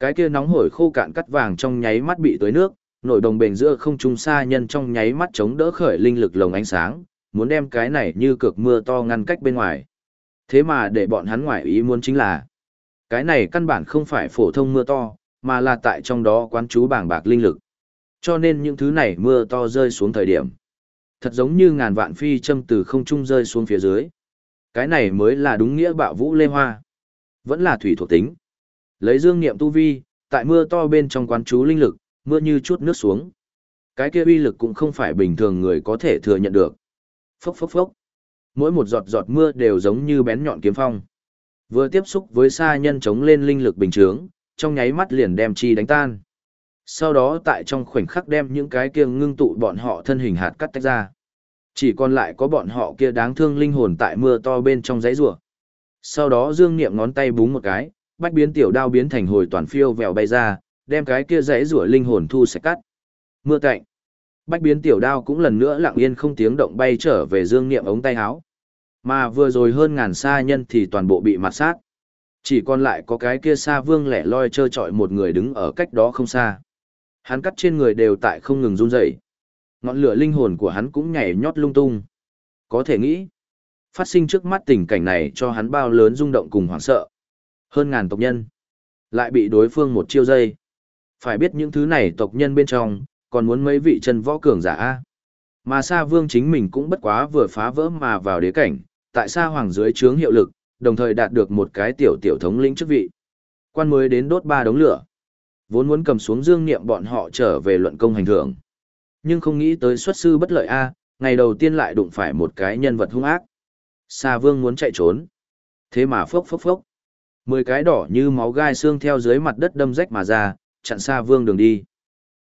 Cái kia nóng hổi khô cạn cắt vàng trong nháy mắt bị tưới nước, nổi đồng bền giữa không trung xa nhân trong nháy mắt chống đỡ khởi linh lực lồng ánh sáng, muốn đem cái này như cực mưa to ngăn cách bên ngoài. Thế mà để bọn hắn ngoại ý muốn chính là, cái này căn bản không phải phổ thông mưa to, mà là tại trong đó quán chú bảng bạc linh lực. Cho nên những thứ này mưa to rơi xuống thời điểm. Thật giống như ngàn vạn phi châm từ không trung rơi xuống phía dưới. Cái này mới là đúng nghĩa bạo vũ lê hoa. Vẫn là thủy thuộc tính. Lấy dương niệm tu vi, tại mưa to bên trong quán chú linh lực, mưa như chút nước xuống. Cái kia uy lực cũng không phải bình thường người có thể thừa nhận được. Phốc phốc phốc. Mỗi một giọt giọt mưa đều giống như bén nhọn kiếm phong. Vừa tiếp xúc với sa nhân chống lên linh lực bình chướng, trong nháy mắt liền đem chi đánh tan. Sau đó tại trong khoảnh khắc đem những cái kia ngưng tụ bọn họ thân hình hạt cắt tách ra. Chỉ còn lại có bọn họ kia đáng thương linh hồn tại mưa to bên trong giấy rủa. Sau đó Dương Niệm ngón tay búng một cái, bách biến tiểu đao biến thành hồi toàn phiêu vèo bay ra, đem cái kia rẽ rủa linh hồn thu sạch cắt. Mưa cạnh. Bách biến tiểu đao cũng lần nữa lặng yên không tiếng động bay trở về Dương Niệm ống tay áo. Mà vừa rồi hơn ngàn sa nhân thì toàn bộ bị mặt sát. Chỉ còn lại có cái kia sa vương lẻ loi trơ trọi một người đứng ở cách đó không xa. Hắn cắt trên người đều tại không ngừng run rẩy. Ngọn lửa linh hồn của hắn cũng nhảy nhót lung tung. Có thể nghĩ, phát sinh trước mắt tình cảnh này cho hắn bao lớn rung động cùng hoảng sợ. Hơn ngàn tộc nhân, lại bị đối phương một chiêu dây. Phải biết những thứ này tộc nhân bên trong, còn muốn mấy vị chân võ cường giả A. Mà Sa Vương chính mình cũng bất quá vừa phá vỡ mà vào đế cảnh, tại Sa Hoàng dưới trướng hiệu lực, đồng thời đạt được một cái tiểu tiểu thống lĩnh chức vị. Quan mới đến đốt ba đống lửa. Vốn muốn cầm xuống dương niệm bọn họ trở về luận công hành thưởng. Nhưng không nghĩ tới xuất sư bất lợi A, ngày đầu tiên lại đụng phải một cái nhân vật hung ác. Sa Vương muốn chạy trốn. Thế mà phốc phốc phốc. Mười cái đỏ như máu gai xương theo dưới mặt đất đâm rách mà ra, chặn Sa Vương đường đi.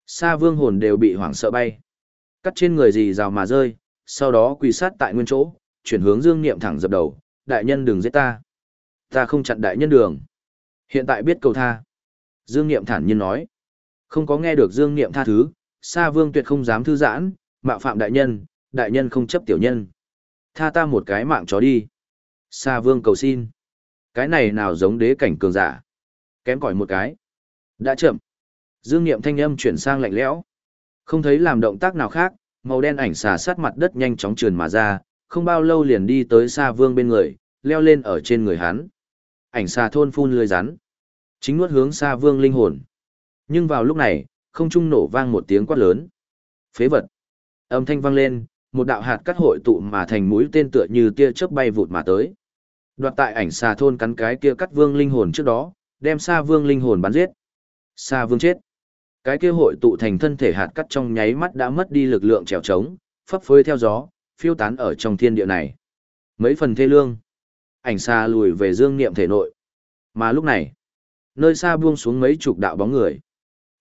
Sa Vương hồn đều bị hoảng sợ bay. Cắt trên người gì rào mà rơi, sau đó quỳ sát tại nguyên chỗ, chuyển hướng Dương Niệm thẳng dập đầu, đại nhân đừng giết ta. Ta không chặn đại nhân đường. Hiện tại biết cầu tha. Dương Niệm thản nhiên nói. Không có nghe được Dương Niệm tha thứ, Sa Vương tuyệt không dám thư giãn, mạo phạm đại nhân, đại nhân không chấp tiểu nhân. Tha ta một cái mạng chó đi. Sa Vương cầu xin. Cái này nào giống đế cảnh cường giả. Kém cỏi một cái. Đã chậm. Dương Niệm thanh âm chuyển sang lạnh lẽo. Không thấy làm động tác nào khác, màu đen ảnh xà sát mặt đất nhanh chóng trườn mà ra, không bao lâu liền đi tới xa Vương bên người, leo lên ở trên người hắn. Ảnh xà thôn phun lưới rắn, chính nuốt hướng xa Vương linh hồn. Nhưng vào lúc này, không trung nổ vang một tiếng quát lớn. Phế vật. Âm thanh vang lên, một đạo hạt cắt hội tụ mà thành mũi tên tựa như tia chớp bay vụt mà tới. Đoạt tại ảnh xà thôn cắn cái kia cắt vương linh hồn trước đó, đem xa Vương linh hồn bắn giết. xa Vương chết. Cái kia hội tụ thành thân thể hạt cắt trong nháy mắt đã mất đi lực lượng trèo trống, phấp phới theo gió, phiêu tán ở trong thiên địa này. Mấy phần thê lương, ảnh xa lùi về dương niệm thể nội. Mà lúc này, nơi xa buông xuống mấy chục đạo bóng người,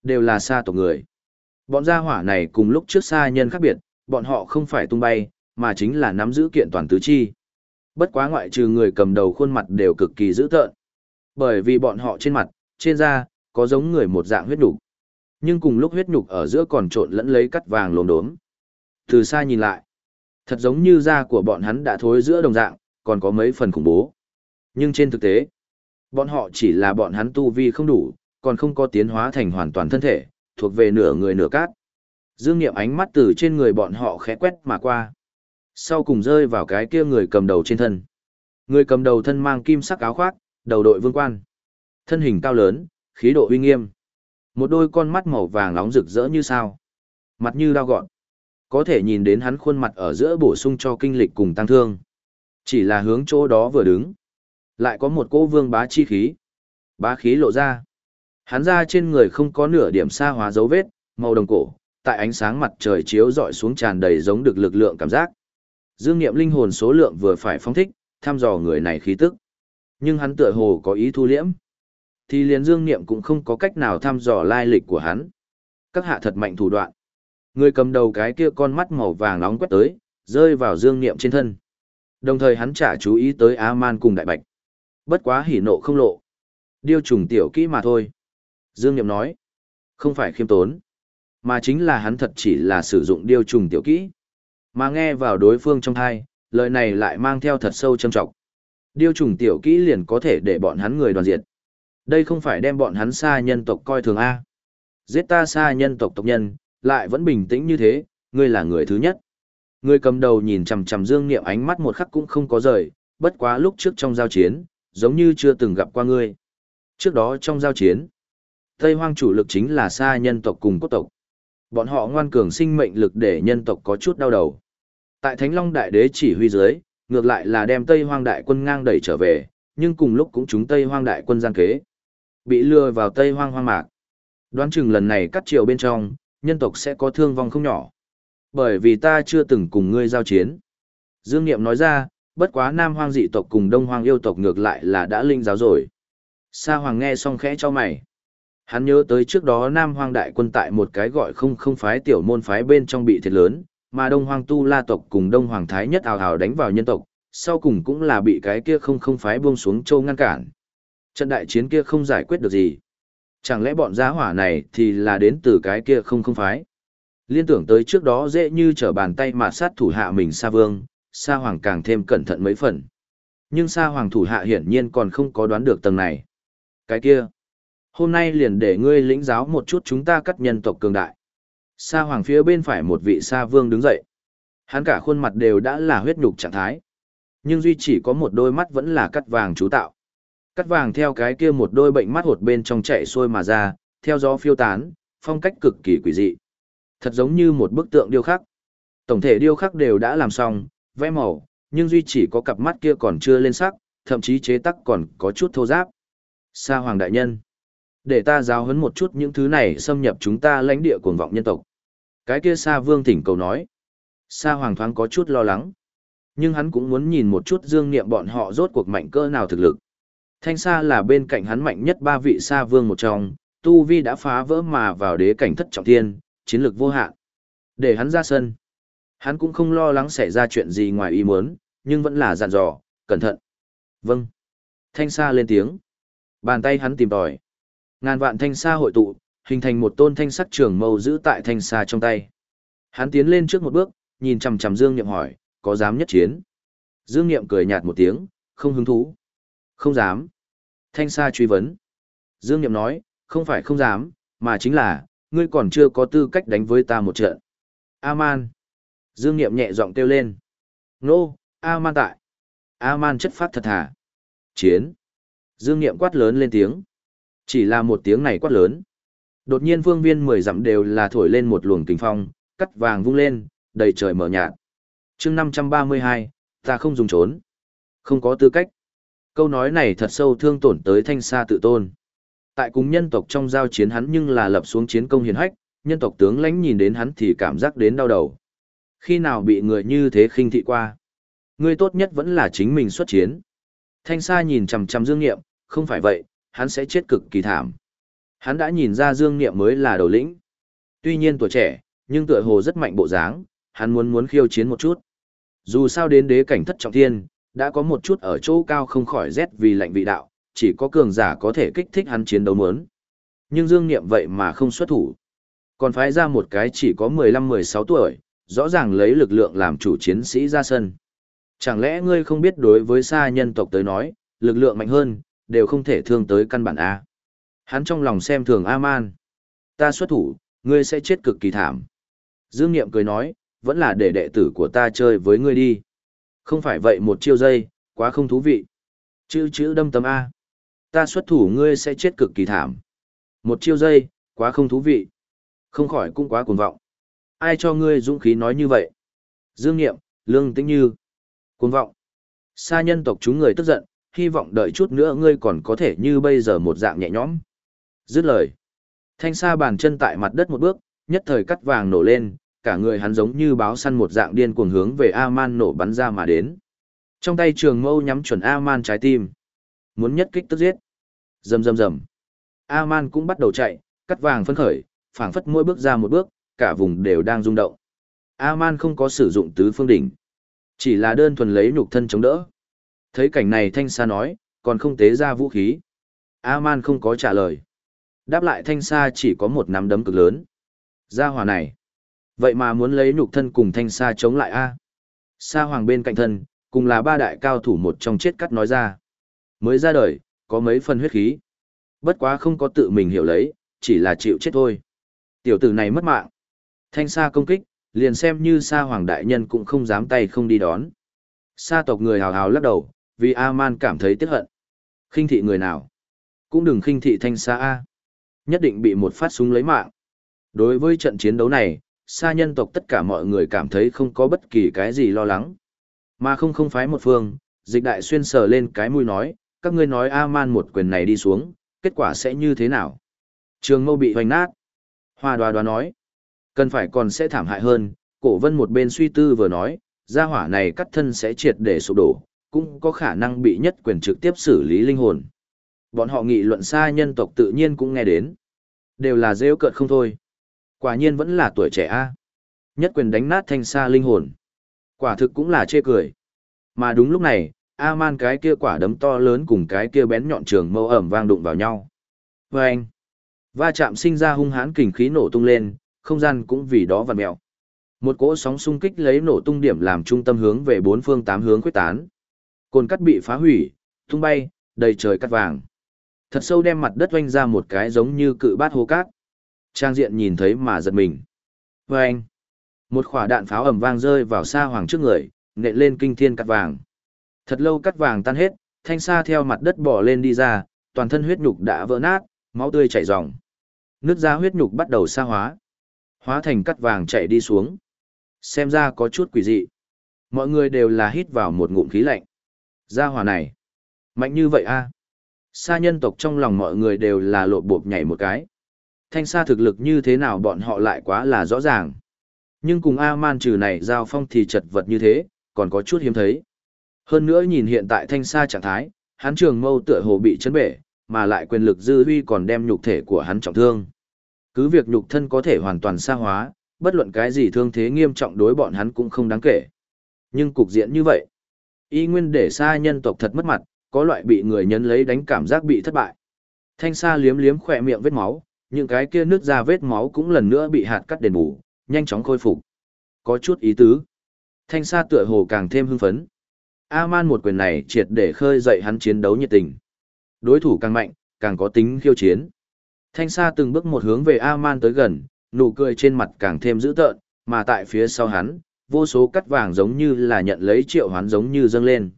đều là xa tộc người. Bọn gia hỏa này cùng lúc trước xa nhân khác biệt, bọn họ không phải tung bay, mà chính là nắm giữ kiện toàn tứ chi. Bất quá ngoại trừ người cầm đầu khuôn mặt đều cực kỳ dữ tợn. Bởi vì bọn họ trên mặt, trên da, có giống người một dạng huyết nhục. Nhưng cùng lúc huyết nhục ở giữa còn trộn lẫn lấy cắt vàng lốm đốm. Từ xa nhìn lại, Thật giống như da của bọn hắn đã thối giữa đồng dạng, còn có mấy phần khủng bố. Nhưng trên thực tế, bọn họ chỉ là bọn hắn tu vi không đủ, còn không có tiến hóa thành hoàn toàn thân thể, thuộc về nửa người nửa cát. Dương Niệm ánh mắt từ trên người bọn họ khẽ quét mà qua. Sau cùng rơi vào cái kia người cầm đầu trên thân. Người cầm đầu thân mang kim sắc áo khoác, đầu đội vương quan. Thân hình cao lớn, khí độ uy nghiêm. Một đôi con mắt màu vàng nóng rực rỡ như sao. Mặt như đao gọn. Có thể nhìn đến hắn khuôn mặt ở giữa bổ sung cho kinh lịch cùng tăng thương. Chỉ là hướng chỗ đó vừa đứng. Lại có một cô vương bá chi khí. Bá khí lộ ra. Hắn ra trên người không có nửa điểm xa hóa dấu vết, màu đồng cổ, tại ánh sáng mặt trời chiếu rọi xuống tràn đầy giống được lực lượng cảm giác. Dương nghiệm linh hồn số lượng vừa phải phóng thích, thăm dò người này khí tức. Nhưng hắn tựa hồ có ý thu liễm. Thì liền dương nghiệm cũng không có cách nào thăm dò lai lịch của hắn. Các hạ thật mạnh thủ đoạn. Người cầm đầu cái kia con mắt màu vàng nóng quét tới, rơi vào dương niệm trên thân. Đồng thời hắn trả chú ý tới A-man cùng đại bạch. Bất quá hỉ nộ không lộ. Điêu trùng tiểu kỹ mà thôi. Dương niệm nói. Không phải khiêm tốn. Mà chính là hắn thật chỉ là sử dụng điêu trùng tiểu kỹ. Mà nghe vào đối phương trong thai, lời này lại mang theo thật sâu châm trọng. Điêu trùng tiểu kỹ liền có thể để bọn hắn người đoàn diệt. Đây không phải đem bọn hắn xa nhân tộc coi thường A. Giết ta xa nhân tộc tộc nhân, lại vẫn bình tĩnh như thế, ngươi là người thứ nhất. Người cầm đầu nhìn chằm chằm Dương Niệm ánh mắt một khắc cũng không có rời, bất quá lúc trước trong giao chiến, giống như chưa từng gặp qua ngươi. Trước đó trong giao chiến, Tây Hoang chủ lực chính là xa nhân tộc cùng cốt tộc. Bọn họ ngoan cường sinh mệnh lực để nhân tộc có chút đau đầu. Tại Thánh Long Đại Đế chỉ huy dưới, ngược lại là đem Tây Hoang Đại quân ngang đẩy trở về, nhưng cùng lúc cũng chúng Tây Hoang Đại quân gian kế. Bị lừa vào Tây Hoang hoang mạc. Đoán chừng lần này cắt triều bên trong, nhân tộc sẽ có thương vong không nhỏ. Bởi vì ta chưa từng cùng ngươi giao chiến. Dương Niệm nói ra, bất quá Nam Hoang dị tộc cùng Đông Hoang yêu tộc ngược lại là đã linh giáo rồi. Sa Hoàng nghe xong khẽ cho mày. Hắn nhớ tới trước đó Nam Hoang đại quân tại một cái gọi không không phái tiểu môn phái bên trong bị thiệt lớn, mà Đông Hoang tu la tộc cùng Đông Hoàng Thái nhất ào ào đánh vào nhân tộc, sau cùng cũng là bị cái kia không không phái buông xuống châu ngăn cản. Trận đại chiến kia không giải quyết được gì. Chẳng lẽ bọn giá hỏa này thì là đến từ cái kia không không phái. Liên tưởng tới trước đó dễ như trở bàn tay mà sát thủ hạ mình Sa Vương, Sa Hoàng càng thêm cẩn thận mấy phần. Nhưng Sa Hoàng thủ hạ hiển nhiên còn không có đoán được tầng này. Cái kia, hôm nay liền để ngươi lĩnh giáo một chút chúng ta cắt nhân tộc cường đại. Sa Hoàng phía bên phải một vị Sa Vương đứng dậy. Hắn cả khuôn mặt đều đã là huyết nhục trạng thái. Nhưng duy chỉ có một đôi mắt vẫn là cắt vàng chú tạo. Cắt vàng theo cái kia một đôi bệnh mắt hột bên trong chạy xuôi mà ra, theo gió phiêu tán, phong cách cực kỳ quỷ dị. Thật giống như một bức tượng điêu khắc. Tổng thể điêu khắc đều đã làm xong, vẽ màu, nhưng duy chỉ có cặp mắt kia còn chưa lên sắc, thậm chí chế tắc còn có chút thô giáp. Sa Hoàng Đại Nhân, để ta giáo huấn một chút những thứ này xâm nhập chúng ta lãnh địa cuồng vọng nhân tộc. Cái kia Sa Vương thỉnh cầu nói. Sa Hoàng thoáng có chút lo lắng. Nhưng hắn cũng muốn nhìn một chút dương niệm bọn họ rốt cuộc mạnh cỡ nào thực lực. Thanh Sa là bên cạnh hắn mạnh nhất ba vị Sa Vương một trong, Tu Vi đã phá vỡ mà vào đế cảnh thất trọng thiên, chiến lược vô hạn. Để hắn ra sân. Hắn cũng không lo lắng xảy ra chuyện gì ngoài ý muốn, nhưng vẫn là dặn dò, cẩn thận. Vâng. Thanh Sa lên tiếng. Bàn tay hắn tìm tòi. Ngàn vạn thanh sa hội tụ, hình thành một tôn thanh sắc trường mâu giữ tại thanh sa trong tay. Hắn tiến lên trước một bước, nhìn chằm chằm Dương Niệm hỏi, có dám nhất chiến? Dương Niệm cười nhạt một tiếng, không hứng thú. Không dám. Thanh sa truy vấn. Dương Niệm nói, không phải không dám, mà chính là, ngươi còn chưa có tư cách đánh với ta một trận. A-man. Dương Niệm nhẹ giọng kêu lên. Nô, A-man tại. A-man chất phát thật thà. Chiến. Dương Niệm quát lớn lên tiếng. Chỉ là một tiếng này quát lớn. Đột nhiên phương viên mười dặm đều là thổi lên một luồng kinh phong, cắt vàng vung lên, đầy trời mở nhạt. chương năm trăm ba mươi hai, ta không dùng trốn. Không có tư cách. Câu nói này thật sâu thương tổn tới thanh sa tự tôn. Tại cùng nhân tộc trong giao chiến hắn nhưng là lập xuống chiến công hiền hách, nhân tộc tướng lãnh nhìn đến hắn thì cảm giác đến đau đầu. Khi nào bị người như thế khinh thị qua? Người tốt nhất vẫn là chính mình xuất chiến. Thanh Sa nhìn chằm chằm Dương Niệm, không phải vậy, hắn sẽ chết cực kỳ thảm. Hắn đã nhìn ra Dương Niệm mới là đầu lĩnh. Tuy nhiên tuổi trẻ, nhưng tựa hồ rất mạnh bộ dáng, hắn muốn muốn khiêu chiến một chút. Dù sao đến đế cảnh thất trọng thiên, đã có một chút ở chỗ cao không khỏi rét vì lạnh vị đạo, chỉ có cường giả có thể kích thích hắn chiến đấu muốn. Nhưng Dương Niệm vậy mà không xuất thủ. Còn phái ra một cái chỉ có 15-16 tuổi, rõ ràng lấy lực lượng làm chủ chiến sĩ ra sân. Chẳng lẽ ngươi không biết đối với xa nhân tộc tới nói, lực lượng mạnh hơn, đều không thể thương tới căn bản A. Hắn trong lòng xem thường A-man. Ta xuất thủ, ngươi sẽ chết cực kỳ thảm. Dương Niệm cười nói, vẫn là để đệ tử của ta chơi với ngươi đi. Không phải vậy một chiêu dây, quá không thú vị. Chữ chữ đâm tấm A. Ta xuất thủ ngươi sẽ chết cực kỳ thảm. Một chiêu dây, quá không thú vị. Không khỏi cũng quá cuồng vọng. Ai cho ngươi dũng khí nói như vậy? Dương Niệm, Lương Tĩnh Như. Cuồng vọng. Sa nhân tộc chúng người tức giận, hy vọng đợi chút nữa ngươi còn có thể như bây giờ một dạng nhẹ nhõm. Dứt lời. Thanh sa bàn chân tại mặt đất một bước, nhất thời cắt vàng nổ lên, cả người hắn giống như báo săn một dạng điên cuồng hướng về A-man nổ bắn ra mà đến. Trong tay trường mâu nhắm chuẩn A-man trái tim. Muốn nhất kích tức giết. Rầm rầm rầm. A-man cũng bắt đầu chạy, cắt vàng phấn khởi, phảng phất mỗi bước ra một bước, cả vùng đều đang rung động. A-man không có sử dụng tứ phương đỉnh. Chỉ là đơn thuần lấy nhục thân chống đỡ. Thấy cảnh này Thanh Sa nói, còn không tế ra vũ khí. A-man không có trả lời. Đáp lại Thanh Sa chỉ có một nắm đấm cực lớn. Ra hòa này. Vậy mà muốn lấy nhục thân cùng Thanh Sa chống lại A. Sa hoàng bên cạnh thân, cùng là ba đại cao thủ một trong chết cắt nói ra. Mới ra đời, có mấy phần huyết khí. Bất quá không có tự mình hiểu lấy, chỉ là chịu chết thôi. Tiểu tử này mất mạng. Thanh xa công kích, liền xem như sa hoàng đại nhân cũng không dám tay không đi đón. Sa tộc người hào hào lắc đầu, vì A-man cảm thấy tiếc hận. khinh thị người nào? Cũng đừng khinh thị thanh xa A. Nhất định bị một phát súng lấy mạng. Đối với trận chiến đấu này, sa nhân tộc tất cả mọi người cảm thấy không có bất kỳ cái gì lo lắng. Mà không không phái một phương, dịch đại xuyên sờ lên cái mũi nói, các ngươi nói A-man một quyền này đi xuống, kết quả sẽ như thế nào? Trường mâu bị hoành nát. Hoa đoá đoá nói, cần phải còn sẽ thảm hại hơn, cổ vân một bên suy tư vừa nói, gia hỏa này cắt thân sẽ triệt để sụp đổ, cũng có khả năng bị nhất quyền trực tiếp xử lý linh hồn. Bọn họ nghị luận xa nhân tộc tự nhiên cũng nghe đến. Đều là rêu cợt không thôi. Quả nhiên vẫn là tuổi trẻ a Nhất quyền đánh nát thanh xa linh hồn. Quả thực cũng là chê cười. Mà đúng lúc này, A-man cái kia quả đấm to lớn cùng cái kia bén nhọn trường mâu ẩm vang đụng vào nhau. Và anh, va chạm sinh ra hung hãn kình khí nổ tung lên, không gian cũng vì đó vặn mèo. Một cỗ sóng xung kích lấy nổ tung điểm làm trung tâm hướng về bốn phương tám hướng quyết tán. Cồn cắt bị phá hủy, tung bay, đầy trời cắt vàng. Thật sâu đem mặt đất oanh ra một cái giống như cự bát hố cát. Trang diện nhìn thấy mà giật mình. Và anh, một quả đạn pháo ầm vang rơi vào xa hoàng trước người, nện lên kinh thiên cắt vàng. Thật lâu cắt vàng tan hết, thanh sa theo mặt đất bỏ lên đi ra, toàn thân huyết nhục đã vỡ nát, máu tươi chảy ròng. Nước da huyết nhục bắt đầu xa hóa. Hóa thành cắt vàng chạy đi xuống. Xem ra có chút quỷ dị. Mọi người đều là hít vào một ngụm khí lạnh. Gia hỏa này. Mạnh như vậy a Sa nhân tộc trong lòng mọi người đều là lộ bộp nhảy một cái. Thanh sa thực lực như thế nào bọn họ lại quá là rõ ràng. Nhưng cùng A-man trừ này giao phong thì chật vật như thế, còn có chút hiếm thấy. Hơn nữa nhìn hiện tại thanh sa trạng thái, hắn trường mâu tựa hồ bị chấn bể, mà lại quyền lực dư huy còn đem nhục thể của hắn trọng thương. Cứ việc nhục thân có thể hoàn toàn xa hóa, bất luận cái gì thương thế nghiêm trọng đối bọn hắn cũng không đáng kể. Nhưng cục diện như vậy, y nguyên để xa nhân tộc thật mất mặt, có loại bị người nhấn lấy đánh cảm giác bị thất bại. Thanh sa liếm liếm khỏe miệng vết máu, những cái kia nước ra vết máu cũng lần nữa bị hạt cắt đền bù, nhanh chóng khôi phục. Có chút ý tứ. Thanh sa tựa hồ càng thêm hưng phấn. A-man một quyền này triệt để khơi dậy hắn chiến đấu nhiệt tình. Đối thủ càng mạnh, càng có tính khiêu chiến. Thanh sa từng bước một hướng về A-man tới gần, nụ cười trên mặt càng thêm dữ tợn, mà tại phía sau hắn, vô số cắt vàng giống như là nhận lấy triệu hoán giống như dâng lên.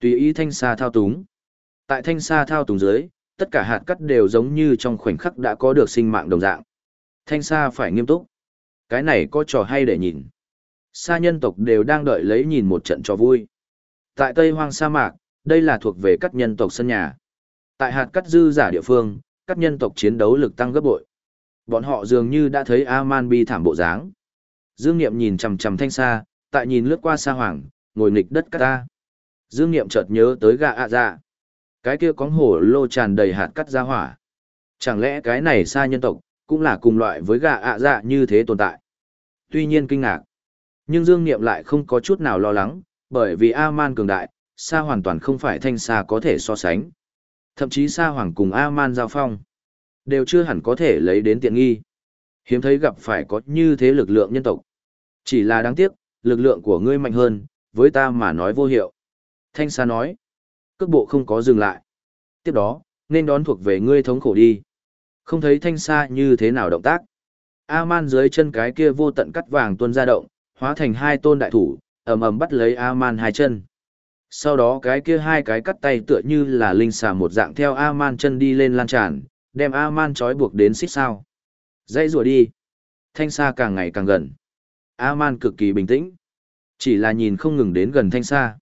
Tùy ý thanh sa thao túng. Tại thanh sa thao túng dưới, tất cả hạt cắt đều giống như trong khoảnh khắc đã có được sinh mạng đồng dạng. Thanh sa phải nghiêm túc. Cái này có trò hay để nhìn. Sa nhân tộc đều đang đợi lấy nhìn một trận trò vui. Tại Tây Hoang sa mạc, đây là thuộc về các nhân tộc sân nhà. Tại hạt cắt dư giả địa phương, các nhân tộc chiến đấu lực tăng gấp bội. Bọn họ dường như đã thấy Aman bi thảm bộ dáng. Dương Niệm nhìn chằm chằm thanh xa, tại nhìn lướt qua sa hoàng, ngồi nghịch đất cắt ta. Dương Niệm chợt nhớ tới gà ạ dạ. Cái kia có hổ lô tràn đầy hạt cắt ra hỏa. Chẳng lẽ cái này xa nhân tộc, cũng là cùng loại với gà ạ dạ như thế tồn tại. Tuy nhiên kinh ngạc. Nhưng Dương Niệm lại không có chút nào lo lắng, bởi vì A-man cường đại, xa hoàn toàn không phải thanh xa có thể so sánh. Thậm chí xa hoàng cùng A-man giao phong. Đều chưa hẳn có thể lấy đến tiện nghi. Hiếm thấy gặp phải có như thế lực lượng nhân tộc. Chỉ là đáng tiếc, lực lượng của ngươi mạnh hơn, với ta mà nói vô hiệu. Thanh xa nói. Cước bộ không có dừng lại. Tiếp đó, nên đón thuộc về ngươi thống khổ đi. Không thấy thanh xa như thế nào động tác. A-man dưới chân cái kia vô tận cắt vàng tuôn ra động, hóa thành hai tôn đại thủ, ầm ầm bắt lấy A-man hai chân. Sau đó cái kia hai cái cắt tay tựa như là linh xà một dạng theo A-man chân đi lên lan tràn, đem A-man trói buộc đến xích sao. Dãy rùa đi. Thanh xa càng ngày càng gần. A-man cực kỳ bình tĩnh. Chỉ là nhìn không ngừng đến gần thanh xa.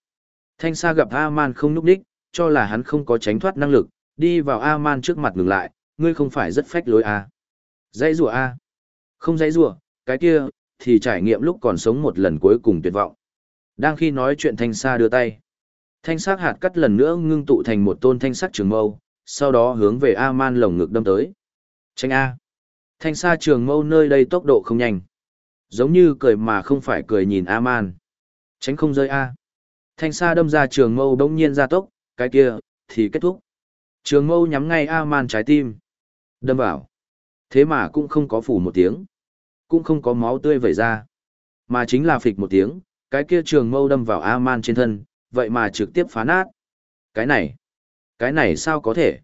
Thanh xa gặp A-man không núp đích, cho là hắn không có tránh thoát năng lực, đi vào A-man trước mặt ngừng lại, ngươi không phải rất phách lối A. Dãy rùa A. Không dãy rùa, cái kia, thì trải nghiệm lúc còn sống một lần cuối cùng tuyệt vọng. Đang khi nói chuyện thanh xa đưa tay. Thanh sắc hạt cắt lần nữa ngưng tụ thành một tôn thanh sắc trường mâu, sau đó hướng về A-man lồng ngực đâm tới. Tranh A. Thanh sa trường mâu nơi đây tốc độ không nhanh. Giống như cười mà không phải cười nhìn A-man. Tránh không rơi A. Thanh sa đâm ra trường mâu bỗng nhiên ra tốc, cái kia, thì kết thúc. Trường mâu nhắm ngay A-man trái tim. Đâm vào. Thế mà cũng không có phủ một tiếng. Cũng không có máu tươi vẩy ra. Mà chính là phịch một tiếng, cái kia trường mâu đâm vào A-man trên thân, vậy mà trực tiếp phá nát. Cái này, cái này sao có thể?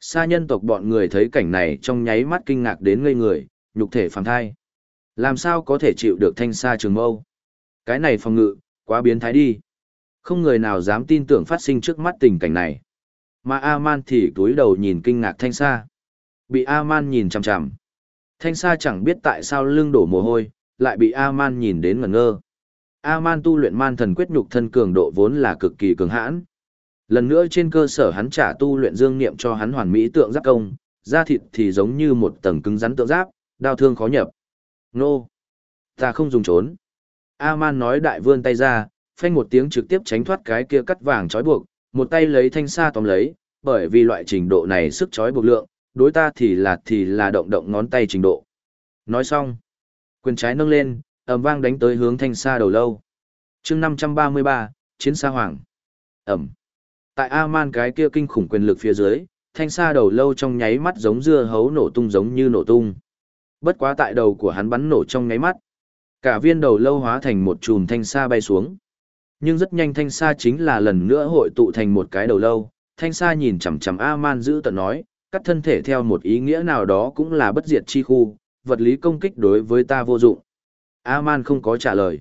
Sa nhân tộc bọn người thấy cảnh này trong nháy mắt kinh ngạc đến ngây người, nhục thể phàm thai. Làm sao có thể chịu được thanh sa trường mâu? Cái này phòng ngự, quá biến thái đi. Không người nào dám tin tưởng phát sinh trước mắt tình cảnh này. Mà A-man thì túi đầu nhìn kinh ngạc thanh sa. Bị A-man nhìn chằm chằm. Thanh sa chẳng biết tại sao lưng đổ mồ hôi, lại bị A-man nhìn đến ngẩn ngơ. A-man tu luyện man thần quyết nhục thân cường độ vốn là cực kỳ cường hãn. Lần nữa trên cơ sở hắn trả tu luyện dương niệm cho hắn hoàn mỹ tượng giáp công, da thịt thì giống như một tầng cứng rắn tượng giáp, đau thương khó nhập. Nô! Ta không dùng trốn. A-man nói đại vươn tay ra, phanh một tiếng trực tiếp tránh thoát cái kia cắt vàng trói buộc, một tay lấy thanh sa tóm lấy, bởi vì loại trình độ này sức trói buộc lượng, đối ta thì là thì là động động ngón tay trình độ. Nói xong, quyền trái nâng lên, ầm vang đánh tới hướng thanh sa đầu lâu. chương 533, Chiến Sa Hoàng. Ẩm. Tại A-man cái kia kinh khủng quyền lực phía dưới, thanh sa đầu lâu trong nháy mắt giống dưa hấu nổ tung giống như nổ tung. Bất quá tại đầu của hắn bắn nổ trong nháy mắt. Cả viên đầu lâu hóa thành một chùm thanh sa bay xuống. Nhưng rất nhanh thanh sa chính là lần nữa hội tụ thành một cái đầu lâu. Thanh sa nhìn chằm chằm A-man giữ tận nói, cắt thân thể theo một ý nghĩa nào đó cũng là bất diệt chi khu, vật lý công kích đối với ta vô dụng. A-man không có trả lời.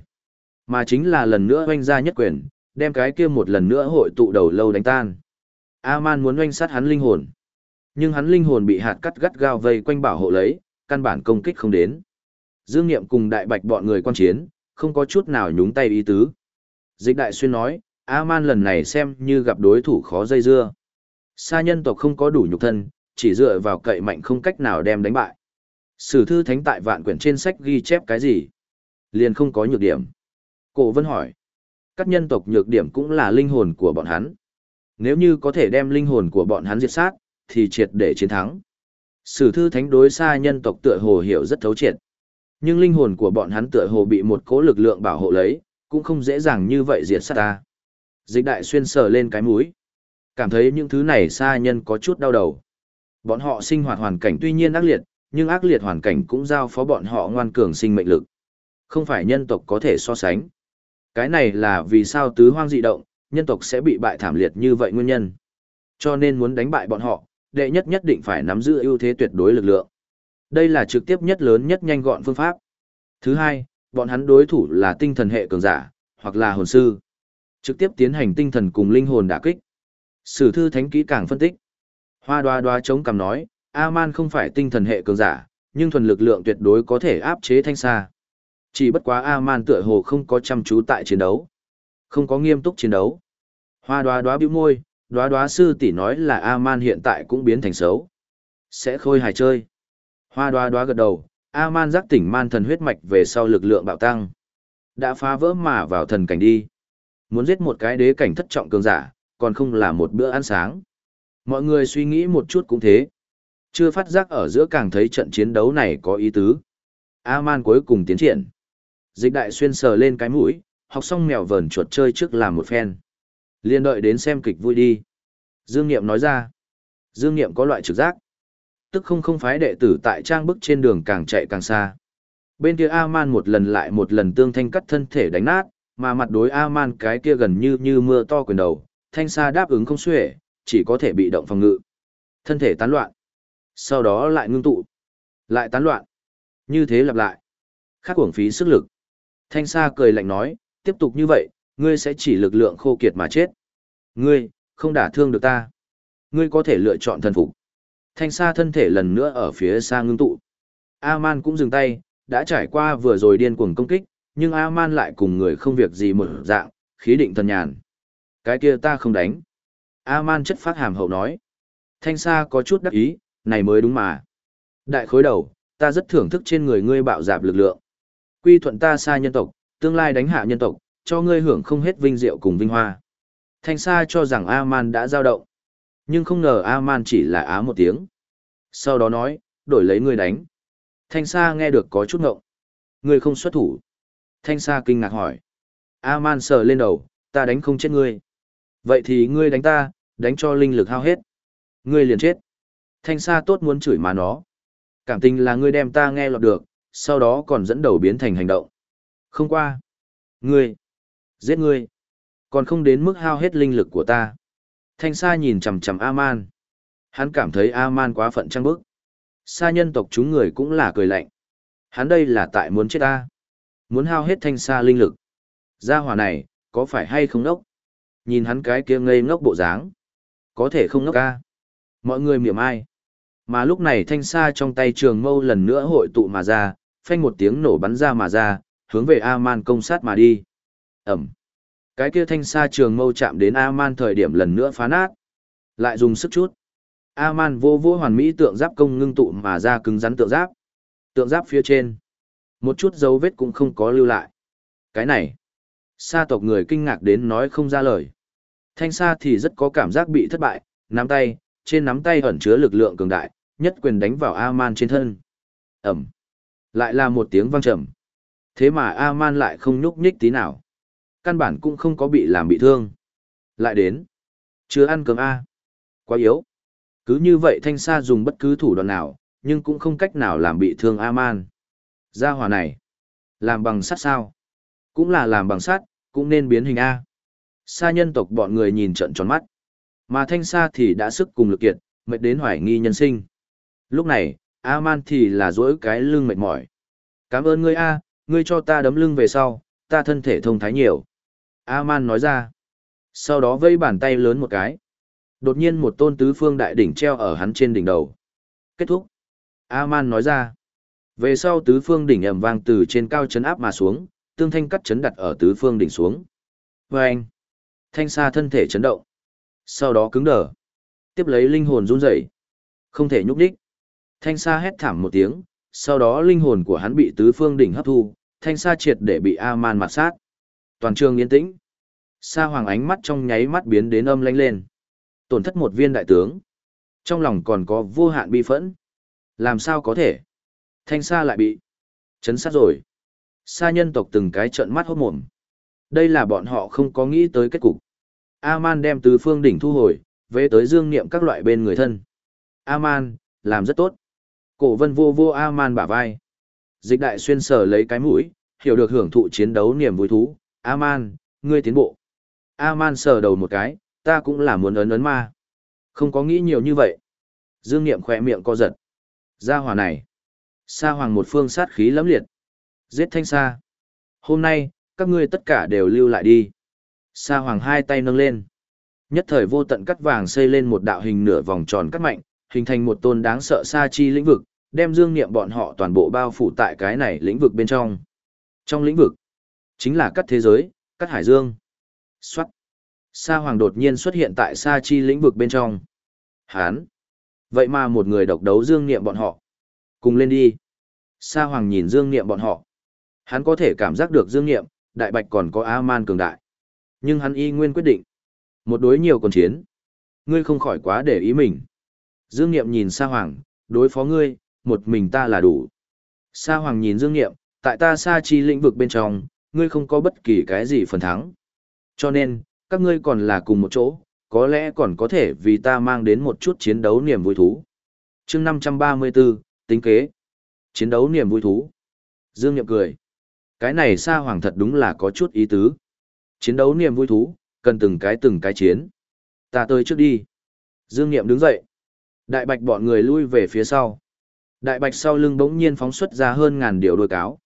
Mà chính là lần nữa oanh ra nhất quyền, đem cái kia một lần nữa hội tụ đầu lâu đánh tan. A-man muốn oanh sát hắn linh hồn. Nhưng hắn linh hồn bị hạt cắt gắt gao vây quanh bảo hộ lấy, căn bản công kích không đến. Dương Niệm cùng đại bạch bọn người quan chiến, không có chút nào nhúng tay ý tứ. Dịch đại xuyên nói, A-man lần này xem như gặp đối thủ khó dây dưa. Sa nhân tộc không có đủ nhục thân, chỉ dựa vào cậy mạnh không cách nào đem đánh bại. Sử thư thánh tại vạn quyển trên sách ghi chép cái gì? Liền không có nhược điểm. Cổ vân hỏi. Các nhân tộc nhược điểm cũng là linh hồn của bọn hắn. Nếu như có thể đem linh hồn của bọn hắn diệt sát, thì triệt để chiến thắng. Sử thư thánh đối xa nhân tộc tựa hồ hiểu rất thấu triệt. Nhưng linh hồn của bọn hắn tựa hồ bị một cố lực lượng bảo hộ lấy, cũng không dễ dàng như vậy diệt sát ta. Dịch đại xuyên sờ lên cái mũi. Cảm thấy những thứ này xa nhân có chút đau đầu. Bọn họ sinh hoạt hoàn cảnh tuy nhiên ác liệt, nhưng ác liệt hoàn cảnh cũng giao phó bọn họ ngoan cường sinh mệnh lực. Không phải nhân tộc có thể so sánh. Cái này là vì sao tứ hoang dị động, nhân tộc sẽ bị bại thảm liệt như vậy nguyên nhân. Cho nên muốn đánh bại bọn họ, đệ nhất nhất định phải nắm giữ ưu thế tuyệt đối lực lượng. Đây là trực tiếp nhất lớn nhất nhanh gọn phương pháp. Thứ hai, bọn hắn đối thủ là tinh thần hệ cường giả, hoặc là hồn sư. Trực tiếp tiến hành tinh thần cùng linh hồn đả kích. Sử thư thánh kỹ càng phân tích. Hoa đoá đoá chống cằm nói, A-man không phải tinh thần hệ cường giả, nhưng thuần lực lượng tuyệt đối có thể áp chế thanh xa. Chỉ bất quá A-man tựa hồ không có chăm chú tại chiến đấu. Không có nghiêm túc chiến đấu. Hoa đoá đoá bĩu môi, đoá đoá sư tỷ nói là A-man hiện tại cũng biến thành xấu. Sẽ khôi hài chơi. Hoa đoá đoá gật đầu, A-man giác tỉnh man thần huyết mạch về sau lực lượng bạo tăng. Đã phá vỡ mà vào thần cảnh đi. Muốn giết một cái đế cảnh thất trọng cường giả, còn không là một bữa ăn sáng. Mọi người suy nghĩ một chút cũng thế. Chưa phát giác ở giữa càng thấy trận chiến đấu này có ý tứ. A-man cuối cùng tiến triển. Dịch đại xuyên sờ lên cái mũi, học xong mèo vờn chuột chơi trước làm một phen. Liên đợi đến xem kịch vui đi. Dương Niệm nói ra. Dương Niệm có loại trực giác. Tức không không phái đệ tử tại trang bức trên đường càng chạy càng xa. Bên kia A-man một lần lại một lần tương thanh cắt thân thể đánh nát, mà mặt đối A-man cái kia gần như như mưa to quyền đầu, thanh xa đáp ứng không xuể, chỉ có thể bị động phòng ngự. Thân thể tán loạn. Sau đó lại ngưng tụ. Lại tán loạn. Như thế lặp lại. Khác uổng phí sức lực. Thanh Sa cười lạnh nói, tiếp tục như vậy, ngươi sẽ chỉ lực lượng khô kiệt mà chết. Ngươi, không đả thương được ta. Ngươi có thể lựa chọn thần phục. Thanh Sa thân thể lần nữa ở phía xa ngưng tụ. A-man cũng dừng tay, đã trải qua vừa rồi điên cuồng công kích, nhưng A-man lại cùng người không việc gì một dạng, khí định thần nhàn. Cái kia ta không đánh. A-man chất phát hàm hậu nói. Thanh Sa có chút đắc ý, này mới đúng mà. Đại khối đầu, ta rất thưởng thức trên người ngươi bạo dạp lực lượng. Quy thuận ta xa nhân tộc, tương lai đánh hạ nhân tộc, cho ngươi hưởng không hết vinh diệu cùng vinh hoa. Thanh Sa cho rằng A-man đã giao động. Nhưng không ngờ A-man chỉ là á một tiếng. Sau đó nói, đổi lấy ngươi đánh. Thanh Sa nghe được có chút ngộng. Ngươi không xuất thủ. Thanh Sa kinh ngạc hỏi. A-man sờ lên đầu, ta đánh không chết ngươi. Vậy thì ngươi đánh ta, đánh cho linh lực hao hết. Ngươi liền chết. Thanh Sa tốt muốn chửi mà nó. Cảm tình là ngươi đem ta nghe lọt được, sau đó còn dẫn đầu biến thành hành động. Không qua. Ngươi. Giết ngươi. Còn không đến mức hao hết linh lực của ta. Thanh Sa nhìn chằm chằm A-man. Hắn cảm thấy A-man quá phận trăng bức. Sa nhân tộc chúng người cũng là cười lạnh. Hắn đây là tại muốn chết ta. Muốn hao hết thanh sa linh lực. Gia hỏa này, có phải hay không nốc? Nhìn hắn cái kia ngây ngốc bộ dáng. Có thể không ngốc ca. Mọi người miệng ai. Mà lúc này thanh sa trong tay trường mâu lần nữa hội tụ mà ra, phanh một tiếng nổ bắn ra mà ra, hướng về A-man công sát mà đi. Ẩm. Cái kia thanh sa trường mâu chạm đến A-man thời điểm lần nữa phá nát. Lại dùng sức chút. A-man vô vô hoàn mỹ tượng giáp công ngưng tụ mà ra cứng rắn tượng giáp. Tượng giáp phía trên. Một chút dấu vết cũng không có lưu lại. Cái này. Sa tộc người kinh ngạc đến nói không ra lời. Thanh sa thì rất có cảm giác bị thất bại, nắm tay, trên nắm tay ẩn chứa lực lượng cường đại, nhất quyền đánh vào A-man trên thân. Ẩm. Lại là một tiếng vang trầm. Thế mà A-man lại không nhúc nhích tí nào. Căn bản cũng không có bị làm bị thương. Lại đến. Chưa ăn cơm A. Quá yếu. Cứ như vậy thanh sa dùng bất cứ thủ đoạn nào, nhưng cũng không cách nào làm bị thương A-man. Gia hỏa này. Làm bằng sắt sao? Cũng là làm bằng sắt, cũng nên biến hình A. Sa nhân tộc bọn người nhìn trận tròn mắt. Mà thanh sa thì đã sức cùng lực kiệt, mệt đến hoài nghi nhân sinh. Lúc này, A-man thì là dỗi cái lưng mệt mỏi. Cảm ơn ngươi A, ngươi cho ta đấm lưng về sau, ta thân thể thông thái nhiều. A-man nói ra. Sau đó vây bàn tay lớn một cái. Đột nhiên một tôn tứ phương đại đỉnh treo ở hắn trên đỉnh đầu. Kết thúc. A-man nói ra. Về sau tứ phương đỉnh ầm vang từ trên cao chấn áp mà xuống, tương thanh cắt chấn đặt ở tứ phương đỉnh xuống. Và anh. Thanh xa thân thể chấn động. Sau đó cứng đờ. Tiếp lấy linh hồn run rẩy, Không thể nhúc đích. Thanh Sa hét thảm một tiếng, sau đó linh hồn của hắn bị tứ phương đỉnh hấp thu, thanh Sa triệt để bị A-man mặt sát. Toàn trường yên tĩnh. Sa hoàng ánh mắt trong nháy mắt biến đến âm lanh lên. Tổn thất một viên đại tướng. Trong lòng còn có vô hạn bi phẫn. Làm sao có thể? Thanh Sa lại bị chấn sát rồi. Sa nhân tộc từng cái trợn mắt hốt mồm. Đây là bọn họ không có nghĩ tới kết cục. A-man đem tứ phương đỉnh thu hồi, về tới dương niệm các loại bên người thân. A-man, làm rất tốt. Cổ vân vô vô A-man bả vai. Dịch đại xuyên sở lấy cái mũi, hiểu được hưởng thụ chiến đấu niềm vui thú. A-man, ngươi tiến bộ. A-man sờ đầu một cái, ta cũng là muốn ấn ấn ma. Không có nghĩ nhiều như vậy. Dương Niệm khỏe miệng co giật. Gia hòa này. Sa hoàng một phương sát khí lẫm liệt. Giết thanh sa. Hôm nay, các ngươi tất cả đều lưu lại đi. Sa hoàng hai tay nâng lên. Nhất thời vô tận cắt vàng xây lên một đạo hình nửa vòng tròn cắt mạnh, hình thành một tôn đáng sợ sa chi lĩnh vực, đem dương niệm bọn họ toàn bộ bao phủ tại cái này lĩnh vực bên trong. Trong lĩnh vực, chính là cắt thế giới, cắt hải dương. Xoát. Sa hoàng đột nhiên xuất hiện tại sa chi lĩnh vực bên trong. Hán. Vậy mà một người độc đấu dương niệm bọn họ. Cùng lên đi. Sa hoàng nhìn dương niệm bọn họ. Hắn có thể cảm giác được dương niệm, đại bạch còn có A-man cường đại. Nhưng hắn y nguyên quyết định. Một đối nhiều còn chiến. Ngươi không khỏi quá để ý mình. Dương Niệm nhìn Sa Hoàng, đối phó ngươi, một mình ta là đủ. Sa Hoàng nhìn Dương Niệm, tại ta Sa chi lĩnh vực bên trong, ngươi không có bất kỳ cái gì phần thắng. Cho nên, các ngươi còn là cùng một chỗ, có lẽ còn có thể vì ta mang đến một chút chiến đấu niềm vui thú. chương 534, tính kế. Chiến đấu niềm vui thú. Dương Niệm cười. Cái này Sa Hoàng thật đúng là có chút ý tứ. Chiến đấu niềm vui thú, cần từng cái từng cái chiến. Ta tới trước đi. Dương Niệm đứng dậy. Đại bạch bọn người lui về phía sau. Đại bạch sau lưng bỗng nhiên phóng xuất ra hơn ngàn điều đuôi cáo.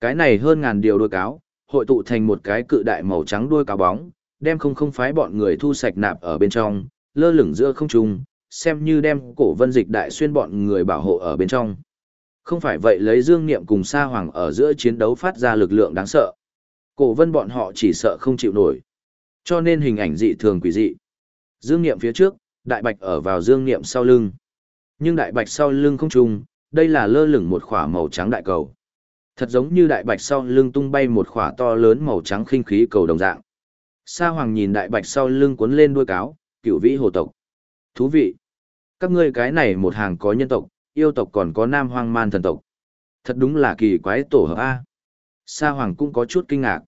Cái này hơn ngàn điều đuôi cáo, hội tụ thành một cái cự đại màu trắng đuôi cáo bóng, đem không không phái bọn người thu sạch nạp ở bên trong, lơ lửng giữa không trung, xem như đem cổ vân dịch đại xuyên bọn người bảo hộ ở bên trong. Không phải vậy lấy dương niệm cùng sa hoàng ở giữa chiến đấu phát ra lực lượng đáng sợ. Cổ vân bọn họ chỉ sợ không chịu nổi. Cho nên hình ảnh dị thường quỷ dị. Dương niệm phía trước, đại bạch ở vào dương niệm sau lưng. Nhưng đại bạch sau lưng không trùng, đây là lơ lửng một khỏa màu trắng đại cầu. Thật giống như đại bạch sau lưng tung bay một khỏa to lớn màu trắng khinh khí cầu đồng dạng. Sa Hoàng nhìn đại bạch sau lưng cuốn lên đuôi cáo, cửu vĩ hồ tộc. Thú vị. Các ngươi cái này một hàng có nhân tộc, yêu tộc còn có nam hoang man thần tộc. Thật đúng là kỳ quái tổ hợp A. Sa Hoàng cũng có chút kinh ngạc.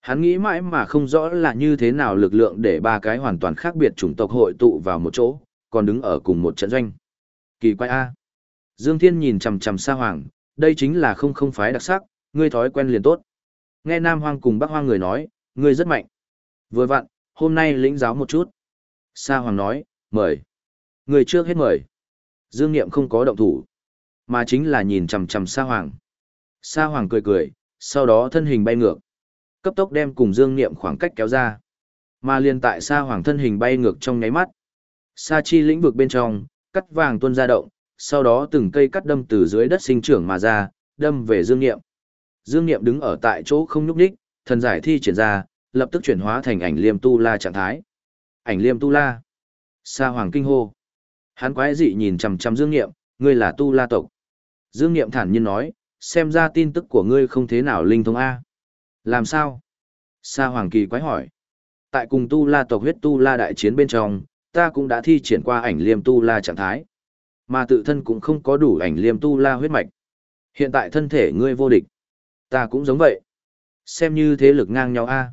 Hắn nghĩ mãi mà không rõ là như thế nào lực lượng để ba cái hoàn toàn khác biệt chủng tộc hội tụ vào một chỗ, còn đứng ở cùng một trận doanh. Kỳ quái A. Dương Thiên nhìn chằm chằm Sa Hoàng, đây chính là không không phái đặc sắc, ngươi thói quen liền tốt. Nghe Nam Hoang cùng Bắc Hoang người nói, ngươi rất mạnh. Vừa vặn, hôm nay lĩnh giáo một chút. Sa Hoàng nói, mời. Người trước hết mời. Dương Niệm không có động thủ, mà chính là nhìn chằm chằm Sa Hoàng. Sa Hoàng cười cười, sau đó thân hình bay ngược. Cấp tốc đem cùng Dương Niệm khoảng cách kéo ra. Mà liền tại Sa Hoàng thân hình bay ngược trong nháy mắt. Sa chi lĩnh vực bên trong, cắt vàng tuôn ra động, sau đó từng cây cắt đâm từ dưới đất sinh trưởng mà ra, đâm về Dương Niệm. Dương Niệm đứng ở tại chỗ không nhúc nhích, thần giải thi triển ra, lập tức chuyển hóa thành ảnh liêm tu la trạng thái. Ảnh liêm tu la. Sa Hoàng kinh hô. Hắn quái dị nhìn chằm chằm Dương Niệm, ngươi là tu la tộc. Dương Niệm thản nhiên nói, xem ra tin tức của ngươi không thế nào linh thông A. Làm sao? Sa Hoàng kỳ quái hỏi. Tại cùng tu la tộc huyết tu la đại chiến bên trong, ta cũng đã thi triển qua ảnh liêm tu la trạng thái. Mà tự thân cũng không có đủ ảnh liêm tu la huyết mạch. Hiện tại thân thể ngươi vô địch. Ta cũng giống vậy. Xem như thế lực ngang nhau A.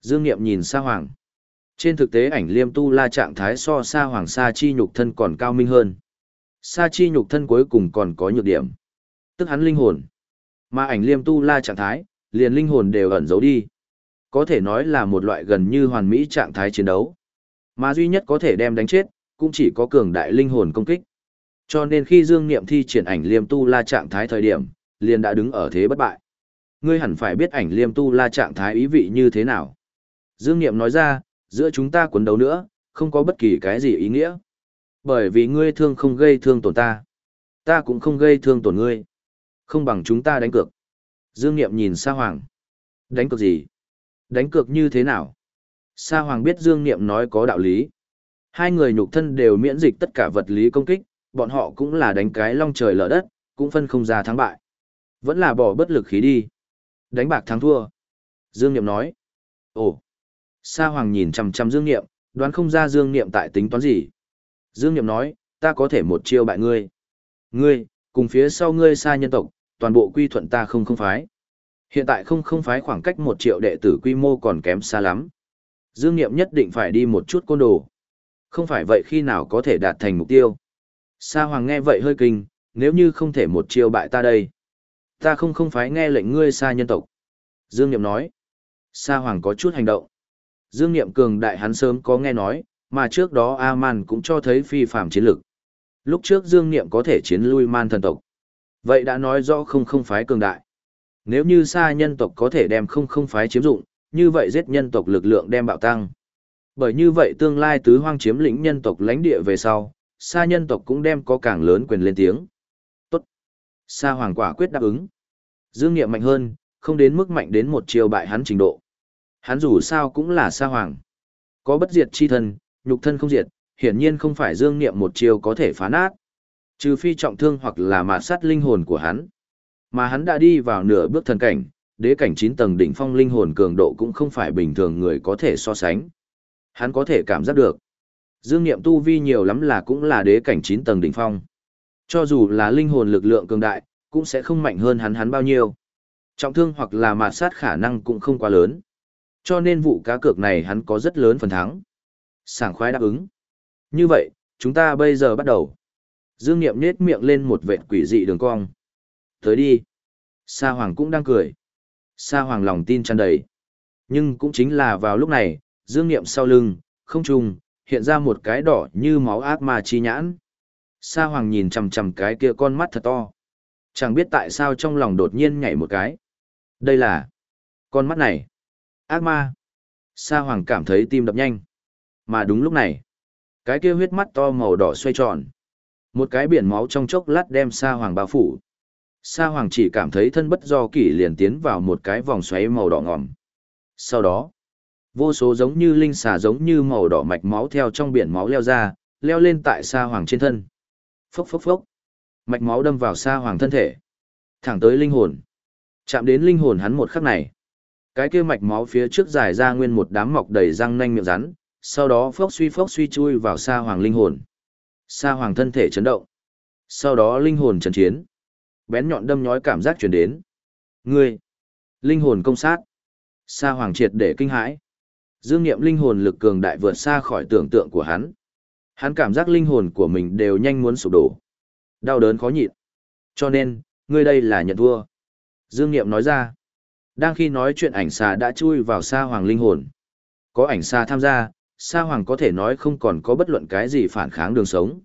Dương Niệm nhìn Sa Hoàng. Trên thực tế ảnh liêm tu la trạng thái so Sa Hoàng Sa chi nhục thân còn cao minh hơn. Sa chi nhục thân cuối cùng còn có nhược điểm. Tức hắn linh hồn. Mà ảnh liêm tu la trạng thái, liền linh hồn đều ẩn giấu đi. Có thể nói là một loại gần như hoàn mỹ trạng thái chiến đấu. Mà duy nhất có thể đem đánh chết, cũng chỉ có cường đại linh hồn công kích. Cho nên khi Dương Niệm thi triển ảnh liêm tu la trạng thái thời điểm, liền đã đứng ở thế bất bại. Ngươi hẳn phải biết ảnh liêm tu la trạng thái ý vị như thế nào. Dương Niệm nói ra, giữa chúng ta quấn đấu nữa, không có bất kỳ cái gì ý nghĩa. Bởi vì ngươi thương không gây thương tổn ta. Ta cũng không gây thương tổn ngươi. Không bằng chúng ta đánh cược. Dương Niệm nhìn Sa Hoàng. Đánh cược gì? Đánh cược như thế nào? Sa Hoàng biết Dương Niệm nói có đạo lý. Hai người nhục thân đều miễn dịch tất cả vật lý công kích, bọn họ cũng là đánh cái long trời lở đất, cũng phân không ra thắng bại. Vẫn là bỏ bất lực khí đi. Đánh bạc thắng thua. Dương Niệm nói. Ồ. Sa Hoàng nhìn chằm chằm Dương Niệm, đoán không ra Dương Niệm tại tính toán gì. Dương Niệm nói, ta có thể một chiêu bại ngươi. Ngươi, cùng phía sau ngươi xa nhân tộc, toàn bộ quy thuận ta không không phái. Hiện tại không không phái khoảng cách một triệu đệ tử quy mô còn kém xa lắm. Dương Niệm nhất định phải đi một chút côn đồ. Không phải vậy khi nào có thể đạt thành mục tiêu. Sa Hoàng nghe vậy hơi kinh, nếu như không thể một chiêu bại ta đây. Ta không không phái nghe lệnh ngươi xa nhân tộc. Dương Niệm nói. Sa Hoàng có chút hành động. Dương Niệm cường đại hắn sớm có nghe nói, mà trước đó A-man cũng cho thấy phi phạm chiến lực. Lúc trước Dương Niệm có thể chiến lui man thần tộc. Vậy đã nói rõ không không phái cường đại. Nếu như xa nhân tộc có thể đem không không phái chiếm dụng, như vậy giết nhân tộc lực lượng đem bạo tăng. Bởi như vậy tương lai tứ hoang chiếm lĩnh nhân tộc lãnh địa về sau, xa nhân tộc cũng đem có càng lớn quyền lên tiếng. Tốt. Sa hoàng quả quyết đáp ứng. Dương Niệm mạnh hơn, không đến mức mạnh đến một chiều bại hắn trình độ. Hắn dù sao cũng là sa hoàng. Có bất diệt chi thân, nhục thân không diệt, hiển nhiên không phải Dương Niệm một chiều có thể phá nát. Trừ phi trọng thương hoặc là mạt sát linh hồn của hắn. Mà hắn đã đi vào nửa bước thần cảnh, đế cảnh 9 tầng đỉnh phong linh hồn cường độ cũng không phải bình thường người có thể so sánh. Hắn có thể cảm giác được. Dương Niệm tu vi nhiều lắm là cũng là đế cảnh Chín tầng đỉnh phong. Cho dù là linh hồn lực lượng cường đại, cũng sẽ không mạnh hơn hắn hắn bao nhiêu. Trọng thương hoặc là mạt sát khả năng cũng không quá lớn. Cho nên vụ cá cược này hắn có rất lớn phần thắng. Sảng khoái đáp ứng. Như vậy, chúng ta bây giờ bắt đầu. Dương Niệm nết miệng lên một vệt quỷ dị đường cong. Tới đi. Sa Hoàng cũng đang cười. Sa Hoàng lòng tin tràn đầy. Nhưng cũng chính là vào lúc này, Dương Niệm sau lưng, không trung hiện ra một cái đỏ như máu ác ma chi nhãn. Sa Hoàng nhìn chằm chằm cái kia con mắt thật to. Chẳng biết tại sao trong lòng đột nhiên nhảy một cái. Đây là... Con mắt này. Ác ma. Sa Hoàng cảm thấy tim đập nhanh. Mà đúng lúc này, cái kia huyết mắt to màu đỏ xoay tròn. Một cái biển máu trong chốc lát đem Sa Hoàng bao phủ. Sa Hoàng chỉ cảm thấy thân bất do kỷ liền tiến vào một cái vòng xoáy màu đỏ ngòm. Sau đó, vô số giống như linh xà giống như màu đỏ mạch máu theo trong biển máu leo ra, leo lên tại Sa Hoàng trên thân. Phốc phốc phốc. Mạch máu đâm vào Sa Hoàng thân thể. Thẳng tới linh hồn. Chạm đến linh hồn hắn một khắc này. Cái kia mạch máu phía trước dài ra nguyên một đám mọc đầy răng nanh miệng rắn, sau đó phốc suy phốc suy chui vào Sa Hoàng linh hồn. Sa Hoàng thân thể chấn động. Sau đó linh hồn chấn chiến. Bén nhọn đâm nhói cảm giác truyền đến. Ngươi! Linh hồn công sát. Sa Hoàng triệt để kinh hãi. Dương nghiệm linh hồn lực cường đại vượt xa khỏi tưởng tượng của hắn. Hắn cảm giác linh hồn của mình đều nhanh muốn sụp đổ. Đau đớn khó nhịn. Cho nên, ngươi đây là nhận thua. Dương nghiệm nói ra. Đang khi nói chuyện ảnh xà đã chui vào Sa Hoàng linh hồn. Có ảnh xà tham gia, Sa Hoàng có thể nói không còn có bất luận cái gì phản kháng đường sống.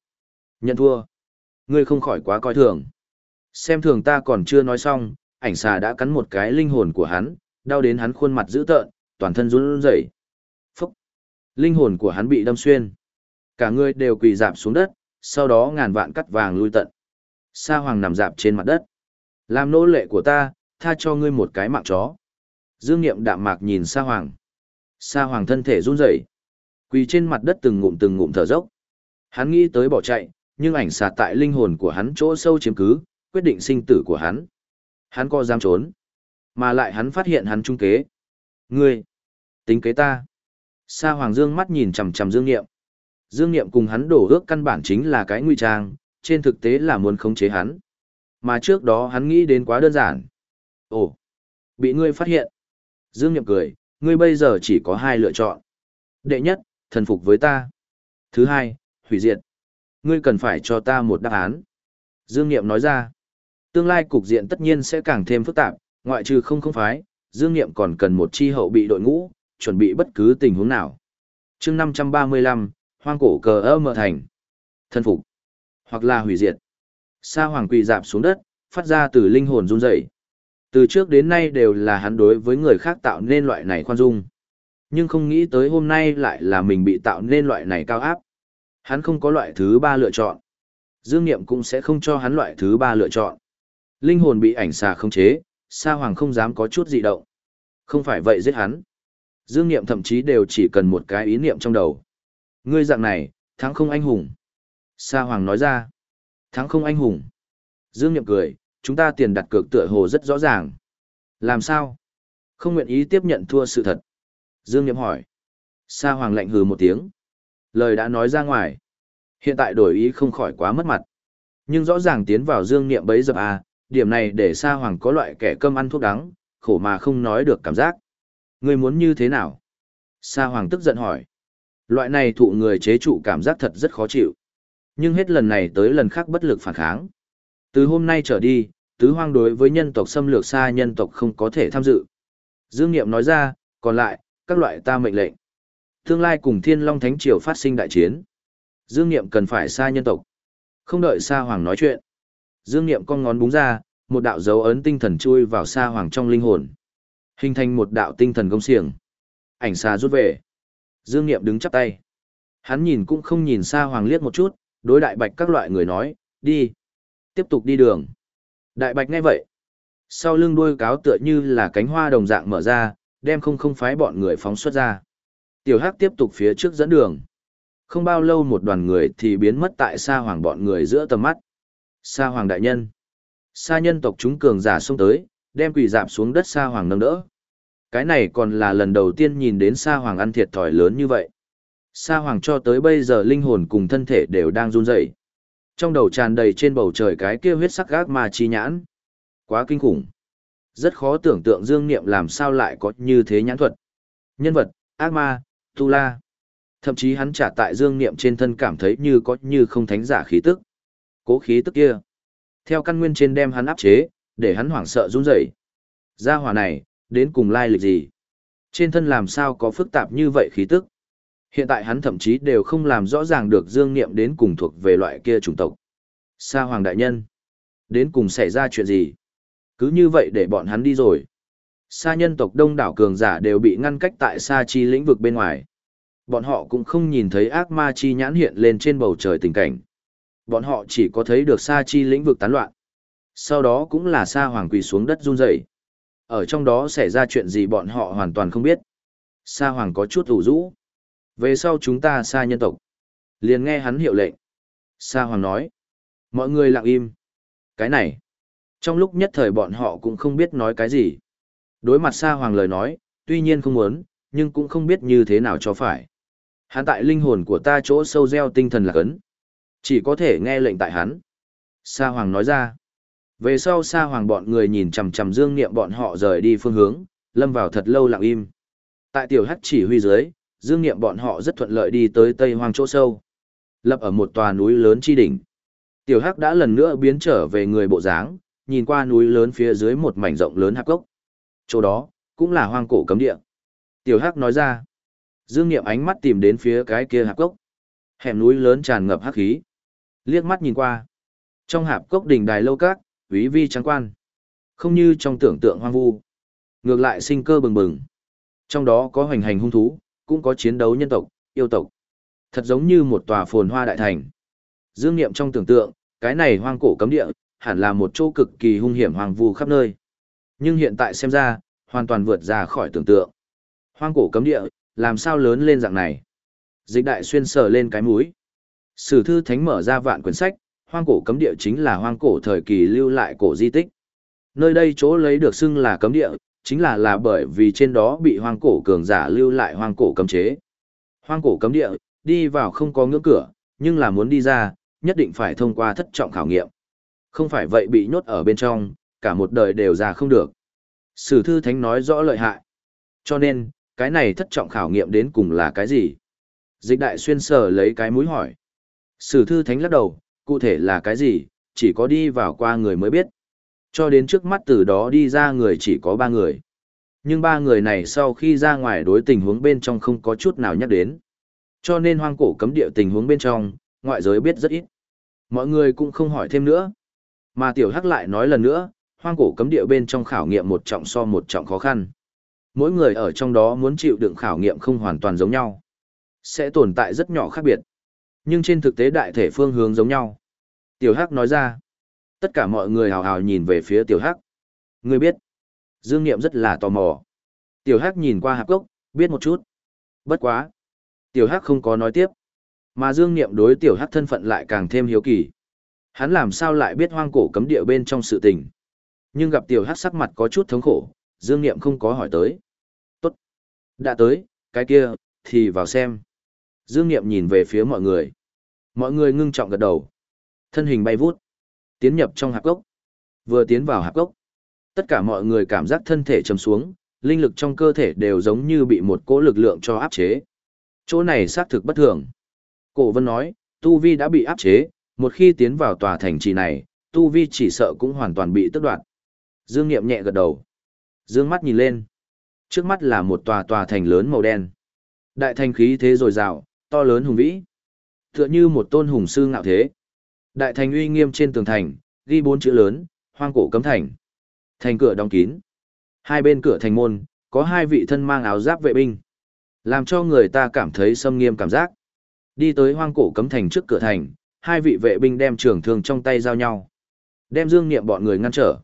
Nhận thua. Ngươi không khỏi quá coi thường. Xem thường ta còn chưa nói xong, ảnh xà đã cắn một cái linh hồn của hắn, đau đến hắn khuôn mặt dữ tợn, toàn thân run rẩy. Linh hồn của hắn bị đâm xuyên. Cả người đều quỳ dạp xuống đất, sau đó ngàn vạn cắt vàng lui tận. Sa Hoàng nằm dạp trên mặt đất. Làm nô lệ của ta, tha cho ngươi một cái mạng chó. Dương Niệm đạm mạc nhìn Sa Hoàng. Sa Hoàng thân thể run rẩy, quỳ trên mặt đất từng ngụm từng ngụm thở dốc. Hắn nghĩ tới bỏ chạy, nhưng ảnh xà tại linh hồn của hắn chỗ sâu chiếm cứ, quyết định sinh tử của hắn. Hắn có dám trốn, mà lại hắn phát hiện hắn trung kế. Ngươi, tính kế ta. Sa Hoàng Dương mắt nhìn chằm chằm Dương Niệm. Dương Niệm cùng hắn đổ ước căn bản chính là cái nguy trang, trên thực tế là muốn khống chế hắn. Mà trước đó hắn nghĩ đến quá đơn giản. Ồ, bị ngươi phát hiện. Dương Niệm cười, ngươi bây giờ chỉ có hai lựa chọn. Đệ nhất, thần phục với ta. Thứ hai, hủy diệt. Ngươi cần phải cho ta một đáp án. Dương Niệm nói ra, tương lai cục diện tất nhiên sẽ càng thêm phức tạp, ngoại trừ không không phái, Dương Niệm còn cần một chi hậu bị đội ngũ, chuẩn bị bất cứ tình huống nào. chương 535, hoang cổ cờ ơ mở thành. Thần phục, hoặc là hủy diệt. Sa hoàng quỳ dạp xuống đất, phát ra từ linh hồn run rẩy. Từ trước đến nay đều là hắn đối với người khác tạo nên loại này khoan dung. Nhưng không nghĩ tới hôm nay lại là mình bị tạo nên loại này cao áp. Hắn không có loại thứ ba lựa chọn. Dương Niệm cũng sẽ không cho hắn loại thứ ba lựa chọn. Linh hồn bị ảnh xà khống chế, Sa Hoàng không dám có chút dị động. Không phải vậy giết hắn. Dương Niệm thậm chí đều chỉ cần một cái ý niệm trong đầu. Ngươi dạng này, thắng không anh hùng. Sa Hoàng nói ra. Thắng không anh hùng. Dương Niệm cười, chúng ta tiền đặt cược tựa hồ rất rõ ràng. Làm sao? Không nguyện ý tiếp nhận thua sự thật. Dương Niệm hỏi. Sa Hoàng lạnh hừ một tiếng. Lời đã nói ra ngoài. Hiện tại đổi ý không khỏi quá mất mặt. Nhưng rõ ràng tiến vào Dương Niệm bấy giờ à, điểm này để Sa Hoàng có loại kẻ cơm ăn thuốc đắng, khổ mà không nói được cảm giác. Ngươi muốn như thế nào? Sa Hoàng tức giận hỏi. Loại này thụ người chế trụ cảm giác thật rất khó chịu. Nhưng hết lần này tới lần khác bất lực phản kháng. Từ hôm nay trở đi, tứ hoang đối với nhân tộc xâm lược xa nhân tộc không có thể tham dự. Dương Niệm nói ra, còn lại, các loại ta mệnh lệnh. Tương lai cùng Thiên Long Thánh Triều phát sinh đại chiến. Dương Niệm cần phải xa nhân tộc. Không đợi Sa Hoàng nói chuyện. Dương Niệm con ngón búng ra, một đạo dấu ấn tinh thần chui vào Sa Hoàng trong linh hồn. Hình thành một đạo tinh thần công xiềng. Ảnh xa rút về. Dương Niệm đứng chắp tay. Hắn nhìn cũng không nhìn xa Hoàng liếc một chút, đối đại bạch các loại người nói, đi. Tiếp tục đi đường. Đại bạch nghe vậy. Sau lưng đuôi cáo tựa như là cánh hoa đồng dạng mở ra, đem không không phái bọn người phóng xuất ra. Tiểu Hắc tiếp tục phía trước dẫn đường. Không bao lâu một đoàn người thì biến mất tại xa Hoàng bọn người giữa tầm mắt. Sa Hoàng đại nhân. Sa nhân tộc chúng cường giả xông tới, đem quỷ dạp xuống đất Sa Hoàng nâng đỡ. Cái này còn là lần đầu tiên nhìn đến Sa Hoàng ăn thiệt thòi lớn như vậy. Sa Hoàng cho tới bây giờ linh hồn cùng thân thể đều đang run rẩy. Trong đầu tràn đầy trên bầu trời cái kia huyết sắc gác mà chi nhãn. Quá kinh khủng. Rất khó tưởng tượng Dương Niệm làm sao lại có như thế nhãn thuật. Nhân vật, ác ma, tu la. Thậm chí hắn trả tại Dương Niệm trên thân cảm thấy như có như không thánh giả khí tức. Cố khí tức kia. Theo căn nguyên trên đem hắn áp chế, để hắn hoảng sợ run rẩy. Gia hỏa này, đến cùng lai lịch gì? Trên thân làm sao có phức tạp như vậy khí tức? Hiện tại hắn thậm chí đều không làm rõ ràng được Dương Niệm đến cùng thuộc về loại kia chủng tộc. Sa Hoàng Đại Nhân. Đến cùng xảy ra chuyện gì? Cứ như vậy để bọn hắn đi rồi. Sa nhân tộc đông đảo cường giả đều bị ngăn cách tại Sa chi lĩnh vực bên ngoài. Bọn họ cũng không nhìn thấy ác ma chi nhãn hiện lên trên bầu trời tình cảnh. Bọn họ chỉ có thấy được Sa chi lĩnh vực tán loạn. Sau đó cũng là Sa Hoàng quỳ xuống đất run rẩy. Ở trong đó xảy ra chuyện gì bọn họ hoàn toàn không biết. Sa Hoàng có chút ủ rũ. Về sau chúng ta Sa nhân tộc. Liền nghe hắn hiệu lệnh. Sa Hoàng nói. Mọi người lặng im. Cái này. Trong lúc nhất thời bọn họ cũng không biết nói cái gì. Đối mặt Sa Hoàng lời nói, tuy nhiên không muốn, nhưng cũng không biết như thế nào cho phải. Hắn tại linh hồn của ta chỗ sâu gieo tinh thần là cấn. Chỉ có thể nghe lệnh tại hắn. Sa Hoàng nói ra. Về sau xa Hoàng bọn người nhìn chằm chằm dương niệm bọn họ rời đi phương hướng, lâm vào thật lâu lặng im. Tại tiểu hắc chỉ huy dưới, dương niệm bọn họ rất thuận lợi đi tới Tây Hoang chỗ sâu. Lập ở một tòa núi lớn chi đỉnh. Tiểu hắc đã lần nữa biến trở về người bộ dáng, nhìn qua núi lớn phía dưới một mảnh rộng lớn hạp cốc. Chỗ đó, cũng là hoang cổ cấm địa. Tiểu Hắc nói ra. Dương Niệm ánh mắt tìm đến phía cái kia hạp cốc. Hẻm núi lớn tràn ngập hắc khí. Liếc mắt nhìn qua. Trong hạp cốc đỉnh đài lâu các, quý vi trắng quan. Không như trong tưởng tượng hoang vu. Ngược lại sinh cơ bừng bừng. Trong đó có hoành hành hung thú, cũng có chiến đấu nhân tộc, yêu tộc. Thật giống như một tòa phồn hoa đại thành. Dương Niệm trong tưởng tượng, cái này hoang cổ cấm địa, hẳn là một chỗ cực kỳ hung hiểm hoang vu khắp nơi. Nhưng hiện tại xem ra, hoàn toàn vượt ra khỏi tưởng tượng. Hoang cổ cấm địa, làm sao lớn lên dạng này? Dịch đại xuyên sờ lên cái mũi. Sử thư thánh mở ra vạn quyển sách, hoang cổ cấm địa chính là hoang cổ thời kỳ lưu lại cổ di tích. Nơi đây chỗ lấy được xưng là cấm địa, chính là là bởi vì trên đó bị hoang cổ cường giả lưu lại hoang cổ cấm chế. Hoang cổ cấm địa, đi vào không có ngưỡng cửa, nhưng là muốn đi ra, nhất định phải thông qua thất trọng khảo nghiệm. Không phải vậy bị nhốt ở bên trong, cả một đời đều ra không được. Sử thư thánh nói rõ lợi hại. Cho nên, cái này thất trọng khảo nghiệm đến cùng là cái gì? Dịch đại xuyên sở lấy cái mũi hỏi. Sử thư thánh lắc đầu, cụ thể là cái gì, chỉ có đi vào qua người mới biết. Cho đến trước mắt từ đó đi ra người chỉ có ba người. Nhưng ba người này sau khi ra ngoài đối tình huống bên trong không có chút nào nhắc đến. Cho nên hoang cổ cấm địa tình huống bên trong, ngoại giới biết rất ít. Mọi người cũng không hỏi thêm nữa. Mà tiểu hắc lại nói lần nữa, hoang cổ cấm địa bên trong khảo nghiệm một trọng so một trọng khó khăn. Mỗi người ở trong đó muốn chịu đựng khảo nghiệm không hoàn toàn giống nhau. Sẽ tồn tại rất nhỏ khác biệt. Nhưng trên thực tế đại thể phương hướng giống nhau. Tiểu hắc nói ra. Tất cả mọi người hào hào nhìn về phía tiểu hắc. Người biết. Dương Niệm rất là tò mò. Tiểu hắc nhìn qua hạp gốc, biết một chút. Bất quá. Tiểu hắc không có nói tiếp. Mà Dương Niệm đối tiểu hắc thân phận lại càng thêm hiếu kỳ. Hắn làm sao lại biết hoang cổ cấm địa bên trong sự tình. Nhưng gặp tiểu hắc sắc mặt có chút thống khổ, Dương Niệm không có hỏi tới. Tốt. Đã tới, cái kia, thì vào xem. Dương Niệm nhìn về phía mọi người. Mọi người ngưng trọng gật đầu. Thân hình bay vút. Tiến nhập trong hạp gốc. Vừa tiến vào hạp gốc. Tất cả mọi người cảm giác thân thể trầm xuống, linh lực trong cơ thể đều giống như bị một cỗ lực lượng cho áp chế. Chỗ này xác thực bất thường. Cổ vân nói, Tu Vi đã bị áp chế, một khi tiến vào tòa thành trì này, Tu Vi chỉ sợ cũng hoàn toàn bị tước đoạt. Dương Niệm nhẹ gật đầu. Dương mắt nhìn lên. Trước mắt là một tòa tòa thành lớn màu đen. Đại thành khí thế dồi rào to lớn hùng vĩ. Tựa như một tôn hùng sư ngạo thế. Đại thành uy nghiêm trên tường thành, ghi bốn chữ lớn, hoang cổ cấm thành. Thành cửa đóng kín. Hai bên cửa thành môn, có hai vị thân mang áo giáp vệ binh. Làm cho người ta cảm thấy xâm nghiêm cảm giác. Đi tới hoang cổ cấm thành trước cửa thành, hai vị vệ binh đem trường thương trong tay giao nhau. Đem dương niệm bọn người ngăn trở.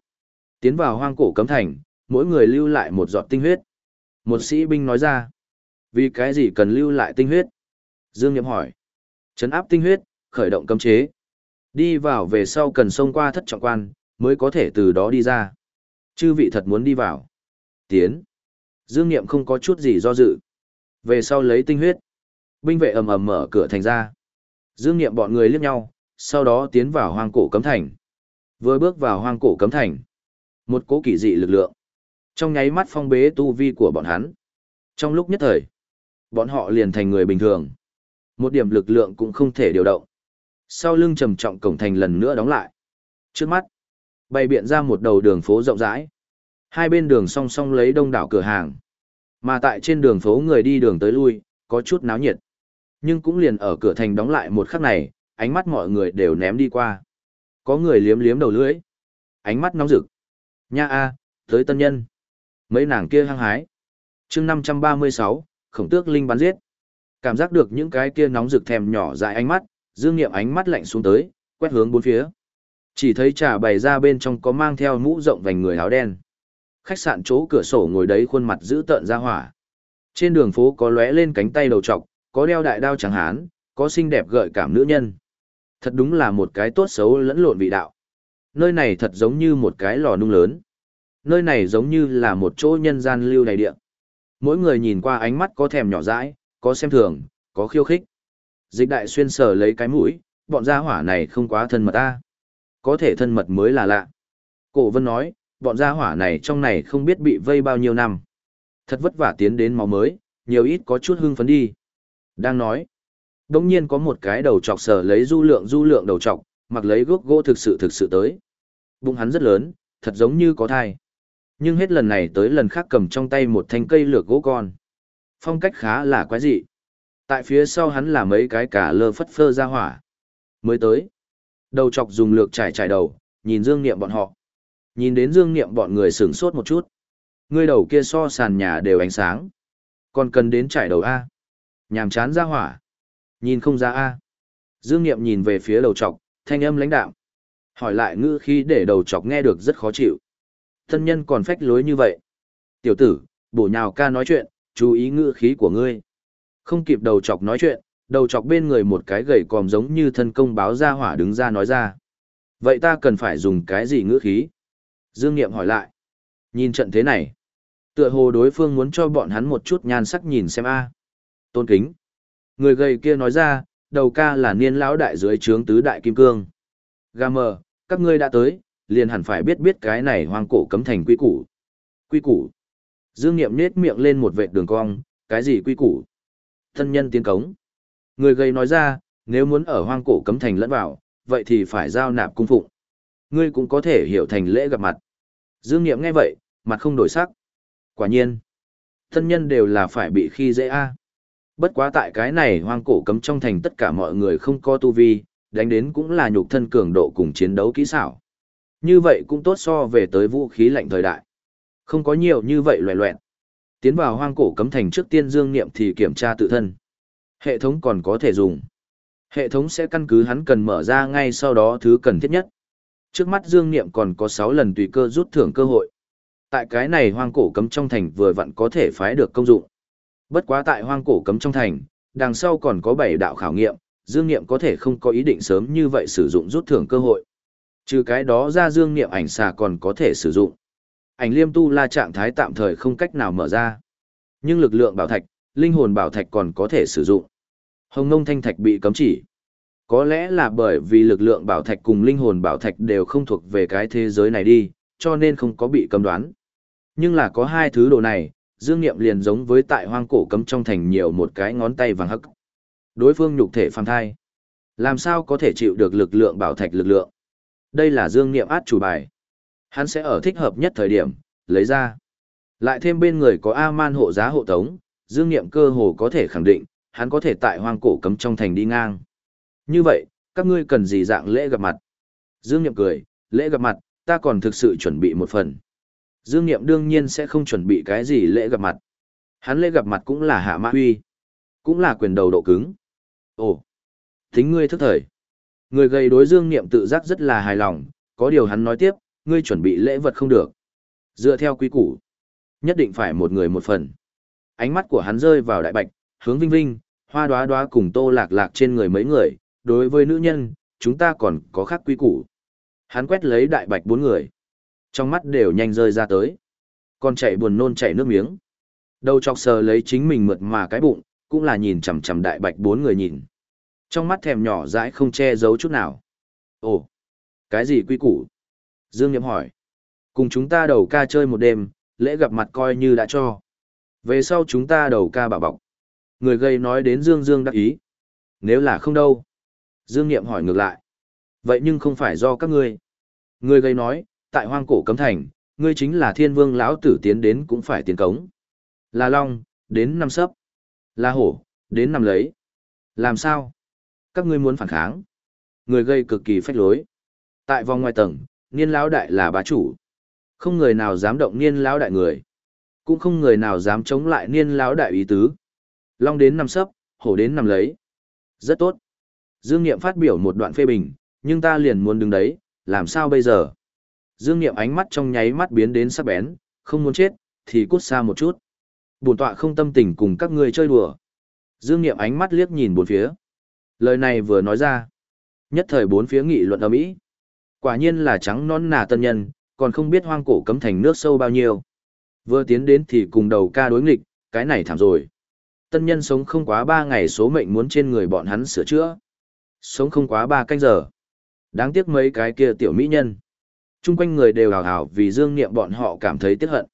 Tiến vào hoang cổ cấm thành, mỗi người lưu lại một giọt tinh huyết. Một sĩ binh nói ra. Vì cái gì cần lưu lại tinh huyết? Dương niệm hỏi. Chấn áp tinh huyết, khởi động cấm chế. Đi vào về sau cần xông qua thất trọng quan, mới có thể từ đó đi ra. Chư vị thật muốn đi vào. Tiến. Dương Niệm không có chút gì do dự. Về sau lấy tinh huyết. Binh vệ ầm ầm mở cửa thành ra. Dương Niệm bọn người liếc nhau, sau đó tiến vào hoang cổ cấm thành. Vừa bước vào hoang cổ cấm thành. Một cố kỳ dị lực lượng. Trong nháy mắt phong bế tu vi của bọn hắn. Trong lúc nhất thời, bọn họ liền thành người bình thường. Một điểm lực lượng cũng không thể điều động. Sau lưng trầm trọng cổng thành lần nữa đóng lại. Trước mắt, bày biện ra một đầu đường phố rộng rãi. Hai bên đường song song lấy đông đảo cửa hàng. Mà tại trên đường phố người đi đường tới lui, có chút náo nhiệt. Nhưng cũng liền ở cửa thành đóng lại một khắc này, ánh mắt mọi người đều ném đi qua. Có người liếm liếm đầu lưỡi. Ánh mắt nóng rực. Nha a, tới tân nhân. Mấy nàng kia hăng hái. chương 536, khổng tước linh bắn giết. Cảm giác được những cái kia nóng rực thèm nhỏ dại ánh mắt, Dương Niệm ánh mắt lạnh xuống tới, quét hướng bốn phía. Chỉ thấy trà bày ra bên trong có mang theo mũ rộng vành người áo đen. Khách sạn chỗ cửa sổ ngồi đấy khuôn mặt giữ tợn ra hỏa. Trên đường phố có lóe lên cánh tay đầu trọc, có đeo đại đao chẳng hán, có xinh đẹp gợi cảm nữ nhân. Thật đúng là một cái tốt xấu lẫn lộn vị đạo. Nơi này thật giống như một cái lò nung lớn. Nơi này giống như là một chỗ nhân gian lưu đầy địa. Mỗi người nhìn qua ánh mắt có thèm nhỏ dãi, có xem thường, có khiêu khích. Dịch đại xuyên sở lấy cái mũi, bọn gia hỏa này không quá thân mật ta. Có thể thân mật mới là lạ. Cổ vân nói, bọn gia hỏa này trong này không biết bị vây bao nhiêu năm. Thật vất vả tiến đến máu mới, nhiều ít có chút hưng phấn đi. Đang nói, đống nhiên có một cái đầu chọc sở lấy du lượng du lượng đầu chọc, mặc lấy gốc gỗ thực sự thực sự tới. Bụng hắn rất lớn, thật giống như có thai. Nhưng hết lần này tới lần khác cầm trong tay một thanh cây lược gỗ con. Phong cách khá là quái dị. Tại phía sau hắn là mấy cái cả lơ phất phơ ra hỏa. Mới tới. Đầu chọc dùng lược trải trải đầu, nhìn Dương Niệm bọn họ. Nhìn đến Dương Niệm bọn người sửng sốt một chút. Ngươi đầu kia so sàn nhà đều ánh sáng. Còn cần đến trải đầu A. Nhàm chán ra hỏa. Nhìn không ra A. Dương Niệm nhìn về phía đầu chọc, thanh âm lãnh đạm. Hỏi lại ngữ khi để đầu chọc nghe được rất khó chịu. Thân nhân còn phách lối như vậy. Tiểu tử, bổ nhào ca nói chuyện, chú ý ngữ khí của ngươi. Không kịp đầu chọc nói chuyện, đầu chọc bên người một cái gậy còm giống như thân công báo ra hỏa đứng ra nói ra. Vậy ta cần phải dùng cái gì ngữ khí? Dương Niệm hỏi lại. Nhìn trận thế này. Tựa hồ đối phương muốn cho bọn hắn một chút nhan sắc nhìn xem a. Tôn kính. Người gầy kia nói ra, đầu ca là niên lão đại dưới trướng tứ đại kim cương. Gà mờ, các ngươi đã tới, liền hẳn phải biết biết cái này hoang cổ cấm thành quy củ. Quy củ. Dương Niệm nết miệng lên một vệt đường cong, cái gì quy củ? Thân nhân tiến cống. Người gây nói ra, nếu muốn ở hoang cổ cấm thành lẫn vào, vậy thì phải giao nạp cung phụng. Ngươi cũng có thể hiểu thành lễ gặp mặt. Dương Niệm nghe vậy, mặt không đổi sắc. Quả nhiên, thân nhân đều là phải bị khi dễ a. Bất quá tại cái này hoang cổ cấm trong thành tất cả mọi người không có tu vi, đánh đến cũng là nhục thân cường độ cùng chiến đấu kỹ xảo. Như vậy cũng tốt so về tới vũ khí lạnh thời đại. Không có nhiều như vậy loẹ loẹn. Tiến vào hoang cổ cấm thành trước tiên dương niệm thì kiểm tra tự thân. Hệ thống còn có thể dùng. Hệ thống sẽ căn cứ hắn cần mở ra ngay sau đó thứ cần thiết nhất. Trước mắt dương niệm còn có 6 lần tùy cơ rút thưởng cơ hội. Tại cái này hoang cổ cấm trong thành vừa vặn có thể phái được công dụng. Bất quá tại hoang cổ cấm trong thành, đằng sau còn có 7 đạo khảo nghiệm, dương niệm có thể không có ý định sớm như vậy sử dụng rút thưởng cơ hội. Trừ cái đó ra dương niệm ảnh xà còn có thể sử dụng. Ảnh liêm tu la trạng thái tạm thời không cách nào mở ra. Nhưng lực lượng bảo thạch, linh hồn bảo thạch còn có thể sử dụng. Hồng ngông thanh thạch bị cấm chỉ. Có lẽ là bởi vì lực lượng bảo thạch cùng linh hồn bảo thạch đều không thuộc về cái thế giới này đi, cho nên không có bị cấm đoán. Nhưng là có hai thứ đồ này, dương nghiệm liền giống với tại hoang cổ cấm trong thành nhiều một cái ngón tay vàng hắc. Đối phương nhục thể phàm thai. Làm sao có thể chịu được lực lượng bảo thạch lực lượng? Đây là dương nghiệm át chủ bài. Hắn sẽ ở thích hợp nhất thời điểm, lấy ra. Lại thêm bên người có A-man hộ giá hộ tống, dương nghiệm cơ hồ có thể khẳng định, hắn có thể tại hoang cổ cấm trong thành đi ngang. Như vậy, các ngươi cần gì dạng lễ gặp mặt? Dương nghiệm cười, lễ gặp mặt, ta còn thực sự chuẩn bị một phần. Dương nghiệm đương nhiên sẽ không chuẩn bị cái gì lễ gặp mặt. Hắn lễ gặp mặt cũng là hạ mã huy, cũng là quyền đầu độ cứng. Ồ, tính ngươi thức thời. Người gầy đối Dương Niệm tự giác rất là hài lòng, có điều hắn nói tiếp, ngươi chuẩn bị lễ vật không được. Dựa theo quy củ, nhất định phải một người một phần. Ánh mắt của hắn rơi vào đại bạch, hướng vinh vinh, hoa đoá đoá cùng tô lạc lạc trên người mấy người, đối với nữ nhân, chúng ta còn có khác quy củ. Hắn quét lấy đại bạch bốn người. Trong mắt đều nhanh rơi ra tới. Còn chạy buồn nôn chảy nước miếng. Đầu chọc sờ lấy chính mình mượt mà cái bụng, cũng là nhìn chằm chằm đại bạch bốn người nhìn. Trong mắt thèm nhỏ dãi không che giấu chút nào. Ồ, cái gì quy củ? Dương Niệm hỏi. Cùng chúng ta đầu ca chơi một đêm, lễ gặp mặt coi như đã cho. Về sau chúng ta đầu ca bảo bọc. Người gây nói đến Dương Dương đắc ý. Nếu là không đâu. Dương Niệm hỏi ngược lại. Vậy nhưng không phải do các ngươi. Người gây nói, tại hoang cổ cấm thành, ngươi chính là thiên vương lão tử tiến đến cũng phải tiến cống. Là long, đến năm sấp. Là hổ, đến năm lấy. Làm sao? Các ngươi muốn phản kháng. Người gây cực kỳ phách lối. Tại vòng ngoài tầng, niên lão đại là bá chủ. Không người nào dám động niên lão đại người. Cũng không người nào dám chống lại niên lão đại ý tứ. Long đến năm sấp, hổ đến năm lấy. Rất tốt. Dương Niệm phát biểu một đoạn phê bình, nhưng ta liền muốn đứng đấy, làm sao bây giờ? Dương Niệm ánh mắt trong nháy mắt biến đến sắc bén, không muốn chết, thì cút xa một chút. Bổn tọa không tâm tình cùng các ngươi chơi đùa. Dương Niệm ánh mắt liếc nhìn bốn phía. Lời này vừa nói ra. Nhất thời bốn phía nghị luận ở mỹ. Quả nhiên là trắng non nà tân nhân, còn không biết hoang cổ cấm thành nước sâu bao nhiêu. Vừa tiến đến thì cùng đầu ca đối nghịch, cái này thảm rồi. Tân nhân sống không quá ba ngày số mệnh muốn trên người bọn hắn sửa chữa. Sống không quá ba canh giờ. Đáng tiếc mấy cái kia tiểu mỹ nhân. Trung quanh người đều hào hào vì dương niệm bọn họ cảm thấy tiếc hận.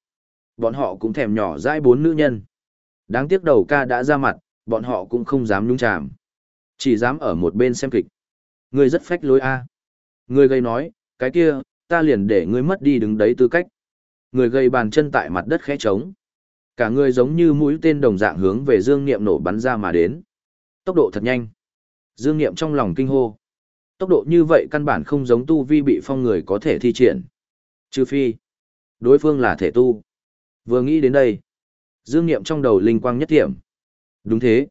Bọn họ cũng thèm nhỏ dãi bốn nữ nhân. Đáng tiếc đầu ca đã ra mặt, bọn họ cũng không dám nhúng chàm. Chỉ dám ở một bên xem kịch. Người rất phách lối a. Người gây nói, cái kia, ta liền để ngươi mất đi đứng đấy tư cách. Người gây bàn chân tại mặt đất khẽ trống. Cả người giống như mũi tên đồng dạng hướng về Dương Niệm nổ bắn ra mà đến. Tốc độ thật nhanh. Dương Niệm trong lòng kinh hô. Tốc độ như vậy căn bản không giống tu vi bị phong người có thể thi triển. Trừ phi, đối phương là thể tu. Vừa nghĩ đến đây, dương Niệm trong đầu linh quang nhất thiểm. Đúng thế.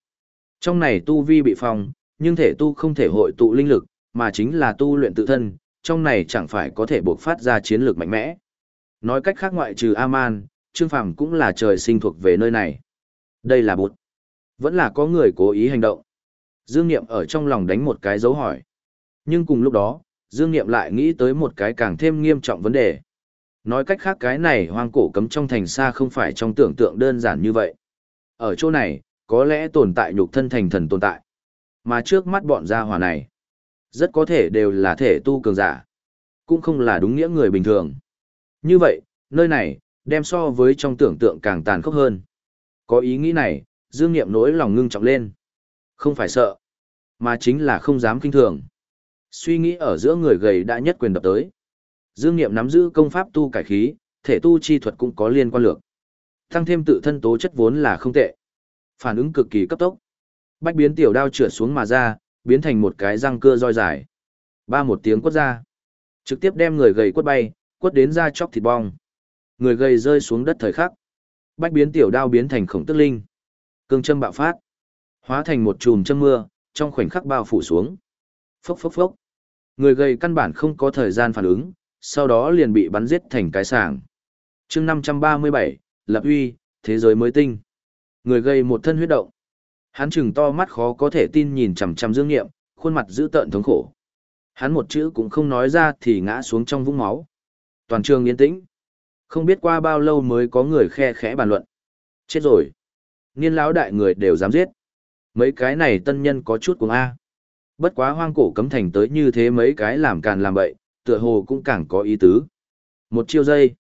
Trong này tu vi bị phong, nhưng thể tu không thể hội tụ linh lực, mà chính là tu luyện tự thân, trong này chẳng phải có thể buộc phát ra chiến lược mạnh mẽ. Nói cách khác ngoại trừ Aman, Trương Phàm cũng là trời sinh thuộc về nơi này. Đây là bụt. Vẫn là có người cố ý hành động. Dương Niệm ở trong lòng đánh một cái dấu hỏi. Nhưng cùng lúc đó, Dương Niệm lại nghĩ tới một cái càng thêm nghiêm trọng vấn đề. Nói cách khác cái này hoang cổ cấm trong thành xa không phải trong tưởng tượng đơn giản như vậy. Ở chỗ này, có lẽ tồn tại nhục thân thành thần tồn tại. Mà trước mắt bọn gia hỏa này, rất có thể đều là thể tu cường giả. Cũng không là đúng nghĩa người bình thường. Như vậy, nơi này, đem so với trong tưởng tượng càng tàn khốc hơn. Có ý nghĩ này, Dương Niệm nỗi lòng ngưng trọng lên. Không phải sợ, mà chính là không dám kinh thường. Suy nghĩ ở giữa người gầy đã nhất quyền đập tới. Dương Niệm nắm giữ công pháp tu cải khí, thể tu chi thuật cũng có liên quan lược. Tăng thêm tự thân tố chất vốn là không tệ. Phản ứng cực kỳ cấp tốc. Bách biến tiểu đao trượt xuống mà ra, biến thành một cái răng cưa roi dài. Ba một tiếng quất ra. Trực tiếp đem người gầy quất bay, quất đến ra chóc thịt bong. Người gầy rơi xuống đất thời khắc. Bách biến tiểu đao biến thành khổng tức linh. Cương châm bạo phát. Hóa thành một chùm châm mưa, trong khoảnh khắc bao phủ xuống. Phốc phốc phốc. Người gầy căn bản không có thời gian phản ứng, sau đó liền bị bắn giết thành cái sàng. chương 537, Lập uy, thế giới mới tinh. Người gầy một thân huyết động. Hắn chừng to mắt khó có thể tin nhìn chằm chằm Dương Nghiệm, khuôn mặt dữ tợn thống khổ. Hắn một chữ cũng không nói ra thì ngã xuống trong vũng máu. Toàn trường yên tĩnh. Không biết qua bao lâu mới có người khe khẽ bàn luận. Chết rồi. Niên lão đại người đều dám giết. Mấy cái này tân nhân có chút cùng A. Bất quá hoang cổ cấm thành tới như thế mấy cái làm càn làm bậy, tựa hồ cũng càng có ý tứ. Một chiêu dây.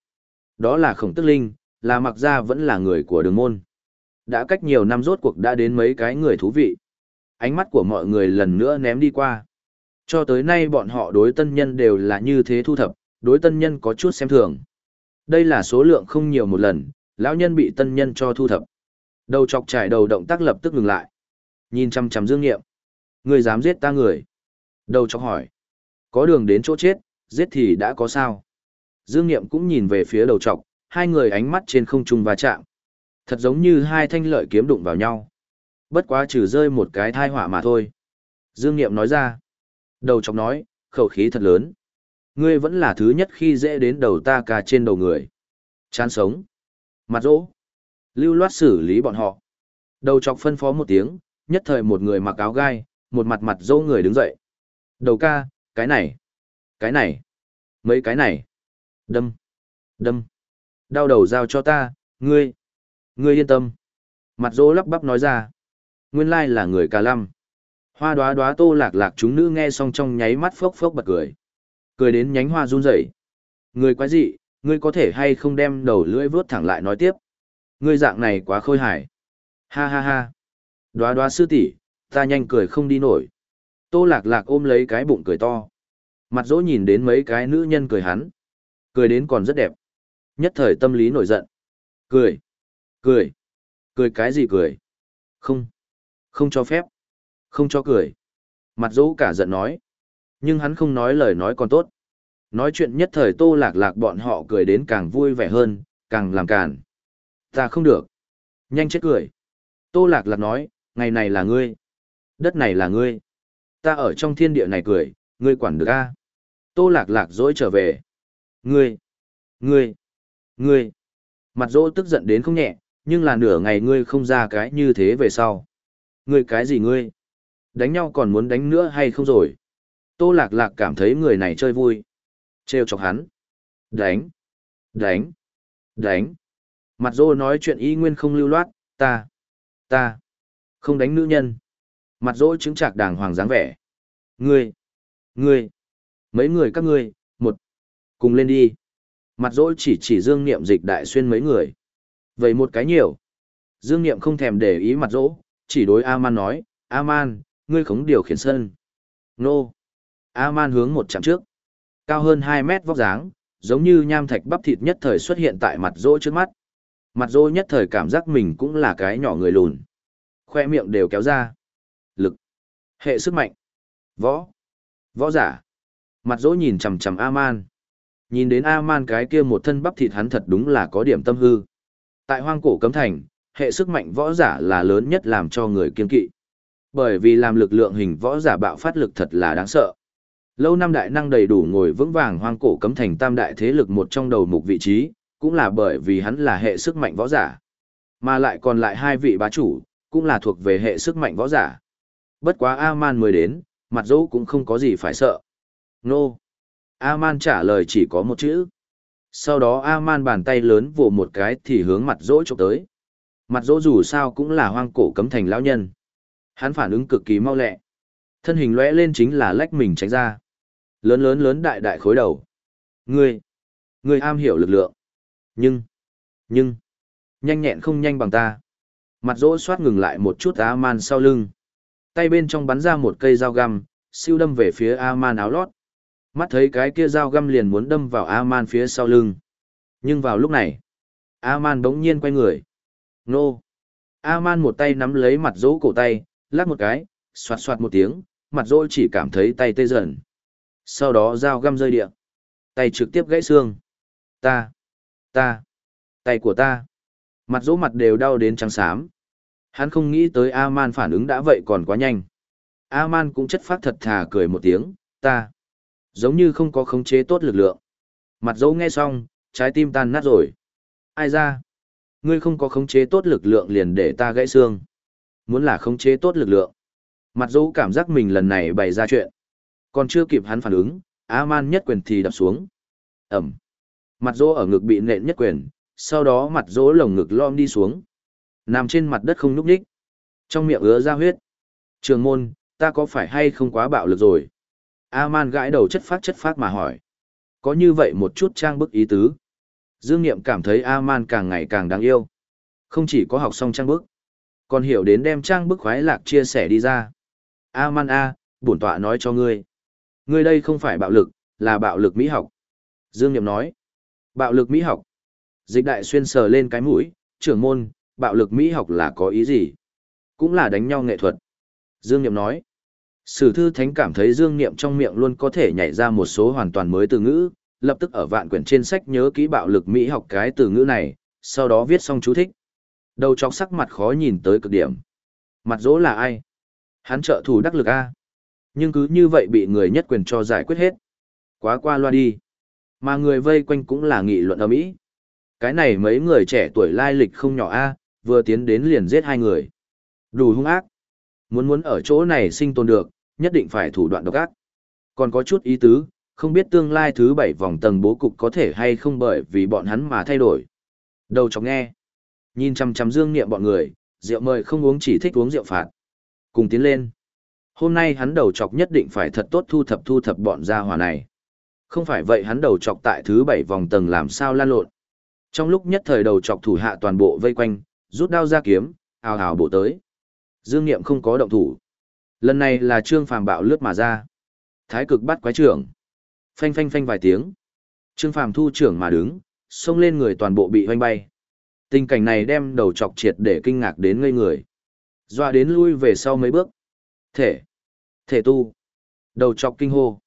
Đó là khổng tức linh, là mặc ra vẫn là người của đường môn. Đã cách nhiều năm rốt cuộc đã đến mấy cái người thú vị. Ánh mắt của mọi người lần nữa ném đi qua. Cho tới nay bọn họ đối tân nhân đều là như thế thu thập, đối tân nhân có chút xem thường. Đây là số lượng không nhiều một lần, lão nhân bị tân nhân cho thu thập. Đầu chọc trải đầu động tác lập tức ngừng lại. Nhìn chăm chăm dương nghiệm. Người dám giết ta người. Đầu chọc hỏi. Có đường đến chỗ chết, giết thì đã có sao. Dương nghiệm cũng nhìn về phía đầu chọc, hai người ánh mắt trên không trung va chạm. Thật giống như hai thanh lợi kiếm đụng vào nhau. Bất quá trừ rơi một cái thai họa mà thôi. Dương nghiệm nói ra. Đầu chọc nói, khẩu khí thật lớn. Ngươi vẫn là thứ nhất khi dễ đến đầu ta cả trên đầu người. Chán sống. Mặt rỗ. Lưu loát xử lý bọn họ. Đầu chọc phân phó một tiếng, nhất thời một người mặc áo gai, một mặt mặt dâu người đứng dậy. Đầu ca, cái này, cái này, mấy cái này. Đâm, đâm. Đau đầu giao cho ta, ngươi, ngươi yên tâm. Mặt dỗ lắp bắp nói ra. Nguyên lai là người cà lăm. Hoa đoá đoá tô lạc lạc chúng nữ nghe xong trong nháy mắt phốc phốc bật cười. Cười đến nhánh hoa run rẩy. Người quái dị, ngươi có thể hay không đem đầu lưỡi vướt thẳng lại nói tiếp. Ngươi dạng này quá khôi hài. Ha ha ha. Đoá đoá sư tỷ, ta nhanh cười không đi nổi. Tô lạc lạc ôm lấy cái bụng cười to. Mặt dỗ nhìn đến mấy cái nữ nhân cười hắn. Cười đến còn rất đẹp. Nhất thời tâm lý nổi giận. Cười. Cười. Cười cái gì cười? Không. Không cho phép. Không cho cười. Mặt dỗ cả giận nói. Nhưng hắn không nói lời nói còn tốt. Nói chuyện nhất thời tô lạc lạc bọn họ cười đến càng vui vẻ hơn, càng làm càn. Ta không được. Nhanh chết cười. Tô lạc lạc nói, ngày này là ngươi. Đất này là ngươi. Ta ở trong thiên địa này cười, ngươi quản được a Tô lạc lạc dỗi trở về. Ngươi. Ngươi. Ngươi. Mặt dỗ tức giận đến không nhẹ, nhưng là nửa ngày ngươi không ra cái như thế về sau. Ngươi cái gì ngươi? Đánh nhau còn muốn đánh nữa hay không rồi? Tô lạc lạc cảm thấy người này chơi vui. Trêu chọc hắn. Đánh. Đánh. Đánh. Mặt dô nói chuyện y nguyên không lưu loát, ta. Ta. Không đánh nữ nhân. Mặt dỗ chứng trạc đàng hoàng dáng vẻ. Ngươi. Ngươi. Mấy người các ngươi, một. Cùng lên đi. Mặt dỗ chỉ chỉ dương niệm dịch đại xuyên mấy người. Vậy một cái nhiều. Dương niệm không thèm để ý mặt dỗ, chỉ đối A-man nói, A-man, ngươi khống điều khiển sân. Nô. A-man hướng một chạm trước. Cao hơn 2 mét vóc dáng, giống như nham thạch bắp thịt nhất thời xuất hiện tại mặt dỗ trước mắt. Mặt dỗ nhất thời cảm giác mình cũng là cái nhỏ người lùn. Khoe miệng đều kéo ra. Lực. Hệ sức mạnh. Võ. Võ giả. Mặt dỗ nhìn chằm chằm A-man. Nhìn đến A-man cái kia một thân bắp thịt hắn thật đúng là có điểm tâm hư. Tại hoang cổ cấm thành, hệ sức mạnh võ giả là lớn nhất làm cho người kiên kỵ. Bởi vì làm lực lượng hình võ giả bạo phát lực thật là đáng sợ. Lâu năm đại năng đầy đủ ngồi vững vàng hoang cổ cấm thành tam đại thế lực một trong đầu mục vị trí, cũng là bởi vì hắn là hệ sức mạnh võ giả. Mà lại còn lại hai vị bá chủ, cũng là thuộc về hệ sức mạnh võ giả. Bất quá A-man mới đến, mặt dỗ cũng không có gì phải sợ. Nô. A-man trả lời chỉ có một chữ. Sau đó A-man bàn tay lớn vồ một cái thì hướng mặt dỗ chụp tới. Mặt dỗ dù sao cũng là hoang cổ cấm thành lão nhân. Hắn phản ứng cực kỳ mau lẹ. Thân hình lóe lên chính là lách mình tránh ra. Lớn lớn lớn đại đại khối đầu. Ngươi, ngươi am hiểu lực lượng. Nhưng, nhưng, nhanh nhẹn không nhanh bằng ta. Mặt rỗ xoát ngừng lại một chút A-man sau lưng. Tay bên trong bắn ra một cây dao găm, siêu đâm về phía A-man áo lót. Mắt thấy cái kia dao găm liền muốn đâm vào A-man phía sau lưng. Nhưng vào lúc này, A-man bỗng nhiên quay người. Nô! A-man một tay nắm lấy mặt rỗ cổ tay, lắc một cái, xoạt xoạt một tiếng, mặt rỗ chỉ cảm thấy tay tê dần. Sau đó dao găm rơi địa. Tay trực tiếp gãy xương. Ta! Ta! Tay của ta! Mặt rỗ mặt đều đau đến trắng xám. Hắn không nghĩ tới A-man phản ứng đã vậy còn quá nhanh. A-man cũng chất phát thật thà cười một tiếng, ta. Giống như không có khống chế tốt lực lượng. Mặt dấu nghe xong, trái tim tan nát rồi. Ai ra? Ngươi không có khống chế tốt lực lượng liền để ta gãy xương. Muốn là khống chế tốt lực lượng. Mặt dấu cảm giác mình lần này bày ra chuyện. Còn chưa kịp hắn phản ứng, A-man nhất quyền thì đập xuống. Ẩm. Mặt dấu ở ngực bị nện nhất quyền, sau đó mặt dỗ lồng ngực lom đi xuống. Nằm trên mặt đất không núp đích. Trong miệng ứa ra huyết. Trường môn, ta có phải hay không quá bạo lực rồi? A-man gãi đầu chất phát chất phát mà hỏi. Có như vậy một chút trang bức ý tứ. Dương Niệm cảm thấy A-man càng ngày càng đáng yêu. Không chỉ có học xong trang bức, còn hiểu đến đem trang bức khoái lạc chia sẻ đi ra. A-man A, bổn tọa nói cho ngươi. Ngươi đây không phải bạo lực, là bạo lực mỹ học. Dương Niệm nói. Bạo lực mỹ học. Dịch đại xuyên sờ lên cái mũi, trưởng môn, bạo lực mỹ học là có ý gì? Cũng là đánh nhau nghệ thuật. Dương Niệm nói. Sử thư thánh cảm thấy Dương Niệm trong miệng luôn có thể nhảy ra một số hoàn toàn mới từ ngữ, lập tức ở vạn quyển trên sách nhớ kỹ bạo lực mỹ học cái từ ngữ này, sau đó viết xong chú thích. Đầu chọc sắc mặt khó nhìn tới cực điểm. Mặt dỗ là ai? Hắn trợ thủ đắc lực A. Nhưng cứ như vậy bị người nhất quyền cho giải quyết hết. Quá qua loa đi. Mà người vây quanh cũng là nghị luận ở mỹ. Cái này mấy người trẻ tuổi lai lịch không nhỏ A, vừa tiến đến liền giết hai người. Đủ hung ác. Muốn muốn ở chỗ này sinh tồn được, nhất định phải thủ đoạn độc ác. Còn có chút ý tứ, không biết tương lai thứ bảy vòng tầng bố cục có thể hay không bởi vì bọn hắn mà thay đổi. Đầu chọc nghe. Nhìn chăm chăm dương niệm bọn người, rượu mời không uống chỉ thích uống rượu phạt. Cùng tiến lên. Hôm nay hắn đầu chọc nhất định phải thật tốt thu thập thu thập bọn gia hỏa này. Không phải vậy hắn đầu chọc tại thứ bảy vòng tầng làm sao lan lộn. Trong lúc nhất thời đầu chọc thủ hạ toàn bộ vây quanh, rút đao ra kiếm, ào ào bộ tới. Dương Niệm không có động thủ. Lần này là Trương Phàm bạo lướt mà ra. Thái cực bắt quái trưởng. Phanh phanh phanh vài tiếng. Trương Phàm thu trưởng mà đứng, xông lên người toàn bộ bị hoanh bay. Tình cảnh này đem đầu chọc triệt để kinh ngạc đến ngây người. Doa đến lui về sau mấy bước. Thể. Thể tu. Đầu chọc kinh hô.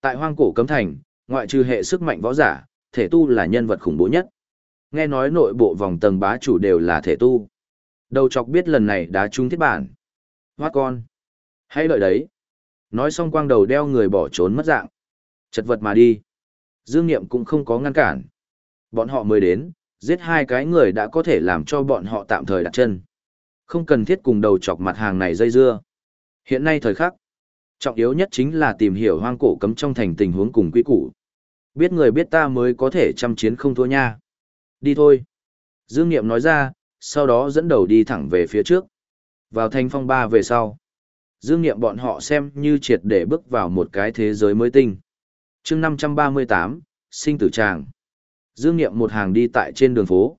Tại hoang cổ cấm thành, ngoại trừ hệ sức mạnh võ giả, thể tu là nhân vật khủng bố nhất. Nghe nói nội bộ vòng tầng bá chủ đều là thể tu. Đầu chọc biết lần này đá trúng thiết bản. Hoát con. Hãy đợi đấy. Nói xong quang đầu đeo người bỏ trốn mất dạng. Chật vật mà đi. Dương Niệm cũng không có ngăn cản. Bọn họ mới đến, giết hai cái người đã có thể làm cho bọn họ tạm thời đặt chân. Không cần thiết cùng đầu chọc mặt hàng này dây dưa. Hiện nay thời khắc, trọng yếu nhất chính là tìm hiểu hoang cổ cấm trong thành tình huống cùng quy củ. Biết người biết ta mới có thể chăm chiến không thua nha. Đi thôi. Dương Niệm nói ra, sau đó dẫn đầu đi thẳng về phía trước. Vào thanh phong ba về sau. Dương Niệm bọn họ xem như triệt để bước vào một cái thế giới mới tinh. chương 538, sinh tử tràng. Dương Niệm một hàng đi tại trên đường phố.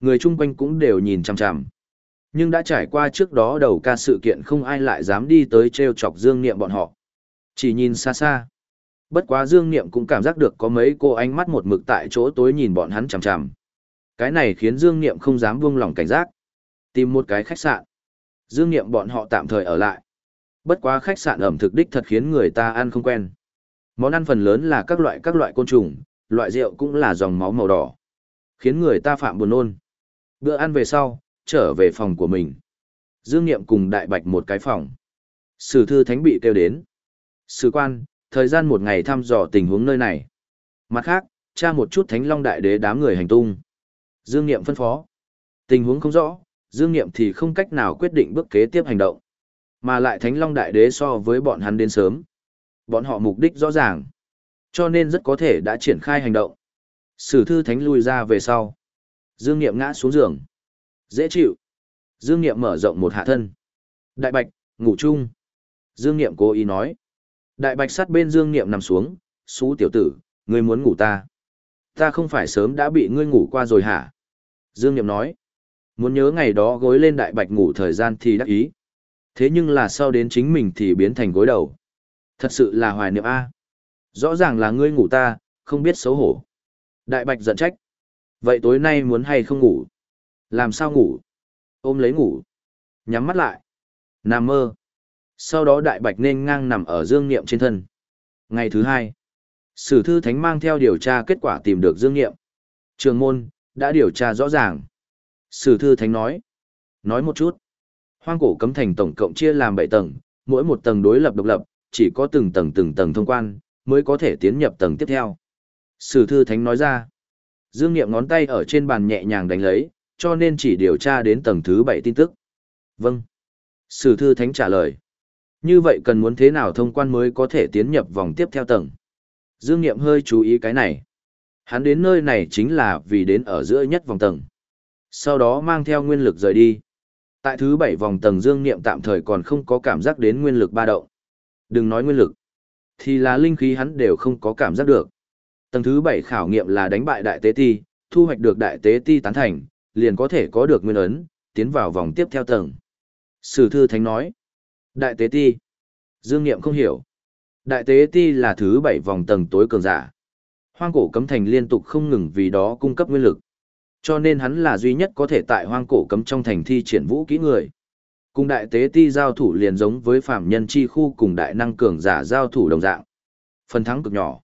Người chung quanh cũng đều nhìn chằm chằm. Nhưng đã trải qua trước đó đầu ca sự kiện không ai lại dám đi tới treo chọc Dương Niệm bọn họ. Chỉ nhìn xa xa. Bất quá Dương Niệm cũng cảm giác được có mấy cô ánh mắt một mực tại chỗ tối nhìn bọn hắn chằm chằm. Cái này khiến Dương Niệm không dám buông lỏng cảnh giác. Tìm một cái khách sạn. Dương Niệm bọn họ tạm thời ở lại. Bất quá khách sạn ẩm thực đích thật khiến người ta ăn không quen. Món ăn phần lớn là các loại các loại côn trùng, loại rượu cũng là dòng máu màu đỏ. Khiến người ta phạm buồn nôn. Bữa ăn về sau, trở về phòng của mình. Dương Niệm cùng Đại Bạch một cái phòng. Sử thư thánh bị kêu đến. Sử quan, thời gian một ngày thăm dò tình huống nơi này. Mặt khác, tra một chút thánh long đại đế đám người hành tung. Dương Niệm phân phó. Tình huống không rõ, Dương Niệm thì không cách nào quyết định bước kế tiếp hành động. Mà lại thánh long đại đế so với bọn hắn đến sớm. Bọn họ mục đích rõ ràng. Cho nên rất có thể đã triển khai hành động. Sử thư thánh lui ra về sau. Dương Niệm ngã xuống giường. Dễ chịu. Dương Niệm mở rộng một hạ thân. Đại Bạch, ngủ chung. Dương Niệm cố ý nói. Đại Bạch sát bên Dương Niệm nằm xuống, xú tiểu tử, ngươi muốn ngủ ta. Ta không phải sớm đã bị ngươi ngủ qua rồi hả? Dương Niệm nói. Muốn nhớ ngày đó gối lên Đại Bạch ngủ thời gian thì đắc ý. Thế nhưng là sau đến chính mình thì biến thành gối đầu. Thật sự là hoài niệm A. Rõ ràng là ngươi ngủ ta, không biết xấu hổ. Đại Bạch giận trách. Vậy tối nay muốn hay không ngủ? Làm sao ngủ? Ôm lấy ngủ. Nhắm mắt lại. Nằm mơ. Sau đó Đại Bạch nên ngang nằm ở Dương Niệm trên thân. Ngày thứ hai, Sử thư thánh mang theo điều tra kết quả tìm được Dương Niệm. Trường môn, đã điều tra rõ ràng. Sử thư thánh nói. Nói một chút. Hoang cổ cấm thành tổng cộng chia làm 7 tầng, mỗi một tầng đối lập độc lập, chỉ có từng tầng từng tầng thông quan, mới có thể tiến nhập tầng tiếp theo. Sử thư thánh nói ra. Dương Niệm ngón tay ở trên bàn nhẹ nhàng đánh lấy, cho nên chỉ điều tra đến tầng thứ 7 tin tức. Vâng. Sử thư thánh trả lời. Như vậy cần muốn thế nào thông quan mới có thể tiến nhập vòng tiếp theo tầng? Dương Niệm hơi chú ý cái này. Hắn đến nơi này chính là vì đến ở giữa nhất vòng tầng. Sau đó mang theo nguyên lực rời đi. Tại thứ bảy vòng tầng Dương Niệm tạm thời còn không có cảm giác đến nguyên lực ba động. Đừng nói nguyên lực. Thì là linh khí hắn đều không có cảm giác được. Tầng thứ bảy khảo nghiệm là đánh bại đại tế ti, thu hoạch được đại tế ti tán thành, liền có thể có được nguyên ấn, tiến vào vòng tiếp theo tầng. Sử thư thánh nói. Đại tế ti. Dương Niệm không hiểu. Đại tế ti là thứ bảy vòng tầng tối cường giả. Hoang cổ cấm thành liên tục không ngừng vì đó cung cấp nguyên lực. Cho nên hắn là duy nhất có thể tại hoang cổ cấm trong thành thi triển vũ kỹ người. Cùng đại tế ti giao thủ liền giống với phạm nhân chi khu cùng đại năng cường giả giao thủ đồng dạng. Phần thắng cực nhỏ.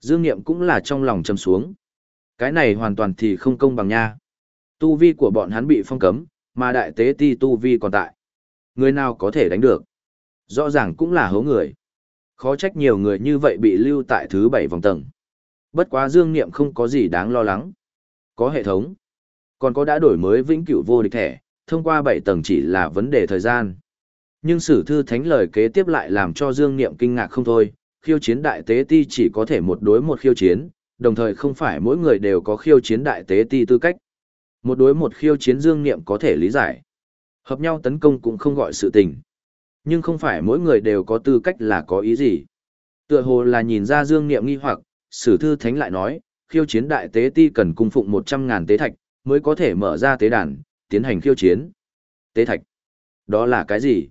Dương Niệm cũng là trong lòng châm xuống. Cái này hoàn toàn thì không công bằng nha. Tu vi của bọn hắn bị phong cấm, mà đại tế ti tu vi còn tại. Người nào có thể đánh được? Rõ ràng cũng là hố người. Khó trách nhiều người như vậy bị lưu tại thứ bảy vòng tầng. Bất quá dương niệm không có gì đáng lo lắng. Có hệ thống. Còn có đã đổi mới vĩnh cửu vô địch thẻ, thông qua bảy tầng chỉ là vấn đề thời gian. Nhưng sử thư thánh lời kế tiếp lại làm cho dương niệm kinh ngạc không thôi. Khiêu chiến đại tế ti chỉ có thể một đối một khiêu chiến, đồng thời không phải mỗi người đều có khiêu chiến đại tế ti tư cách. Một đối một khiêu chiến dương niệm có thể lý giải. Hợp nhau tấn công cũng không gọi sự tình. Nhưng không phải mỗi người đều có tư cách là có ý gì. Tựa hồ là nhìn ra dương niệm nghi hoặc, sử thư thánh lại nói, khiêu chiến đại tế ti cần cung phụng 100.000 tế thạch, mới có thể mở ra tế đàn, tiến hành khiêu chiến. Tế thạch. Đó là cái gì?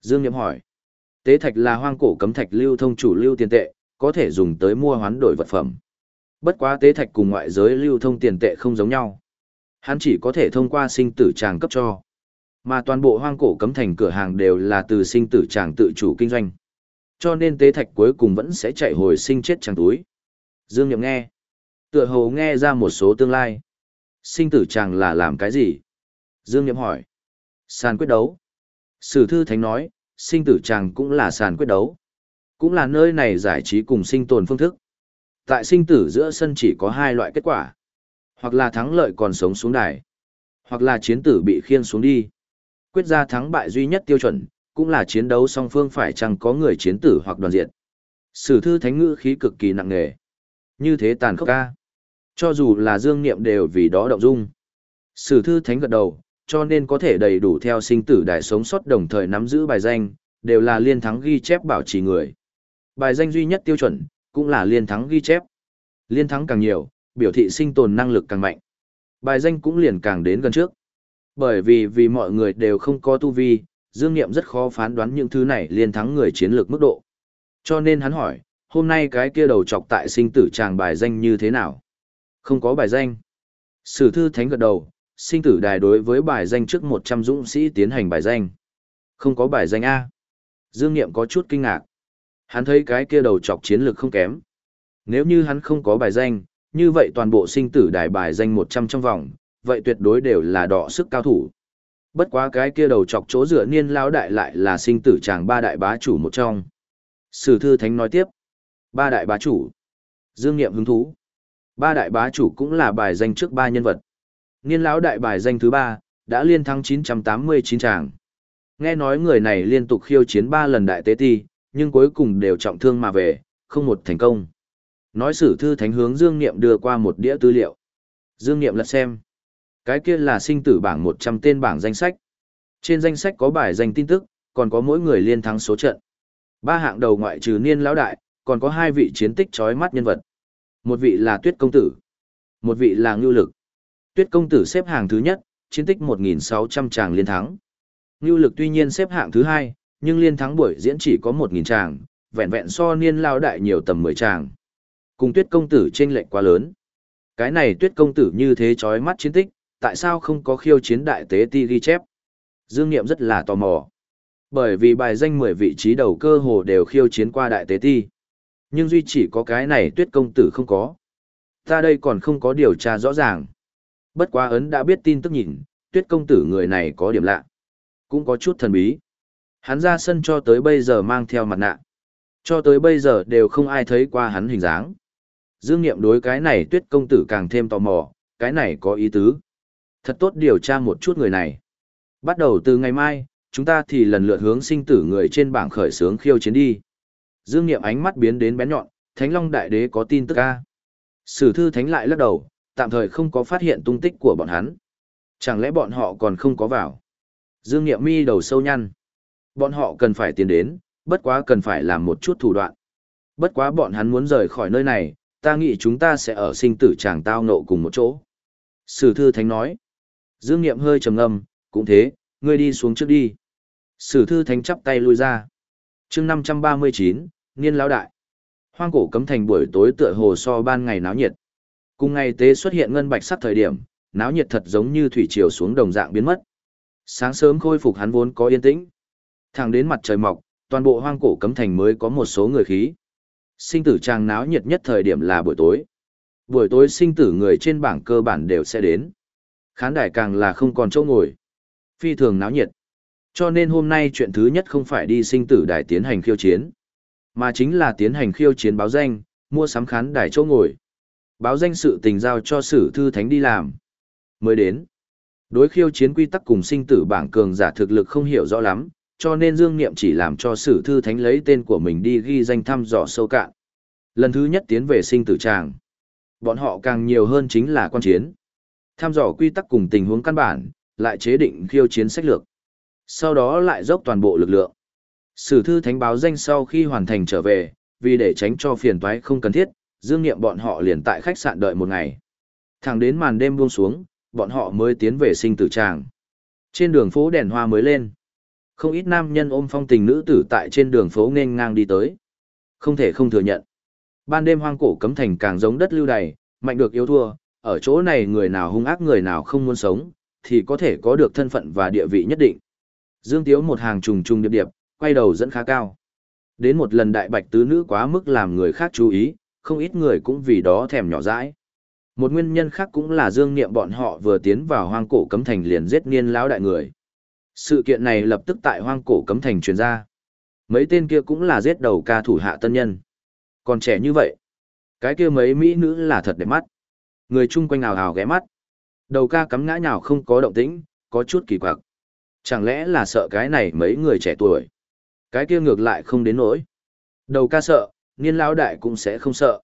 Dương Niệm hỏi. Tế thạch là hoang cổ cấm thạch lưu thông chủ lưu tiền tệ, có thể dùng tới mua hoán đổi vật phẩm. Bất quá tế thạch cùng ngoại giới lưu thông tiền tệ không giống nhau. Hắn chỉ có thể thông qua sinh tử tràng cấp cho. Mà toàn bộ hoang cổ cấm thành cửa hàng đều là từ sinh tử tràng tự chủ kinh doanh. Cho nên tế thạch cuối cùng vẫn sẽ chạy hồi sinh chết tràng túi. Dương Niệm nghe. Tựa hồ nghe ra một số tương lai. Sinh tử tràng là làm cái gì? Dương Niệm hỏi. Sàn quyết đấu. Sử thư thánh nói, sinh tử tràng cũng là sàn quyết đấu. Cũng là nơi này giải trí cùng sinh tồn phương thức. Tại sinh tử giữa sân chỉ có hai loại kết quả. Hoặc là thắng lợi còn sống xuống đài. Hoặc là chiến tử bị khiên xuống đi. Quyết ra thắng bại duy nhất tiêu chuẩn, cũng là chiến đấu song phương phải chăng có người chiến tử hoặc đoàn diện. Sử thư thánh ngữ khí cực kỳ nặng nề. Như thế tàn khốc ca. Cho dù là dương niệm đều vì đó động dung. Sử thư thánh gật đầu, cho nên có thể đầy đủ theo sinh tử đại sống sót đồng thời nắm giữ bài danh, đều là liên thắng ghi chép bảo trì người. Bài danh duy nhất tiêu chuẩn, cũng là liên thắng ghi chép. Liên thắng càng nhiều, biểu thị sinh tồn năng lực càng mạnh. Bài danh cũng liền càng đến gần trước. Bởi vì vì mọi người đều không có tu vi, Dương Niệm rất khó phán đoán những thứ này liên thắng người chiến lược mức độ. Cho nên hắn hỏi, hôm nay cái kia đầu chọc tại sinh tử tràng bài danh như thế nào? Không có bài danh. Sử thư thánh gật đầu, sinh tử đài đối với bài danh trước 100 dũng sĩ tiến hành bài danh. Không có bài danh A. Dương Niệm có chút kinh ngạc. Hắn thấy cái kia đầu chọc chiến lược không kém. Nếu như hắn không có bài danh, như vậy toàn bộ sinh tử đài bài danh 100 trong vòng, vậy tuyệt đối đều là đỏ sức cao thủ. Bất quá cái kia đầu chọc chỗ dựa niên lao đại lại là sinh tử chàng ba đại bá chủ một trong. Sử thư thánh nói tiếp. Ba đại bá chủ. Dương Niệm hứng thú. Ba đại bá chủ cũng là bài danh trước ba nhân vật. Niên lão đại bài danh thứ ba, đã liên thắng 989 tràng. Nghe nói người này liên tục khiêu chiến ba lần đại tế ti, nhưng cuối cùng đều trọng thương mà về, không một thành công. Nói sử thư thánh hướng Dương Niệm đưa qua một đĩa tư liệu. Dương Niệm lật xem. Cái kia là sinh tử bảng 100 tên bảng danh sách. Trên danh sách có bài danh tin tức, còn có mỗi người liên thắng số trận. Ba hạng đầu ngoại trừ niên lão đại, còn có hai vị chiến tích chói mắt nhân vật. Một vị là Tuyết công tử, một vị là Ngưu Lực. Tuyết công tử xếp hạng thứ nhất, chiến tích 1.600 tràng liên thắng. Ngưu Lực tuy nhiên xếp hạng thứ hai, nhưng liên thắng buổi diễn chỉ có 1.000 tràng, vẹn vẹn so niên lao đại nhiều tầm 10 tràng. Cùng Tuyết công tử chênh lệch quá lớn. Cái này Tuyết công tử như thế chói mắt chiến tích, tại sao không có khiêu chiến đại tế ti ghi chép? Dương Niệm rất là tò mò. Bởi vì bài danh 10 vị trí đầu cơ hồ đều khiêu chiến qua đại tế ti. Nhưng duy chỉ có cái này tuyết công tử không có. Ta đây còn không có điều tra rõ ràng. Bất quá ấn đã biết tin tức nhìn, tuyết công tử người này có điểm lạ. Cũng có chút thần bí. Hắn ra sân cho tới bây giờ mang theo mặt nạ. Cho tới bây giờ đều không ai thấy qua hắn hình dáng. Dương Niệm đối cái này tuyết công tử càng thêm tò mò, cái này có ý tứ. Thật tốt điều tra một chút người này. Bắt đầu từ ngày mai, chúng ta thì lần lượt hướng sinh tử người trên bảng khởi sướng khiêu chiến đi. Dương Niệm ánh mắt biến đến bén nhọn, Thánh Long Đại Đế có tin tức a. Sử thư thánh lại lắc đầu, tạm thời không có phát hiện tung tích của bọn hắn. Chẳng lẽ bọn họ còn không có vào? Dương Niệm mi đầu sâu nhăn. Bọn họ cần phải tiến đến, bất quá cần phải làm một chút thủ đoạn. Bất quá bọn hắn muốn rời khỏi nơi này, ta nghĩ chúng ta sẽ ở sinh tử chàng tao nộ cùng một chỗ. Sử thư thánh nói. Dương Niệm hơi trầm ngâm, cũng thế, ngươi đi xuống trước đi. Sử thư thánh chắp tay lui ra. chương 539, Niên Lão Đại. Hoang cổ cấm thành buổi tối tựa hồ so ban ngày náo nhiệt. Cùng ngày tế xuất hiện ngân bạch sắc thời điểm, náo nhiệt thật giống như thủy triều xuống đồng dạng biến mất. Sáng sớm khôi phục hắn vốn có yên tĩnh. Thẳng đến mặt trời mọc, toàn bộ hoang cổ cấm thành mới có một số người khí. Sinh tử trang náo nhiệt nhất thời điểm là buổi tối. Buổi tối sinh tử người trên bảng cơ bản đều sẽ đến. Khán đài càng là không còn chỗ ngồi. Phi thường náo nhiệt. Cho nên hôm nay chuyện thứ nhất không phải đi sinh tử đài tiến hành khiêu chiến, mà chính là tiến hành khiêu chiến báo danh, mua sắm khán đài chỗ ngồi. Báo danh sự tình giao cho sử thư thánh đi làm. Mới đến. Đối khiêu chiến quy tắc cùng sinh tử bảng cường giả thực lực không hiểu rõ lắm, cho nên Dương Niệm chỉ làm cho sử thư thánh lấy tên của mình đi ghi danh thăm dò sâu cạn. Lần thứ nhất tiến về sinh tử tràng. Bọn họ càng nhiều hơn chính là quan chiến. Thăm dò quy tắc cùng tình huống căn bản, lại chế định khiêu chiến sách lược sau đó lại dốc toàn bộ lực lượng. Sử thư thánh báo danh sau khi hoàn thành trở về, vì để tránh cho phiền toái không cần thiết, dương nghiệm bọn họ liền tại khách sạn đợi một ngày. Thẳng đến màn đêm buông xuống, bọn họ mới tiến về sinh tử tràng. Trên đường phố đèn hoa mới lên. Không ít nam nhân ôm phong tình nữ tử tại trên đường phố nên ngang đi tới. Không thể không thừa nhận. Ban đêm hoang cổ cấm thành càng giống đất lưu đày, mạnh được yếu thua, ở chỗ này người nào hung ác người nào không muốn sống, thì có thể có được thân phận và địa vị nhất định. Dương Tiếu một hàng trùng trùng điệp điệp, quay đầu dẫn khá cao. Đến một lần đại bạch tứ nữ quá mức làm người khác chú ý, không ít người cũng vì đó thèm nhỏ dãi. Một nguyên nhân khác cũng là dương niệm bọn họ vừa tiến vào hoang cổ cấm thành liền giết niên lão đại người. Sự kiện này lập tức tại hoang cổ cấm thành truyền ra. Mấy tên kia cũng là giết đầu ca thủ hạ tân nhân. Còn trẻ như vậy, cái kia mấy mỹ nữ là thật đẹp mắt. Người chung quanh ào ào ghé mắt. Đầu ca cắm ngã nhào không có động tĩnh, có chút kỳ quặc. Chẳng lẽ là sợ cái này mấy người trẻ tuổi? Cái kia ngược lại không đến nỗi. Đầu ca sợ, niên lão đại cũng sẽ không sợ.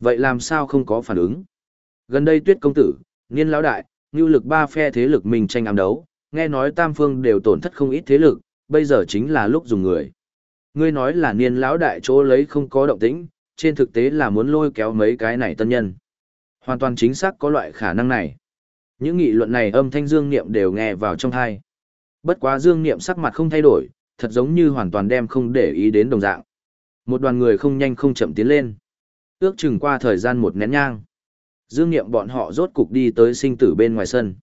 Vậy làm sao không có phản ứng? Gần đây tuyết công tử, niên lão đại, ngưu lực ba phe thế lực mình tranh ám đấu, nghe nói tam phương đều tổn thất không ít thế lực, bây giờ chính là lúc dùng người. Ngươi nói là niên lão đại chỗ lấy không có động tĩnh, trên thực tế là muốn lôi kéo mấy cái này tân nhân. Hoàn toàn chính xác có loại khả năng này. Những nghị luận này âm thanh dương niệm đều nghe vào trong thai. Bất quá Dương Niệm sắc mặt không thay đổi, thật giống như hoàn toàn đem không để ý đến đồng dạng. Một đoàn người không nhanh không chậm tiến lên. Ước chừng qua thời gian một nén nhang. Dương Niệm bọn họ rốt cục đi tới sinh tử bên ngoài sân.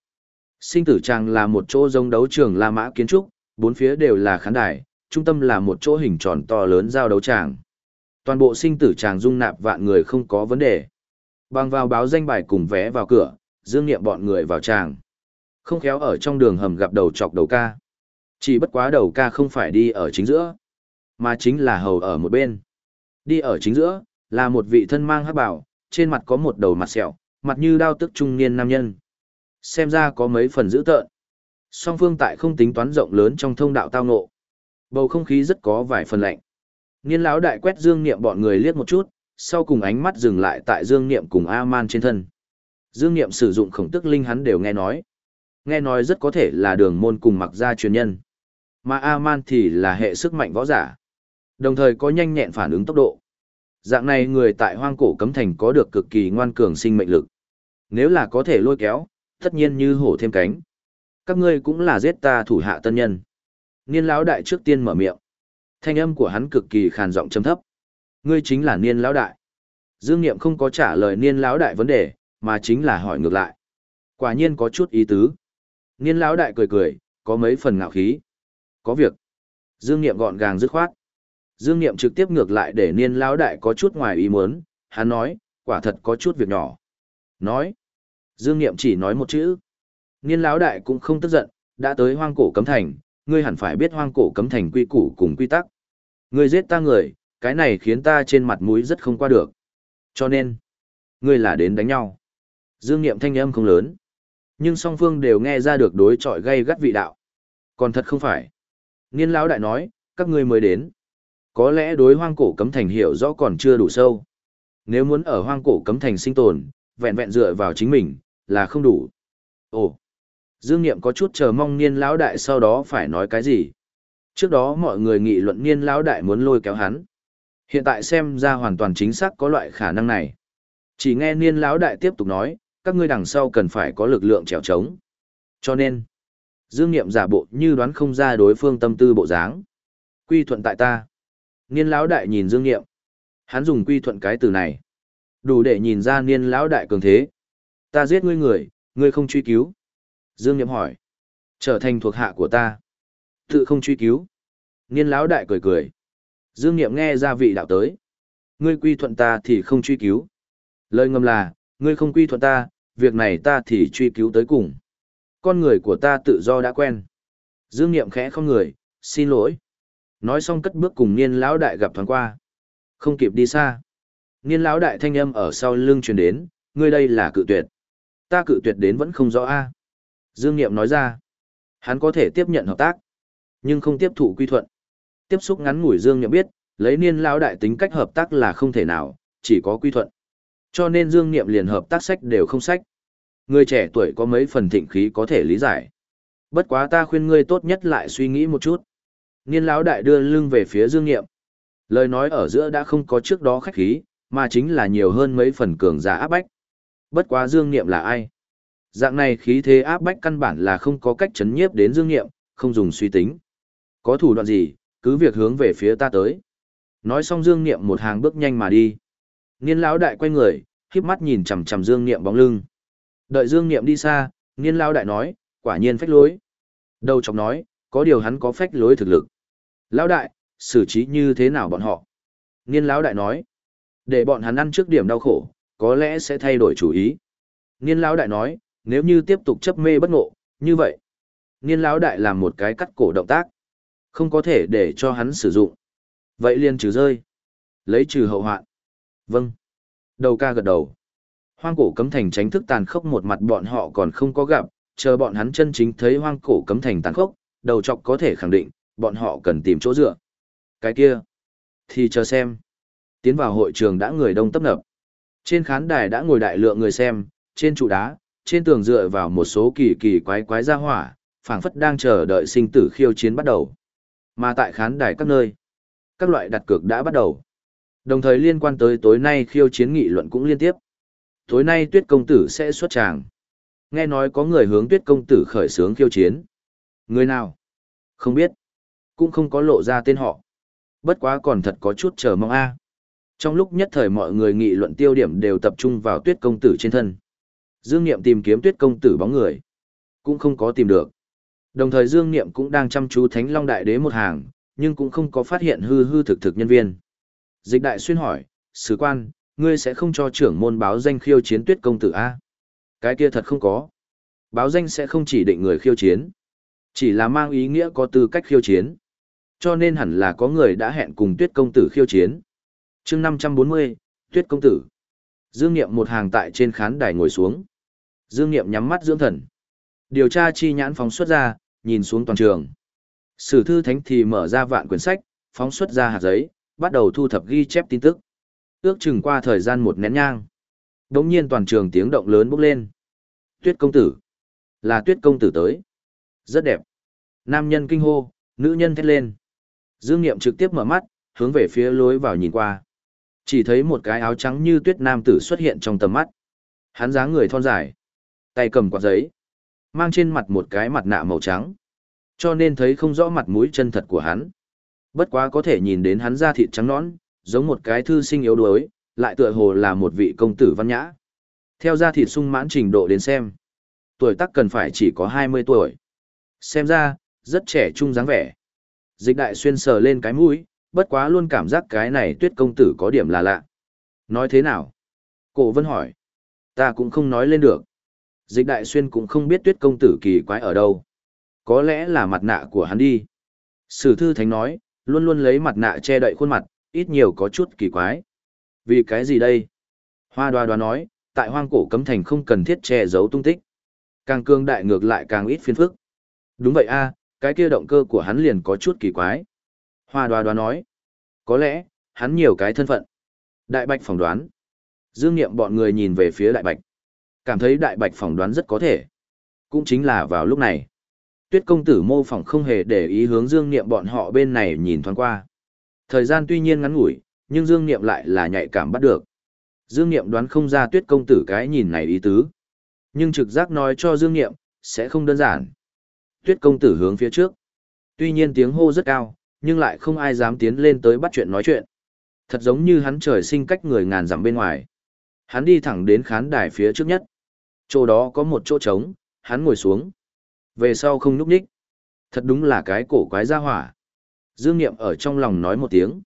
Sinh tử tràng là một chỗ giống đấu trường La Mã kiến trúc, bốn phía đều là khán đài, trung tâm là một chỗ hình tròn to lớn giao đấu tràng. Toàn bộ sinh tử tràng dung nạp vạn người không có vấn đề. Bằng vào báo danh bài cùng vé vào cửa, dương nghiệm bọn người vào tràng. Không khéo ở trong đường hầm gặp đầu chọc đầu ca. Chỉ bất quá đầu ca không phải đi ở chính giữa, mà chính là hầu ở một bên. Đi ở chính giữa, là một vị thân mang hắc bảo, trên mặt có một đầu mặt sẹo, mặt như đao tức trung niên nam nhân. Xem ra có mấy phần dữ tợn. Song phương tại không tính toán rộng lớn trong thông đạo tao ngộ. Bầu không khí rất có vài phần lạnh. Niên lão đại quét Dương Niệm bọn người liếc một chút, sau cùng ánh mắt dừng lại tại Dương Niệm cùng A-man trên thân. Dương Niệm sử dụng khổng tức linh hắn đều nghe nói. Nghe nói rất có thể là đường môn cùng mặc gia truyền nhân. Mà A-man thì là hệ sức mạnh võ giả. Đồng thời có nhanh nhẹn phản ứng tốc độ. Dạng này người tại hoang cổ cấm thành có được cực kỳ ngoan cường sinh mệnh lực. Nếu là có thể lôi kéo, tất nhiên như hổ thêm cánh. Các ngươi cũng là giết ta thủ hạ tân nhân. Niên lão đại trước tiên mở miệng. Thanh âm của hắn cực kỳ khàn giọng trầm thấp. Ngươi chính là Niên lão đại. Dương Niệm không có trả lời Niên lão đại vấn đề, mà chính là hỏi ngược lại. Quả nhiên có chút ý tứ. Niên lão đại cười cười, có mấy phần ngạo khí. Có việc. Dương Niệm gọn gàng dứt khoát. Dương Niệm trực tiếp ngược lại để Niên lão đại có chút ngoài ý muốn, hắn nói, quả thật có chút việc nhỏ. Nói. Dương Niệm chỉ nói một chữ. Niên lão đại cũng không tức giận, đã tới hoang cổ cấm thành, ngươi hẳn phải biết hoang cổ cấm thành quy củ cùng quy tắc. Ngươi giết ta người, cái này khiến ta trên mặt mũi rất không qua được. Cho nên, ngươi là đến đánh nhau. Dương Niệm thanh âm không lớn, nhưng song phương đều nghe ra được đối chọi gây gắt vị đạo. Còn thật không phải. Niên lão đại nói, các ngươi mới đến. Có lẽ đối hoang cổ cấm thành hiểu rõ còn chưa đủ sâu. Nếu muốn ở hoang cổ cấm thành sinh tồn, vẹn vẹn dựa vào chính mình, là không đủ. Ồ, Dương Niệm có chút chờ mong niên lão đại sau đó phải nói cái gì. Trước đó mọi người nghị luận niên lão đại muốn lôi kéo hắn. Hiện tại xem ra hoàn toàn chính xác có loại khả năng này. Chỉ nghe niên lão đại tiếp tục nói, các ngươi đằng sau cần phải có lực lượng trèo trống. Cho nên, Dương Niệm giả bộ như đoán không ra đối phương tâm tư bộ dáng. Quy thuận tại ta. Niên lão đại nhìn Dương Niệm. Hắn dùng quy thuận cái từ này. Đủ để nhìn ra niên lão đại cường thế. Ta giết ngươi người, ngươi không truy cứu. Dương Niệm hỏi. Trở thành thuộc hạ của ta. Tự không truy cứu. Niên lão đại cười cười. Dương Niệm nghe ra vị đạo tới. Ngươi quy thuận ta thì không truy cứu. Lời ngầm là, ngươi không quy thuận ta, việc này ta thì truy cứu tới cùng. Con người của ta tự do đã quen. Dương Niệm khẽ không người, xin lỗi. Nói xong cất bước cùng niên lão đại gặp thoáng qua. Không kịp đi xa. Niên lão đại thanh âm ở sau lưng truyền đến, ngươi đây là cự tuyệt. Ta cự tuyệt đến vẫn không rõ a. Dương Niệm nói ra, hắn có thể tiếp nhận hợp tác, nhưng không tiếp thụ quy thuận. Tiếp xúc ngắn ngủi Dương Niệm biết, lấy niên lão đại tính cách hợp tác là không thể nào, chỉ có quy thuận. Cho nên Dương Niệm liền hợp tác sách đều không sách. Người trẻ tuổi có mấy phần thịnh khí có thể lý giải. Bất quá ta khuyên ngươi tốt nhất lại suy nghĩ một chút. Niên lão đại đưa lưng về phía Dương Niệm. Lời nói ở giữa đã không có trước đó khách khí, mà chính là nhiều hơn mấy phần cường giả áp bách. Bất quá Dương Niệm là ai? Dạng này khí thế áp bách căn bản là không có cách chấn nhiếp đến Dương Niệm, không dùng suy tính. Có thủ đoạn gì, cứ việc hướng về phía ta tới. Nói xong Dương Niệm một hàng bước nhanh mà đi. Niên lão đại quay người, híp mắt nhìn chằm chằm Dương Niệm bóng lưng. Đợi Dương Niệm đi xa, Niên lão đại nói, quả nhiên phách lối. Đầu chọc nói, có điều hắn có phách lối thực lực. Lão đại, xử trí như thế nào bọn họ? Niên lão đại nói, để bọn hắn ăn trước điểm đau khổ, có lẽ sẽ thay đổi chủ ý. Niên lão đại nói, nếu như tiếp tục chấp mê bất ngộ, như vậy. Niên lão đại làm một cái cắt cổ động tác. Không có thể để cho hắn sử dụng. Vậy liền trừ rơi. Lấy trừ hậu hoạn. Vâng. Đầu ca gật đầu. Hoang cổ cấm thành tránh thức tàn khốc một mặt bọn họ còn không có gặp, chờ bọn hắn chân chính thấy hoang cổ cấm thành tàn khốc, đầu chọc có thể khẳng định, bọn họ cần tìm chỗ dựa. Cái kia. Thì chờ xem. Tiến vào hội trường đã người đông tấp nập. Trên khán đài đã ngồi đại lượng người xem, trên trụ đá, trên tường dựa vào một số kỳ kỳ quái quái ra hỏa, phảng phất đang chờ đợi sinh tử khiêu chiến bắt đầu. Mà tại khán đài các nơi, các loại đặt cược đã bắt đầu. Đồng thời liên quan tới tối nay khiêu chiến nghị luận cũng liên tiếp. Tối nay tuyết công tử sẽ xuất tràng. Nghe nói có người hướng tuyết công tử khởi xướng khiêu chiến. Người nào? Không biết. Cũng không có lộ ra tên họ. Bất quá còn thật có chút chờ mong a. Trong lúc nhất thời mọi người nghị luận tiêu điểm đều tập trung vào tuyết công tử trên thân. Dương Niệm tìm kiếm tuyết công tử bóng người. Cũng không có tìm được. Đồng thời Dương Niệm cũng đang chăm chú Thánh Long Đại Đế một hàng, nhưng cũng không có phát hiện hư hư thực thực nhân viên. Dịch đại xuyên hỏi, sứ quan, ngươi sẽ không cho trưởng môn báo danh khiêu chiến tuyết công tử A. Cái kia thật không có. Báo danh sẽ không chỉ định người khiêu chiến. Chỉ là mang ý nghĩa có tư cách khiêu chiến. Cho nên hẳn là có người đã hẹn cùng tuyết công tử khiêu chiến. chương 540, tuyết công tử. Dương Niệm một hàng tại trên khán đài ngồi xuống. Dương Niệm nhắm mắt dưỡng thần. Điều tra chi nhãn phóng xuất ra, nhìn xuống toàn trường. Sử thư thánh thì mở ra vạn quyển sách, phóng xuất ra hạt giấy, bắt đầu thu thập ghi chép tin tức. Ước chừng qua thời gian một nén nhang. Đống nhiên toàn trường tiếng động lớn bốc lên. Tuyết công tử. Là tuyết công tử tới. Rất đẹp. Nam nhân kinh hô, nữ nhân thét lên. Dương Niệm trực tiếp mở mắt, hướng về phía lối vào nhìn qua. Chỉ thấy một cái áo trắng như tuyết nam tử xuất hiện trong tầm mắt. Hắn dáng người thon dài, tay cầm quạt giấy, mang trên mặt một cái mặt nạ màu trắng. Cho nên thấy không rõ mặt mũi chân thật của hắn. Bất quá có thể nhìn đến hắn da thịt trắng nõn, giống một cái thư sinh yếu đuối, lại tựa hồ là một vị công tử văn nhã. Theo ra thịt sung mãn trình độ đến xem, tuổi tác cần phải chỉ có 20 tuổi. Xem ra, rất trẻ trung dáng vẻ. Dịch đại xuyên sờ lên cái mũi, bất quá luôn cảm giác cái này tuyết công tử có điểm là lạ. Nói thế nào? Cổ vân hỏi. Ta cũng không nói lên được. Dịch đại xuyên cũng không biết tuyết công tử kỳ quái ở đâu. Có lẽ là mặt nạ của hắn đi. Sử thư thánh nói, luôn luôn lấy mặt nạ che đậy khuôn mặt, ít nhiều có chút kỳ quái. Vì cái gì đây? Hoa đoa đoá nói, tại hoang cổ cấm thành không cần thiết che giấu tung tích. Càng cương đại ngược lại càng ít phiên phức. Đúng vậy a, cái kia động cơ của hắn liền có chút kỳ quái. Hoa đoá đoá nói, có lẽ, hắn nhiều cái thân phận. Đại bạch phỏng đoán. Dương Niệm bọn người nhìn về phía đại bạch. Cảm thấy đại bạch phỏng đoán rất có thể. Cũng chính là vào lúc này. Tuyết công tử mô phỏng không hề để ý hướng Dương Niệm bọn họ bên này nhìn thoáng qua. Thời gian tuy nhiên ngắn ngủi, nhưng Dương Niệm lại là nhạy cảm bắt được. Dương Niệm đoán không ra tuyết công tử cái nhìn này ý tứ. Nhưng trực giác nói cho Dương Niệm, sẽ không đơn giản. Tuyết công tử hướng phía trước. Tuy nhiên tiếng hô rất cao, nhưng lại không ai dám tiến lên tới bắt chuyện nói chuyện. Thật giống như hắn trời sinh cách người ngàn dặm bên ngoài. Hắn đi thẳng đến khán đài phía trước nhất. Chỗ đó có một chỗ trống, hắn ngồi xuống. Về sau không núp ních, Thật đúng là cái cổ quái ra hỏa. Dương Niệm ở trong lòng nói một tiếng.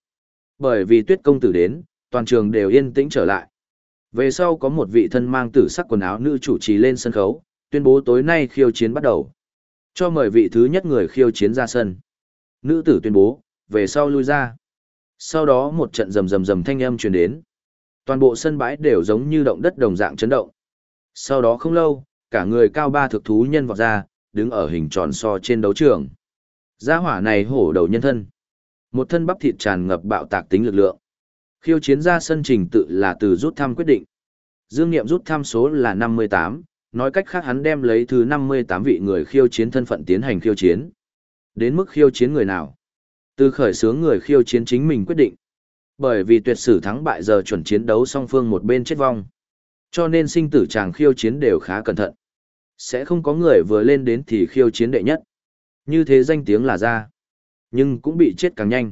Bởi vì tuyết công tử đến, toàn trường đều yên tĩnh trở lại. Về sau có một vị thân mang tử sắc quần áo nữ chủ trì lên sân khấu, tuyên bố tối nay khiêu chiến bắt đầu. Cho mời vị thứ nhất người khiêu chiến ra sân. Nữ tử tuyên bố, về sau lui ra. Sau đó một trận rầm rầm rầm thanh âm truyền đến. Toàn bộ sân bãi đều giống như động đất đồng dạng chấn động. Sau đó không lâu, cả người cao ba thực thú nhân vọt ra, đứng ở hình tròn so trên đấu trường. Gia hỏa này hổ đầu nhân thân. Một thân bắp thịt tràn ngập bạo tạc tính lực lượng. Khiêu chiến ra sân trình tự là từ rút thăm quyết định. Dương Niệm rút thăm số là 58, nói cách khác hắn đem lấy thứ 58 vị người khiêu chiến thân phận tiến hành khiêu chiến. Đến mức khiêu chiến người nào? Từ khởi sướng người khiêu chiến chính mình quyết định. Bởi vì tuyệt sử thắng bại giờ chuẩn chiến đấu song phương một bên chết vong. Cho nên sinh tử chàng khiêu chiến đều khá cẩn thận. Sẽ không có người vừa lên đến thì khiêu chiến đệ nhất. Như thế danh tiếng là ra. Nhưng cũng bị chết càng nhanh.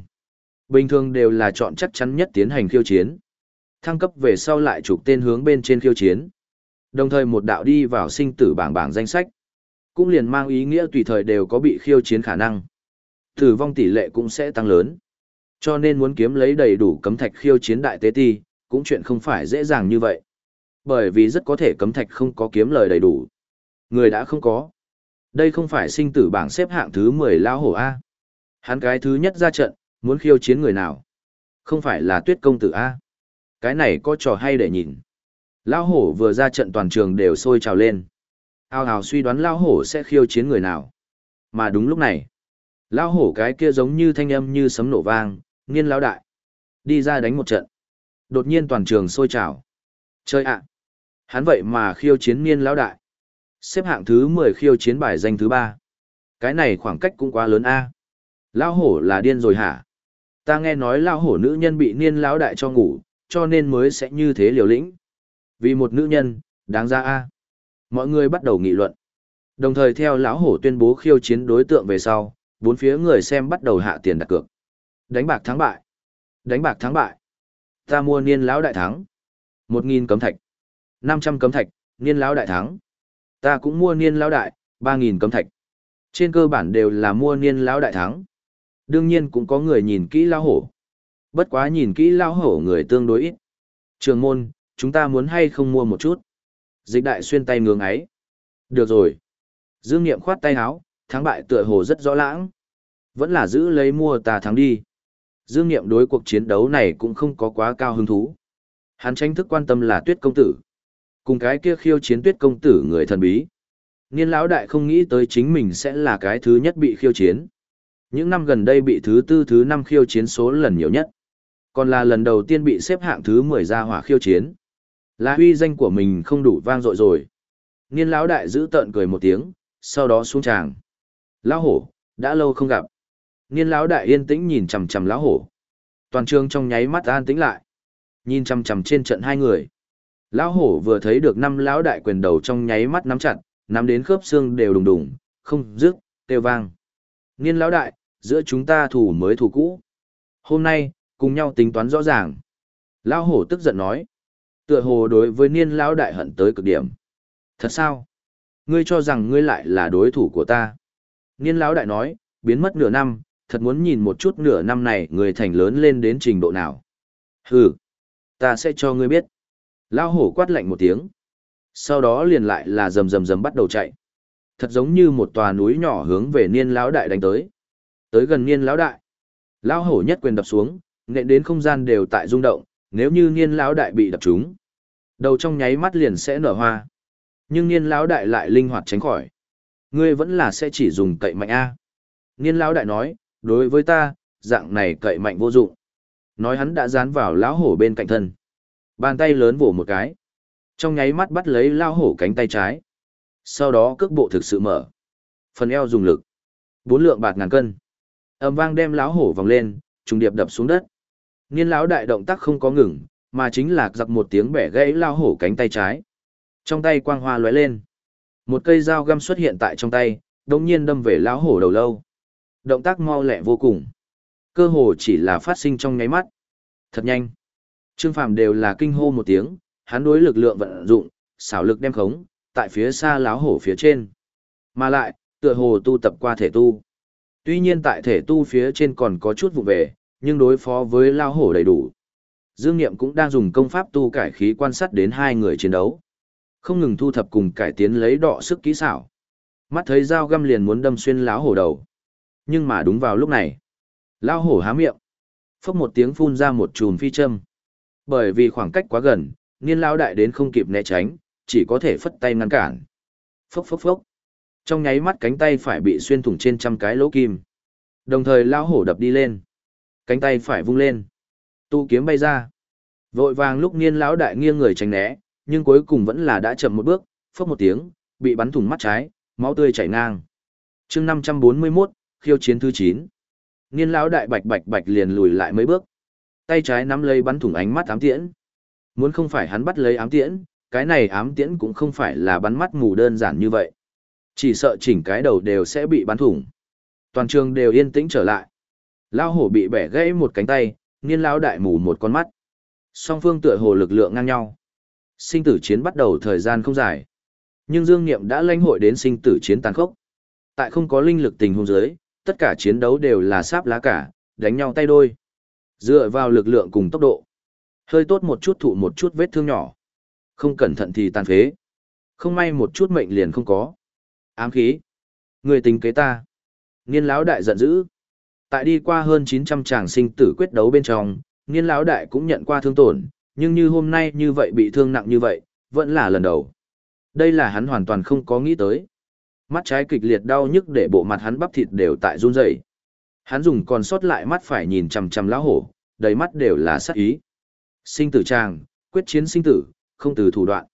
Bình thường đều là chọn chắc chắn nhất tiến hành khiêu chiến. Thăng cấp về sau lại chụp tên hướng bên trên khiêu chiến. Đồng thời một đạo đi vào sinh tử bảng bảng danh sách. Cũng liền mang ý nghĩa tùy thời đều có bị khiêu chiến khả năng. Tử vong tỷ lệ cũng sẽ tăng lớn. Cho nên muốn kiếm lấy đầy đủ cấm thạch khiêu chiến đại tế ti, cũng chuyện không phải dễ dàng như vậy. Bởi vì rất có thể cấm thạch không có kiếm lời đầy đủ. Người đã không có. Đây không phải sinh tử bảng xếp hạng thứ 10 lao hổ A. Hắn cái thứ nhất ra trận, muốn khiêu chiến người nào? Không phải là tuyết công tử A. Cái này có trò hay để nhìn. Lao hổ vừa ra trận toàn trường đều sôi trào lên. Ao hào suy đoán Lao hổ sẽ khiêu chiến người nào. Mà đúng lúc này, Lao hổ cái kia giống như thanh âm như sấm nổ vang, nghiên lão đại. Đi ra đánh một trận. Đột nhiên toàn trường sôi trào. Chơi ạ! Hắn vậy mà khiêu chiến niên lão đại. Xếp hạng thứ 10 khiêu chiến bài danh thứ 3. Cái này khoảng cách cũng quá lớn a. Lão hổ là điên rồi hả? Ta nghe nói lão hổ nữ nhân bị niên lão đại cho ngủ, cho nên mới sẽ như thế liều lĩnh. Vì một nữ nhân, đáng ra a. Mọi người bắt đầu nghị luận. Đồng thời theo lão hổ tuyên bố khiêu chiến đối tượng về sau, bốn phía người xem bắt đầu hạ tiền đặt cược. Đánh bạc thắng bại. Đánh bạc thắng bại. Ta mua niên lão đại thắng. Một nghìn cấm thạch. năm trăm cấm thạch, niên lão đại thắng. Ta cũng mua niên lão đại, ba nghìn cấm thạch. Trên cơ bản đều là mua niên lão đại thắng. Đương nhiên cũng có người nhìn kỹ lão hổ. Bất quá nhìn kỹ lão hổ người tương đối ít. Trường môn, chúng ta muốn hay không mua một chút. Dịch đại xuyên tay ngưỡng ấy. Được rồi. Dương Niệm khoát tay áo, thắng bại tựa hồ rất rõ lãng. Vẫn là giữ lấy mua ta thắng đi. Dương Niệm đối cuộc chiến đấu này cũng không có quá cao hứng thú. Hắn tranh thức quan tâm là tuyết công tử. Cùng cái kia khiêu chiến tuyết công tử người thần bí. Niên lão đại không nghĩ tới chính mình sẽ là cái thứ nhất bị khiêu chiến. Những năm gần đây bị thứ tư thứ năm khiêu chiến số lần nhiều nhất. Còn là lần đầu tiên bị xếp hạng thứ 10 ra hỏa khiêu chiến. Là huy danh của mình không đủ vang dội rồi. Niên lão đại giữ tợn cười một tiếng, sau đó xuống tràng. Lão hổ, đã lâu không gặp. Niên lão đại yên tĩnh nhìn chằm chằm lão hổ. Toàn trường trong nháy mắt an tĩnh lại. Nhìn chằm chằm trên trận hai người. Lão hổ vừa thấy được năm lão đại quyền đầu trong nháy mắt nắm chặt, nắm đến khớp xương đều đùng đùng, không dứt, kêu vang. Niên lão đại, giữa chúng ta thủ mới thủ cũ. Hôm nay, cùng nhau tính toán rõ ràng. Lão hổ tức giận nói. Tựa hồ đối với niên lão đại hận tới cực điểm. Thật sao? Ngươi cho rằng ngươi lại là đối thủ của ta. Niên lão đại nói, biến mất nửa năm, thật muốn nhìn một chút nửa năm này người thành lớn lên đến trình độ nào. Hừ, ta sẽ cho ngươi biết. Lão hổ quát lạnh một tiếng. Sau đó liền lại là rầm rầm rầm bắt đầu chạy. Thật giống như một tòa núi nhỏ hướng về niên lão đại đánh tới. Tới gần niên lão đại. Lão hổ nhất quyền đập xuống, nện đến không gian đều tại rung động, nếu như niên lão đại bị đập trúng, đầu trong nháy mắt liền sẽ nở hoa. Nhưng niên lão đại lại linh hoạt tránh khỏi. Ngươi vẫn là sẽ chỉ dùng cậy mạnh a. Niên lão đại nói, đối với ta, dạng này cậy mạnh vô dụng. Nói hắn đã dán vào lão hổ bên cạnh thân. Bàn tay lớn vỗ một cái. Trong nháy mắt bắt lấy lão hổ cánh tay trái. Sau đó cước bộ thực sự mở. Phần eo dùng lực. Bốn lượng bạc ngàn cân. Âm vang đem lão hổ vòng lên, trùng điệp đập xuống đất. Niên lão đại động tác không có ngừng, mà chính là giặc một tiếng bẻ gãy lão hổ cánh tay trái. Trong tay quang hoa lóe lên. Một cây dao găm xuất hiện tại trong tay, đồng nhiên đâm về lão hổ đầu lâu. Động tác mau lẹ vô cùng. Cơ hồ chỉ là phát sinh trong nháy mắt. Thật nhanh. Trương Phàm đều là kinh hô một tiếng, hắn đối lực lượng vận dụng, xảo lực đem khống, tại phía xa lão hổ phía trên. Mà lại, tựa hồ tu tập qua thể tu. Tuy nhiên tại thể tu phía trên còn có chút vụ về, nhưng đối phó với lão hổ đầy đủ. Dương Niệm cũng đang dùng công pháp tu cải khí quan sát đến hai người chiến đấu. Không ngừng thu thập cùng cải tiến lấy đọ sức kỹ xảo. Mắt thấy dao găm liền muốn đâm xuyên lão hổ đầu. Nhưng mà đúng vào lúc này, lão hổ há miệng, phốc một tiếng phun ra một chùm phi châm. Bởi vì khoảng cách quá gần, niên lão đại đến không kịp né tránh, chỉ có thể phất tay ngăn cản. Phốc phốc phốc. Trong nháy mắt cánh tay phải bị xuyên thủng trên trăm cái lỗ kim. Đồng thời lão hổ đập đi lên. Cánh tay phải vung lên. Tu kiếm bay ra. Vội vàng lúc niên lão đại nghiêng người tránh né, nhưng cuối cùng vẫn là đã chậm một bước, phốc một tiếng, bị bắn thủng mắt trái, máu tươi chảy ngang. chương 541, khiêu chiến thứ 9. Niên lão đại bạch bạch bạch liền lùi lại mấy bước. Tay trái nắm lấy bắn thủng ánh mắt ám tiễn. Muốn không phải hắn bắt lấy ám tiễn, cái này ám tiễn cũng không phải là bắn mắt mù đơn giản như vậy. Chỉ sợ chỉnh cái đầu đều sẽ bị bắn thủng. Toàn trường đều yên tĩnh trở lại. Lão hổ bị bẻ gãy một cánh tay, niên lão đại mù một con mắt. Song phương tựa hồ lực lượng ngang nhau. Sinh tử chiến bắt đầu thời gian không dài. Nhưng Dương Niệm đã lãnh hội đến sinh tử chiến tàn khốc. Tại không có linh lực tình huống giới, tất cả chiến đấu đều là sáp lá cả, đánh nhau tay đôi. Dựa vào lực lượng cùng tốc độ. Hơi tốt một chút thụ một chút vết thương nhỏ. Không cẩn thận thì tàn phế. Không may một chút mệnh liền không có. Ám khí. Người tính kế ta. Niên lão đại giận dữ. Tại đi qua hơn 900 tràng sinh tử quyết đấu bên trong, niên lão đại cũng nhận qua thương tổn, nhưng như hôm nay như vậy bị thương nặng như vậy, vẫn là lần đầu. Đây là hắn hoàn toàn không có nghĩ tới. Mắt trái kịch liệt đau nhức để bộ mặt hắn bắp thịt đều tại run rẩy. Hắn dùng còn sót lại mắt phải nhìn chằm chằm lão hổ, đầy mắt đều là sát ý. Sinh tử trang, quyết chiến sinh tử, không từ thủ đoạn.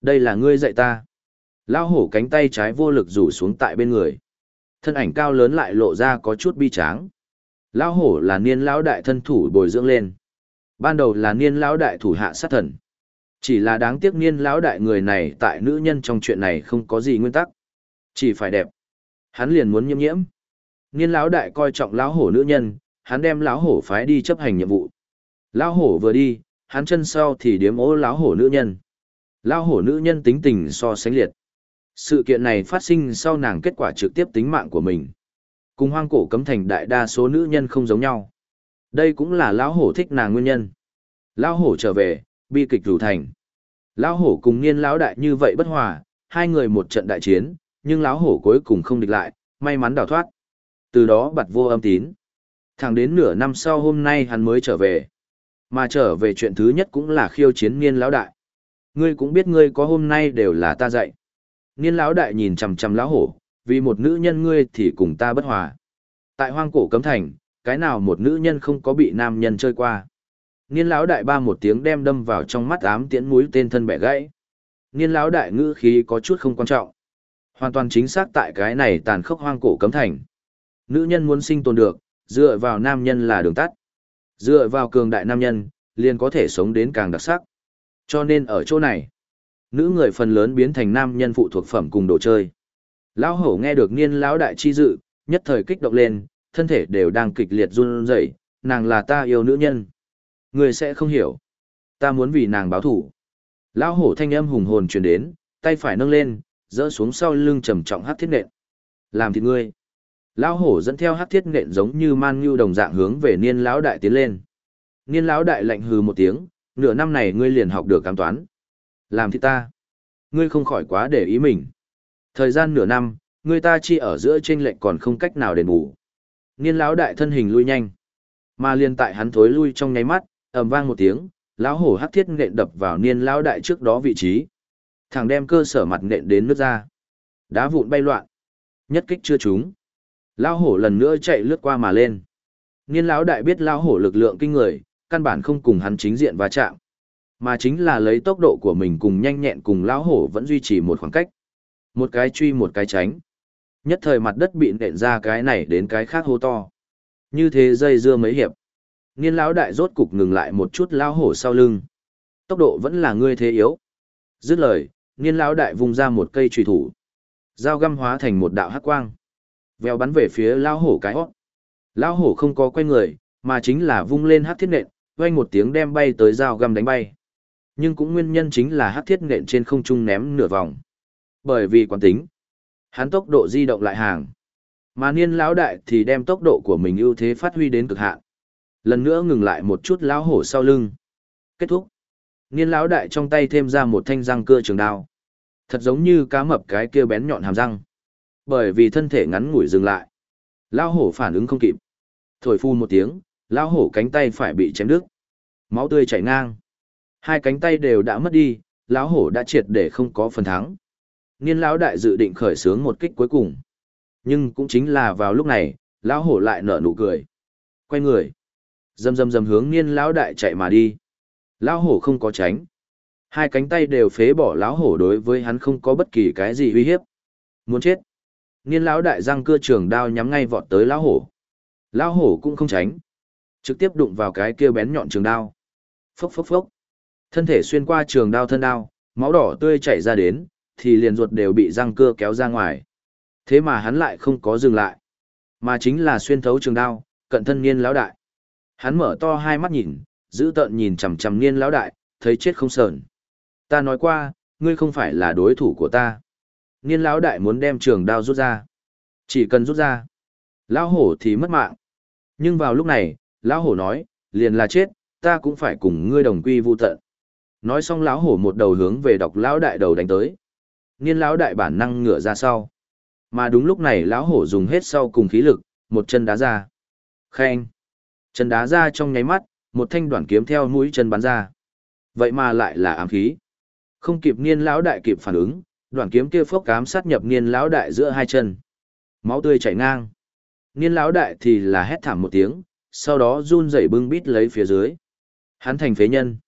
Đây là ngươi dạy ta. Lão hổ cánh tay trái vô lực rủ xuống tại bên người. Thân ảnh cao lớn lại lộ ra có chút bi tráng. Lão hổ là niên lão đại thân thủ bồi dưỡng lên. Ban đầu là niên lão đại thủ hạ sát thần. Chỉ là đáng tiếc niên lão đại người này tại nữ nhân trong chuyện này không có gì nguyên tắc. Chỉ phải đẹp. Hắn liền muốn nhiễm nhiễm. Niên lão đại coi trọng lão hổ nữ nhân, hắn đem lão hổ phái đi chấp hành nhiệm vụ. Lão hổ vừa đi, hắn chân sau thì điếm ố lão hổ nữ nhân. Lão hổ nữ nhân tính tình so sánh liệt. Sự kiện này phát sinh sau nàng kết quả trực tiếp tính mạng của mình. Cùng hoang cổ cấm thành đại đa số nữ nhân không giống nhau. Đây cũng là lão hổ thích nàng nguyên nhân. Lão hổ trở về, bi kịch rủ thành. Lão hổ cùng niên lão đại như vậy bất hòa, hai người một trận đại chiến, nhưng lão hổ cuối cùng không địch lại, may mắn đào thoát. Từ đó bật vô âm tín. Thẳng đến nửa năm sau hôm nay hắn mới trở về. Mà trở về chuyện thứ nhất cũng là khiêu chiến niên lão đại. Ngươi cũng biết ngươi có hôm nay đều là ta dạy. Niên lão đại nhìn chằm chằm lão hổ, vì một nữ nhân ngươi thì cùng ta bất hòa. Tại hoang cổ cấm thành, cái nào một nữ nhân không có bị nam nhân chơi qua. Niên lão đại ba một tiếng đem đâm vào trong mắt ám tiễn mũi tên thân bẻ gãy. Niên lão đại ngữ khí có chút không quan trọng. Hoàn toàn chính xác tại cái này tàn khốc hoang cổ cấm thành. Nữ nhân muốn sinh tồn được, dựa vào nam nhân là đường tắt. Dựa vào cường đại nam nhân, liền có thể sống đến càng đặc sắc. Cho nên ở chỗ này, nữ người phần lớn biến thành nam nhân phụ thuộc phẩm cùng đồ chơi. Lão hổ nghe được niên lão đại chi dự, nhất thời kích động lên, thân thể đều đang kịch liệt run rẩy, nàng là ta yêu nữ nhân. Người sẽ không hiểu. Ta muốn vì nàng báo thủ. Lão hổ thanh âm hùng hồn truyền đến, tay phải nâng lên, dỡ xuống sau lưng trầm trọng hát thiết nện. Làm thịt ngươi. Lão hổ dẫn theo hắc thiết nện giống như man ngưu đồng dạng hướng về niên lão đại tiến lên. Niên lão đại lạnh hừ một tiếng, nửa năm này ngươi liền học được cám toán. Làm thì ta. Ngươi không khỏi quá để ý mình. Thời gian nửa năm, ngươi ta chi ở giữa trên lệnh còn không cách nào đền bù. Niên lão đại thân hình lui nhanh. Mà liền tại hắn thối lui trong nháy mắt, ầm vang một tiếng, lão hổ hắc thiết nện đập vào niên lão đại trước đó vị trí. Thằng đem cơ sở mặt nện đến nước ra. Đá vụn bay loạn. Nhất kích chưa trúng. Lão hổ lần nữa chạy lướt qua mà lên. Niên lão đại biết lão hổ lực lượng kinh người, căn bản không cùng hắn chính diện va chạm. Mà chính là lấy tốc độ của mình cùng nhanh nhẹn cùng lão hổ vẫn duy trì một khoảng cách. Một cái truy một cái tránh. Nhất thời mặt đất bị nện ra cái này đến cái khác hô to. Như thế dây dưa mấy hiệp. Niên lão đại rốt cục ngừng lại một chút lão hổ sau lưng. Tốc độ vẫn là ngươi thế yếu. Dứt lời, niên lão đại vung ra một cây trùy thủ. Dao găm hóa thành một đạo hắc quang veo bắn về phía lão hổ cái hót. Lão hổ không có quay người, mà chính là vung lên hát thiết nện, vang một tiếng đem bay tới dao găm đánh bay. Nhưng cũng nguyên nhân chính là hát thiết nện trên không trung ném nửa vòng. Bởi vì quán tính, hắn tốc độ di động lại hàng. Mà niên lão đại thì đem tốc độ của mình ưu thế phát huy đến cực hạn. Lần nữa ngừng lại một chút lão hổ sau lưng. Kết thúc. Niên lão đại trong tay thêm ra một thanh răng cưa trường đao. Thật giống như cá mập cái kia bén nhọn hàm răng. Bởi vì thân thể ngắn ngủi dừng lại. Lão hổ phản ứng không kịp. Thổi phun một tiếng, lão hổ cánh tay phải bị chém đứt. Máu tươi chảy ngang. Hai cánh tay đều đã mất đi, lão hổ đã triệt để không có phần thắng. Niên lão đại dự định khởi xướng một kích cuối cùng. Nhưng cũng chính là vào lúc này, lão hổ lại nở nụ cười. Quay người, dầm dầm dầm hướng niên lão đại chạy mà đi. Lão hổ không có tránh. Hai cánh tay đều phế bỏ lão hổ đối với hắn không có bất kỳ cái gì uy hiếp. Muốn chết. Niên lão đại răng cưa trường đao nhắm ngay vọt tới lão hổ. Lão hổ cũng không tránh. Trực tiếp đụng vào cái kia bén nhọn trường đao. Phốc phốc phốc. Thân thể xuyên qua trường đao thân đao, máu đỏ tươi chảy ra đến, thì liền ruột đều bị răng cưa kéo ra ngoài. Thế mà hắn lại không có dừng lại, mà chính là xuyên thấu trường đao, cận thân niên lão đại. Hắn mở to hai mắt nhìn, giữ tợn nhìn chằm chằm niên lão đại, thấy chết không sờn. Ta nói qua, ngươi không phải là đối thủ của ta. Niên lão đại muốn đem trường đao rút ra. Chỉ cần rút ra. Lão hổ thì mất mạng. Nhưng vào lúc này, lão hổ nói, liền là chết, ta cũng phải cùng ngươi đồng quy vu tận. Nói xong lão hổ một đầu hướng về độc lão đại đầu đánh tới. Niên lão đại bản năng ngửa ra sau. Mà đúng lúc này lão hổ dùng hết sau cùng khí lực, một chân đá ra. Khen. Chân đá ra trong nháy mắt, một thanh đoạn kiếm theo mũi chân bắn ra. Vậy mà lại là ám khí. Không kịp niên lão đại kịp phản ứng, đoạn kiếm kia phốc cám sát nhập niên lão đại giữa hai chân. Máu tươi chảy ngang. Niên lão đại thì là hét thảm một tiếng, sau đó run rẩy bưng bít lấy phía dưới. Hắn thành phế nhân.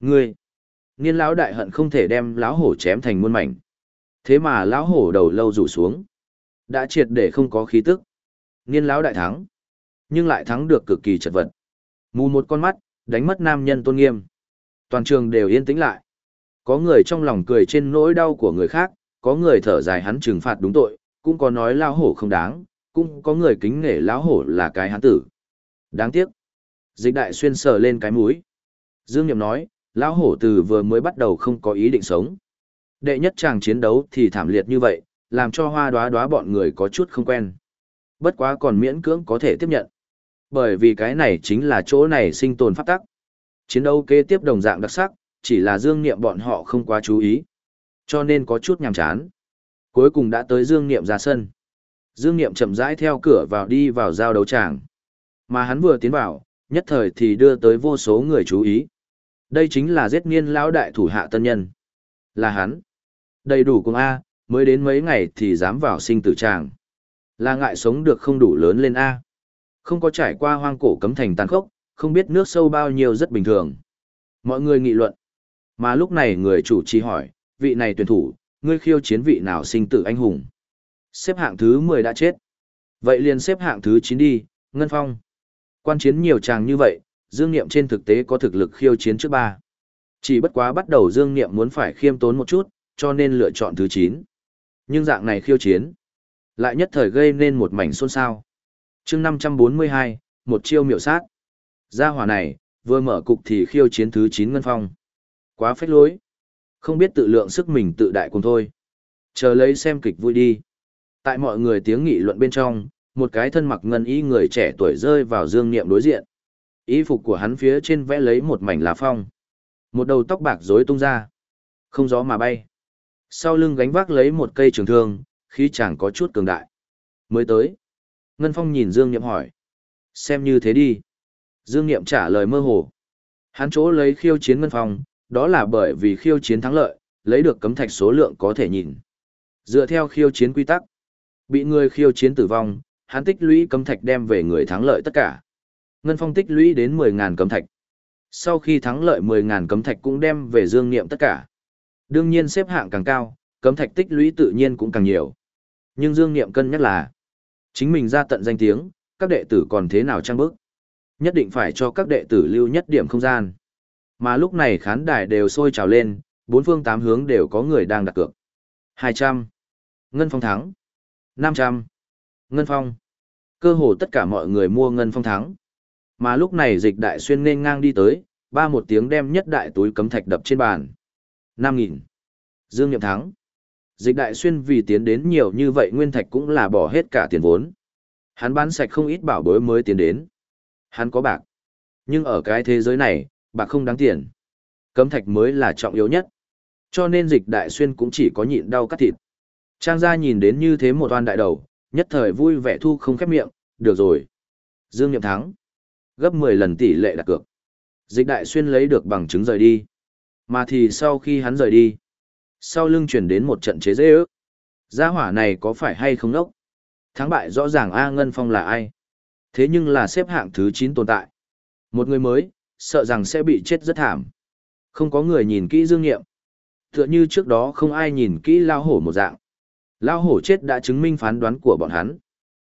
Ngươi. Niên lão đại hận không thể đem lão hổ chém thành muôn mảnh. Thế mà lão hổ đầu lâu rủ xuống. Đã triệt để không có khí tức. Niên lão đại thắng. Nhưng lại thắng được cực kỳ chật vật. Mù một con mắt, đánh mất nam nhân tôn nghiêm. Toàn trường đều yên tĩnh lại. Có người trong lòng cười trên nỗi đau của người khác, có người thở dài hắn trừng phạt đúng tội, cũng có nói lão hổ không đáng, cũng có người kính nể lão hổ là cái hắn tử. Đáng tiếc. Dịch đại xuyên sờ lên cái mũi. Dương Nhậm nói, lão hổ từ vừa mới bắt đầu không có ý định sống. Đệ nhất chàng chiến đấu thì thảm liệt như vậy, làm cho hoa đoá đoá bọn người có chút không quen. Bất quá còn miễn cưỡng có thể tiếp nhận. Bởi vì cái này chính là chỗ này sinh tồn pháp tắc. Chiến đấu kế tiếp đồng dạng đặc sắc, chỉ là Dương Niệm bọn họ không quá chú ý. Cho nên có chút nhàm chán. Cuối cùng đã tới Dương Niệm ra sân. Dương Niệm chậm rãi theo cửa vào đi vào giao đấu tràng. Mà hắn vừa tiến vào, nhất thời thì đưa tới vô số người chú ý. Đây chính là giết niên lão đại thủ hạ tân nhân. Là hắn. Đầy đủ cùng A, mới đến mấy ngày thì dám vào sinh tử tràng. Là ngại sống được không đủ lớn lên A. Không có trải qua hoang cổ cấm thành tàn khốc, không biết nước sâu bao nhiêu rất bình thường. Mọi người nghị luận. Mà lúc này người chủ trì hỏi, vị này tuyển thủ, ngươi khiêu chiến vị nào sinh tử anh hùng? Xếp hạng thứ 10 đã chết. Vậy liền xếp hạng thứ 9 đi, Ngân Phong. Quan chiến nhiều chàng như vậy, Dương Niệm trên thực tế có thực lực khiêu chiến trước ba. Chỉ bất quá bắt đầu Dương Niệm muốn phải khiêm tốn một chút, cho nên lựa chọn thứ 9. Nhưng dạng này khiêu chiến, lại nhất thời gây nên một mảnh xôn xao. chương 542, một chiêu miệu sát. Gia hỏa này, vừa mở cục thì khiêu chiến thứ 9 Ngân Phong. Quá phách lối. Không biết tự lượng sức mình tự đại cùng thôi. Chờ lấy xem kịch vui đi. Tại mọi người tiếng nghị luận bên trong, một cái thân mặc ngân y người trẻ tuổi rơi vào dương niệm đối diện. Y phục của hắn phía trên vẽ lấy một mảnh lá phong. Một đầu tóc bạc rối tung ra. Không gió mà bay. Sau lưng gánh vác lấy một cây trường thương, khí chàng có chút cường đại. Mới tới. Ngân Phong nhìn Dương Niệm hỏi. Xem như thế đi. Dương Niệm trả lời mơ hồ. Hắn chỗ lấy khiêu chiến Ngân Phong, đó là bởi vì khiêu chiến thắng lợi, lấy được cấm thạch số lượng có thể nhìn. Dựa theo khiêu chiến quy tắc, bị người khiêu chiến tử vong, hắn tích lũy cấm thạch đem về người thắng lợi tất cả. Ngân Phong tích lũy đến 10.000 cấm thạch. Sau khi thắng lợi 10.000 cấm thạch cũng đem về dương niệm tất cả. Đương nhiên xếp hạng càng cao, cấm thạch tích lũy tự nhiên cũng càng nhiều. Nhưng dương niệm cân nhắc là, chính mình ra tận danh tiếng, các đệ tử còn thế nào trang bức. Nhất định phải cho các đệ tử lưu nhất điểm không gian. Mà lúc này khán đài đều sôi trào lên, bốn phương tám hướng đều có người đang đặt cược. 200. Ngân Phong thắng. 500. Ngân Phong. Cơ hồ tất cả mọi người mua Ngân Phong thắng. Mà lúc này dịch đại xuyên nên ngang đi tới, ba một tiếng đem nhất đại túi cấm thạch đập trên bàn. 5.000. Dương Nhậm thắng. Dịch đại xuyên vì tiến đến nhiều như vậy nguyên thạch cũng là bỏ hết cả tiền vốn. Hắn bán sạch không ít bảo bối mới tiến đến. Hắn có bạc. Nhưng ở cái thế giới này, bạc không đáng tiền. Cấm thạch mới là trọng yếu nhất. Cho nên dịch đại xuyên cũng chỉ có nhịn đau cắt thịt. Trang gia nhìn đến như thế một oan đại đầu, nhất thời vui vẻ thu không khép miệng, được rồi. Dương Nhậm thắng. Gấp 10 lần tỷ lệ đặt cược. Dịch đại xuyên lấy được bằng chứng rời đi. Mà thì sau khi hắn rời đi, sau lưng chuyển đến một trận chế dễ ước. Gia hỏa này có phải hay không đốc? Thắng bại rõ ràng A Ngân Phong là ai? Thế nhưng là xếp hạng thứ 9 tồn tại. Một người mới, sợ rằng sẽ bị chết rất thảm. Không có người nhìn kỹ dương nghiệm. Tựa như trước đó không ai nhìn kỹ lao hổ một dạng. Lao hổ chết đã chứng minh phán đoán của bọn hắn.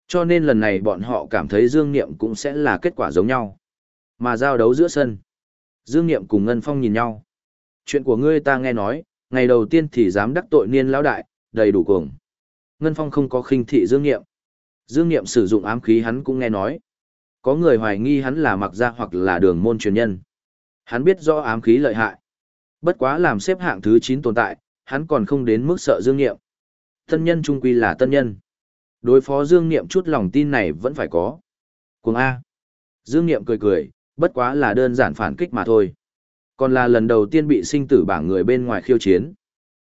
Cho nên lần này bọn họ cảm thấy dương nghiệm cũng sẽ là kết quả giống nhau. Mà giao đấu giữa sân. Dương nghiệm cùng Ngân Phong nhìn nhau. Chuyện của ngươi ta nghe nói, ngày đầu tiên thì dám đắc tội niên lão đại, đầy đủ cuồng. Ngân Phong không có khinh thị Dương Nghiệm. Dương Nghiệm sử dụng ám khí hắn cũng nghe nói. Có người hoài nghi hắn là mặc gia hoặc là đường môn truyền nhân. Hắn biết rõ ám khí lợi hại. Bất quá làm xếp hạng thứ 9 tồn tại, hắn còn không đến mức sợ Dương Niệm. Tân nhân trung quy là tân nhân. Đối phó Dương Niệm chút lòng tin này vẫn phải có. Cùng A. Dương Niệm cười cười, bất quá là đơn giản phản kích mà thôi. Còn là lần đầu tiên bị sinh tử bảng người bên ngoài khiêu chiến.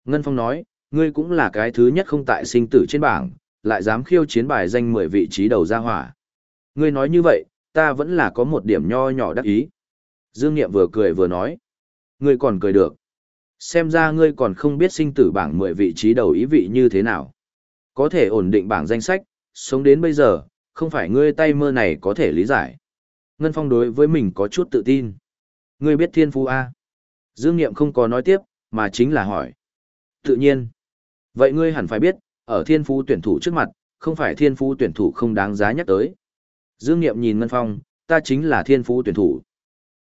Ngân Phong nói, ngươi cũng là cái thứ nhất không tại sinh tử trên bảng, lại dám khiêu chiến bài danh 10 vị trí đầu ra hỏa. Ngươi nói như vậy, ta vẫn là có một điểm nho nhỏ đắc ý. Dương Niệm vừa cười vừa nói. Ngươi còn cười được. Xem ra ngươi còn không biết sinh tử bảng 10 vị trí đầu ý vị như thế nào. Có thể ổn định bảng danh sách, sống đến bây giờ, không phải ngươi tay mơ này có thể lý giải. Ngân Phong đối với mình có chút tự tin. Ngươi biết thiên phú A. Dương Niệm không có nói tiếp, mà chính là hỏi. Tự nhiên. Vậy ngươi hẳn phải biết, ở thiên phú tuyển thủ trước mặt, không phải thiên phú tuyển thủ không đáng giá nhắc tới. Dương Niệm nhìn Ngân Phong, ta chính là thiên phú tuyển thủ.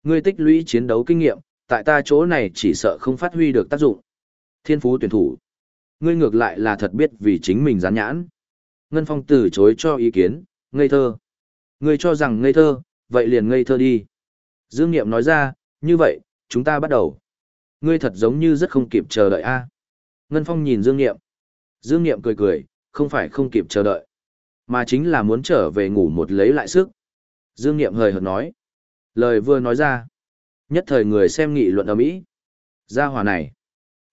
Ngươi tích lũy chiến đấu kinh nghiệm, tại ta chỗ này chỉ sợ không phát huy được tác dụng. Thiên phú tuyển thủ. Ngươi ngược lại là thật biết vì chính mình gián nhãn. Ngân Phong từ chối cho ý kiến, ngây thơ. Ngươi cho rằng ngây thơ, vậy liền ngây thơ đi. Dương Niệm nói ra, như vậy, chúng ta bắt đầu. Ngươi thật giống như rất không kịp chờ đợi a. Ngân Phong nhìn Dương Niệm. Dương Niệm cười cười, không phải không kịp chờ đợi, mà chính là muốn trở về ngủ một lấy lại sức. Dương Niệm hời hợt nói. Lời vừa nói ra. Nhất thời người xem nghị luận ở Mỹ. Gia hòa này.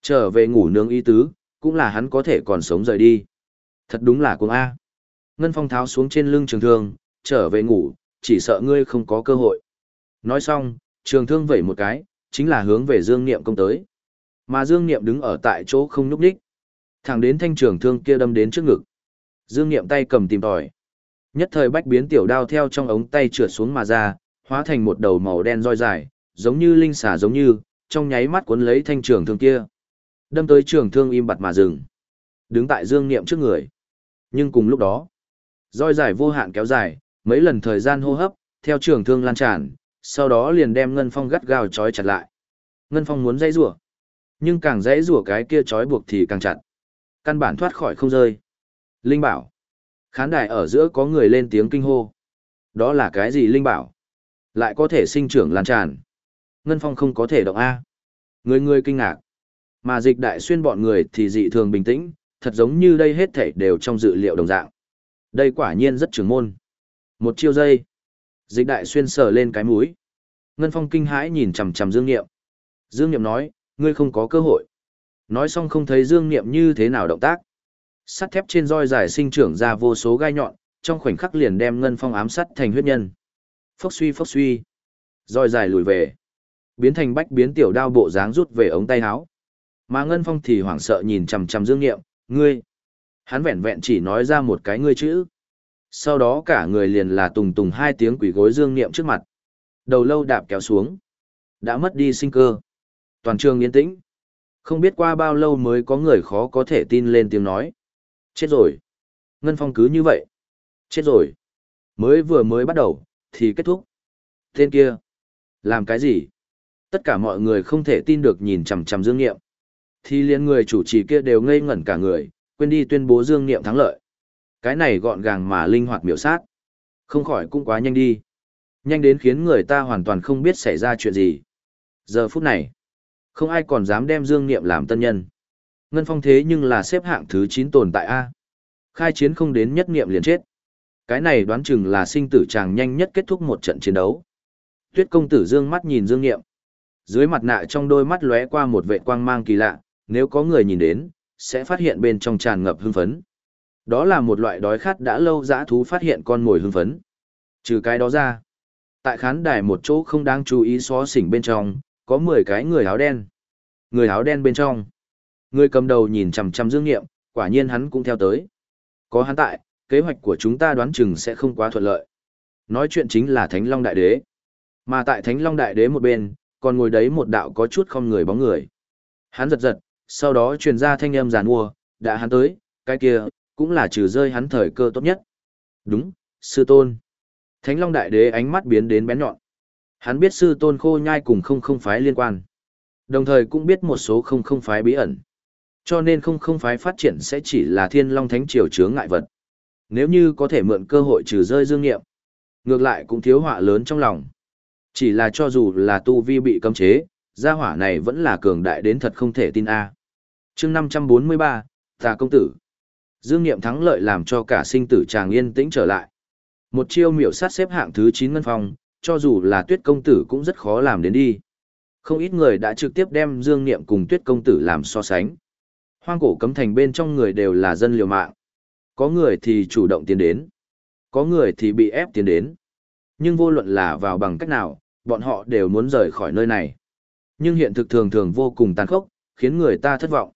Trở về ngủ nướng y tứ, cũng là hắn có thể còn sống rời đi. Thật đúng là cùng A. Ngân Phong tháo xuống trên lưng trường thương, trở về ngủ, chỉ sợ ngươi không có cơ hội. Nói xong, trường thương vẩy một cái, chính là hướng về Dương Niệm công tới. Mà Dương Niệm đứng ở tại chỗ không nhúc nhích. Thẳng đến thanh trường thương kia đâm đến trước ngực. Dương Niệm tay cầm tìm tòi. Nhất thời bách biến tiểu đao theo trong ống tay trượt xuống mà ra, hóa thành một đầu màu đen roi dài, giống như linh xà giống như, trong nháy mắt cuốn lấy thanh trường thương kia. Đâm tới trường thương im bặt mà dừng. Đứng tại Dương Niệm trước người. Nhưng cùng lúc đó, roi dài vô hạn kéo dài, mấy lần thời gian hô hấp, theo trường thương lan tràn, sau đó liền đem Ngân Phong gắt gao trói chặt lại. Ngân Phong muốn dãy rủa, nhưng càng dãy rủa cái kia trói buộc thì càng chặt. Căn bản thoát khỏi không rơi. Linh bảo. Khán đài ở giữa có người lên tiếng kinh hô. Đó là cái gì Linh bảo? Lại có thể sinh trưởng lan tràn. Ngân Phong không có thể động A. Người người kinh ngạc. Mà dịch đại xuyên bọn người thì dị thường bình tĩnh, thật giống như đây hết thảy đều trong dự liệu đồng dạng. Đây quả nhiên rất trường môn. Một chiêu dây. Dịch đại xuyên sờ lên cái mũi. Ngân Phong kinh hãi nhìn chằm chằm Dương Niệm. Dương Niệm nói, ngươi không có cơ hội. Nói xong không thấy Dương Niệm như thế nào động tác. Sắt thép trên roi dài sinh trưởng ra vô số gai nhọn, trong khoảnh khắc liền đem Ngân Phong ám sát thành huyết nhân. Phốc suy phốc suy. Roi dài lùi về. Biến thành bách biến tiểu đao bộ dáng rút về ống tay áo. Mà Ngân Phong thì hoảng sợ nhìn chằm chằm Dương Niệm, ngươi. Hắn vẹn vẹn chỉ nói ra một cái ngươi chữ. Sau đó cả người liền là tùng tùng hai tiếng quỷ gối Dương Niệm trước mặt. Đầu lâu đạp kéo xuống. Đã mất đi sinh cơ. Toàn trường yên tĩnh. Không biết qua bao lâu mới có người khó có thể tin lên tiếng nói. Chết rồi. Ngân Phong cứ như vậy. Chết rồi. Mới vừa mới bắt đầu, thì kết thúc. Tên kia. Làm cái gì? Tất cả mọi người không thể tin được nhìn chằm chằm Dương Niệm. Thì liền người chủ trì kia đều ngây ngẩn cả người, quên đi tuyên bố Dương Niệm thắng lợi. Cái này gọn gàng mà linh hoạt miểu sát. Không khỏi cũng quá nhanh đi. Nhanh đến khiến người ta hoàn toàn không biết xảy ra chuyện gì. Giờ phút này, không ai còn dám đem Dương Niệm làm tân nhân. Ngân Phong thế nhưng là xếp hạng thứ 9 tồn tại A. Khai chiến không đến nhất niệm liền chết. Cái này đoán chừng là sinh tử chàng nhanh nhất kết thúc một trận chiến đấu. Tuyết công tử dương mắt nhìn Dương Niệm. Dưới mặt nạ trong đôi mắt lóe qua một vệ quang mang kỳ lạ, nếu có người nhìn đến, sẽ phát hiện bên trong tràn ngập hưng phấn. Đó là một loại đói khát đã lâu dã thú phát hiện con mồi hưng phấn. Trừ cái đó ra, tại khán đài một chỗ không đáng chú ý xó xỉnh bên trong, có 10 cái người áo đen. Người áo đen bên trong. Người cầm đầu nhìn chằm chằm Dương Nghiệm, quả nhiên hắn cũng theo tới. Có hắn tại, kế hoạch của chúng ta đoán chừng sẽ không quá thuận lợi. Nói chuyện chính là Thánh Long Đại Đế. Mà tại Thánh Long Đại Đế một bên, còn ngồi đấy một đạo có chút không người bóng người. Hắn giật giật, sau đó truyền ra thanh âm giàn mua, đã hắn tới, cái kia, cũng là trừ rơi hắn thời cơ tốt nhất. Đúng, sư tôn. Thánh Long Đại Đế ánh mắt biến đến bén nhọn. Hắn biết sư tôn khô nhai cùng không không phái liên quan. Đồng thời cũng biết một số không không phái bí ẩn. Cho nên không không phái phát triển sẽ chỉ là thiên long thánh triều chướng ngại vật. Nếu như có thể mượn cơ hội trừ rơi dương nghiệm, ngược lại cũng thiếu họa lớn trong lòng. Chỉ là cho dù là tu vi bị cấm chế, gia hỏa này vẫn là cường đại đến thật không thể tin a. À. Chương 543, Tà công tử. Dương Niệm thắng lợi làm cho cả sinh tử chàng yên tĩnh trở lại. Một chiêu miểu sát xếp hạng thứ 9 ngân phong, cho dù là Tuyết công tử cũng rất khó làm đến đi. Không ít người đã trực tiếp đem Dương Niệm cùng Tuyết công tử làm so sánh. Hoang cổ cấm thành bên trong người đều là dân liều mạng. Có người thì chủ động tiến đến, có người thì bị ép tiến đến. Nhưng vô luận là vào bằng cách nào, bọn họ đều muốn rời khỏi nơi này. Nhưng hiện thực thường thường vô cùng tàn khốc, khiến người ta thất vọng.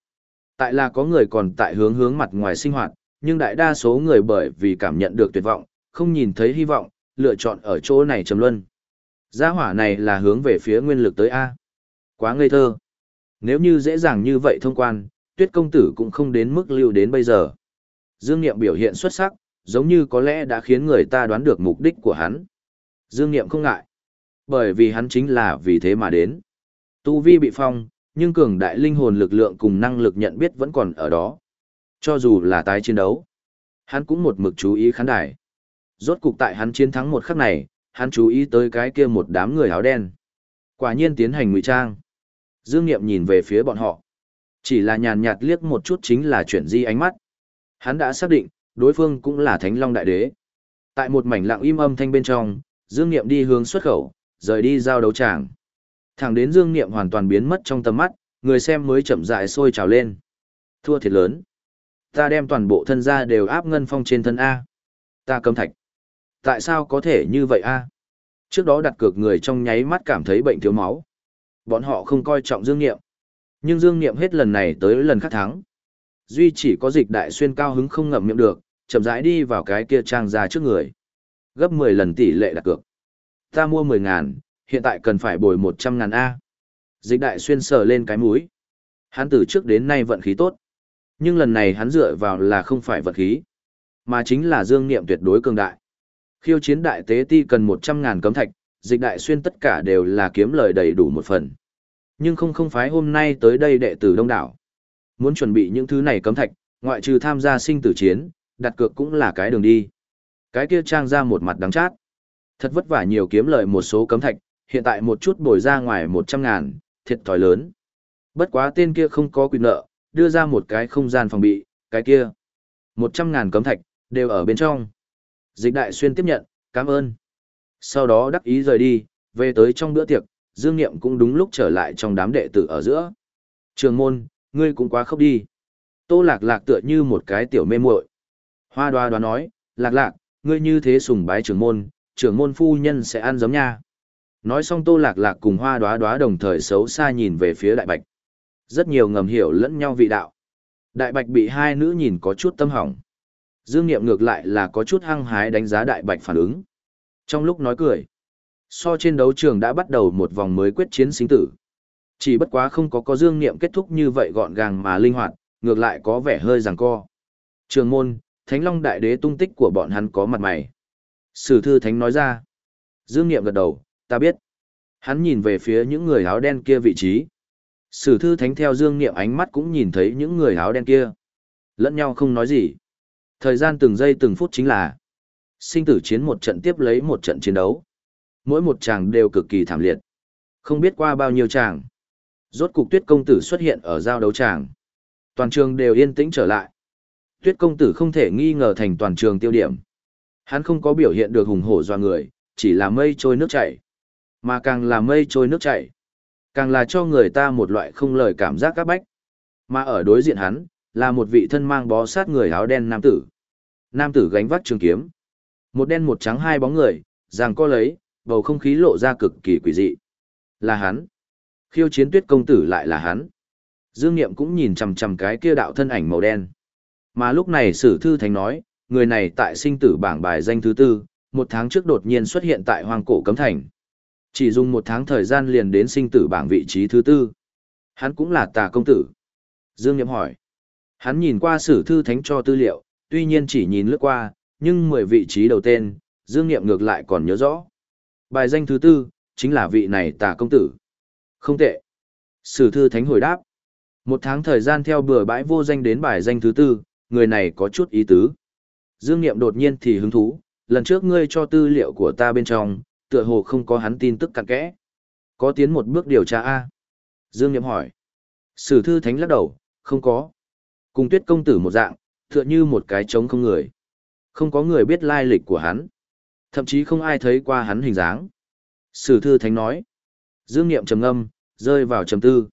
Tại là có người còn tại hướng hướng mặt ngoài sinh hoạt, nhưng đại đa số người bởi vì cảm nhận được tuyệt vọng, không nhìn thấy hy vọng, lựa chọn ở chỗ này trầm luân. Gia hỏa này là hướng về phía nguyên lực tới A. Quá ngây thơ. Nếu như dễ dàng như vậy thông quan, tuyết công tử cũng không đến mức lưu đến bây giờ. Dương Niệm biểu hiện xuất sắc, giống như có lẽ đã khiến người ta đoán được mục đích của hắn. Dương Niệm không ngại. Bởi vì hắn chính là vì thế mà đến. Tu vi bị phong, nhưng cường đại linh hồn lực lượng cùng năng lực nhận biết vẫn còn ở đó. Cho dù là tái chiến đấu, hắn cũng một mực chú ý khán đài. Rốt cục tại hắn chiến thắng một khắc này, hắn chú ý tới cái kia một đám người áo đen. Quả nhiên tiến hành ngụy trang. Dương Niệm nhìn về phía bọn họ. Chỉ là nhàn nhạt liếc một chút chính là chuyển di ánh mắt. Hắn đã xác định, đối phương cũng là Thánh Long Đại Đế. Tại một mảnh lặng im âm thanh bên trong, Dương Niệm đi hướng xuất khẩu, rời đi giao đấu tràng. Thẳng đến Dương Niệm hoàn toàn biến mất trong tầm mắt, người xem mới chậm rãi sôi trào lên. Thua thiệt lớn. Ta đem toàn bộ thân gia đều áp ngân phong trên thân A. Ta cấm thạch. Tại sao có thể như vậy A? Trước đó đặt cược người trong nháy mắt cảm thấy bệnh thiếu máu. Bọn họ không coi trọng Dương Niệm. Nhưng Dương Niệm hết lần này tới lần khác thắng. Duy chỉ có dịch đại xuyên cao hứng không ngậm miệng được, chậm rãi đi vào cái kia trang ra trước người. Gấp 10 lần tỷ lệ đặt cược. Ta mua 10 ngàn, hiện tại cần phải bồi 100 ngàn A. Dịch đại xuyên sờ lên cái mũi. Hắn từ trước đến nay vận khí tốt. Nhưng lần này hắn dựa vào là không phải vận khí, mà chính là dương niệm tuyệt đối cường đại. Khiêu chiến đại tế ti cần 100 ngàn cấm thạch, dịch đại xuyên tất cả đều là kiếm lời đầy đủ một phần. Nhưng không không phái hôm nay tới đây đệ tử đông đảo. Muốn chuẩn bị những thứ này cấm thạch, ngoại trừ tham gia sinh tử chiến, đặt cược cũng là cái đường đi. Cái kia trang ra một mặt đắng chát. Thật vất vả nhiều kiếm lợi một số cấm thạch, hiện tại một chút bồi ra ngoài 100 ngàn, thiệt thòi lớn. Bất quá tên kia không có quyền nợ, đưa ra một cái không gian phòng bị, cái kia. 100 ngàn cấm thạch, đều ở bên trong. Dịch đại xuyên tiếp nhận, cảm ơn. Sau đó đắc ý rời đi, về tới trong bữa tiệc, Dương Niệm cũng đúng lúc trở lại trong đám đệ tử ở giữa. Trường môn, ngươi cũng quá khóc đi. Tô lạc lạc tựa như một cái tiểu mê muội. Hoa đoá đoá nói, lạc lạc, ngươi như thế sùng bái Trường môn, Trường môn phu nhân sẽ ăn giấm nha. Nói xong tô lạc lạc cùng hoa đoá đoá đồng thời xấu xa nhìn về phía đại bạch. Rất nhiều ngầm hiểu lẫn nhau vị đạo. Đại bạch bị hai nữ nhìn có chút tâm hỏng. Dương Niệm ngược lại là có chút hăng hái đánh giá đại bạch phản ứng. Trong lúc nói cười, so trên đấu trường đã bắt đầu một vòng mới quyết chiến sinh tử. Chỉ bất quá không có có Dương Niệm kết thúc như vậy gọn gàng mà linh hoạt, ngược lại có vẻ hơi giằng co. Trường môn, Thánh Long Đại Đế tung tích của bọn hắn có mặt mày. Sử thư Thánh nói ra. Dương Niệm gật đầu, ta biết. Hắn nhìn về phía những người áo đen kia vị trí. Sử thư Thánh theo Dương Niệm ánh mắt cũng nhìn thấy những người áo đen kia. Lẫn nhau không nói gì. Thời gian từng giây từng phút chính là sinh tử chiến một trận tiếp lấy một trận chiến đấu. Mỗi một chàng đều cực kỳ thảm liệt. Không biết qua bao nhiêu chàng. Rốt cục tuyết công tử xuất hiện ở giao đấu chàng, Toàn trường đều yên tĩnh trở lại. Tuyết công tử không thể nghi ngờ thành toàn trường tiêu điểm. Hắn không có biểu hiện được hùng hổ doa người, chỉ là mây trôi nước chảy. Mà càng là mây trôi nước chảy, càng là cho người ta một loại không lời cảm giác các bách. Mà ở đối diện hắn, là một vị thân mang bó sát người áo đen nam tử. Nam tử gánh vác trường kiếm. Một đen một trắng hai bóng người, ràng co lấy, bầu không khí lộ ra cực kỳ quỷ dị. Là hắn. Khiêu chiến tuyết công tử lại là hắn. Dương Niệm cũng nhìn chằm chằm cái kia đạo thân ảnh màu đen. Mà lúc này sử thư thánh nói, người này tại sinh tử bảng bài danh thứ tư, một tháng trước đột nhiên xuất hiện tại hoàng cổ cấm thành. Chỉ dùng một tháng thời gian liền đến sinh tử bảng vị trí thứ tư. Hắn cũng là tà công tử. Dương Niệm hỏi. Hắn nhìn qua sử thư thánh cho tư liệu, tuy nhiên chỉ nhìn lướt qua, nhưng mười vị trí đầu tên, Dương Niệm ngược lại còn nhớ rõ. Bài danh thứ tư, chính là vị này tà công tử. Không tệ. Sử thư thánh hồi đáp. Một tháng thời gian theo bừa bãi vô danh đến bài danh thứ tư, người này có chút ý tứ. Dương Niệm đột nhiên thì hứng thú, lần trước ngươi cho tư liệu của ta bên trong, tựa hồ không có hắn tin tức cặn kẽ. Có tiến một bước điều tra A. Dương Niệm hỏi. Sử thư thánh lắc đầu, không có. Cùng tuyết công tử một dạng, tựa như một cái trống không người. Không có người biết lai lịch của hắn. Thậm chí không ai thấy qua hắn hình dáng. Sử thư thánh nói. Dương Niệm trầm ngâm, rơi vào trầm tư.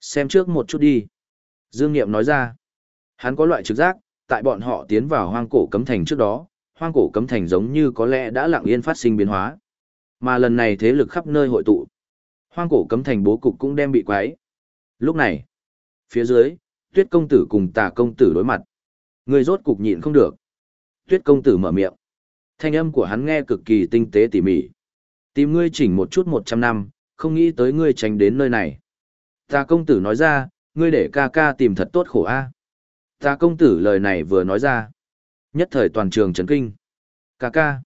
Xem trước một chút đi. Dương Niệm nói ra. Hắn có loại trực giác, tại bọn họ tiến vào hoang cổ cấm thành trước đó, hoang cổ cấm thành giống như có lẽ đã lặng yên phát sinh biến hóa. Mà lần này thế lực khắp nơi hội tụ. Hoang cổ cấm thành bố cục cũng đem bị quái. Lúc này, phía dưới, tuyết công tử cùng tà công tử đối mặt. Người rốt cục nhịn không được. Tuyết công tử mở miệng. Thanh âm của hắn nghe cực kỳ tinh tế tỉ mỉ. Tìm ngươi chỉnh một chút một trăm năm, không nghĩ tới ngươi tránh đến nơi này. Ta công tử nói ra, ngươi để ca ca tìm thật tốt khổ a. À. Công tử lời này vừa nói ra. Nhất thời toàn trường chấn kinh. Ca ca.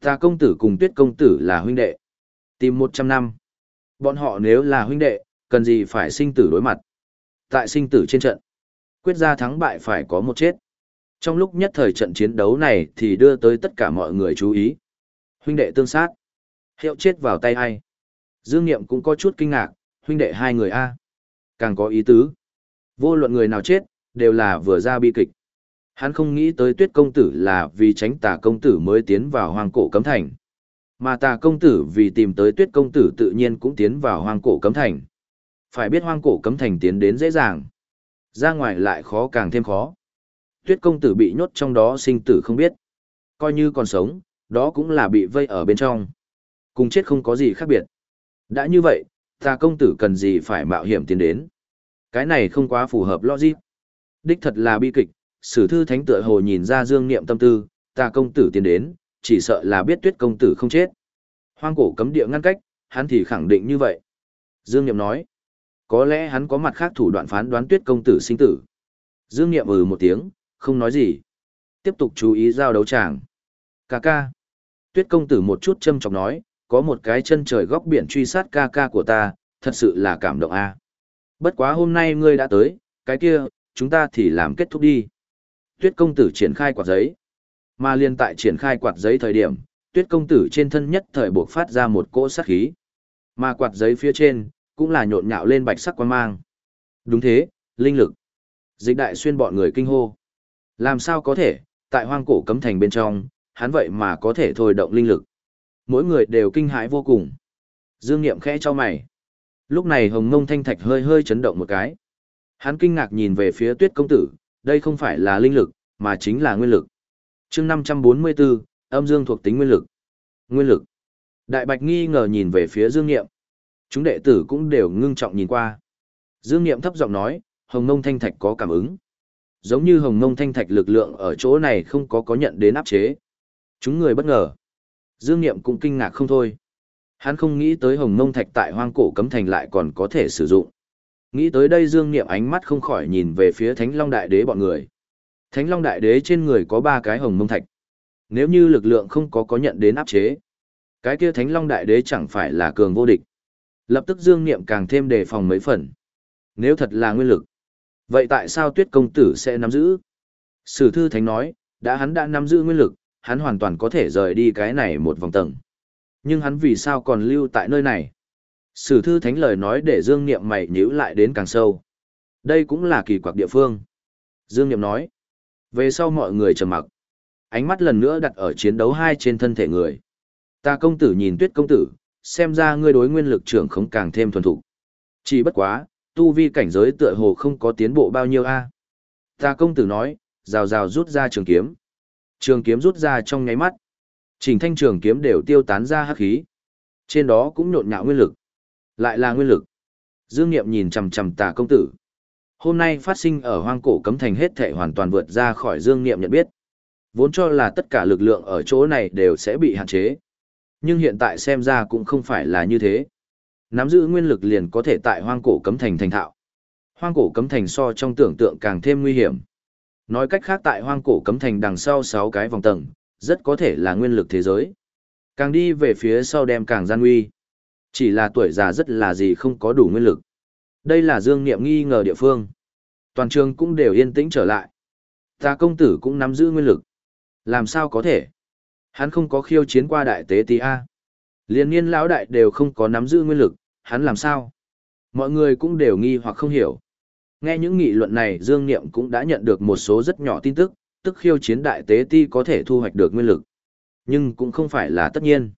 Ta công tử cùng tuyết công tử là huynh đệ. Tìm một trăm năm. Bọn họ nếu là huynh đệ, cần gì phải sinh tử đối mặt. Tại sinh tử trên trận. Quyết ra thắng bại phải có một chết. Trong lúc nhất thời trận chiến đấu này thì đưa tới tất cả mọi người chú ý. Huynh đệ tương sát. Hiệu chết vào tay ai? Dương Niệm cũng có chút kinh ngạc, huynh đệ hai người A. Càng có ý tứ. Vô luận người nào chết, đều là vừa ra bi kịch. Hắn không nghĩ tới tuyết công tử là vì tránh tà công tử mới tiến vào hoang cổ cấm thành. Mà tà công tử vì tìm tới tuyết công tử tự nhiên cũng tiến vào hoang cổ cấm thành. Phải biết hoang cổ cấm thành tiến đến dễ dàng. Ra ngoài lại khó càng thêm khó. Tuyết công tử bị nhốt trong đó sinh tử không biết. Coi như còn sống, đó cũng là bị vây ở bên trong. Cùng chết không có gì khác biệt. Đã như vậy, ta công tử cần gì phải mạo hiểm tiến đến. Cái này không quá phù hợp logic. Đích thật là bi kịch, sử thư thánh tựa hồ nhìn ra dương niệm tâm tư, ta công tử tiến đến, chỉ sợ là biết tuyết công tử không chết. Hoang cổ cấm địa ngăn cách, hắn thì khẳng định như vậy. Dương niệm nói, có lẽ hắn có mặt khác thủ đoạn phán đoán tuyết công tử sinh tử. Dương niệm ừ một tiếng, không nói gì. Tiếp tục chú ý giao đấu tràng. Ca ca. Tuyết công tử một chút châm chọc nói, có một cái chân trời góc biển truy sát ca ca của ta, thật sự là cảm động a. Bất quá hôm nay ngươi đã tới, cái kia, chúng ta thì làm kết thúc đi. Tuyết công tử triển khai quạt giấy. Mà liên tại triển khai quạt giấy thời điểm, tuyết công tử trên thân nhất thời buộc phát ra một cỗ sát khí. Mà quạt giấy phía trên, cũng là nhộn nhạo lên bạch sắc quan mang. Đúng thế, linh lực. Dịch đại xuyên bọn người kinh hô. Làm sao có thể, tại hoang cổ cấm thành bên trong, hắn vậy mà có thể thôi động linh lực. Mỗi người đều kinh hãi vô cùng. Dương Niệm khẽ cho mày. Lúc này hồng mông thanh thạch hơi hơi chấn động một cái. Hắn kinh ngạc nhìn về phía tuyết công tử, đây không phải là linh lực, mà chính là nguyên lực. chương 544, âm dương thuộc tính nguyên lực. Nguyên lực. Đại bạch nghi ngờ nhìn về phía Dương Niệm. Chúng đệ tử cũng đều ngưng trọng nhìn qua. Dương Niệm thấp giọng nói, hồng mông thanh thạch có cảm ứng. Giống như hồng mông thanh thạch lực lượng ở chỗ này không có có nhận đến áp chế. Chúng người bất ngờ. Dương Niệm cũng kinh ngạc không thôi. Hắn không nghĩ tới hồng mông thạch tại hoang cổ cấm thành lại còn có thể sử dụng. Nghĩ tới đây Dương Niệm ánh mắt không khỏi nhìn về phía Thánh Long Đại Đế bọn người. Thánh Long Đại Đế trên người có ba cái hồng mông thạch. Nếu như lực lượng không có có nhận đến áp chế, cái kia Thánh Long Đại Đế chẳng phải là cường vô địch. Lập tức Dương Niệm càng thêm đề phòng mấy phần. Nếu thật là nguyên lực, vậy tại sao Tuyết công tử sẽ nắm giữ? Sử thư thánh nói, đã hắn đã nắm giữ nguyên lực, hắn hoàn toàn có thể rời đi cái này một vòng tầng. Nhưng hắn vì sao còn lưu tại nơi này? Sử thư thánh lời nói để Dương Niệm mày nhíu lại đến càng sâu. Đây cũng là kỳ quặc địa phương. Dương Niệm nói. Về sau mọi người trầm mặc. Ánh mắt lần nữa đặt ở chiến đấu hai trên thân thể người. Ta công tử nhìn tuyết công tử, xem ra ngươi đối nguyên lực trưởng không càng thêm thuần thục. Chỉ bất quá, tu vi cảnh giới tựa hồ không có tiến bộ bao nhiêu a. Ta công tử nói, rào rào rút ra trường kiếm. Trường kiếm rút ra trong nháy mắt. Trình thanh trường kiếm đều tiêu tán ra hắc khí. Trên đó cũng nhộn nhạo nguyên lực. Lại là nguyên lực. Dương Niệm nhìn chằm chằm tà công tử. Hôm nay phát sinh ở hoang cổ cấm thành hết thể hoàn toàn vượt ra khỏi Dương Niệm nhận biết. Vốn cho là tất cả lực lượng ở chỗ này đều sẽ bị hạn chế. Nhưng hiện tại xem ra cũng không phải là như thế. Nắm giữ nguyên lực liền có thể tại hoang cổ cấm thành thành thạo. Hoang cổ cấm thành so trong tưởng tượng càng thêm nguy hiểm. Nói cách khác tại hoang cổ cấm thành đằng sau 6 cái vòng tầng, rất có thể là nguyên lực thế giới. Càng đi về phía sau đem càng gian nguy. Chỉ là tuổi già rất là gì không có đủ nguyên lực. Đây là Dương Niệm nghi ngờ địa phương. Toàn trường cũng đều yên tĩnh trở lại. Ta công tử cũng nắm giữ nguyên lực. Làm sao có thể? Hắn không có khiêu chiến qua đại tế tí A. Liên niên lão đại đều không có nắm giữ nguyên lực, hắn làm sao? Mọi người cũng đều nghi hoặc không hiểu. Nghe những nghị luận này Dương Niệm cũng đã nhận được một số rất nhỏ tin tức, tức khiêu chiến đại tế ti có thể thu hoạch được nguyên lực. Nhưng cũng không phải là tất nhiên.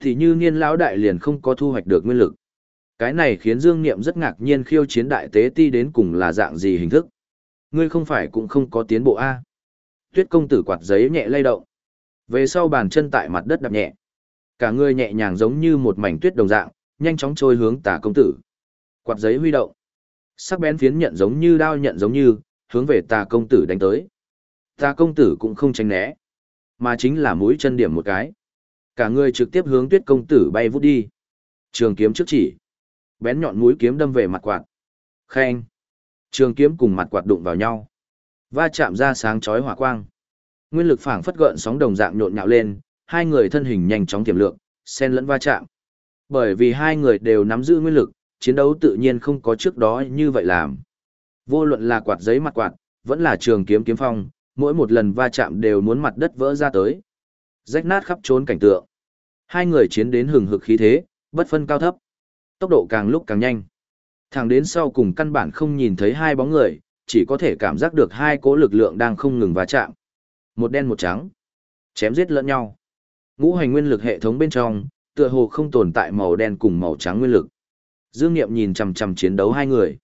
Thì như niên lão đại liền không có thu hoạch được nguyên lực. Cái này khiến Dương Niệm rất ngạc nhiên khiêu chiến đại tế ti đến cùng là dạng gì hình thức. Ngươi không phải cũng không có tiến bộ A. Tuyết công tử quạt giấy nhẹ lay động. Về sau bàn chân tại mặt đất đạp nhẹ. Cả người nhẹ nhàng giống như một mảnh tuyết đồng dạng, nhanh chóng trôi hướng tả công tử. Quạt giấy huy động. Sắc bén phiến nhận giống như đao nhận giống như, hướng về tà công tử đánh tới. Tà công tử cũng không tránh né, mà chính là mũi chân điểm một cái. Cả người trực tiếp hướng tuyết công tử bay vút đi. Trường kiếm trước chỉ. Bén nhọn mũi kiếm đâm về mặt quạt. Khen. Trường kiếm cùng mặt quạt đụng vào nhau. Va chạm ra sáng chói hỏa quang. Nguyên lực phảng phất gợn sóng đồng dạng nhộn nhạo lên, hai người thân hình nhanh chóng tiềm lượng, xen lẫn va chạm. Bởi vì hai người đều nắm giữ nguyên lực, chiến đấu tự nhiên không có trước đó như vậy làm. Vô luận là quạt giấy mặt quạt, vẫn là trường kiếm kiếm phong, mỗi một lần va chạm đều muốn mặt đất vỡ ra tới. Rách nát khắp trốn cảnh tượng. Hai người chiến đến hừng hực khí thế, bất phân cao thấp. Tốc độ càng lúc càng nhanh. Thẳng đến sau cùng căn bản không nhìn thấy hai bóng người, chỉ có thể cảm giác được hai cỗ lực lượng đang không ngừng va chạm. Một đen một trắng, chém giết lẫn nhau. Ngũ hành nguyên lực hệ thống bên trong, tựa hồ không tồn tại màu đen cùng màu trắng nguyên lực. Dương Niệm nhìn chằm chằm chiến đấu hai người.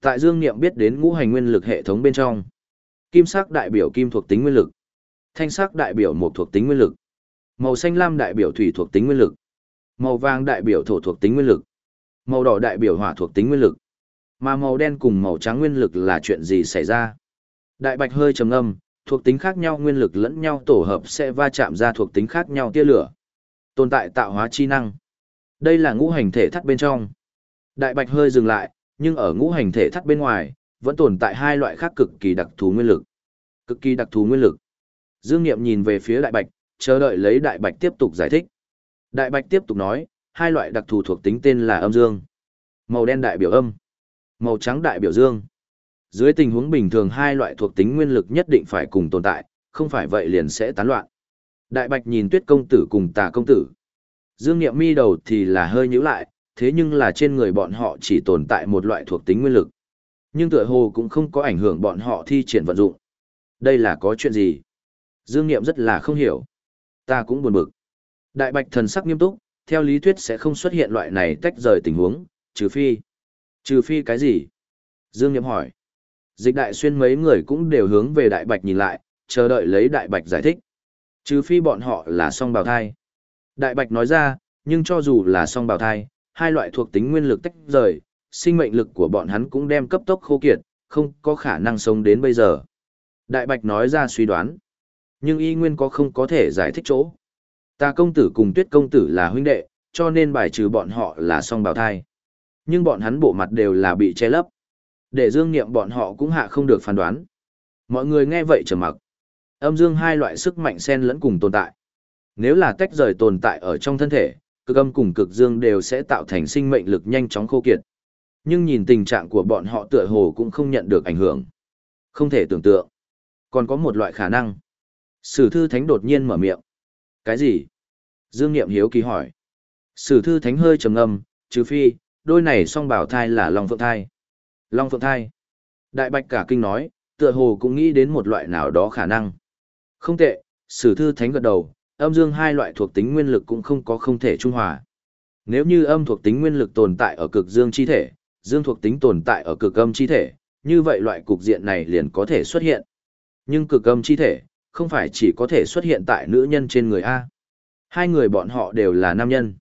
Tại Dương Niệm biết đến ngũ hành nguyên lực hệ thống bên trong, kim sắc đại biểu kim thuộc tính nguyên lực, thanh sắc đại biểu mộc thuộc tính nguyên lực, màu xanh lam đại biểu thủy thuộc tính nguyên lực, màu vàng đại biểu thổ thuộc tính nguyên lực, màu đỏ đại biểu hỏa thuộc tính nguyên lực, mà màu đen cùng màu trắng nguyên lực là chuyện gì xảy ra? Đại bạch hơi trầm ngâm, thuộc tính khác nhau nguyên lực lẫn nhau tổ hợp sẽ va chạm ra thuộc tính khác nhau tia lửa. Tồn tại tạo hóa chi năng. Đây là ngũ hành thể thắt bên trong. Đại bạch hơi dừng lại, nhưng ở ngũ hành thể thắt bên ngoài, vẫn tồn tại hai loại khác cực kỳ đặc thù nguyên lực. Cực kỳ đặc thù nguyên lực. Dương Niệm nhìn về phía đại bạch, chờ đợi lấy đại bạch tiếp tục giải thích. Đại bạch tiếp tục nói, hai loại đặc thù thuộc tính tên là âm dương. Màu đen đại biểu âm, màu trắng đại biểu dương. Dưới tình huống bình thường hai loại thuộc tính nguyên lực nhất định phải cùng tồn tại, không phải vậy liền sẽ tán loạn. Đại bạch nhìn tuyết công tử cùng tà công tử. Dương Niệm mi đầu thì là hơi nhíu lại, thế nhưng là trên người bọn họ chỉ tồn tại một loại thuộc tính nguyên lực. Nhưng tựa hồ cũng không có ảnh hưởng bọn họ thi triển vận dụng. Đây là có chuyện gì? Dương Niệm rất là không hiểu. Ta cũng buồn bực. Đại bạch thần sắc nghiêm túc, theo lý thuyết sẽ không xuất hiện loại này tách rời tình huống, trừ phi. Trừ phi cái gì? Dương Niệm hỏi. Dịch đại xuyên mấy người cũng đều hướng về đại bạch nhìn lại, chờ đợi lấy đại bạch giải thích. Trừ phi bọn họ là song bào thai. Đại bạch nói ra, nhưng cho dù là song bào thai, hai loại thuộc tính nguyên lực tách rời, sinh mệnh lực của bọn hắn cũng đem cấp tốc khô kiệt, không có khả năng sống đến bây giờ. Đại bạch nói ra suy đoán. Nhưng y nguyên có không có thể giải thích chỗ. Ta công tử cùng tuyết công tử là huynh đệ, cho nên bài trừ bọn họ là song bào thai. Nhưng bọn hắn bộ mặt đều là bị che lấp. Để dương niệm bọn họ cũng hạ không được phán đoán. Mọi người nghe vậy trầm mặc. Âm dương hai loại sức mạnh xen lẫn cùng tồn tại. Nếu là tách rời tồn tại ở trong thân thể, cực âm cùng cực dương đều sẽ tạo thành sinh mệnh lực nhanh chóng khô kiệt. Nhưng nhìn tình trạng của bọn họ tựa hồ cũng không nhận được ảnh hưởng. Không thể tưởng tượng. Còn có một loại khả năng. Sử thư thánh đột nhiên mở miệng. Cái gì? Dương Niệm hiếu kỳ hỏi. Sử thư thánh hơi trầm ngâm, trừ phi, đôi này song bảo thai là lòng Phượng thai. Long Phượng thai. Đại Bạch cả kinh nói, tựa hồ cũng nghĩ đến một loại nào đó khả năng. Không tệ, sử thư thánh gật đầu, âm dương hai loại thuộc tính nguyên lực cũng không có không thể trung hòa. Nếu như âm thuộc tính nguyên lực tồn tại ở cực dương chi thể, dương thuộc tính tồn tại ở cực âm chi thể, như vậy loại cục diện này liền có thể xuất hiện. Nhưng cực âm chi thể, không phải chỉ có thể xuất hiện tại nữ nhân trên người A. Hai người bọn họ đều là nam nhân.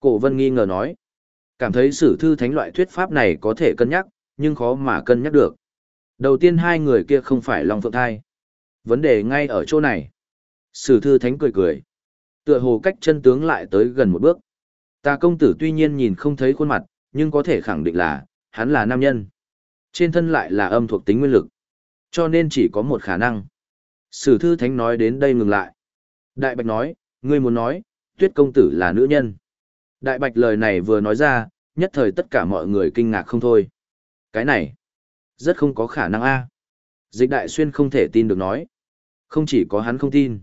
Cổ vân nghi ngờ nói. Cảm thấy sử thư thánh loại thuyết pháp này có thể cân nhắc, nhưng khó mà cân nhắc được. Đầu tiên hai người kia không phải Long Phượng Thai. Vấn đề ngay ở chỗ này. Sử thư thánh cười cười. Tựa hồ cách chân tướng lại tới gần một bước. Ta công tử tuy nhiên nhìn không thấy khuôn mặt, nhưng có thể khẳng định là, hắn là nam nhân. Trên thân lại là âm thuộc tính nguyên lực. Cho nên chỉ có một khả năng. Sử thư thánh nói đến đây ngừng lại. Đại bạch nói, ngươi muốn nói, tuyết công tử là nữ nhân. Đại bạch lời này vừa nói ra, nhất thời tất cả mọi người kinh ngạc không thôi. Cái này, rất không có khả năng a. Dịch đại xuyên không thể tin được nói. Không chỉ có hắn không tin.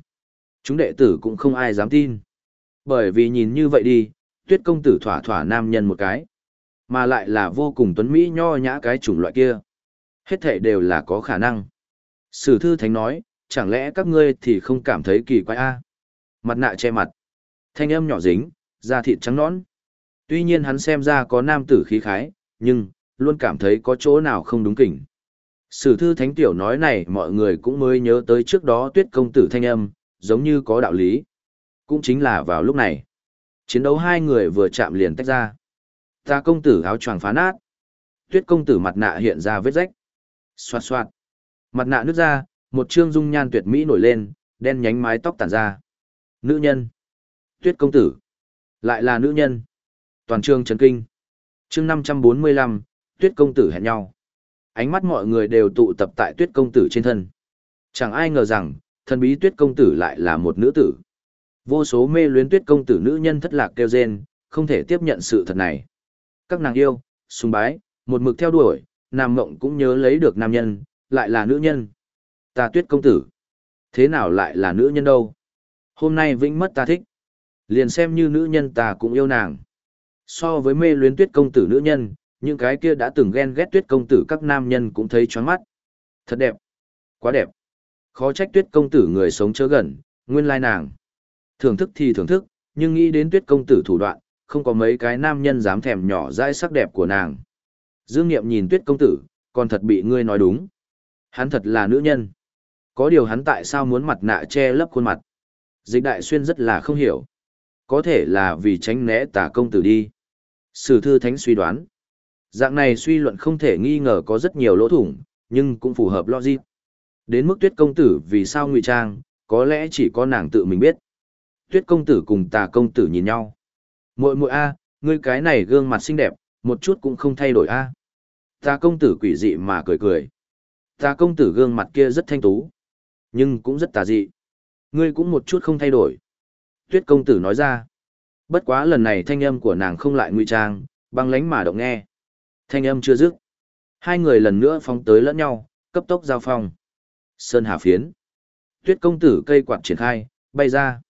Chúng đệ tử cũng không ai dám tin. Bởi vì nhìn như vậy đi, tuyết công tử thỏa thỏa nam nhân một cái. Mà lại là vô cùng tuấn Mỹ nho nhã cái chủng loại kia. Hết thể đều là có khả năng. Sử thư thánh nói, chẳng lẽ các ngươi thì không cảm thấy kỳ quái a? Mặt nạ che mặt. Thanh âm nhỏ dính, da thịt trắng nõn. Tuy nhiên hắn xem ra có nam tử khí khái, nhưng, luôn cảm thấy có chỗ nào không đúng kỉnh. Sử thư thánh tiểu nói này mọi người cũng mới nhớ tới trước đó tuyết công tử thanh âm, giống như có đạo lý. Cũng chính là vào lúc này. Chiến đấu hai người vừa chạm liền tách ra. Ta công tử áo choàng phá nát. Tuyết công tử mặt nạ hiện ra vết rách. Xoạt xoạt. Mặt nạ nứt ra, một trương dung nhan tuyệt mỹ nổi lên, đen nhánh mái tóc tản ra. Nữ nhân. Tuyết công tử. Lại là nữ nhân. Toàn trương chấn kinh. Chương 545, Tuyết công tử hẹn nhau. Ánh mắt mọi người đều tụ tập tại Tuyết công tử trên thân. Chẳng ai ngờ rằng, thần bí Tuyết công tử lại là một nữ tử. Vô số mê luyến Tuyết công tử nữ nhân thất lạc kêu rên, không thể tiếp nhận sự thật này. Các nàng yêu, sùng bái, một mực theo đuổi, nam mộng cũng nhớ lấy được nam nhân, lại là nữ nhân. Ta tuyết công tử. Thế nào lại là nữ nhân đâu? Hôm nay vĩnh mất ta thích. Liền xem như nữ nhân ta cũng yêu nàng. So với mê luyến tuyết công tử nữ nhân, những cái kia đã từng ghen ghét tuyết công tử các nam nhân cũng thấy choáng mắt. Thật đẹp. Quá đẹp. Khó trách tuyết công tử người sống chớ gần, nguyên lai nàng. Thưởng thức thì thưởng thức, nhưng nghĩ đến tuyết công tử thủ đoạn, không có mấy cái nam nhân dám thèm nhỏ dãi sắc đẹp của nàng. Dương Niệm nhìn tuyết công tử, còn thật bị ngươi nói đúng. Hắn thật là nữ nhân. Có điều hắn tại sao muốn mặt nạ che lấp khuôn mặt. Dịch đại xuyên rất là không hiểu. Có thể là vì tránh né Tả công tử đi. Sử thư thánh suy đoán. Dạng này suy luận không thể nghi ngờ có rất nhiều lỗ thủng, nhưng cũng phù hợp logic. Đến mức tuyết công tử vì sao ngụy trang, có lẽ chỉ có nàng tự mình biết. Tuyết công tử cùng tà công tử nhìn nhau. Muội muội a, ngươi cái này gương mặt xinh đẹp, một chút cũng không thay đổi a. Tà công tử quỷ dị mà cười cười. Tà công tử gương mặt kia rất thanh tú, nhưng cũng rất tà dị. Ngươi cũng một chút không thay đổi. Tuyết công tử nói ra. Bất quá lần này thanh âm của nàng không lại ngụy trang, băng lánh mà động nghe. Thanh âm chưa dứt. Hai người lần nữa phóng tới lẫn nhau, cấp tốc giao phong. Sơn Hà phiến. Tuyết công tử cây quạt triển khai, bay ra.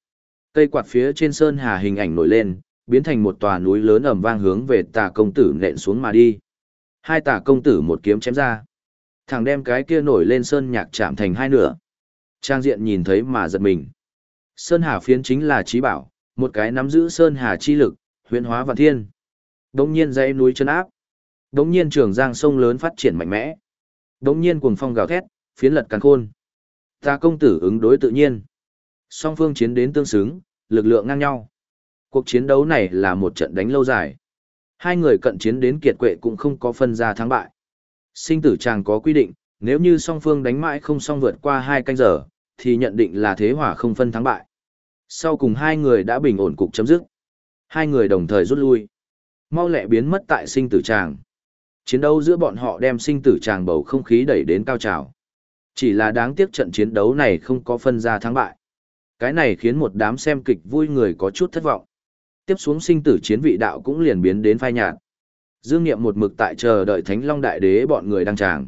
Cây quạt phía trên Sơn Hà hình ảnh nổi lên, biến thành một tòa núi lớn ẩm vang hướng về tà công tử nện xuống mà đi. Hai tà công tử một kiếm chém ra. Thằng đem cái kia nổi lên Sơn nhạc chạm thành hai nửa. Trang diện nhìn thấy mà giật mình. Sơn Hà phiến chính là trí bảo, một cái nắm giữ Sơn Hà chi lực, huyễn hóa vạn thiên. Đống nhiên dãy núi chân áp. Đống nhiên trường giang sông lớn phát triển mạnh mẽ. Đống nhiên cuồng phong gào thét, phiến lật càn khôn. Ta công tử ứng đối tự nhiên. Song phương chiến đến tương xứng, lực lượng ngang nhau. Cuộc chiến đấu này là một trận đánh lâu dài. Hai người cận chiến đến kiệt quệ cũng không có phân ra thắng bại. Sinh tử chàng có quy định, nếu như song phương đánh mãi không xong vượt qua hai canh giờ, thì nhận định là thế hỏa không phân thắng bại. Sau cùng hai người đã bình ổn cục chấm dứt. Hai người đồng thời rút lui. Mau lẹ biến mất tại sinh tử tràng. Chiến đấu giữa bọn họ đem sinh tử tràng bầu không khí đẩy đến cao trào. Chỉ là đáng tiếc trận chiến đấu này không có phân ra thắng bại. Cái này khiến một đám xem kịch vui người có chút thất vọng. Tiếp xuống sinh tử chiến vị đạo cũng liền biến đến phai nhạt. Dương Niệm một mực tại chờ đợi Thánh Long Đại Đế bọn người đăng tràng.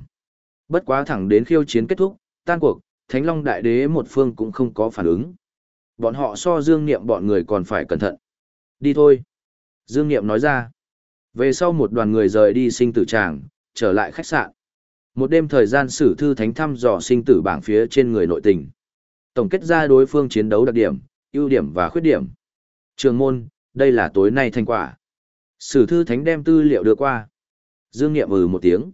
Bất quá thẳng đến khiêu chiến kết thúc, tan cuộc, Thánh Long Đại Đế một phương cũng không có phản ứng. Bọn họ so Dương Niệm bọn người còn phải cẩn thận. Đi thôi. Dương Niệm nói ra. Về sau một đoàn người rời đi sinh tử tràng, trở lại khách sạn. Một đêm thời gian sử thư thánh thăm dò sinh tử bảng phía trên người nội tình. Tổng kết ra đối phương chiến đấu đặc điểm, ưu điểm và khuyết điểm. Trường môn, đây là tối nay thành quả. Sử thư thánh đem tư liệu đưa qua. Dương Niệm ừ một tiếng.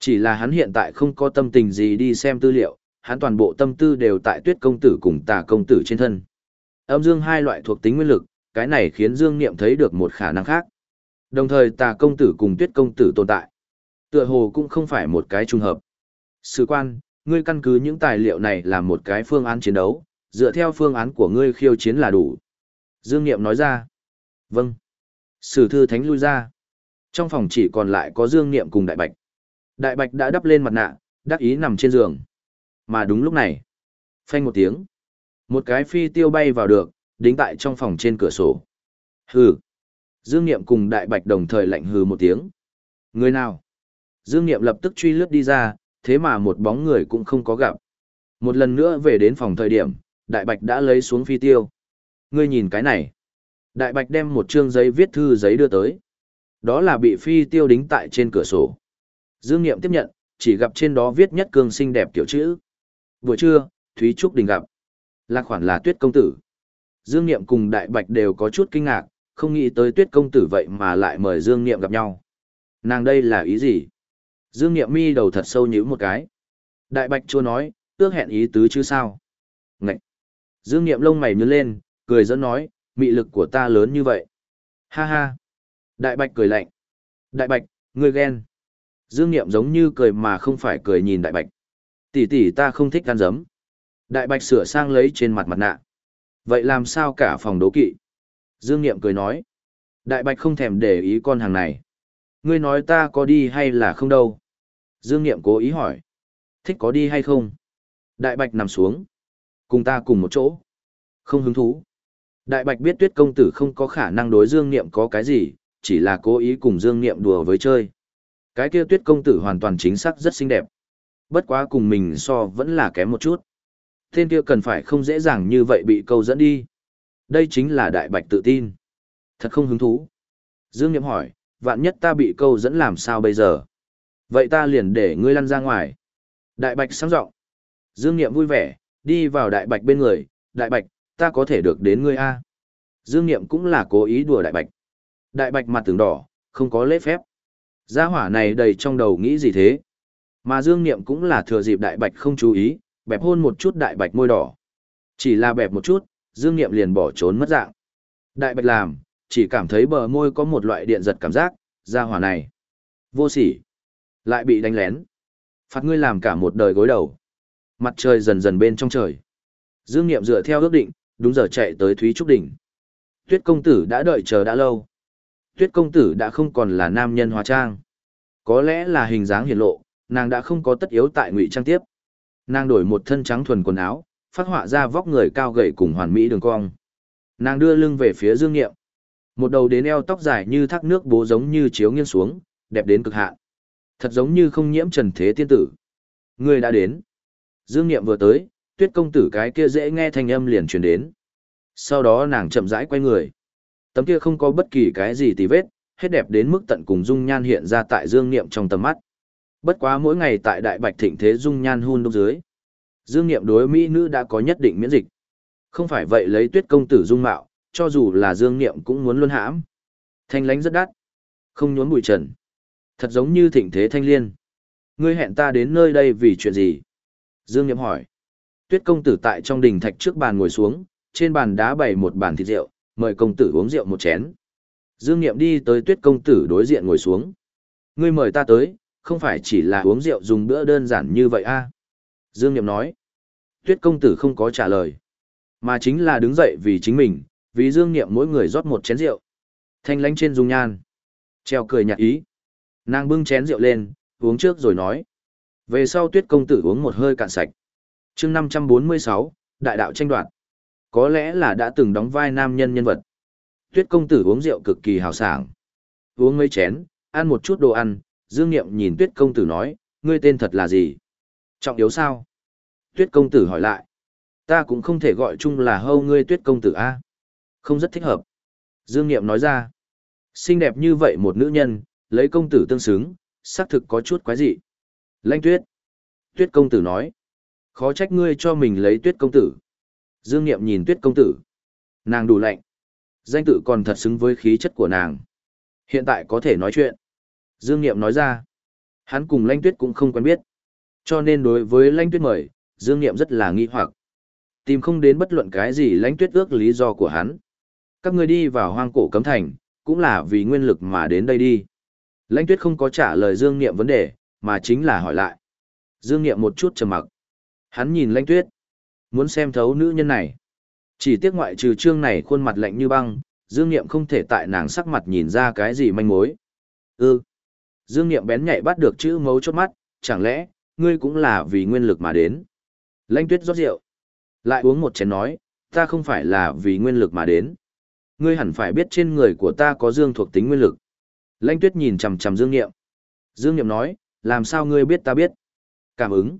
Chỉ là hắn hiện tại không có tâm tình gì đi xem tư liệu, hắn toàn bộ tâm tư đều tại tuyết công tử cùng tà công tử trên thân. Âm dương hai loại thuộc tính nguyên lực, cái này khiến Dương Niệm thấy được một khả năng khác. Đồng thời tà công tử cùng tuyết công tử tồn tại. Tựa hồ cũng không phải một cái trùng hợp. Sử quan, ngươi căn cứ những tài liệu này làm một cái phương án chiến đấu, dựa theo phương án của ngươi khiêu chiến là đủ. Dương Niệm nói ra. Vâng. Sử thư thánh lui ra. Trong phòng chỉ còn lại có Dương Niệm cùng Đại Bạch. Đại Bạch đã đắp lên mặt nạ, đắc ý nằm trên giường. Mà đúng lúc này, phanh một tiếng. Một cái phi tiêu bay vào được, đính tại trong phòng trên cửa sổ. Hừ. Dương Niệm cùng Đại Bạch đồng thời lạnh hừ một tiếng. Người nào? Dương Niệm lập tức truy lướt đi ra, thế mà một bóng người cũng không có gặp. Một lần nữa về đến phòng thời điểm, Đại Bạch đã lấy xuống phi tiêu. Ngươi nhìn cái này. Đại Bạch đem một chương giấy viết thư giấy đưa tới. Đó là bị phi tiêu đính tại trên cửa sổ. Dương Niệm tiếp nhận, chỉ gặp trên đó viết nhất cương xinh đẹp kiểu chữ. Buổi trưa, Thúy Trúc đình gặp. Lạc khoản là tuyết công tử. Dương Niệm cùng Đại Bạch đều có chút kinh ngạc, không nghĩ tới tuyết công tử vậy mà lại mời Dương Niệm gặp nhau. Nàng đây là ý gì? Dương Niệm mi đầu thật sâu nhíu một cái. Đại Bạch chua nói, ước hẹn ý tứ chứ sao? Ngậy! Dương Niệm lông mày nhướng lên, cười dẫn nói, mị lực của ta lớn như vậy. Ha ha! Đại Bạch cười lạnh. Đại Bạch, ngươi ghen. Dương Niệm giống như cười mà không phải cười nhìn Đại Bạch. Tỷ tỷ ta không thích gan giấm. Đại Bạch sửa sang lấy trên mặt mặt nạ. Vậy làm sao cả phòng đố kỵ? Dương Niệm cười nói. Đại Bạch không thèm để ý con hàng này. Ngươi nói ta có đi hay là không đâu? Dương Niệm cố ý hỏi. Thích có đi hay không? Đại Bạch nằm xuống. Cùng ta cùng một chỗ. Không hứng thú. Đại Bạch biết tuyết công tử không có khả năng đối Dương Niệm có cái gì, chỉ là cố ý cùng Dương Niệm đùa với chơi. Cái kia tuyết công tử hoàn toàn chính xác rất xinh đẹp. Bất quá cùng mình so vẫn là kém một chút. Tên kia cần phải không dễ dàng như vậy bị câu dẫn đi. Đây chính là Đại Bạch tự tin. Thật không hứng thú. Dương Niệm hỏi, vạn nhất ta bị câu dẫn làm sao bây giờ. Vậy ta liền để ngươi lăn ra ngoài. Đại bạch sáng giọng Dương Niệm vui vẻ, đi vào đại bạch bên người, đại bạch, ta có thể được đến ngươi a Dương Niệm cũng là cố ý đùa đại bạch. Đại bạch mặt tường đỏ, không có lễ phép. Gia hỏa này đầy trong đầu nghĩ gì thế? Mà Dương Niệm cũng là thừa dịp đại bạch không chú ý, bẹp hôn một chút đại bạch môi đỏ. Chỉ là bẹp một chút, Dương Niệm liền bỏ trốn mất dạng. Đại bạch làm, chỉ cảm thấy bờ môi có một loại điện giật cảm giác, ra hỏa này. Vô sỉ. Lại bị đánh lén. Phạt ngươi làm cả một đời gối đầu. Mặt trời dần dần bên trong trời. Dương Niệm dựa theo ước định, đúng giờ chạy tới Thúy Trúc Đỉnh. Tuyết công tử đã đợi chờ đã lâu. Tuyết công tử đã không còn là nam nhân hóa trang. Có lẽ là hình dáng hiển lộ, nàng đã không có tất yếu tại ngụy trang tiếp. Nàng đổi một thân trắng thuần quần áo, phát họa ra vóc người cao gầy cùng hoàn mỹ đường cong. Nàng đưa lưng về phía Dương Nghiệm. Một đầu đến eo tóc dài như thác nước bố giống như chiếu nghiêng xuống, đẹp đến cực hạn. Thật giống như không nhiễm trần thế tiên tử. Người đã đến. Dương Nghiệm vừa tới, tuyết công tử cái kia dễ nghe thanh âm liền truyền đến. Sau đó nàng chậm rãi quay người. Tấm kia không có bất kỳ cái gì tì vết, hết đẹp đến mức tận cùng dung nhan hiện ra tại Dương Niệm trong tầm mắt. Bất quá mỗi ngày tại Đại Bạch Thịnh thế dung nhan hun đúc dưới. Dương Niệm đối mỹ nữ đã có nhất định miễn dịch. Không phải vậy lấy Tuyết công tử dung mạo, cho dù là Dương Niệm cũng muốn luôn hãm. Thanh lánh rất đắt, không nhốn bụi trần. Thật giống như thịnh thế thanh liên. Ngươi hẹn ta đến nơi đây vì chuyện gì? Dương Niệm hỏi. Tuyết công tử tại trong đình thạch trước bàn ngồi xuống, trên bàn đá bày một bàn thịt rượu, mời công tử uống rượu một chén. Dương Niệm đi tới tuyết công tử đối diện ngồi xuống. Ngươi mời ta tới, không phải chỉ là uống rượu dùng bữa đơn giản như vậy a à? Dương Niệm nói. Tuyết công tử không có trả lời. Mà chính là đứng dậy vì chính mình, vì Dương Niệm mỗi người rót một chén rượu. Thanh lánh trên dung nhan. Treo cười nhạt ý. Nàng bưng chén rượu lên, uống trước rồi nói. Về sau tuyết công tử uống một hơi cạn sạch. chương 546, đại đạo tranh đoạt. Có lẽ là đã từng đóng vai nam nhân nhân vật. Tuyết công tử uống rượu cực kỳ hào sảng. Uống mấy chén, ăn một chút đồ ăn, Dương Niệm nhìn Tuyết công tử nói, ngươi tên thật là gì? Trọng yếu sao? Tuyết công tử hỏi lại. Ta cũng không thể gọi chung là hâu ngươi Tuyết công tử a. Không rất thích hợp. Dương Niệm nói ra. Xinh đẹp như vậy một nữ nhân, lấy công tử tương xứng, xác thực có chút quái dị. Lanh Tuyết. Tuyết công tử nói. Khó trách ngươi cho mình lấy Tuyết công tử. Dương Niệm nhìn Tuyết công tử. Nàng đủ lạnh. Danh tự còn thật xứng với khí chất của nàng. Hiện tại có thể nói chuyện. Dương Niệm nói ra. Hắn cùng Lanh Tuyết cũng không quen biết. Cho nên đối với Lanh Tuyết mời, Dương Niệm rất là nghi hoặc. Tìm không đến bất luận cái gì lãnh Tuyết ước lý do của hắn. Các người đi vào hoang cổ cấm thành, cũng là vì nguyên lực mà đến đây đi. Lãnh Tuyết không có trả lời Dương Niệm vấn đề, mà chính là hỏi lại. Dương Niệm một chút trầm mặc. Hắn nhìn lãnh Tuyết. Muốn xem thấu nữ nhân này. Chỉ tiếc ngoại trừ trương này khuôn mặt lạnh như băng, Dương Niệm không thể tại nàng sắc mặt nhìn ra cái gì manh mối. Ư. Dương Niệm bén nhạy bắt được chữ mấu chốt mắt, chẳng lẽ, ngươi cũng là vì nguyên lực mà đến. Lãnh tuyết rót rượu. Lại uống một chén nói, ta không phải là vì nguyên lực mà đến. Ngươi hẳn phải biết trên người của ta có dương thuộc tính nguyên lực. Lãnh tuyết nhìn chằm chằm Dương Niệm. Dương Niệm nói, làm sao ngươi biết ta biết? Cảm ứng.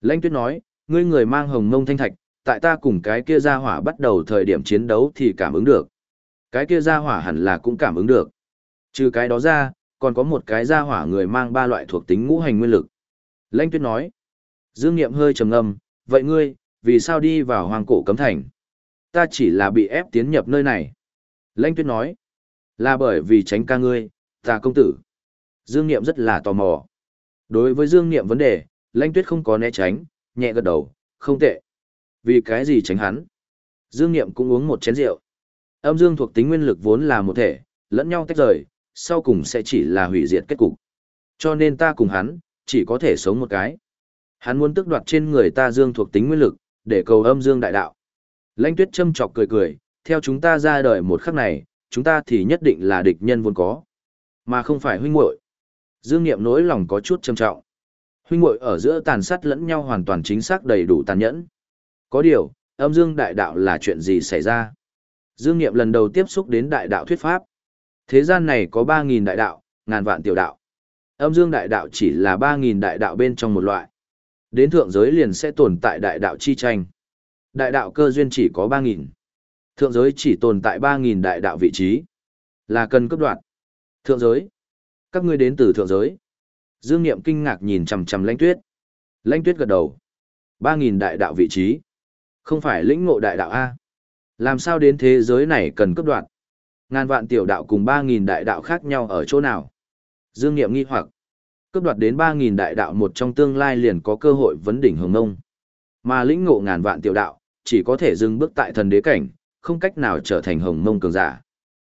Lãnh tuyết nói, ngươi người mang hồng mông thanh thạch, tại ta cùng cái kia gia hỏa bắt đầu thời điểm chiến đấu thì cảm ứng được. Cái kia gia hỏa hẳn là cũng cảm ứng được. Trừ cái đó ra, còn có một cái gia hỏa người mang ba loại thuộc tính ngũ hành nguyên lực. Lãnh tuyết nói. Dương Niệm hơi trầm ngâm, vậy ngươi, vì sao đi vào hoàng cổ cấm thành? Ta chỉ là bị ép tiến nhập nơi này. Lãnh tuyết nói. Là bởi vì tránh ca ngươi, ta công tử. Dương Niệm rất là tò mò. Đối với Dương Niệm vấn đề, Lãnh tuyết không có né tránh, nhẹ gật đầu, không tệ. Vì cái gì tránh hắn? Dương Niệm cũng uống một chén rượu. Âm dương thuộc tính nguyên lực vốn là một thể, lẫn nhau tách rời, sau cùng sẽ chỉ là hủy diệt kết cục. Cho nên ta cùng hắn, chỉ có thể sống một cái. Hắn muốn tức đoạt trên người ta dương thuộc tính nguyên lực, để cầu âm dương đại đạo. Lãnh tuyết châm chọc cười cười, theo chúng ta ra đời một khắc này, chúng ta thì nhất định là địch nhân vốn có, mà không phải huynh muội. Dương Niệm nỗi lòng có chút trầm trọng. Huynh muội ở giữa tàn sát lẫn nhau hoàn toàn chính xác đầy đủ tàn nhẫn. Có điều, âm dương đại đạo là chuyện gì xảy ra? Dương Niệm lần đầu tiếp xúc đến đại đạo thuyết pháp. Thế gian này có ba nghìn đại đạo, ngàn vạn tiểu đạo. Âm dương đại đạo chỉ là ba nghìn đại đạo bên trong một loại. Đến thượng giới liền sẽ tồn tại đại đạo chi tranh. Đại đạo cơ duyên chỉ có 3.000. Thượng giới chỉ tồn tại 3.000 đại đạo vị trí. Là cần cấp đoạn. Thượng giới. Các ngươi đến từ thượng giới. Dương Niệm kinh ngạc nhìn chằm chằm Lãnh Tuyết. Lãnh Tuyết gật đầu. Ba nghìn đại đạo vị trí. Không phải lĩnh ngộ đại đạo A. Làm sao đến thế giới này cần cấp đoạn? Ngàn vạn tiểu đạo cùng ba nghìn đại đạo khác nhau ở chỗ nào? Dương Niệm nghi hoặc cướp đoạt đến ba nghìn đại đạo một trong tương lai liền có cơ hội vấn đỉnh hồng ngông. Mà lĩnh ngộ ngàn vạn tiểu đạo, chỉ có thể dừng bước tại thần đế cảnh, không cách nào trở thành hồng mông cường giả.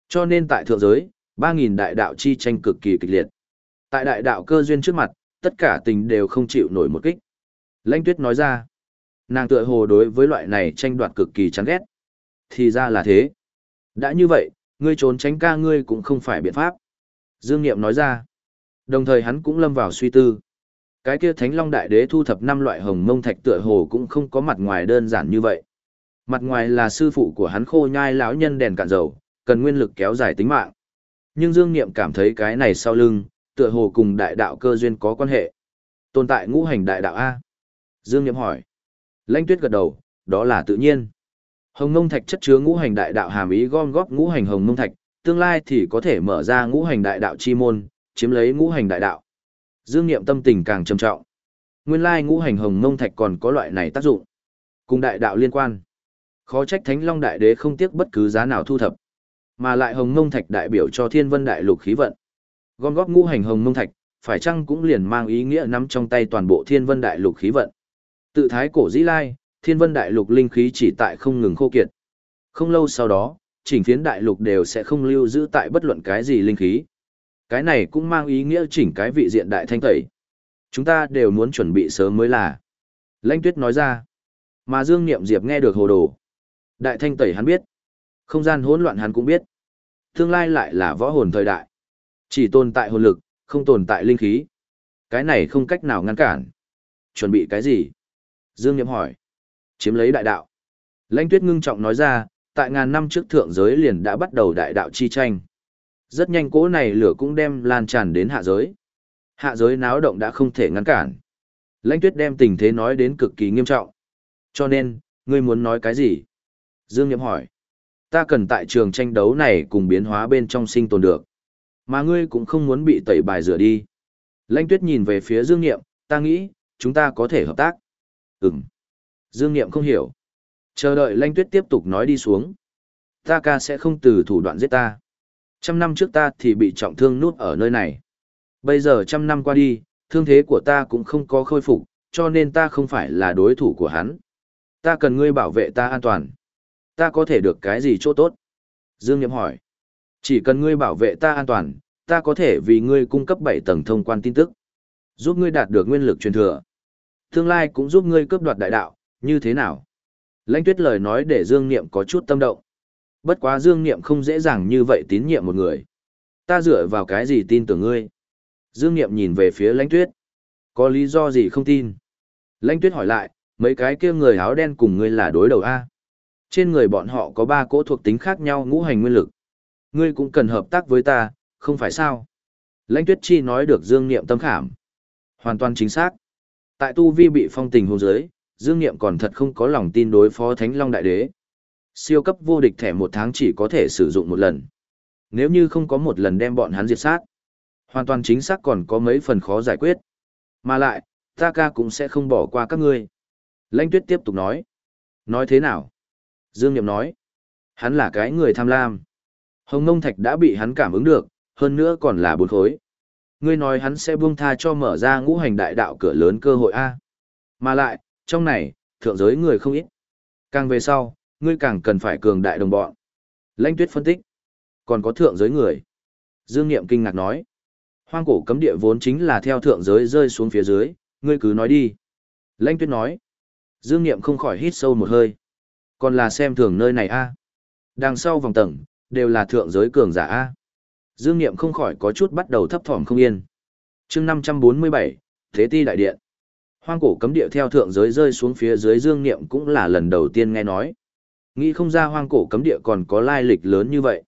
Cho nên tại thượng giới, ba nghìn đại đạo chi tranh cực kỳ kịch liệt. Tại đại đạo cơ duyên trước mặt, tất cả tình đều không chịu nổi một kích. Lãnh tuyết nói ra, nàng tựa hồ đối với loại này tranh đoạt cực kỳ chán ghét. Thì ra là thế. Đã như vậy, ngươi trốn tránh ca ngươi cũng không phải biện pháp. Dương Niệm nói ra. Đồng thời hắn cũng lâm vào suy tư. Cái kia Thánh Long Đại Đế thu thập năm loại hồng mông thạch tựa hồ cũng không có mặt ngoài đơn giản như vậy. Mặt ngoài là sư phụ của hắn khô nhai lão nhân đèn cạn dầu, cần nguyên lực kéo dài tính mạng. Nhưng Dương Niệm cảm thấy cái này sau lưng, tựa hồ cùng đại đạo cơ duyên có quan hệ. Tồn tại ngũ hành đại đạo A. Dương Niệm hỏi. Lãnh tuyết gật đầu, đó là tự nhiên. Hồng mông thạch chất chứa ngũ hành đại đạo hàm ý gom góp ngũ hành hồng mông thạch, tương lai thì có thể mở ra ngũ hành đại đạo chi môn, chiếm lấy ngũ hành đại đạo. Dương Niệm tâm tình càng trầm trọng. Nguyên lai ngũ hành hồng mông thạch còn có loại này tác dụng. Cùng đại đạo liên quan. Khó trách Thánh Long Đại Đế không tiếc bất cứ giá nào thu thập. Mà lại hồng mông thạch đại biểu cho thiên vân đại lục khí vận. Gom góp ngũ hành hồng mông thạch, phải chăng cũng liền mang ý nghĩa nắm trong tay toàn bộ thiên vân đại lục khí vận. Tự thái cổ dĩ lai, thiên vân đại lục linh khí chỉ tại không ngừng khô kiệt. Không lâu sau đó, chỉnh phiến đại lục đều sẽ không lưu giữ tại bất luận cái gì linh khí. Cái này cũng mang ý nghĩa chỉnh cái vị diện đại thanh tẩy. Chúng ta đều muốn chuẩn bị sớm mới là. Lãnh tuyết nói ra. Mà Dương Niệm Diệp nghe được hồ đồ. Đại thanh tẩy hắn biết. Không gian hỗn loạn hắn cũng biết. Tương lai lại là võ hồn thời đại. Chỉ tồn tại hồn lực, không tồn tại linh khí. Cái này không cách nào ngăn cản. Chuẩn bị cái gì? Dương Niệm hỏi. Chiếm lấy đại đạo. Lãnh tuyết ngưng trọng nói ra, tại ngàn năm trước thượng giới liền đã bắt đầu đại đạo chi tranh. Rất nhanh cỗ này lửa cũng đem lan tràn đến hạ giới. Hạ giới náo động đã không thể ngăn cản. Lãnh tuyết đem tình thế nói đến cực kỳ nghiêm trọng. Cho nên, ngươi muốn nói cái gì? Dương Niệm hỏi. Ta cần tại trường tranh đấu này cùng biến hóa bên trong sinh tồn được. Mà ngươi cũng không muốn bị tẩy bài rửa đi. Lãnh tuyết nhìn về phía Dương Niệm, ta nghĩ, chúng ta có thể hợp tác. Ừm. Dương Niệm không hiểu. Chờ đợi Lãnh tuyết tiếp tục nói đi xuống. Ta ca sẽ không từ thủ đoạn giết ta. Trăm năm trước ta thì bị trọng thương nút ở nơi này. Bây giờ trăm năm qua đi, thương thế của ta cũng không có khôi phục, cho nên ta không phải là đối thủ của hắn. Ta cần ngươi bảo vệ ta an toàn. Ta có thể được cái gì chỗ tốt? Dương Niệm hỏi. Chỉ cần ngươi bảo vệ ta an toàn, ta có thể vì ngươi cung cấp 7 tầng thông quan tin tức. Giúp ngươi đạt được nguyên lực truyền thừa. Tương lai cũng giúp ngươi cướp đoạt đại đạo, như thế nào? Lãnh tuyết lời nói để Dương Niệm có chút tâm động. Bất quá Dương Niệm không dễ dàng như vậy tín nhiệm một người. Ta dựa vào cái gì tin tưởng ngươi? Dương Niệm nhìn về phía lãnh tuyết. Có lý do gì không tin? Lãnh tuyết hỏi lại, mấy cái kia người áo đen cùng ngươi là đối đầu A. Trên người bọn họ có ba cỗ thuộc tính khác nhau ngũ hành nguyên lực. Ngươi cũng cần hợp tác với ta, không phải sao? Lãnh tuyết chi nói được Dương Niệm tâm khảm. Hoàn toàn chính xác. Tại tu vi bị phong tình hôn giới, Dương Niệm còn thật không có lòng tin đối phó Thánh Long Đại Đế. Siêu cấp vô địch thẻ một tháng chỉ có thể sử dụng một lần. Nếu như không có một lần đem bọn hắn diệt sát, hoàn toàn chính xác còn có mấy phần khó giải quyết. Mà lại, ta ca cũng sẽ không bỏ qua các ngươi. Lãnh tuyết tiếp tục nói. Nói thế nào? Dương Niệm nói. Hắn là cái người tham lam. Hồng Nông Thạch đã bị hắn cảm ứng được, hơn nữa còn là bốn khối. Ngươi nói hắn sẽ buông tha cho mở ra ngũ hành đại đạo cửa lớn cơ hội A. Mà lại, trong này, thượng giới người không ít. Càng về sau, ngươi càng cần phải cường đại đồng bọn. Lãnh tuyết phân tích. Còn có thượng giới người. Dương Niệm kinh ngạc nói. Hoang cổ cấm địa vốn chính là theo thượng giới rơi xuống phía dưới, ngươi cứ nói đi. Lãnh tuyết nói. Dương Niệm không khỏi hít sâu một hơi. Còn là xem thường nơi này a Đằng sau vòng tầng, đều là thượng giới cường giả a Dương Niệm không khỏi có chút bắt đầu thấp thỏm không yên. chương 547, Thế ti đại điện. Hoang cổ cấm địa theo thượng giới rơi xuống phía dưới Dương Niệm cũng là lần đầu tiên nghe nói. Nghĩ không ra hoang cổ cấm địa còn có lai lịch lớn như vậy.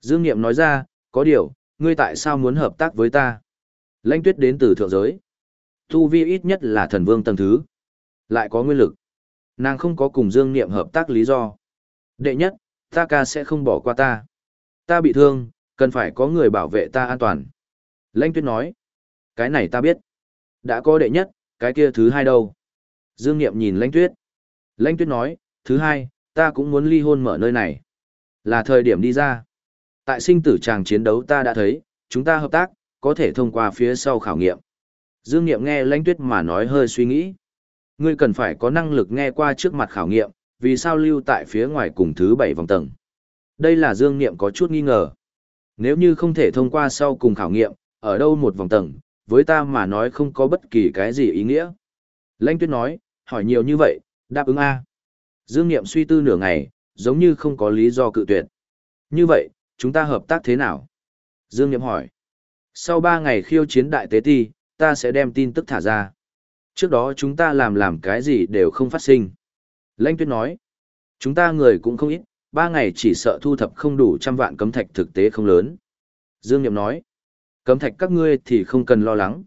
Dương Niệm nói ra, có điều, ngươi tại sao muốn hợp tác với ta? Lãnh tuyết đến từ thượng giới. Tu vi ít nhất là thần vương tầng thứ. Lại có nguyên lực. Nàng không có cùng Dương Niệm hợp tác lý do. Đệ nhất, ta ca sẽ không bỏ qua ta. Ta bị thương, Cần phải có người bảo vệ ta an toàn. Lãnh tuyết nói. Cái này ta biết. Đã có đệ nhất, cái kia thứ hai đâu? Dương Niệm nhìn lãnh tuyết. Lãnh tuyết nói, thứ hai, ta cũng muốn ly hôn mở nơi này. Là thời điểm đi ra. Tại sinh tử tràng chiến đấu ta đã thấy, chúng ta hợp tác, có thể thông qua phía sau khảo nghiệm. Dương Niệm nghe lãnh tuyết mà nói hơi suy nghĩ. Ngươi cần phải có năng lực nghe qua trước mặt khảo nghiệm, vì sao lưu tại phía ngoài cùng thứ bảy vòng tầng. Đây là Dương Niệm có chút nghi ngờ. Nếu như không thể thông qua sau cùng khảo nghiệm, ở đâu một vòng tầng, với ta mà nói không có bất kỳ cái gì ý nghĩa. Lãnh tuyết nói, hỏi nhiều như vậy, đáp ứng A. Dương Niệm suy tư nửa ngày, giống như không có lý do cự tuyệt. Như vậy, chúng ta hợp tác thế nào? Dương Niệm hỏi. Sau 3 ngày khiêu chiến đại tế ti, ta sẽ đem tin tức thả ra. Trước đó chúng ta làm làm cái gì đều không phát sinh. Lãnh tuyết nói. Chúng ta người cũng không ít, 3 ngày chỉ sợ thu thập không đủ trăm vạn cấm thạch thực tế không lớn. Dương Niệm nói. Cấm thạch các ngươi thì không cần lo lắng.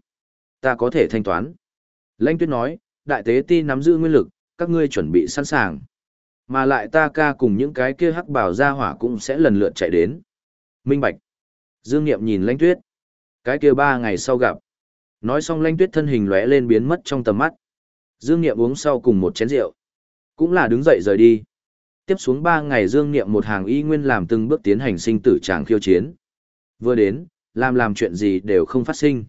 Ta có thể thanh toán. Lãnh tuyết nói, đại tế ti nắm giữ nguyên lực, các ngươi chuẩn bị sẵn sàng. Mà lại ta ca cùng những cái kia hắc bảo ra hỏa cũng sẽ lần lượt chạy đến. Minh Bạch. Dương Niệm nhìn lãnh tuyết. Cái kia ba ngày sau gặp. Nói xong lãnh tuyết thân hình lóe lên biến mất trong tầm mắt. Dương Niệm uống sau cùng một chén rượu. Cũng là đứng dậy rời đi. Tiếp xuống ba ngày Dương Niệm một hàng y nguyên làm từng bước tiến hành sinh tử tràng khiêu chiến. Vừa đến, làm làm chuyện gì đều không phát sinh.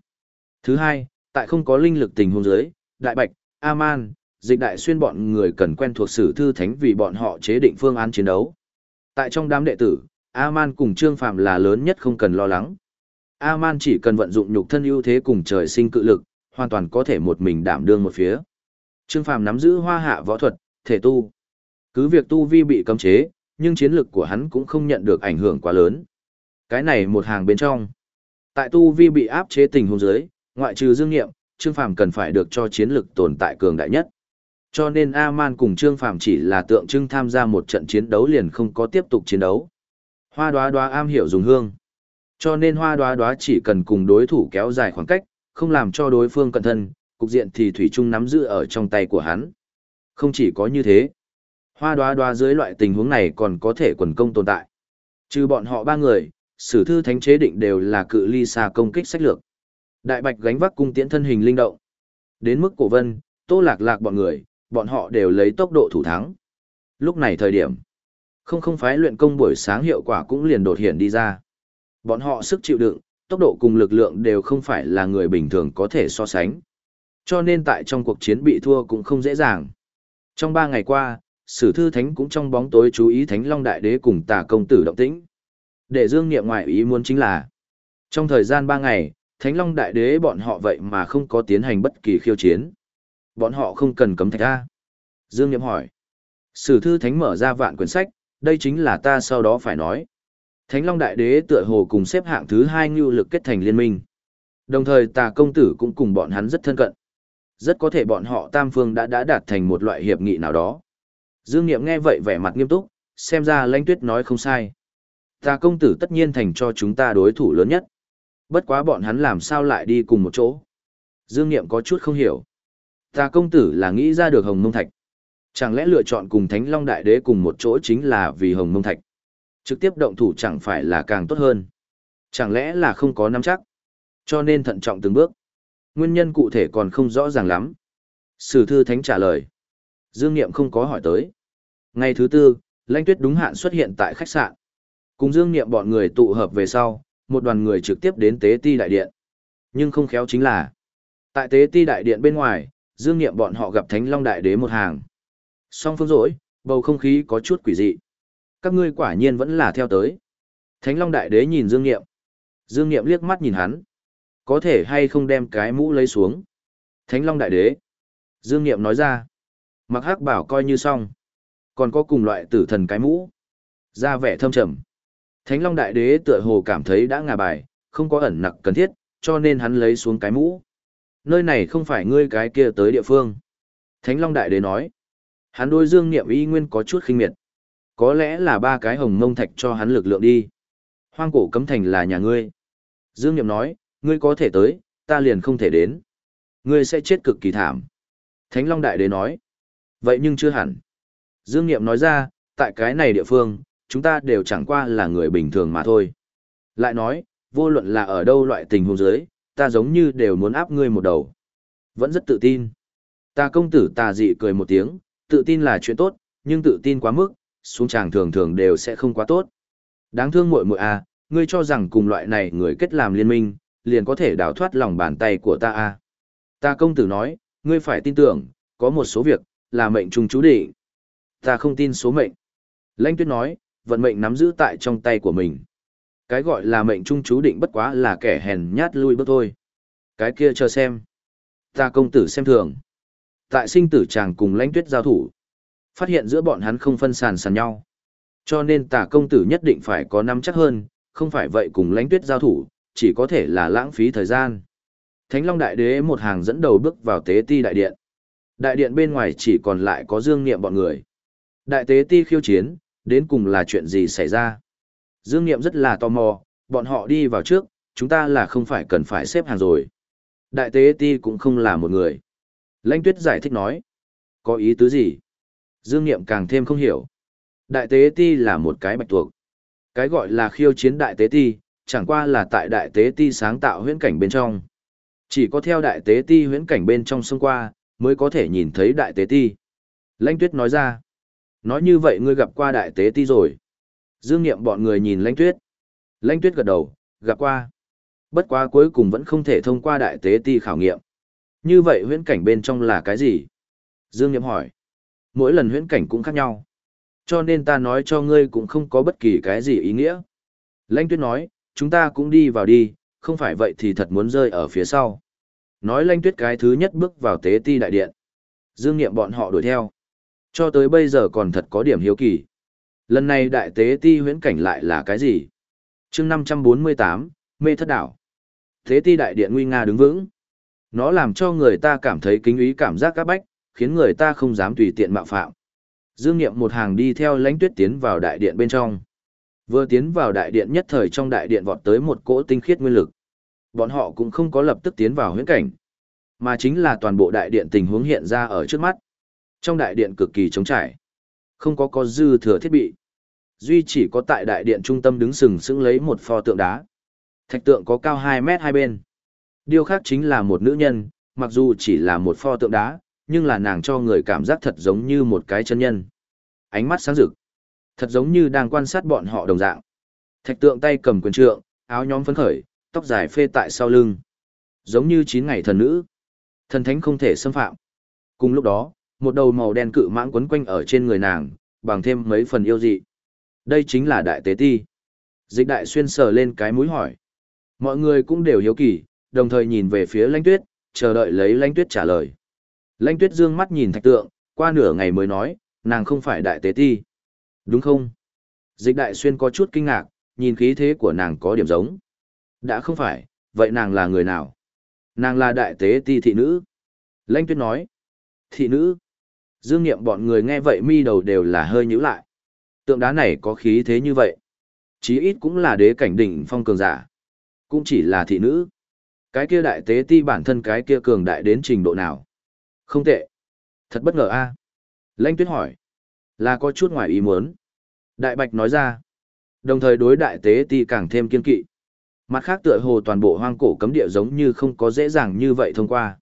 Thứ hai, tại không có linh lực tình huống dưới Đại Bạch, A-man, dịch đại xuyên bọn người cần quen thuộc sử thư thánh vì bọn họ chế định phương án chiến đấu. Tại trong đám đệ tử, A-man cùng Trương Phạm là lớn nhất không cần lo lắng. A-man chỉ cần vận dụng nhục thân ưu thế cùng trời sinh cự lực, hoàn toàn có thể một mình đảm đương một phía. Trương Phàm nắm giữ hoa hạ võ thuật, thể tu. Cứ việc tu vi bị cấm chế, nhưng chiến lực của hắn cũng không nhận được ảnh hưởng quá lớn. Cái này một hàng bên trong. Tại tu vi bị áp chế tình huống dưới, ngoại trừ dương nghiệm, Trương Phàm cần phải được cho chiến lực tồn tại cường đại nhất. Cho nên A-man cùng Trương Phàm chỉ là tượng trưng tham gia một trận chiến đấu liền không có tiếp tục chiến đấu. Hoa đoá đoá am hiểu dùng hương. Cho nên hoa đoá đoá chỉ cần cùng đối thủ kéo dài khoảng cách, không làm cho đối phương cẩn thân, cục diện thì Thủy Trung nắm giữ ở trong tay của hắn. Không chỉ có như thế, hoa đoá đoá dưới loại tình huống này còn có thể quần công tồn tại. Trừ bọn họ ba người, sử thư thánh chế định đều là cự ly xa công kích sách lược. Đại bạch gánh vác cung tiễn thân hình linh động. Đến mức cổ vân, tô lạc lạc bọn người, bọn họ đều lấy tốc độ thủ thắng. Lúc này thời điểm, không không phái luyện công buổi sáng hiệu quả cũng liền đột hiện đi ra. Bọn họ sức chịu đựng, tốc độ cùng lực lượng đều không phải là người bình thường có thể so sánh. Cho nên tại trong cuộc chiến bị thua cũng không dễ dàng. Trong ba ngày qua, Sử Thư Thánh cũng trong bóng tối chú ý Thánh Long Đại Đế cùng tà công tử động tĩnh. Để dương niệm ngoại ý muốn chính là, trong thời gian ba ngày, Thánh Long Đại Đế bọn họ vậy mà không có tiến hành bất kỳ khiêu chiến. Bọn họ không cần cấm thạch A. Dương Niệm hỏi. Sử Thư Thánh mở ra vạn quyển sách, đây chính là ta sau đó phải nói. Thánh Long Đại Đế tựa hồ cùng xếp hạng thứ hai ngưu lực kết thành liên minh. Đồng thời tà công tử cũng cùng bọn hắn rất thân cận. Rất có thể bọn họ tam phương đã đã đạt thành một loại hiệp nghị nào đó. Dương Niệm nghe vậy vẻ mặt nghiêm túc, xem ra lãnh tuyết nói không sai. Tà công tử tất nhiên thành cho chúng ta đối thủ lớn nhất. Bất quá bọn hắn làm sao lại đi cùng một chỗ. Dương Niệm có chút không hiểu. Ta công tử là nghĩ ra được hồng mông thạch. Chẳng lẽ lựa chọn cùng Thánh Long Đại Đế cùng một chỗ chính là vì hồng mông thạch. Trực tiếp động thủ chẳng phải là càng tốt hơn. Chẳng lẽ là không có nắm chắc. Cho nên thận trọng từng bước. Nguyên nhân cụ thể còn không rõ ràng lắm. Sử thư thánh trả lời. Dương Niệm không có hỏi tới. Ngày thứ tư, Lãnh Tuyết đúng hạn xuất hiện tại khách sạn. Cùng Dương Niệm bọn người tụ hợp về sau, một đoàn người trực tiếp đến Tế Ti Đại Điện. Nhưng không khéo chính là, tại Tế Ti Đại Điện bên ngoài, Dương Niệm bọn họ gặp Thánh Long Đại Đế một hàng. Song phương rỗi, bầu không khí có chút quỷ dị các ngươi quả nhiên vẫn là theo tới. Thánh Long Đại Đế nhìn Dương Niệm. Dương Niệm liếc mắt nhìn hắn. Có thể hay không đem cái mũ lấy xuống. Thánh Long Đại Đế. Dương Niệm nói ra. Mặc hắc bảo coi như xong. Còn có cùng loại tử thần cái mũ. Ra vẻ thâm trầm. Thánh Long Đại Đế tựa hồ cảm thấy đã ngà bài, không có ẩn nặc cần thiết, cho nên hắn lấy xuống cái mũ. Nơi này không phải ngươi cái kia tới địa phương. Thánh Long Đại Đế nói. Hắn đôi Dương Niệm y nguyên có chút khinh miệt. Có lẽ là ba cái hồng mông thạch cho hắn lực lượng đi. Hoang cổ cấm thành là nhà ngươi. Dương Niệm nói, ngươi có thể tới, ta liền không thể đến. Ngươi sẽ chết cực kỳ thảm. Thánh Long Đại Đế nói. Vậy nhưng chưa hẳn. Dương Niệm nói ra, tại cái này địa phương, chúng ta đều chẳng qua là người bình thường mà thôi. Lại nói, vô luận là ở đâu loại tình huống dưới, ta giống như đều muốn áp ngươi một đầu. Vẫn rất tự tin. Ta công tử tà dị cười một tiếng, tự tin là chuyện tốt, nhưng tự tin quá mức, xuống tràng thường thường đều sẽ không quá tốt. Đáng thương muội muội à, ngươi cho rằng cùng loại này người kết làm liên minh, liền có thể đào thoát lòng bàn tay của ta à. Ta công tử nói, ngươi phải tin tưởng, có một số việc, là mệnh trùng chú định. Ta không tin số mệnh. Lãnh tuyết nói, vận mệnh nắm giữ tại trong tay của mình. Cái gọi là mệnh trung chú định bất quá là kẻ hèn nhát lui bước thôi. Cái kia chờ xem. Ta công tử xem thường. Tại sinh tử chàng cùng lãnh tuyết giao thủ. Phát hiện giữa bọn hắn không phân sàn sàn nhau. Cho nên tả công tử nhất định phải có nắm chắc hơn, không phải vậy cùng lãnh tuyết giao thủ, chỉ có thể là lãng phí thời gian. Thánh Long Đại Đế một hàng dẫn đầu bước vào tế ti đại điện. Đại điện bên ngoài chỉ còn lại có dương niệm bọn người. Đại tế ti khiêu chiến, đến cùng là chuyện gì xảy ra? Dương niệm rất là tò mò, bọn họ đi vào trước, chúng ta là không phải cần phải xếp hàng rồi. Đại tế ti cũng không là một người. Lãnh tuyết giải thích nói. Có ý tứ gì? Dương niệm càng thêm không hiểu. Đại tế ti là một cái bạch tuộc. Cái gọi là khiêu chiến đại tế ti, chẳng qua là tại đại tế ti sáng tạo huyễn cảnh bên trong. Chỉ có theo đại tế ti huyễn cảnh bên trong xông qua, mới có thể nhìn thấy đại tế ti. Lãnh tuyết nói ra. Nói như vậy ngươi gặp qua đại tế ti rồi. Dương Niệm bọn người nhìn lãnh tuyết. Lãnh tuyết gật đầu, gặp qua. Bất quá cuối cùng vẫn không thể thông qua đại tế ti khảo nghiệm. Như vậy huyễn cảnh bên trong là cái gì? Dương Niệm hỏi. Mỗi lần huyễn cảnh cũng khác nhau. Cho nên ta nói cho ngươi cũng không có bất kỳ cái gì ý nghĩa. Lãnh tuyết nói, chúng ta cũng đi vào đi, không phải vậy thì thật muốn rơi ở phía sau. Nói lãnh tuyết cái thứ nhất bước vào tế ti đại điện. Dương Niệm bọn họ đuổi theo. Cho tới bây giờ còn thật có điểm hiếu kỳ. Lần này đại tế ti huyễn cảnh lại là cái gì? chương 548, mê thất đảo. thế ti đại điện nguy nga đứng vững. Nó làm cho người ta cảm thấy kính ý cảm giác các bách, khiến người ta không dám tùy tiện mạo phạm. Dương Niệm một hàng đi theo lãnh tuyết tiến vào đại điện bên trong. Vừa tiến vào đại điện nhất thời trong đại điện vọt tới một cỗ tinh khiết nguyên lực. Bọn họ cũng không có lập tức tiến vào huyễn cảnh, mà chính là toàn bộ đại điện tình huống hiện ra ở trước mắt. Trong đại điện cực kỳ trống trải, không có có dư thừa thiết bị. Duy chỉ có tại đại điện trung tâm đứng sừng sững lấy một pho tượng đá. Thạch tượng có cao 2 mét hai bên. Điều khác chính là một nữ nhân, mặc dù chỉ là một pho tượng đá, nhưng là nàng cho người cảm giác thật giống như một cái chân nhân. Ánh mắt sáng rực, thật giống như đang quan sát bọn họ đồng dạng. Thạch tượng tay cầm quyền trượng, áo nhóm phấn khởi, tóc dài phê tại sau lưng. Giống như chín ngày thần nữ. Thần thánh không thể xâm phạm. Cùng lúc đó, một đầu màu đen cự mãng quấn quanh ở trên người nàng, bằng thêm mấy phần yêu dị. Đây chính là đại tế ti. Dịch đại xuyên sờ lên cái mũi hỏi. Mọi người cũng đều hiếu kỳ, đồng thời nhìn về phía lãnh tuyết, chờ đợi lấy lãnh tuyết trả lời. Lãnh tuyết dương mắt nhìn thạch tượng, qua nửa ngày mới nói, nàng không phải đại tế ti. Đúng không? Dịch đại xuyên có chút kinh ngạc, nhìn khí thế của nàng có điểm giống. Đã không phải, vậy nàng là người nào? Nàng là đại tế ti thị nữ. Lãnh tuyết nói. Thị nữ. Dương nghiệm bọn người nghe vậy mi đầu đều là hơi nhíu lại. Tượng đá này có khí thế như vậy. Chí ít cũng là đế cảnh đỉnh phong cường giả. Cũng chỉ là thị nữ. Cái kia đại tế ti bản thân cái kia cường đại đến trình độ nào? Không tệ. Thật bất ngờ a. À? Tuyết hỏi. Là có chút ngoài ý muốn. Đại bạch nói ra. Đồng thời đối đại tế ti càng thêm kiên kỵ. Mặt khác tựa hồ toàn bộ hoang cổ cấm địa giống như không có dễ dàng như vậy thông qua.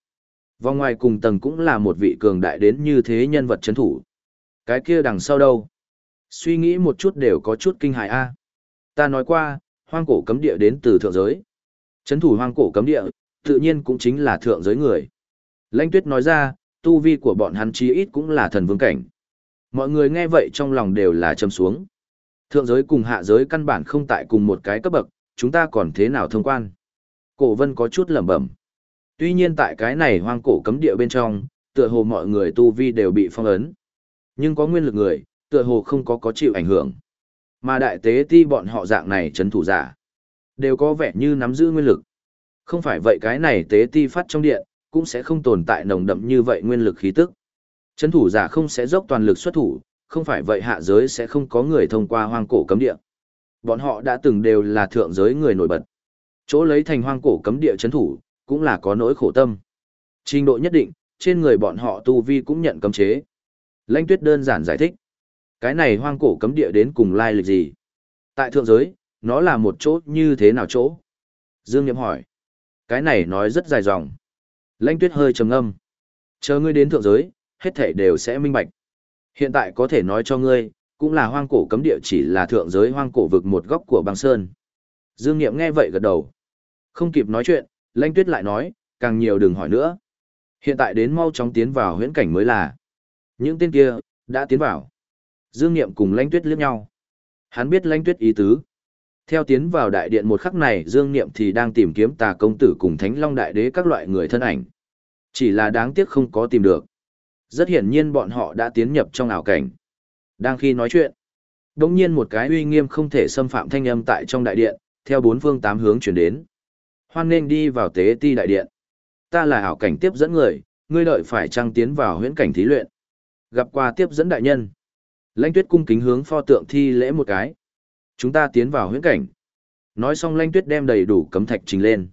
Vòng ngoài cùng tầng cũng là một vị cường đại đến như thế nhân vật chấn thủ. Cái kia đằng sau đâu? Suy nghĩ một chút đều có chút kinh hại a. À. Ta nói qua, hoang cổ cấm địa đến từ thượng giới. Chấn thủ hoang cổ cấm địa, tự nhiên cũng chính là thượng giới người. Lãnh tuyết nói ra, tu vi của bọn hắn chí ít cũng là thần vương cảnh. Mọi người nghe vậy trong lòng đều là châm xuống. Thượng giới cùng hạ giới căn bản không tại cùng một cái cấp bậc, chúng ta còn thế nào thông quan. Cổ vân có chút lẩm bẩm. Tuy nhiên tại cái này hoang cổ cấm địa bên trong, tựa hồ mọi người tu vi đều bị phong ấn. Nhưng có nguyên lực người, tựa hồ không có có chịu ảnh hưởng. Mà đại tế ti bọn họ dạng này chấn thủ giả, đều có vẻ như nắm giữ nguyên lực. Không phải vậy cái này tế ti phát trong điện, cũng sẽ không tồn tại nồng đậm như vậy nguyên lực khí tức. Chấn thủ giả không sẽ dốc toàn lực xuất thủ, không phải vậy hạ giới sẽ không có người thông qua hoang cổ cấm địa. Bọn họ đã từng đều là thượng giới người nổi bật. Chỗ lấy thành hoang cổ cấm địa chấn thủ, cũng là có nỗi khổ tâm. Trình độ nhất định, trên người bọn họ tu vi cũng nhận cấm chế. Lãnh tuyết đơn giản giải thích. Cái này hoang cổ cấm địa đến cùng lai lịch gì? Tại thượng giới, nó là một chỗ như thế nào chỗ? Dương Niệm hỏi. Cái này nói rất dài dòng. Lãnh tuyết hơi trầm ngâm. Chờ ngươi đến thượng giới, hết thể đều sẽ minh bạch. Hiện tại có thể nói cho ngươi, cũng là hoang cổ cấm địa chỉ là thượng giới hoang cổ vực một góc của băng sơn. Dương Niệm nghe vậy gật đầu. Không kịp nói chuyện, Lãnh Tuyết lại nói, càng nhiều đừng hỏi nữa. Hiện tại đến mau chóng tiến vào huyễn cảnh mới là. Những tên kia, đã tiến vào. Dương Niệm cùng Lãnh Tuyết liếc nhau. Hắn biết Lãnh Tuyết ý tứ. Theo tiến vào đại điện một khắc này Dương Niệm thì đang tìm kiếm tà công tử cùng Thánh Long Đại Đế các loại người thân ảnh. Chỉ là đáng tiếc không có tìm được. Rất hiển nhiên bọn họ đã tiến nhập trong ảo cảnh. Đang khi nói chuyện, đột nhiên một cái uy nghiêm không thể xâm phạm thanh âm tại trong đại điện, theo bốn phương tám hướng chuyển đến. Hoan nên đi vào tế ti đại điện. Ta là ảo cảnh tiếp dẫn người, ngươi đợi phải trăng tiến vào huyễn cảnh thí luyện. Gặp qua tiếp dẫn đại nhân. Lãnh tuyết cung kính hướng pho tượng thi lễ một cái. Chúng ta tiến vào huyễn cảnh. Nói xong lãnh tuyết đem đầy đủ cấm thạch trình lên.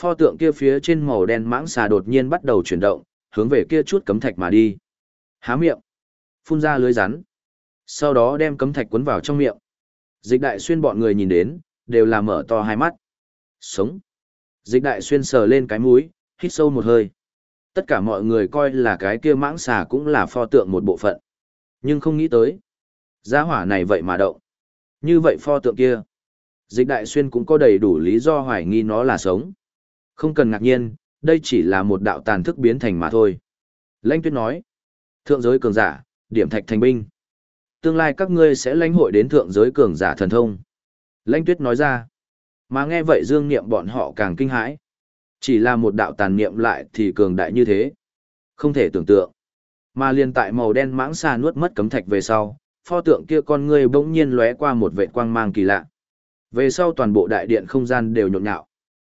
Pho tượng kia phía trên màu đen mãng xà đột nhiên bắt đầu chuyển động, hướng về kia chút cấm thạch mà đi. Há miệng. Phun ra lưới rắn. Sau đó đem cấm thạch cuốn vào trong miệng. Dịch đại xuyên bọn người nhìn đến, đều là mở to hai mắt. Sống. Dịch đại xuyên sờ lên cái mũi, hít sâu một hơi. Tất cả mọi người coi là cái kia mãng xà cũng là pho tượng một bộ phận. Nhưng không nghĩ tới. Giá hỏa này vậy mà động. Như vậy pho tượng kia. Dịch đại xuyên cũng có đầy đủ lý do hoài nghi nó là sống. Không cần ngạc nhiên, đây chỉ là một đạo tàn thức biến thành mà thôi. Lãnh tuyết nói. Thượng giới cường giả, điểm thạch thành binh. Tương lai các ngươi sẽ lãnh hội đến thượng giới cường giả thần thông. Lãnh tuyết nói ra. Mà nghe vậy dương niệm bọn họ càng kinh hãi. Chỉ là một đạo tàn niệm lại thì cường đại như thế. Không thể tưởng tượng. Mà liền tại màu đen mãng xa nuốt mất cấm thạch về sau, pho tượng kia con ngươi bỗng nhiên lóe qua một vệ quang mang kỳ lạ. Về sau toàn bộ đại điện không gian đều nhộn nhạo.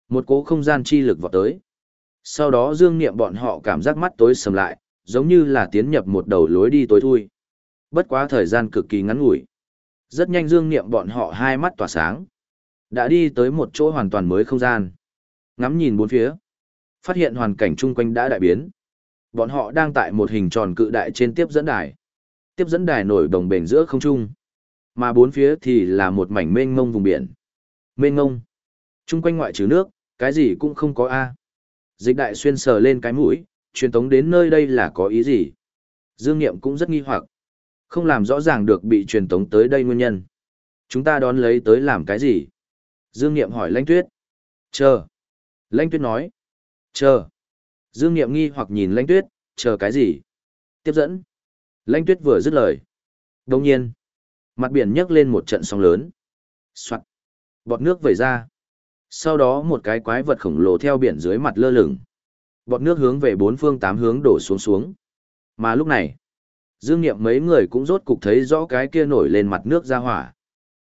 Một cố không gian chi lực vọt tới. Sau đó dương niệm bọn họ cảm giác mắt tối sầm lại, giống như là tiến nhập một đầu lối đi tối thui. Bất quá thời gian cực kỳ ngắn ngủi. Rất nhanh dương niệm bọn họ hai mắt tỏa sáng. Đã đi tới một chỗ hoàn toàn mới không gian. Ngắm nhìn bốn phía. Phát hiện hoàn cảnh chung quanh đã đại biến. Bọn họ đang tại một hình tròn cự đại trên tiếp dẫn đài. Tiếp dẫn đài nổi đồng bền giữa không trung. Mà bốn phía thì là một mảnh mênh mông vùng biển. Mênh mông. Chung quanh ngoại trừ nước, cái gì cũng không có A. Dịch đại xuyên sờ lên cái mũi, truyền tống đến nơi đây là có ý gì? Dương Niệm cũng rất nghi hoặc. Không làm rõ ràng được bị truyền tống tới đây nguyên nhân. Chúng ta đón lấy tới làm cái gì? Dương Niệm hỏi Lãnh Tuyết. Chờ. Lãnh Tuyết nói. Chờ. Dương Niệm nghi hoặc nhìn Lãnh Tuyết, chờ cái gì? Tiếp dẫn. Lãnh Tuyết vừa dứt lời. đột nhiên. Mặt biển nhấc lên một trận sóng lớn. Soạt. Bọt nước vẩy ra. Sau đó một cái quái vật khổng lồ theo biển dưới mặt lơ lửng. Bọt nước hướng về bốn phương tám hướng đổ xuống xuống. Mà lúc này, Dương Niệm mấy người cũng rốt cục thấy rõ cái kia nổi lên mặt nước ra hỏa.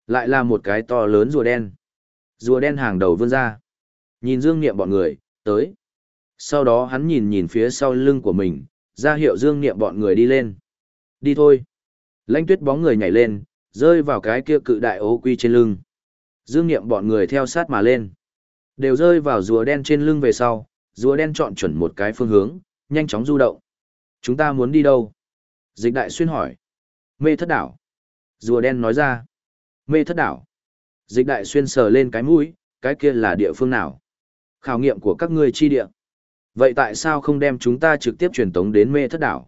Lại là một cái to lớn rùa đen. Rùa đen hàng đầu vươn ra. Nhìn Dương Niệm bọn người, tới. Sau đó hắn nhìn nhìn phía sau lưng của mình, ra hiệu Dương Niệm bọn người đi lên. Đi thôi. Lãnh tuyết bóng người nhảy lên, rơi vào cái kia cự đại ô quy trên lưng. Dương Niệm bọn người theo sát mà lên. Đều rơi vào rùa đen trên lưng về sau, rùa đen chọn chuẩn một cái phương hướng, nhanh chóng du động. Chúng ta muốn đi đâu? Dịch đại xuyên hỏi. Mê thất đảo. Rùa đen nói ra. Mê thất đảo. Dịch đại xuyên sờ lên cái mũi, cái kia là địa phương nào? Khảo nghiệm của các ngươi chi địa. Vậy tại sao không đem chúng ta trực tiếp truyền tống đến mê thất đảo?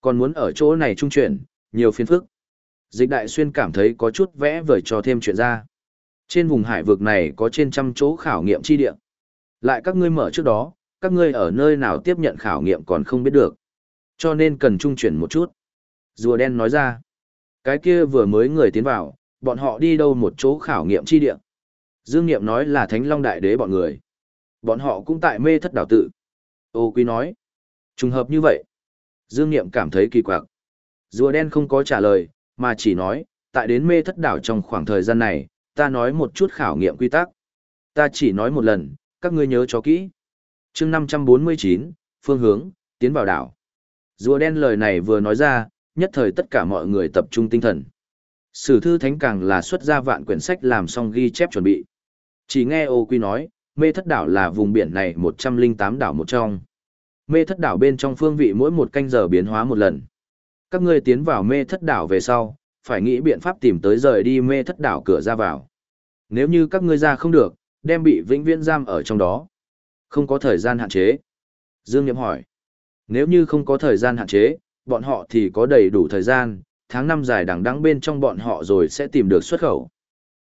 Còn muốn ở chỗ này trung chuyển, nhiều phiền phức. Dịch đại xuyên cảm thấy có chút vẽ vời cho thêm chuyện ra. Trên vùng hải vực này có trên trăm chỗ khảo nghiệm chi địa. Lại các ngươi mở trước đó, các ngươi ở nơi nào tiếp nhận khảo nghiệm còn không biết được. Cho nên cần trung chuyển một chút. Rùa đen nói ra. Cái kia vừa mới người tiến vào, bọn họ đi đâu một chỗ khảo nghiệm chi địa. Dương Niệm nói là Thánh Long Đại Đế bọn người. Bọn họ cũng tại mê thất đảo tự. Ô Quý nói. Trùng hợp như vậy. Dương Niệm cảm thấy kỳ quặc. Rùa đen không có trả lời, mà chỉ nói, tại đến mê thất đảo trong khoảng thời gian này, ta nói một chút khảo nghiệm quy tắc. Ta chỉ nói một lần, các ngươi nhớ cho kỹ. chương 549, phương hướng, tiến vào đảo. Rùa đen lời này vừa nói ra, nhất thời tất cả mọi người tập trung tinh thần. Sử thư thánh càng là xuất ra vạn quyển sách làm xong ghi chép chuẩn bị. Chỉ nghe ô quy nói, mê thất đảo là vùng biển này 108 đảo một trong. Mê thất đảo bên trong phương vị mỗi một canh giờ biến hóa một lần. Các ngươi tiến vào mê thất đảo về sau, phải nghĩ biện pháp tìm tới rời đi mê thất đảo cửa ra vào. Nếu như các ngươi ra không được, đem bị vĩnh viễn giam ở trong đó. Không có thời gian hạn chế. Dương Niệm hỏi. Nếu như không có thời gian hạn chế, bọn họ thì có đầy đủ thời gian, tháng năm dài đằng đẵng bên trong bọn họ rồi sẽ tìm được xuất khẩu.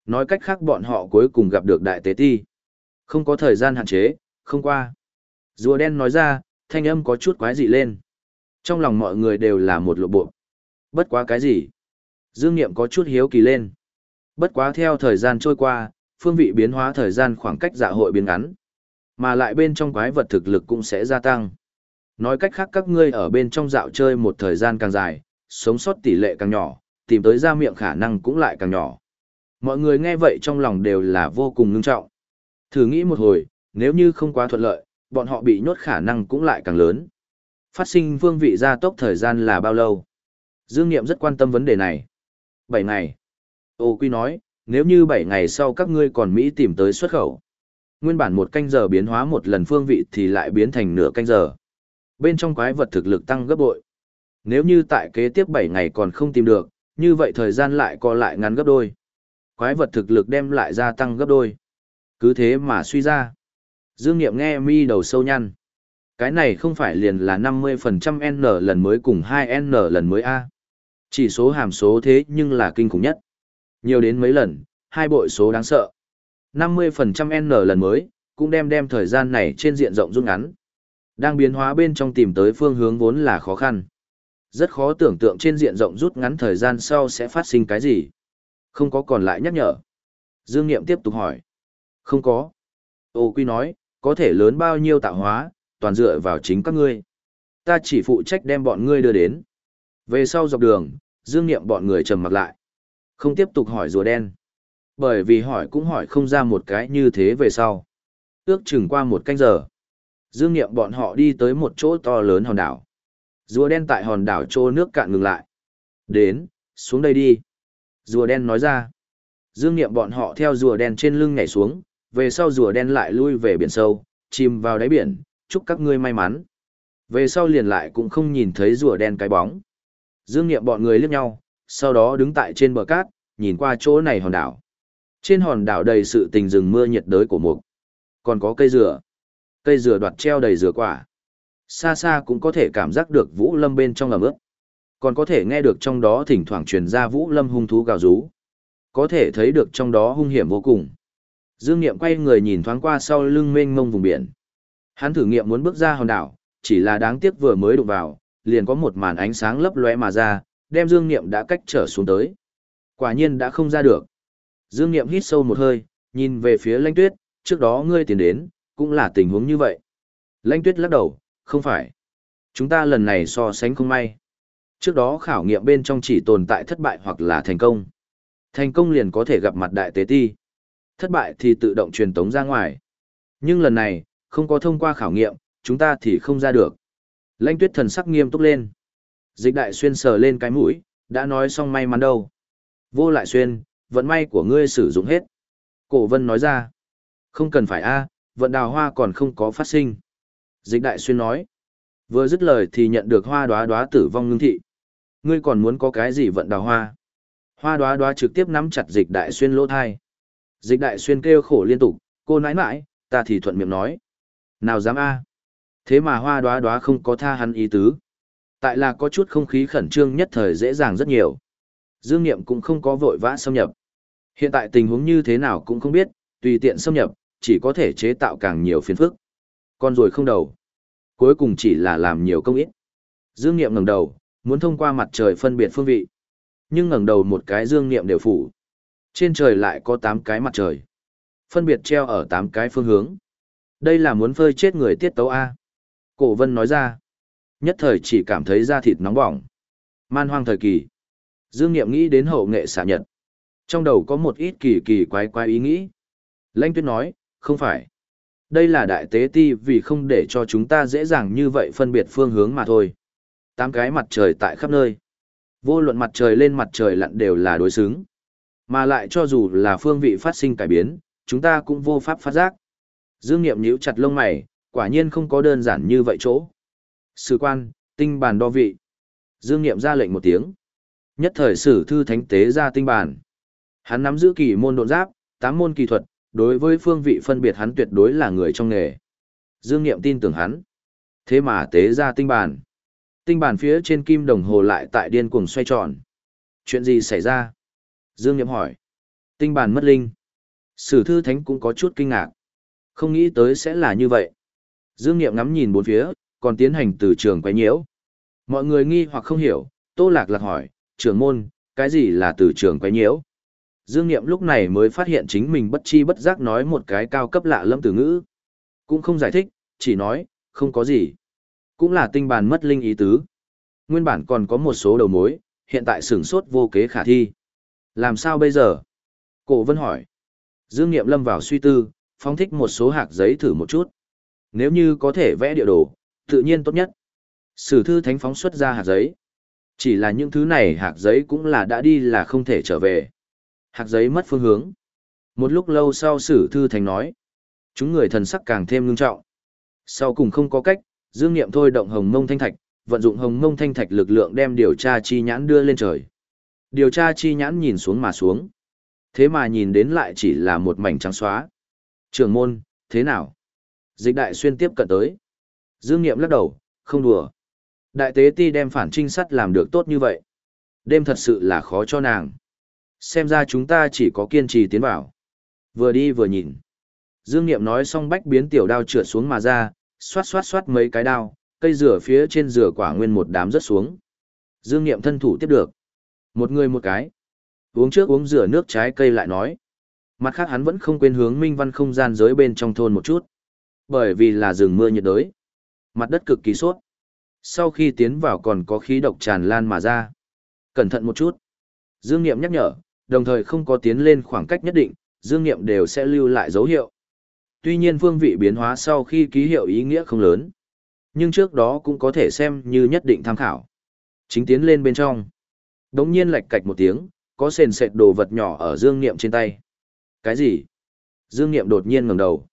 Nói cách khác bọn họ cuối cùng gặp được đại tế ti. Không có thời gian hạn chế, không qua. Rùa đen nói ra, thanh âm có chút quái dị lên. Trong lòng mọi người đều là một lộ bộ. Bất quá cái gì? Dương Niệm có chút hiếu kỳ lên. Bất quá theo thời gian trôi qua, phương vị biến hóa thời gian khoảng cách dạ hội biến ngắn. Mà lại bên trong quái vật thực lực cũng sẽ gia tăng. Nói cách khác các ngươi ở bên trong dạo chơi một thời gian càng dài, sống sót tỷ lệ càng nhỏ, tìm tới ra miệng khả năng cũng lại càng nhỏ. Mọi người nghe vậy trong lòng đều là vô cùng ngưng trọng. Thử nghĩ một hồi, nếu như không quá thuận lợi, bọn họ bị nhốt khả năng cũng lại càng lớn. Phát sinh vương vị gia tốc thời gian là bao lâu? Dương Niệm rất quan tâm vấn đề này. 7 ngày. Ô Quy nói, nếu như 7 ngày sau các ngươi còn Mỹ tìm tới xuất khẩu. Nguyên bản một canh giờ biến hóa một lần phương vị thì lại biến thành nửa canh giờ. Bên trong quái vật thực lực tăng gấp bội. Nếu như tại kế tiếp 7 ngày còn không tìm được, như vậy thời gian lại co lại ngắn gấp đôi. Quái vật thực lực đem lại gia tăng gấp đôi. Cứ thế mà suy ra. Dương Niệm nghe mi đầu sâu nhăn. Cái này không phải liền là 50% N lần mới cùng 2N lần mới A. Chỉ số hàm số thế nhưng là kinh khủng nhất. Nhiều đến mấy lần, hai bội số đáng sợ. 50% N lần mới, cũng đem đem thời gian này trên diện rộng rút ngắn. Đang biến hóa bên trong tìm tới phương hướng vốn là khó khăn. Rất khó tưởng tượng trên diện rộng rút ngắn thời gian sau sẽ phát sinh cái gì. Không có còn lại nhắc nhở. Dương Niệm tiếp tục hỏi. Không có. Ô Quy nói, có thể lớn bao nhiêu tạo hóa, toàn dựa vào chính các ngươi. Ta chỉ phụ trách đem bọn ngươi đưa đến. Về sau dọc đường, Dương Niệm bọn người trầm mặc lại. Không tiếp tục hỏi rùa đen. Bởi vì hỏi cũng hỏi không ra một cái như thế về sau. Ước chừng qua một canh giờ. Dương Niệm bọn họ đi tới một chỗ to lớn hòn đảo. Rùa đen tại hòn đảo trô nước cạn ngừng lại. Đến, xuống đây đi. Rùa đen nói ra. Dương Niệm bọn họ theo rùa đen trên lưng nhảy xuống, về sau rùa đen lại lui về biển sâu, chìm vào đáy biển, chúc các ngươi may mắn. Về sau liền lại cũng không nhìn thấy rùa đen cái bóng. Dương Niệm bọn người liếc nhau, sau đó đứng tại trên bờ cát, nhìn qua chỗ này hòn đảo. Trên hòn đảo đầy sự tình rừng mưa nhiệt đới của mục. Còn có cây dừa. Cây dừa đoạt treo đầy dừa quả. Xa xa cũng có thể cảm giác được Vũ Lâm bên trong ẩm ướt. Còn có thể nghe được trong đó thỉnh thoảng truyền ra Vũ Lâm hung thú gào rú. Có thể thấy được trong đó hung hiểm vô cùng. Dương Niệm quay người nhìn thoáng qua sau lưng mênh mông vùng biển. Hắn thử nghiệm muốn bước ra hòn đảo, chỉ là đáng tiếc vừa mới đụng vào, liền có một màn ánh sáng lấp lóe mà ra, đem Dương Niệm đã cách trở xuống tới. Quả nhiên đã không ra được. Dương Niệm hít sâu một hơi, nhìn về phía Lãnh Tuyết, trước đó ngươi tiến đến, cũng là tình huống như vậy. Lãnh Tuyết lắc đầu, không phải. Chúng ta lần này so sánh không may. Trước đó khảo nghiệm bên trong chỉ tồn tại thất bại hoặc là thành công. Thành công liền có thể gặp mặt đại tế ti. Thất bại thì tự động truyền tống ra ngoài. Nhưng lần này, không có thông qua khảo nghiệm, chúng ta thì không ra được. Lãnh tuyết thần sắc nghiêm túc lên. Dịch đại xuyên sờ lên cái mũi, đã nói xong may mắn đâu. Vô lại xuyên, vận may của ngươi sử dụng hết. Cổ vân nói ra. Không cần phải a, vận đào hoa còn không có phát sinh. Dịch đại xuyên nói. Vừa dứt lời thì nhận được hoa đoá đoá tử vong ngưng thị. Ngươi còn muốn có cái gì vận đào hoa? Hoa đoá đoá trực tiếp nắm chặt dịch đại xuyên lỗ thai. Dịch đại xuyên kêu khổ liên tục, cô nãi nãi, ta thì thuận miệng nói. Nào dám a? Thế mà hoa đoá đoá không có tha hắn ý tứ. Tại là có chút không khí khẩn trương nhất thời dễ dàng rất nhiều. Dương Niệm cũng không có vội vã xâm nhập. Hiện tại tình huống như thế nào cũng không biết, tùy tiện xâm nhập, chỉ có thể chế tạo càng nhiều phiền phức. Con rồi không đầu. Cuối cùng chỉ là làm nhiều công ít. Dương Niệm ngẩng đầu, muốn thông qua mặt trời phân biệt phương vị. Nhưng ngẩng đầu một cái Dương Niệm đều phủ. Trên trời lại có 8 cái mặt trời. Phân biệt treo ở 8 cái phương hướng. Đây là muốn phơi chết người tiết tấu A. Cổ vân nói ra. Nhất thời chỉ cảm thấy da thịt nóng bỏng. Man hoang thời kỳ. Dương Niệm nghĩ đến hậu nghệ xả nhật. Trong đầu có một ít kỳ kỳ quái quái ý nghĩ. Lanh tuyết nói, không phải. Đây là đại tế ti vì không để cho chúng ta dễ dàng như vậy phân biệt phương hướng mà thôi. Tám cái mặt trời tại khắp nơi. Vô luận mặt trời lên mặt trời lặn đều là đối xứng. Mà lại cho dù là phương vị phát sinh cải biến, chúng ta cũng vô pháp phát giác. Dương Niệm nhíu chặt lông mày, quả nhiên không có đơn giản như vậy chỗ. Sử quan, tinh bàn đo vị. Dương Niệm ra lệnh một tiếng. Nhất thời sử thư thánh tế ra tinh bàn. Hắn nắm giữ kỳ môn độn giáp, tám môn kỳ thuật, đối với phương vị phân biệt hắn tuyệt đối là người trong nghề. Dương Niệm tin tưởng hắn. Thế mà tế ra tinh bàn, Tinh bàn phía trên kim đồng hồ lại tại điên cuồng xoay tròn. Chuyện gì xảy ra? Dương Niệm hỏi. Tinh bản mất linh. Sử thư thánh cũng có chút kinh ngạc. Không nghĩ tới sẽ là như vậy. Dương Niệm ngắm nhìn bốn phía, còn tiến hành từ trường quay nhiễu. Mọi người nghi hoặc không hiểu, Tô Lạc Lạc hỏi, trưởng môn, cái gì là từ trường quay nhiễu? Dương Niệm lúc này mới phát hiện chính mình bất chi bất giác nói một cái cao cấp lạ lâm từ ngữ. Cũng không giải thích, chỉ nói, không có gì. Cũng là tinh bàn mất linh ý tứ. Nguyên bản còn có một số đầu mối, hiện tại sửng sốt vô kế khả thi. Làm sao bây giờ? Cổ vân hỏi. Dương Niệm lâm vào suy tư, phóng thích một số hạt giấy thử một chút. Nếu như có thể vẽ địa đồ, tự nhiên tốt nhất. Sử thư thánh phóng xuất ra hạt giấy. Chỉ là những thứ này hạt giấy cũng là đã đi là không thể trở về. Hạt giấy mất phương hướng. Một lúc lâu sau sử thư thánh nói. Chúng người thần sắc càng thêm ngưng trọng. Sau cùng không có cách, dương nghiệm thôi động hồng mông thanh thạch, vận dụng hồng mông thanh thạch lực lượng đem điều tra chi nhãn đưa lên trời. Điều tra chi nhãn nhìn xuống mà xuống. Thế mà nhìn đến lại chỉ là một mảnh trắng xóa. Trường môn, thế nào? Dịch đại xuyên tiếp cận tới. Dương Niệm lắc đầu, không đùa. Đại tế ti đem phản trinh sát làm được tốt như vậy. Đêm thật sự là khó cho nàng. Xem ra chúng ta chỉ có kiên trì tiến vào. Vừa đi vừa nhìn. Dương Niệm nói xong bách biến tiểu đao trượt xuống mà ra, xoát xoát xoát mấy cái đao, cây rửa phía trên rửa quả nguyên một đám rớt xuống. Dương Niệm thân thủ tiếp được. Một người một cái. Uống trước uống rửa nước trái cây lại nói. Mặt khác hắn vẫn không quên hướng minh văn không gian giới bên trong thôn một chút. Bởi vì là rừng mưa nhiệt đới. Mặt đất cực kỳ sốt. Sau khi tiến vào còn có khí độc tràn lan mà ra. Cẩn thận một chút. Dương Niệm nhắc nhở, đồng thời không có tiến lên khoảng cách nhất định, Dương Niệm đều sẽ lưu lại dấu hiệu. Tuy nhiên phương vị biến hóa sau khi ký hiệu ý nghĩa không lớn, nhưng trước đó cũng có thể xem như nhất định tham khảo. Chính tiến lên bên trong. Đống nhiên lạch cạch một tiếng, có sền sệt đồ vật nhỏ ở Dương Niệm trên tay. Cái gì? Dương Niệm đột nhiên ngẩng đầu.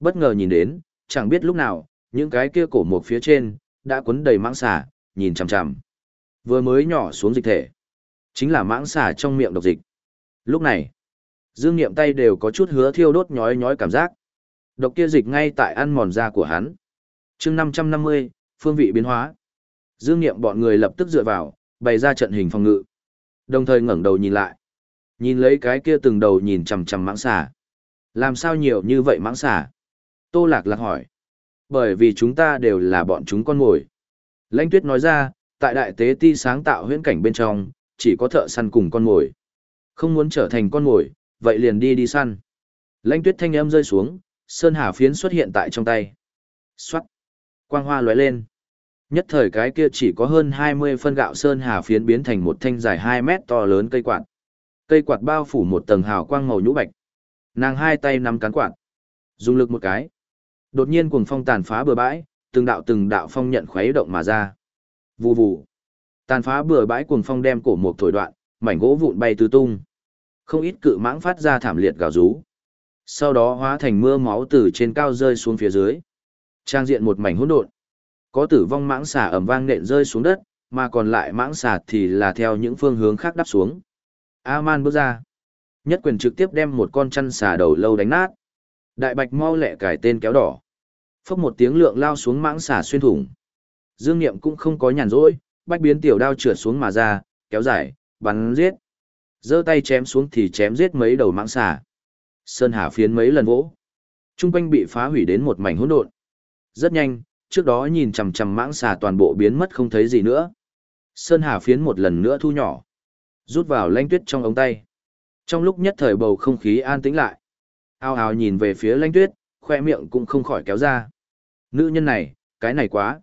Bất ngờ nhìn đến, chẳng biết lúc nào, những cái kia cổ một phía trên, đã quấn đầy mãng xà, nhìn chằm chằm. Vừa mới nhỏ xuống dịch thể. Chính là mãng xà trong miệng độc dịch. Lúc này, Dương Niệm tay đều có chút hứa thiêu đốt nhói nhói cảm giác. Độc kia dịch ngay tại ăn mòn da của hắn. chương 550, phương vị biến hóa. Dương Niệm bọn người lập tức dựa vào, bày ra trận hình phòng ngự. Đồng thời ngẩng đầu nhìn lại. Nhìn lấy cái kia từng đầu nhìn chằm chằm mãng xà. Làm sao nhiều như vậy mãng xà? Tô Lạc Lạc hỏi. Bởi vì chúng ta đều là bọn chúng con mồi. Lãnh Tuyết nói ra, tại đại tế ti sáng tạo huyễn cảnh bên trong, chỉ có thợ săn cùng con mồi. Không muốn trở thành con mồi, vậy liền đi đi săn. Lãnh Tuyết thanh âm rơi xuống, sơn hà phiến xuất hiện tại trong tay. Xoát. Quang hoa lóe lên. Nhất thời cái kia chỉ có hơn 20 phân gạo sơn hà phiến biến thành một thanh dài 2 mét to lớn cây quạt. Cây quạt bao phủ một tầng hào quang màu nhũ bạch. Nàng hai tay nắm cán quạt. Dùng lực một cái. Đột nhiên cuồng phong tàn phá bừa bãi, từng đạo từng đạo phong nhận khuấy động mà ra. Vù vù. Tàn phá bừa bãi cuồng phong đem cổ một thổi đoạn, mảnh gỗ vụn bay tứ tung. Không ít cự mãng phát ra thảm liệt gào rú. Sau đó hóa thành mưa máu từ trên cao rơi xuống phía dưới. Trang diện một mảnh hỗn độn. Có tử vong mãng xà ầm vang nện rơi xuống đất, mà còn lại mãng xà thì là theo những phương hướng khác đắp xuống. A-man bước ra. Nhất quyền trực tiếp đem một con chăn xà đầu lâu đánh nát. Đại bạch mau lẹ cải tên kéo đỏ. Phốc một tiếng lượng lao xuống mãng xà xuyên thủng. Dương Niệm cũng không có nhàn rỗi, bách biến tiểu đao trượt xuống mà ra, kéo dài, bắn giết. giơ tay chém xuống thì chém giết mấy đầu mãng xà. Sơn Hà phiến mấy lần vỗ. Trung quanh bị phá hủy đến một mảnh hỗn độn. Rất nhanh, trước đó nhìn chằm chằm mãng xà toàn bộ biến mất không thấy gì nữa. Sơn Hà phiến một lần nữa thu nhỏ. Rút vào lanh tuyết trong ống tay. Trong lúc nhất thời bầu không khí an tĩnh lại. Ao ao nhìn về phía lanh tuyết, khoe miệng cũng không khỏi kéo ra. Nữ nhân này, cái này quá.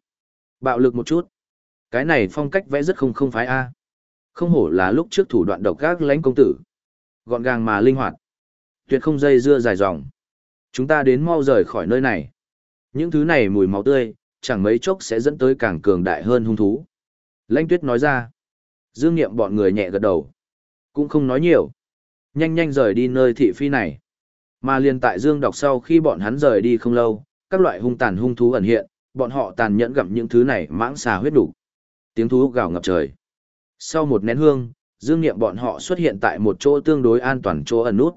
Bạo lực một chút. Cái này phong cách vẽ rất không không phái A. Không hổ là lúc trước thủ đoạn độc các lãnh công tử. Gọn gàng mà linh hoạt. Tuyệt không dây dưa dài dòng. Chúng ta đến mau rời khỏi nơi này. Những thứ này mùi máu tươi, chẳng mấy chốc sẽ dẫn tới càng cường đại hơn hung thú. Lãnh tuyết nói ra. Dương Niệm bọn người nhẹ gật đầu. Cũng không nói nhiều. Nhanh nhanh rời đi nơi thị phi này. Mà liền tại Dương đọc sau khi bọn hắn rời đi không lâu, các loại hung tàn hung thú ẩn hiện, bọn họ tàn nhẫn gặm những thứ này mãng xà huyết đủ. Tiếng thú gào ngập trời. Sau một nén hương, Dương Niệm bọn họ xuất hiện tại một chỗ tương đối an toàn chỗ ẩn nút.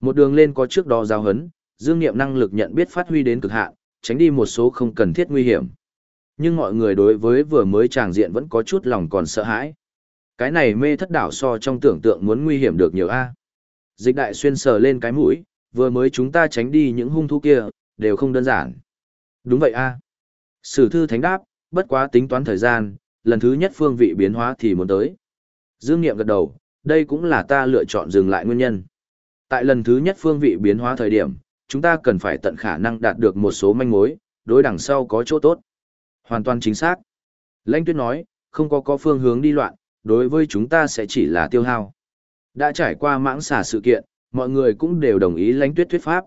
Một đường lên có trước đó giao hấn, dương nghiệm năng lực nhận biết phát huy đến cực hạn, tránh đi một số không cần thiết nguy hiểm. Nhưng mọi người đối với vừa mới tràng diện vẫn có chút lòng còn sợ hãi. Cái này mê thất đảo so trong tưởng tượng muốn nguy hiểm được nhiều a. Dịch đại xuyên sờ lên cái mũi, vừa mới chúng ta tránh đi những hung thú kia, đều không đơn giản. Đúng vậy a. Sử thư thánh đáp, bất quá tính toán thời gian, lần thứ nhất phương vị biến hóa thì muốn tới. Dương Niệm gật đầu, đây cũng là ta lựa chọn dừng lại nguyên nhân. Tại lần thứ nhất phương vị biến hóa thời điểm, chúng ta cần phải tận khả năng đạt được một số manh mối, đối đằng sau có chỗ tốt. Hoàn toàn chính xác. Lãnh tuyết nói, không có có phương hướng đi loạn, đối với chúng ta sẽ chỉ là tiêu hao. Đã trải qua mãng xả sự kiện, mọi người cũng đều đồng ý lãnh tuyết thuyết pháp.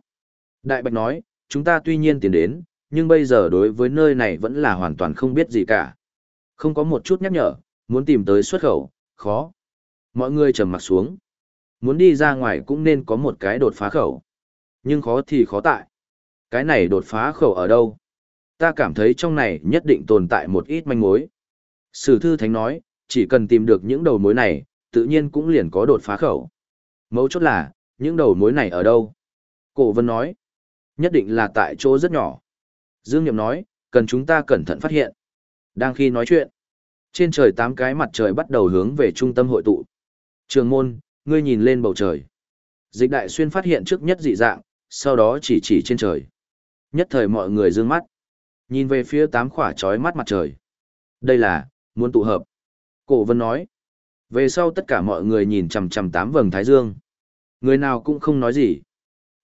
Đại Bạch nói, chúng ta tuy nhiên tiến đến, nhưng bây giờ đối với nơi này vẫn là hoàn toàn không biết gì cả. Không có một chút nhắc nhở, muốn tìm tới xuất khẩu, khó. Mọi người trầm mặt xuống. Muốn đi ra ngoài cũng nên có một cái đột phá khẩu. Nhưng khó thì khó tại. Cái này đột phá khẩu ở đâu? Ta cảm thấy trong này nhất định tồn tại một ít manh mối. Sử thư thánh nói, chỉ cần tìm được những đầu mối này, tự nhiên cũng liền có đột phá khẩu. Mấu chốt là, những đầu mối này ở đâu? Cổ vân nói, nhất định là tại chỗ rất nhỏ. Dương niệm nói, cần chúng ta cẩn thận phát hiện. Đang khi nói chuyện, trên trời tám cái mặt trời bắt đầu hướng về trung tâm hội tụ. Trường môn, ngươi nhìn lên bầu trời. Dịch đại xuyên phát hiện trước nhất dị dạng, sau đó chỉ chỉ trên trời. Nhất thời mọi người dương mắt. Nhìn về phía tám khỏa trói mắt mặt trời. Đây là, muốn tụ hợp. Cổ vân nói. Về sau tất cả mọi người nhìn chằm chằm tám vầng thái dương. Người nào cũng không nói gì.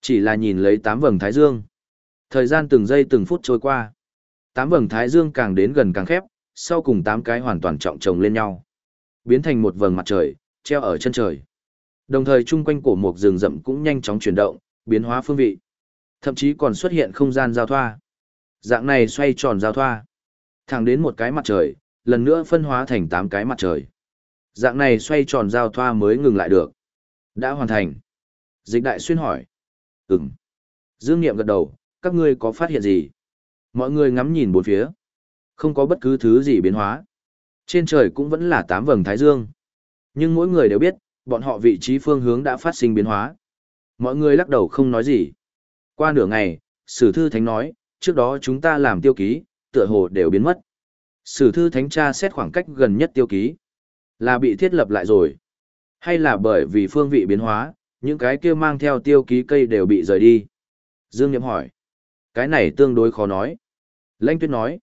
Chỉ là nhìn lấy tám vầng thái dương. Thời gian từng giây từng phút trôi qua. Tám vầng thái dương càng đến gần càng khép, sau cùng tám cái hoàn toàn trọng chồng lên nhau. Biến thành một vầng mặt trời, treo ở chân trời. Đồng thời chung quanh cổ một rừng rậm cũng nhanh chóng chuyển động, biến hóa phương vị. Thậm chí còn xuất hiện không gian giao thoa. Dạng này xoay tròn giao thoa. Thẳng đến một cái mặt trời, lần nữa phân hóa thành tám cái mặt trời. Dạng này xoay tròn giao thoa mới ngừng lại được. Đã hoàn thành. Dịch đại xuyên hỏi. Ừm. Dương Niệm gật đầu, các ngươi có phát hiện gì? Mọi người ngắm nhìn bốn phía. Không có bất cứ thứ gì biến hóa. Trên trời cũng vẫn là tám vầng thái dương. Nhưng mỗi người đều biết, bọn họ vị trí phương hướng đã phát sinh biến hóa. Mọi người lắc đầu không nói gì. Qua nửa ngày, Sử Thư Thánh nói, trước đó chúng ta làm tiêu ký, tựa hồ đều biến mất. Sử Thư Thánh tra xét khoảng cách gần nhất tiêu ký. Là bị thiết lập lại rồi. Hay là bởi vì phương vị biến hóa, những cái kia mang theo tiêu ký cây đều bị rời đi. Dương Nhậm hỏi. Cái này tương đối khó nói. Lãnh Tuyết nói.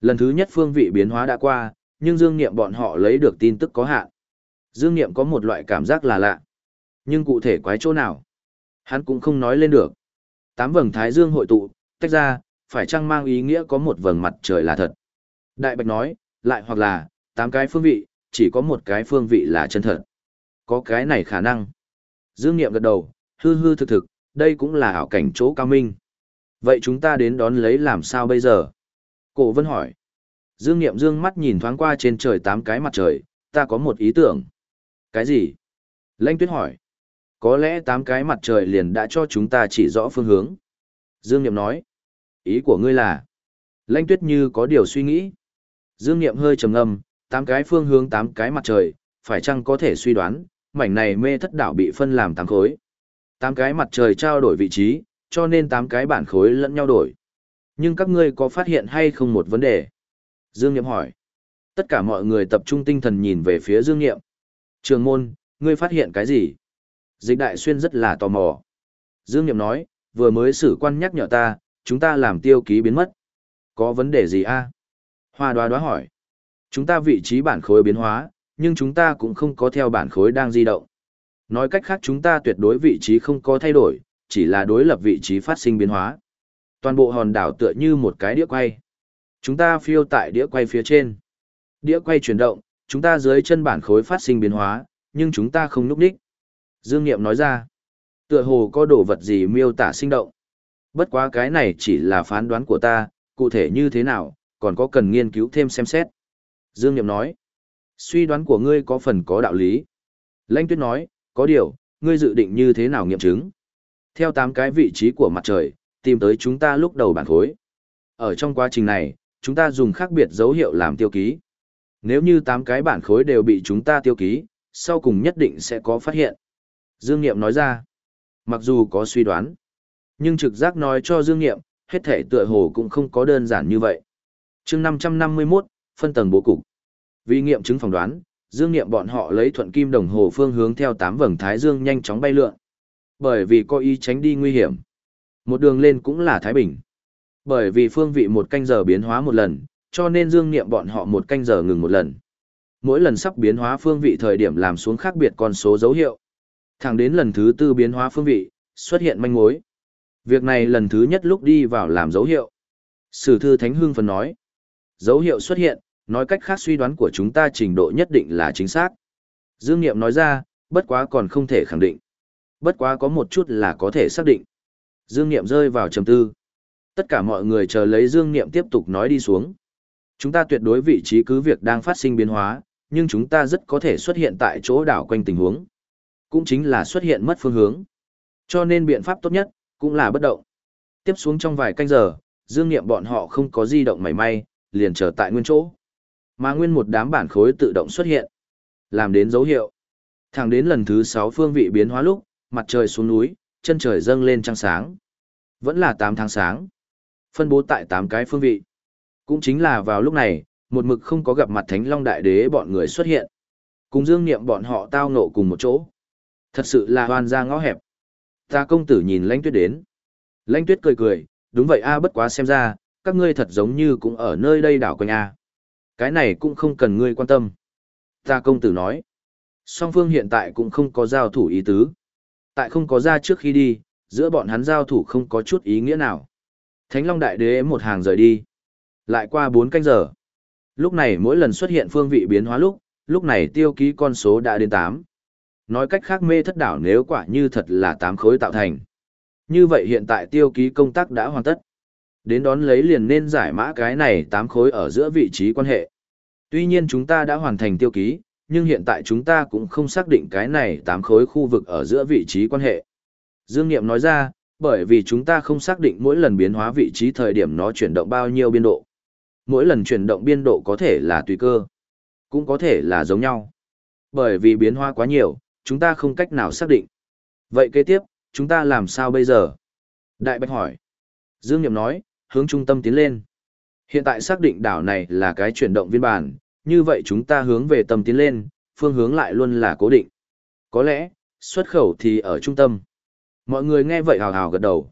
Lần thứ nhất phương vị biến hóa đã qua, nhưng Dương Niệm bọn họ lấy được tin tức có hạn. Dương Niệm có một loại cảm giác là lạ. Nhưng cụ thể quái chỗ nào? Hắn cũng không nói lên được. Tám vầng thái dương hội tụ, tách ra, phải chăng mang ý nghĩa có một vầng mặt trời là thật? Đại Bạch nói, lại hoặc là, tám cái phương vị, chỉ có một cái phương vị là chân thật. Có cái này khả năng. Dương Niệm gật đầu, hư hư thực thực, đây cũng là ảo cảnh chỗ cao minh. Vậy chúng ta đến đón lấy làm sao bây giờ? Cổ vân hỏi. Dương Niệm dương mắt nhìn thoáng qua trên trời tám cái mặt trời, ta có một ý tưởng. Cái gì? lênh tuyết hỏi. Có lẽ tám cái mặt trời liền đã cho chúng ta chỉ rõ phương hướng. Dương Niệm nói. Ý của ngươi là? lãnh tuyết như có điều suy nghĩ. Dương Niệm hơi trầm ngâm, tám cái phương hướng tám cái mặt trời, phải chăng có thể suy đoán, mảnh này mê thất đảo bị phân làm tám khối. Tám cái mặt trời trao đổi vị trí, cho nên tám cái bản khối lẫn nhau đổi. Nhưng các ngươi có phát hiện hay không một vấn đề? Dương Niệm hỏi. Tất cả mọi người tập trung tinh thần nhìn về phía Dương Niệm. Trường môn, ngươi phát hiện cái gì? Dịch đại xuyên rất là tò mò. Dương Niệm nói, vừa mới sử quan nhắc nhở ta, chúng ta làm tiêu ký biến mất. Có vấn đề gì a? Hoa đoá đoá hỏi. Chúng ta vị trí bản khối biến hóa, nhưng chúng ta cũng không có theo bản khối đang di động. Nói cách khác chúng ta tuyệt đối vị trí không có thay đổi, chỉ là đối lập vị trí phát sinh biến hóa. Toàn bộ hòn đảo tựa như một cái đĩa quay. Chúng ta phiêu tại đĩa quay phía trên. Đĩa quay chuyển động, chúng ta dưới chân bản khối phát sinh biến hóa, nhưng chúng ta không núp đích. Dương Niệm nói ra, tựa hồ có đồ vật gì miêu tả sinh động. Bất quá cái này chỉ là phán đoán của ta, cụ thể như thế nào, còn có cần nghiên cứu thêm xem xét. Dương Niệm nói, suy đoán của ngươi có phần có đạo lý. Lãnh Tuyết nói, có điều, ngươi dự định như thế nào nghiệm chứng? Theo tám cái vị trí của mặt trời, tìm tới chúng ta lúc đầu bản khối. Ở trong quá trình này, chúng ta dùng khác biệt dấu hiệu làm tiêu ký. Nếu như tám cái bản khối đều bị chúng ta tiêu ký, sau cùng nhất định sẽ có phát hiện. Dương Niệm nói ra, Mặc dù có suy đoán, nhưng trực giác nói cho Dương Nghiệm, hết thể tựa hồ cũng không có đơn giản như vậy. chương 551, phân tầng bố cục. Vì nghiệm chứng phỏng đoán, Dương Nghiệm bọn họ lấy thuận kim đồng hồ phương hướng theo tám vầng thái dương nhanh chóng bay lượn. Bởi vì có ý tránh đi nguy hiểm. Một đường lên cũng là Thái Bình. Bởi vì phương vị một canh giờ biến hóa một lần, cho nên Dương Nghiệm bọn họ một canh giờ ngừng một lần. Mỗi lần sắp biến hóa phương vị thời điểm làm xuống khác biệt con số dấu hiệu. Thẳng đến lần thứ tư biến hóa phương vị, xuất hiện manh mối. Việc này lần thứ nhất lúc đi vào làm dấu hiệu. Sử thư Thánh Hương phần nói. Dấu hiệu xuất hiện, nói cách khác suy đoán của chúng ta trình độ nhất định là chính xác. Dương Niệm nói ra, bất quá còn không thể khẳng định. Bất quá có một chút là có thể xác định. Dương Niệm rơi vào trầm tư. Tất cả mọi người chờ lấy Dương Niệm tiếp tục nói đi xuống. Chúng ta tuyệt đối vị trí cứ việc đang phát sinh biến hóa, nhưng chúng ta rất có thể xuất hiện tại chỗ đảo quanh tình huống. Cũng chính là xuất hiện mất phương hướng. Cho nên biện pháp tốt nhất, cũng là bất động. Tiếp xuống trong vài canh giờ, dương nghiệm bọn họ không có di động mảy may, liền trở tại nguyên chỗ. Mà nguyên một đám bản khối tự động xuất hiện, làm đến dấu hiệu. Thẳng đến lần thứ 6 phương vị biến hóa lúc, mặt trời xuống núi, chân trời dâng lên trăng sáng. Vẫn là 8 tháng sáng. Phân bố tại 8 cái phương vị. Cũng chính là vào lúc này, một mực không có gặp mặt Thánh Long Đại Đế bọn người xuất hiện. Cùng dương niệm bọn họ tao nộ cùng một chỗ. Thật sự là hoàn ra ngõ hẹp. Ta công tử nhìn lãnh tuyết đến. Lãnh tuyết cười cười, đúng vậy a bất quá xem ra, các ngươi thật giống như cũng ở nơi đây đảo quanh a. Cái này cũng không cần ngươi quan tâm. Ta công tử nói. Song phương hiện tại cũng không có giao thủ ý tứ. Tại không có ra trước khi đi, giữa bọn hắn giao thủ không có chút ý nghĩa nào. Thánh Long Đại Đế một hàng rời đi. Lại qua 4 canh giờ. Lúc này mỗi lần xuất hiện phương vị biến hóa lúc, lúc này tiêu ký con số đã đến 8. Nói cách khác mê thất đảo nếu quả như thật là tám khối tạo thành. Như vậy hiện tại tiêu ký công tác đã hoàn tất. Đến đón lấy liền nên giải mã cái này tám khối ở giữa vị trí quan hệ. Tuy nhiên chúng ta đã hoàn thành tiêu ký, nhưng hiện tại chúng ta cũng không xác định cái này tám khối khu vực ở giữa vị trí quan hệ. Dương Niệm nói ra, bởi vì chúng ta không xác định mỗi lần biến hóa vị trí thời điểm nó chuyển động bao nhiêu biên độ. Mỗi lần chuyển động biên độ có thể là tùy cơ, cũng có thể là giống nhau. Bởi vì biến hóa quá nhiều, chúng ta không cách nào xác định. Vậy kế tiếp, chúng ta làm sao bây giờ? Đại Bạch hỏi. Dương Niệm nói, hướng trung tâm tiến lên. Hiện tại xác định đảo này là cái chuyển động viên bản, như vậy chúng ta hướng về tâm tiến lên, phương hướng lại luôn là cố định. Có lẽ, xuất khẩu thì ở trung tâm. Mọi người nghe vậy hào hào gật đầu.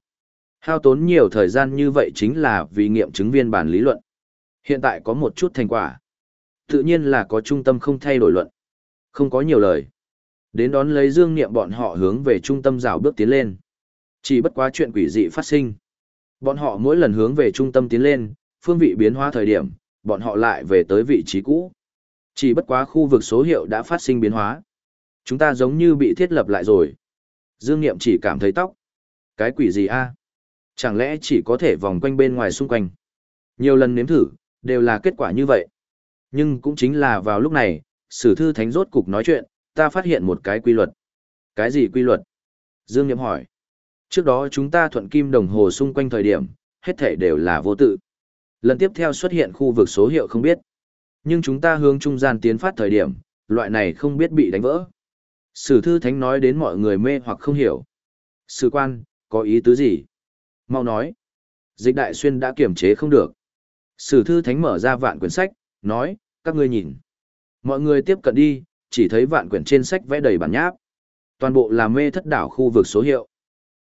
Hao tốn nhiều thời gian như vậy chính là vì nghiệm chứng viên bản lý luận. Hiện tại có một chút thành quả. Tự nhiên là có trung tâm không thay đổi luận. Không có nhiều lời. Đến đón lấy dương niệm bọn họ hướng về trung tâm rào bước tiến lên. Chỉ bất quá chuyện quỷ dị phát sinh. Bọn họ mỗi lần hướng về trung tâm tiến lên, phương vị biến hóa thời điểm, bọn họ lại về tới vị trí cũ. Chỉ bất quá khu vực số hiệu đã phát sinh biến hóa. Chúng ta giống như bị thiết lập lại rồi. Dương Niệm chỉ cảm thấy tóc. Cái quỷ gì a? Chẳng lẽ chỉ có thể vòng quanh bên ngoài xung quanh? Nhiều lần nếm thử, đều là kết quả như vậy. Nhưng cũng chính là vào lúc này, sử thư thánh rốt cục nói chuyện, ta phát hiện một cái quy luật. Cái gì quy luật? Dương Niệm hỏi. Trước đó chúng ta thuận kim đồng hồ xung quanh thời điểm, hết thể đều là vô tự. Lần tiếp theo xuất hiện khu vực số hiệu không biết. Nhưng chúng ta hướng trung gian tiến phát thời điểm, loại này không biết bị đánh vỡ. Sử thư thánh nói đến mọi người mê hoặc không hiểu. Sử quan, có ý tứ gì? Mau nói. Dịch đại xuyên đã kiểm chế không được. Sử thư thánh mở ra vạn quyển sách, nói, các ngươi nhìn. Mọi người tiếp cận đi, chỉ thấy vạn quyển trên sách vẽ đầy bản nháp. Toàn bộ là mê thất đảo khu vực số hiệu.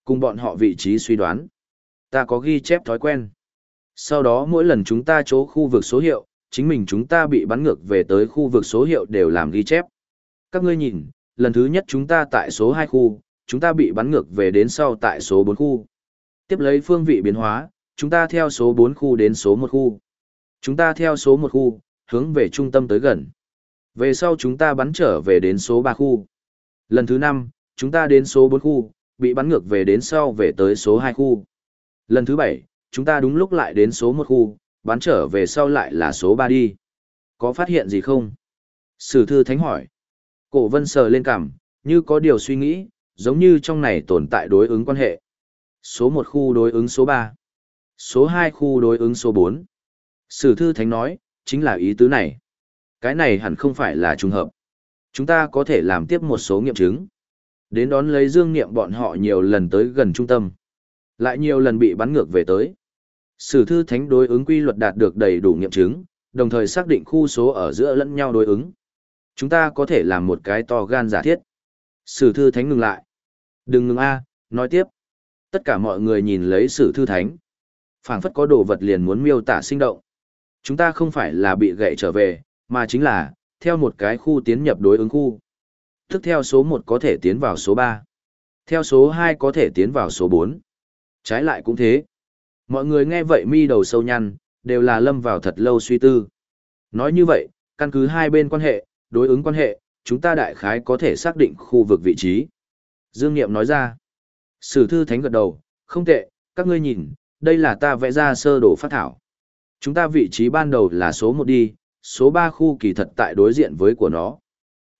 Cùng bọn họ vị trí suy đoán. Ta có ghi chép thói quen. Sau đó mỗi lần chúng ta chỗ khu vực số hiệu, chính mình chúng ta bị bắn ngược về tới khu vực số hiệu đều làm ghi chép. Các ngươi nhìn, lần thứ nhất chúng ta tại số 2 khu, chúng ta bị bắn ngược về đến sau tại số 4 khu. Tiếp lấy phương vị biến hóa, chúng ta theo số 4 khu đến số 1 khu. Chúng ta theo số 1 khu, hướng về trung tâm tới gần. Về sau chúng ta bắn trở về đến số 3 khu. Lần thứ 5, chúng ta đến số 4 khu, bị bắn ngược về đến sau về tới số 2 khu. Lần thứ 7, chúng ta đúng lúc lại đến số 1 khu, bắn trở về sau lại là số 3 đi. Có phát hiện gì không? Sử thư thánh hỏi. Cổ vân sờ lên cằm, như có điều suy nghĩ, giống như trong này tồn tại đối ứng quan hệ. Số 1 khu đối ứng số 3. Số 2 khu đối ứng số 4. Sử thư thánh nói, chính là ý tứ này. Cái này hẳn không phải là trùng hợp. Chúng ta có thể làm tiếp một số nghiệm chứng. Đến đón lấy dương niệm bọn họ nhiều lần tới gần trung tâm. Lại nhiều lần bị bắn ngược về tới. Sử thư thánh đối ứng quy luật đạt được đầy đủ nghiệm chứng, đồng thời xác định khu số ở giữa lẫn nhau đối ứng. Chúng ta có thể làm một cái to gan giả thiết. Sử thư thánh ngừng lại. Đừng ngừng A, nói tiếp. Tất cả mọi người nhìn lấy sử thư thánh. phảng phất có đồ vật liền muốn miêu tả sinh động. Chúng ta không phải là bị gậy trở về, mà chính là, theo một cái khu tiến nhập đối ứng khu. Tức theo số 1 có thể tiến vào số 3. Theo số 2 có thể tiến vào số 4. Trái lại cũng thế. Mọi người nghe vậy mi đầu sâu nhăn, đều là lâm vào thật lâu suy tư. Nói như vậy, căn cứ hai bên quan hệ, đối ứng quan hệ, chúng ta đại khái có thể xác định khu vực vị trí. Dương Niệm nói ra. Sử thư thánh gật đầu, không tệ, các ngươi nhìn, đây là ta vẽ ra sơ đồ phát thảo. Chúng ta vị trí ban đầu là số 1 đi, số 3 khu kỳ thật tại đối diện với của nó.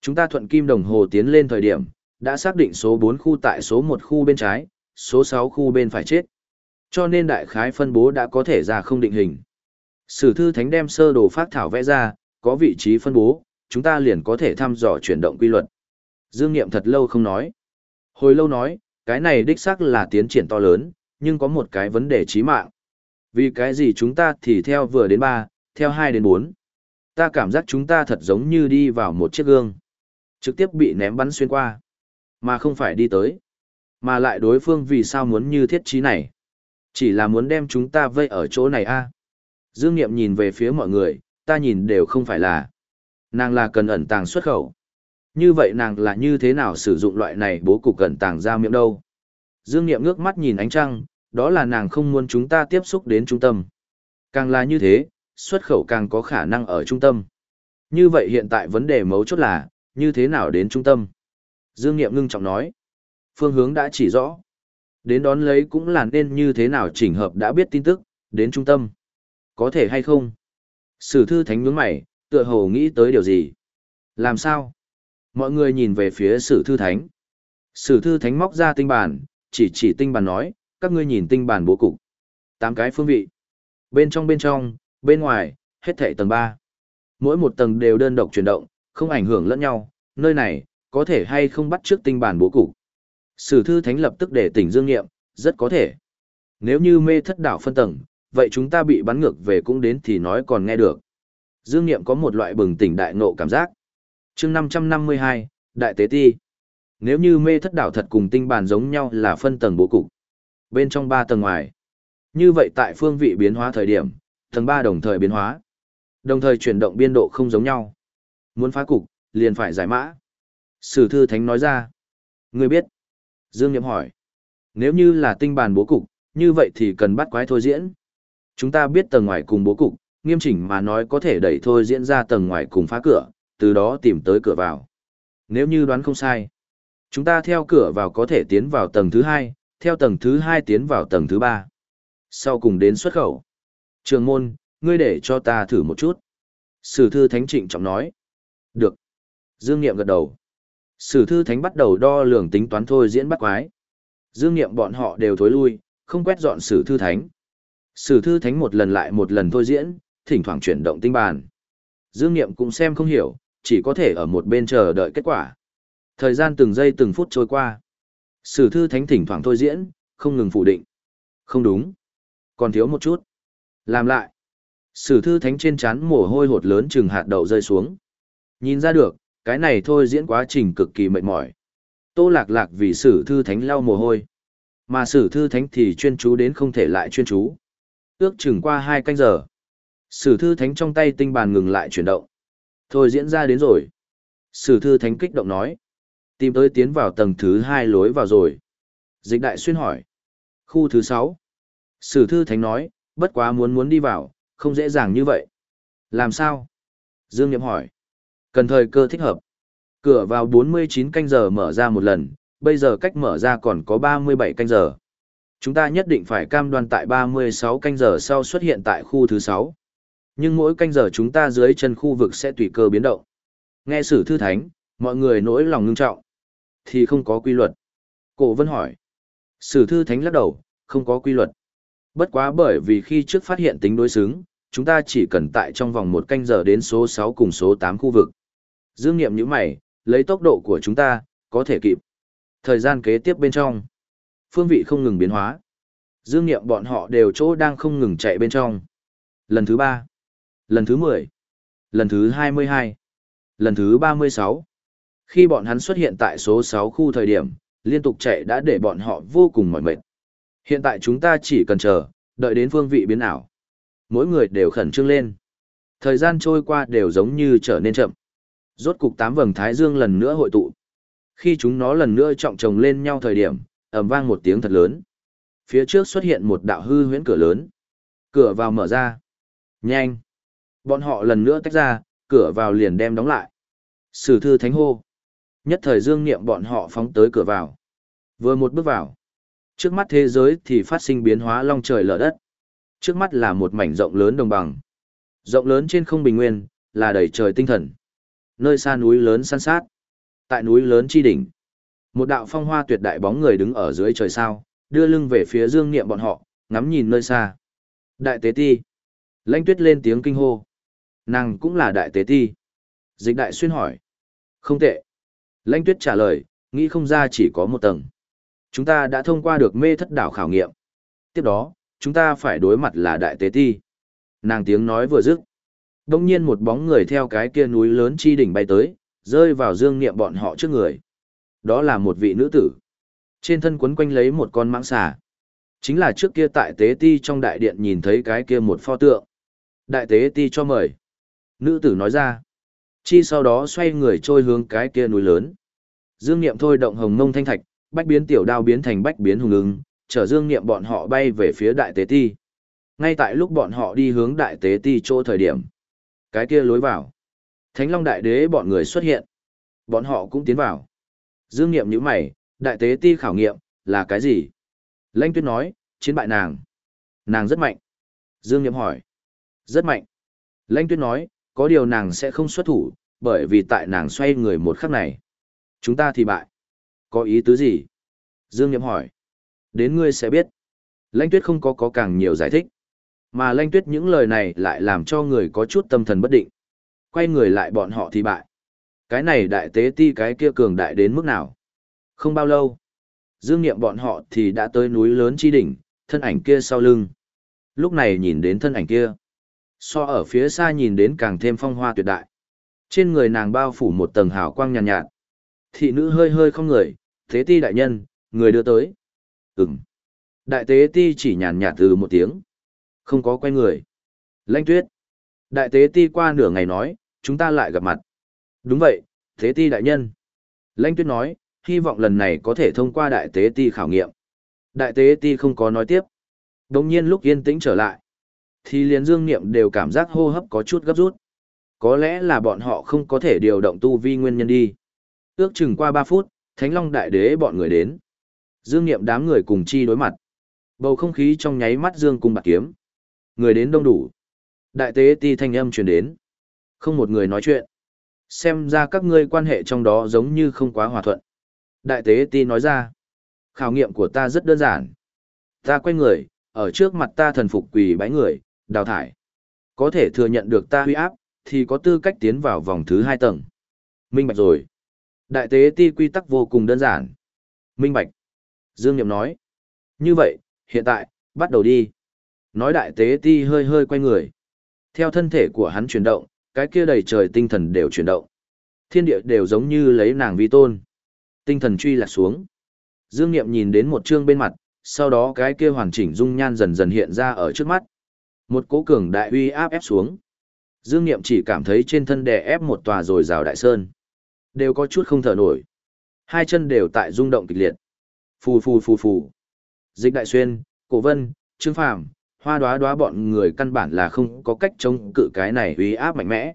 Chúng ta thuận kim đồng hồ tiến lên thời điểm, đã xác định số 4 khu tại số 1 khu bên trái, số 6 khu bên phải chết. Cho nên đại khái phân bố đã có thể ra không định hình. Sử thư thánh đem sơ đồ phát thảo vẽ ra, có vị trí phân bố, chúng ta liền có thể thăm dò chuyển động quy luật. Dương Niệm thật lâu không nói. Hồi lâu nói, cái này đích xác là tiến triển to lớn, nhưng có một cái vấn đề chí mạng. Vì cái gì chúng ta thì theo vừa đến 3, theo 2 đến 4. Ta cảm giác chúng ta thật giống như đi vào một chiếc gương. Trực tiếp bị ném bắn xuyên qua. Mà không phải đi tới. Mà lại đối phương vì sao muốn như thiết trí này. Chỉ là muốn đem chúng ta vây ở chỗ này a Dương Niệm nhìn về phía mọi người, ta nhìn đều không phải là. Nàng là cần ẩn tàng xuất khẩu. Như vậy nàng là như thế nào sử dụng loại này bố cục ẩn tàng ra miệng đâu? Dương Niệm ngước mắt nhìn ánh trăng, đó là nàng không muốn chúng ta tiếp xúc đến trung tâm. Càng là như thế, xuất khẩu càng có khả năng ở trung tâm. Như vậy hiện tại vấn đề mấu chốt là, như thế nào đến trung tâm? Dương Niệm ngưng trọng nói. Phương hướng đã chỉ rõ. Đến đón lấy cũng là nên như thế nào chỉnh hợp đã biết tin tức, đến trung tâm. Có thể hay không? Sử thư thánh nhướng mày, tựa hồ nghĩ tới điều gì? Làm sao? Mọi người nhìn về phía sử thư thánh. Sử thư thánh móc ra tinh bản, chỉ chỉ tinh bản nói, các ngươi nhìn tinh bản bố cục. Tám cái phương vị. Bên trong bên trong, bên ngoài, hết thảy tầng 3. Mỗi một tầng đều đơn độc chuyển động, không ảnh hưởng lẫn nhau, nơi này, có thể hay không bắt trước tinh bản bố cục. Sử thư thánh lập tức để tỉnh dương nghiệm, rất có thể. Nếu như mê thất đảo phân tầng, vậy chúng ta bị bắn ngược về cũng đến thì nói còn nghe được. Dương nghiệm có một loại bừng tỉnh đại nộ cảm giác. chương 552, Đại Tế Ti. Nếu như mê thất đảo thật cùng tinh bản giống nhau là phân tầng bố cục. Bên trong ba tầng ngoài. Như vậy tại phương vị biến hóa thời điểm, tầng 3 đồng thời biến hóa. Đồng thời chuyển động biên độ không giống nhau. Muốn phá cục, liền phải giải mã. Sử thư thánh nói ra. Người biết. Dương Niệm hỏi. Nếu như là tinh bàn bố cục, như vậy thì cần bắt quái thôi diễn. Chúng ta biết tầng ngoài cùng bố cục, nghiêm chỉnh mà nói có thể đẩy thôi diễn ra tầng ngoài cùng phá cửa, từ đó tìm tới cửa vào. Nếu như đoán không sai, chúng ta theo cửa vào có thể tiến vào tầng thứ hai, theo tầng thứ hai tiến vào tầng thứ ba. Sau cùng đến xuất khẩu. Trường môn, ngươi để cho ta thử một chút. Sử thư thánh trịnh trọng nói. Được. Dương Niệm gật đầu. Sử thư thánh bắt đầu đo lường tính toán thôi diễn bắt quái. Dương Niệm bọn họ đều thối lui, không quét dọn sử thư thánh. Sử thư thánh một lần lại một lần thôi diễn, thỉnh thoảng chuyển động tinh bàn. Dương Niệm cũng xem không hiểu, chỉ có thể ở một bên chờ đợi kết quả. Thời gian từng giây từng phút trôi qua. Sử thư thánh thỉnh thoảng thôi diễn, không ngừng phủ định. Không đúng. Còn thiếu một chút. Làm lại. Sử thư thánh trên chán mồ hôi hột lớn chừng hạt đậu rơi xuống. Nhìn ra được, cái này thôi diễn quá trình cực kỳ mệt mỏi. Tô lạc lạc vì sử thư thánh lau mồ hôi. Mà sử thư thánh thì chuyên chú đến không thể lại chuyên chú. Ước chừng qua hai canh giờ. Sử thư thánh trong tay tinh bàn ngừng lại chuyển động. Thôi diễn ra đến rồi. Sử thư thánh kích động nói. Tìm tới tiến vào tầng thứ hai lối vào rồi. Dịch đại xuyên hỏi. Khu thứ sáu. Sử thư thánh nói, bất quá muốn muốn đi vào, không dễ dàng như vậy. Làm sao? Dương Niệm hỏi. Cần thời cơ thích hợp. Cửa vào 49 canh giờ mở ra một lần, bây giờ cách mở ra còn có 37 canh giờ. Chúng ta nhất định phải cam đoan tại 36 canh giờ sau xuất hiện tại khu thứ 6. Nhưng mỗi canh giờ chúng ta dưới chân khu vực sẽ tùy cơ biến động. Nghe sử thư thánh, mọi người nỗi lòng ngưng trọng. Thì không có quy luật. Cổ vân hỏi. Sử thư thánh lắc đầu, không có quy luật. Bất quá bởi vì khi trước phát hiện tính đối xứng, chúng ta chỉ cần tại trong vòng một canh giờ đến số 6 cùng số 8 khu vực. Dương nghiệm như mày, lấy tốc độ của chúng ta, có thể kịp. Thời gian kế tiếp bên trong, phương vị không ngừng biến hóa. Dương nghiệm bọn họ đều chỗ đang không ngừng chạy bên trong. Lần thứ ba, lần thứ mười, lần thứ hai mươi hai, lần thứ ba mươi sáu. Khi bọn hắn xuất hiện tại số sáu khu thời điểm, liên tục chạy đã để bọn họ vô cùng mỏi mệt. Hiện tại chúng ta chỉ cần chờ, đợi đến phương vị biến ảo. Mỗi người đều khẩn trương lên. Thời gian trôi qua đều giống như trở nên chậm. Rốt cục tám vầng thái dương lần nữa hội tụ. Khi chúng nó lần nữa trọng chồng lên nhau thời điểm, ầm vang một tiếng thật lớn. Phía trước xuất hiện một đạo hư huyễn cửa lớn. Cửa vào mở ra. Nhanh. Bọn họ lần nữa tách ra, cửa vào liền đem đóng lại. Sử thư thánh hô. Nhất thời dương niệm bọn họ phóng tới cửa vào. Vừa một bước vào. Trước mắt thế giới thì phát sinh biến hóa long trời lở đất. Trước mắt là một mảnh rộng lớn đồng bằng. Rộng lớn trên không bình nguyên, là đầy trời tinh thần. Nơi xa núi lớn san sát. Tại núi lớn chi đỉnh, một đạo phong hoa tuyệt đại bóng người đứng ở dưới trời sao, đưa lưng về phía dương niệm bọn họ, ngắm nhìn nơi xa. Đại tế ti. Lãnh tuyết lên tiếng kinh hô. Nàng cũng là đại tế ti. Dịch đại xuyên hỏi. Không tệ. Lãnh tuyết trả lời, nghĩ không ra chỉ có một tầng. Chúng ta đã thông qua được mê thất đảo khảo nghiệm. Tiếp đó, chúng ta phải đối mặt là đại tế ti. Nàng tiếng nói vừa dứt. Đông nhiên một bóng người theo cái kia núi lớn chi đỉnh bay tới, rơi vào dương niệm bọn họ trước người. Đó là một vị nữ tử. Trên thân quấn quanh lấy một con mãng xà. Chính là trước kia tại tế ti trong đại điện nhìn thấy cái kia một pho tượng. Đại tế ti cho mời. Nữ tử nói ra. Chi sau đó xoay người trôi hướng cái kia núi lớn. Dương Niệm thôi động hồng mông thanh thạch, bách biến tiểu đao biến thành bách biến hùng ứng, chở Dương Niệm bọn họ bay về phía đại tế ti. Ngay tại lúc bọn họ đi hướng đại tế ti chỗ thời điểm. Cái kia lối vào. Thánh Long Đại Đế bọn người xuất hiện. Bọn họ cũng tiến vào. Dương Niệm nhíu mày, đại tế ti khảo nghiệm, là cái gì? Lanh Tuyết nói, chiến bại nàng. Nàng rất mạnh. Dương Niệm hỏi. Rất mạnh. Lanh Tuyết nói, có điều nàng sẽ không xuất thủ, bởi vì tại nàng xoay người một khắc này. Chúng ta thì bại. Có ý tứ gì? Dương Niệm hỏi. Đến ngươi sẽ biết. Lanh Tuyết không có có càng nhiều giải thích. Mà Lanh Tuyết những lời này lại làm cho người có chút tâm thần bất định. Quay người lại bọn họ thì bại. Cái này đại tế ti cái kia cường đại đến mức nào? Không bao lâu, dương Niệm bọn họ thì đã tới núi lớn chi đỉnh, thân ảnh kia sau lưng. Lúc này nhìn đến thân ảnh kia. So ở phía xa nhìn đến càng thêm phong hoa tuyệt đại. Trên người nàng bao phủ một tầng hào quang nhàn nhạt, nhạt. Thị nữ hơi hơi không người, thế ti đại nhân, người đưa tới. Ừm. Đại tế ti chỉ nhàn nhạt từ một tiếng. Không có quay người. Lanh tuyết. Đại tế ti qua nửa ngày nói, chúng ta lại gặp mặt. Đúng vậy, Thế ti đại nhân. Lanh tuyết nói, hy vọng lần này có thể thông qua đại tế ti khảo nghiệm. Đại tế ti không có nói tiếp. Đồng nhiên lúc yên tĩnh trở lại, thì liền dương niệm đều cảm giác hô hấp có chút gấp rút. Có lẽ là bọn họ không có thể điều động tu vi nguyên nhân đi. Ước chừng qua 3 phút, Thánh Long Đại Đế bọn người đến. Dương niệm đám người cùng chi đối mặt. Bầu không khí trong nháy mắt dương cung bạc kiếm. Người đến đông đủ. Đại tế ti thanh âm truyền đến. Không một người nói chuyện. Xem ra các ngươi quan hệ trong đó giống như không quá hòa thuận. Đại tế ti nói ra. Khảo nghiệm của ta rất đơn giản. Ta quay người, ở trước mặt ta thần phục quỳ bái người, đào thải. Có thể thừa nhận được ta huy áp, thì có tư cách tiến vào vòng thứ hai tầng. Minh bạch rồi. Đại tế ti quy tắc vô cùng đơn giản. Minh bạch. Dương Niệm nói. Như vậy, hiện tại, bắt đầu đi. Nói đại tế ti hơi hơi quay người. Theo thân thể của hắn chuyển động, cái kia đầy trời tinh thần đều chuyển động. Thiên địa đều giống như lấy nàng vi tôn. Tinh thần truy lạc xuống. Dương Niệm nhìn đến một chương bên mặt, sau đó cái kia hoàn chỉnh dung nhan dần dần hiện ra ở trước mắt. Một cố cường đại uy áp ép xuống. Dương Niệm chỉ cảm thấy trên thân đè ép một tòa rồi rào đại sơn. Đều có chút không thở nổi. Hai chân đều tại rung động kịch liệt. Phù phù phù phù. Dịch đại xuyên, cổ vân, trương phàm, hoa đoá đoá bọn người căn bản là không có cách chống cự cái này uy áp mạnh mẽ.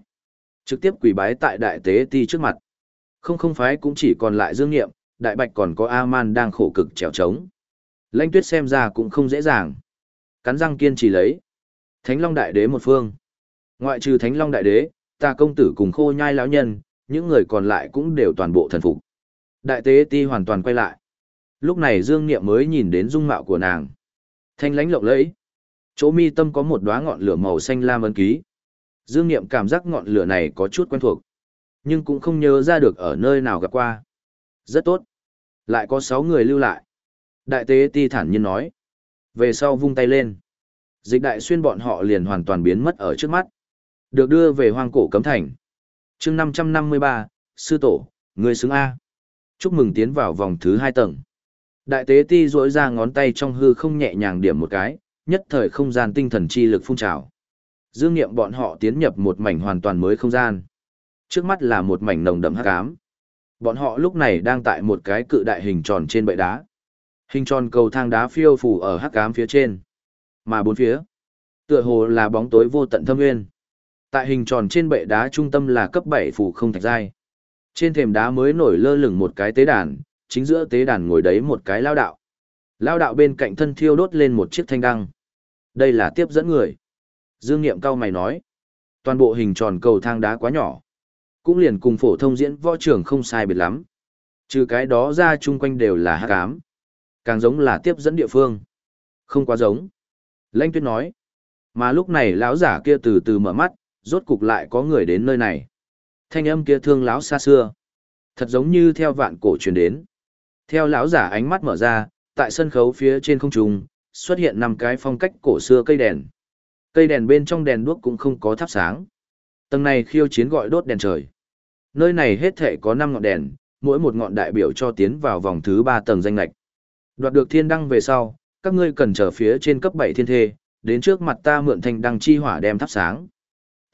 Trực tiếp quỳ bái tại đại tế ti trước mặt. Không không phái cũng chỉ còn lại dương nghiệm, đại bạch còn có A-man đang khổ cực trèo trống. lãnh tuyết xem ra cũng không dễ dàng. Cắn răng kiên trì lấy. Thánh Long Đại Đế một phương. Ngoại trừ Thánh Long Đại Đế, ta công tử cùng khô nhai lão nhân, những người còn lại cũng đều toàn bộ thần phục. Đại tế ti hoàn toàn quay lại. Lúc này Dương Niệm mới nhìn đến dung mạo của nàng. Thanh lãnh lộng lẫy, Chỗ mi tâm có một đóa ngọn lửa màu xanh lam ấn ký. Dương Niệm cảm giác ngọn lửa này có chút quen thuộc, nhưng cũng không nhớ ra được ở nơi nào gặp qua. Rất tốt. Lại có 6 người lưu lại. Đại tế ti thản nhiên nói. Về sau vung tay lên. Dịch đại xuyên bọn họ liền hoàn toàn biến mất ở trước mắt. Được đưa về hoang cổ cấm thành chương 553, Sư Tổ, người xứng A. Chúc mừng tiến vào vòng thứ hai tầng. Đại tế ti dỗi ra ngón tay trong hư không nhẹ nhàng điểm một cái, nhất thời không gian tinh thần chi lực phun trào. Dương nghiệm bọn họ tiến nhập một mảnh hoàn toàn mới không gian. Trước mắt là một mảnh nồng đậm hắc ám. Bọn họ lúc này đang tại một cái cự đại hình tròn trên bệ đá. Hình tròn cầu thang đá phiêu phù ở hắc ám phía trên. Mà bốn phía, tựa hồ là bóng tối vô tận thâm nguyên. Tại hình tròn trên bệ đá trung tâm là cấp 7 phù không thạch giai. Trên thềm đá mới nổi lơ lửng một cái tế đàn, chính giữa tế đàn ngồi đấy một cái lao đạo. Lao đạo bên cạnh thân thiêu đốt lên một chiếc thanh đăng. Đây là tiếp dẫn người. Dương Niệm cao mày nói. Toàn bộ hình tròn cầu thang đá quá nhỏ. Cũng liền cùng phổ thông diễn võ trưởng không sai biệt lắm. Trừ cái đó ra chung quanh đều là hắc cám. Càng giống là tiếp dẫn địa phương. Không quá giống. Lanh tuyết nói. Mà lúc này lão giả kia từ từ mở mắt, rốt cục lại có người đến nơi này. Thanh âm kia thương lão xa xưa. Thật giống như theo vạn cổ truyền đến. Theo lão giả ánh mắt mở ra, tại sân khấu phía trên không trung xuất hiện năm cái phong cách cổ xưa cây đèn. Cây đèn bên trong đèn đuốc cũng không có thắp sáng. Tầng này khiêu chiến gọi đốt đèn trời. Nơi này hết thể có 5 ngọn đèn, mỗi một ngọn đại biểu cho tiến vào vòng thứ 3 tầng danh lạch. Đoạt được thiên đăng về sau, các ngươi cần trở phía trên cấp 7 thiên thê, đến trước mặt ta mượn thanh đăng chi hỏa đem thắp sáng.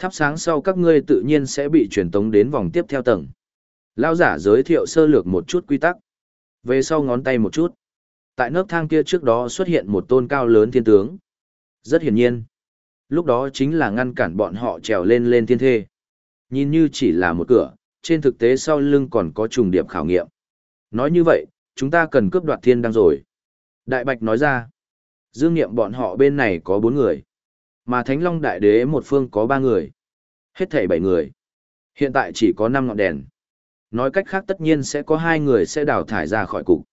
Thắp sáng sau các ngươi tự nhiên sẽ bị truyền tống đến vòng tiếp theo tầng. Lao giả giới thiệu sơ lược một chút quy tắc. Về sau ngón tay một chút. Tại nấc thang kia trước đó xuất hiện một tôn cao lớn thiên tướng. Rất hiển nhiên. Lúc đó chính là ngăn cản bọn họ trèo lên lên thiên thê. Nhìn như chỉ là một cửa, trên thực tế sau lưng còn có trùng điệp khảo nghiệm. Nói như vậy, chúng ta cần cướp đoạt thiên đăng rồi. Đại Bạch nói ra. Dương nghiệm bọn họ bên này có bốn người. Mà Thánh Long Đại Đế một phương có ba người. Hết thảy bảy người. Hiện tại chỉ có năm ngọn đèn. Nói cách khác tất nhiên sẽ có hai người sẽ đào thải ra khỏi cục.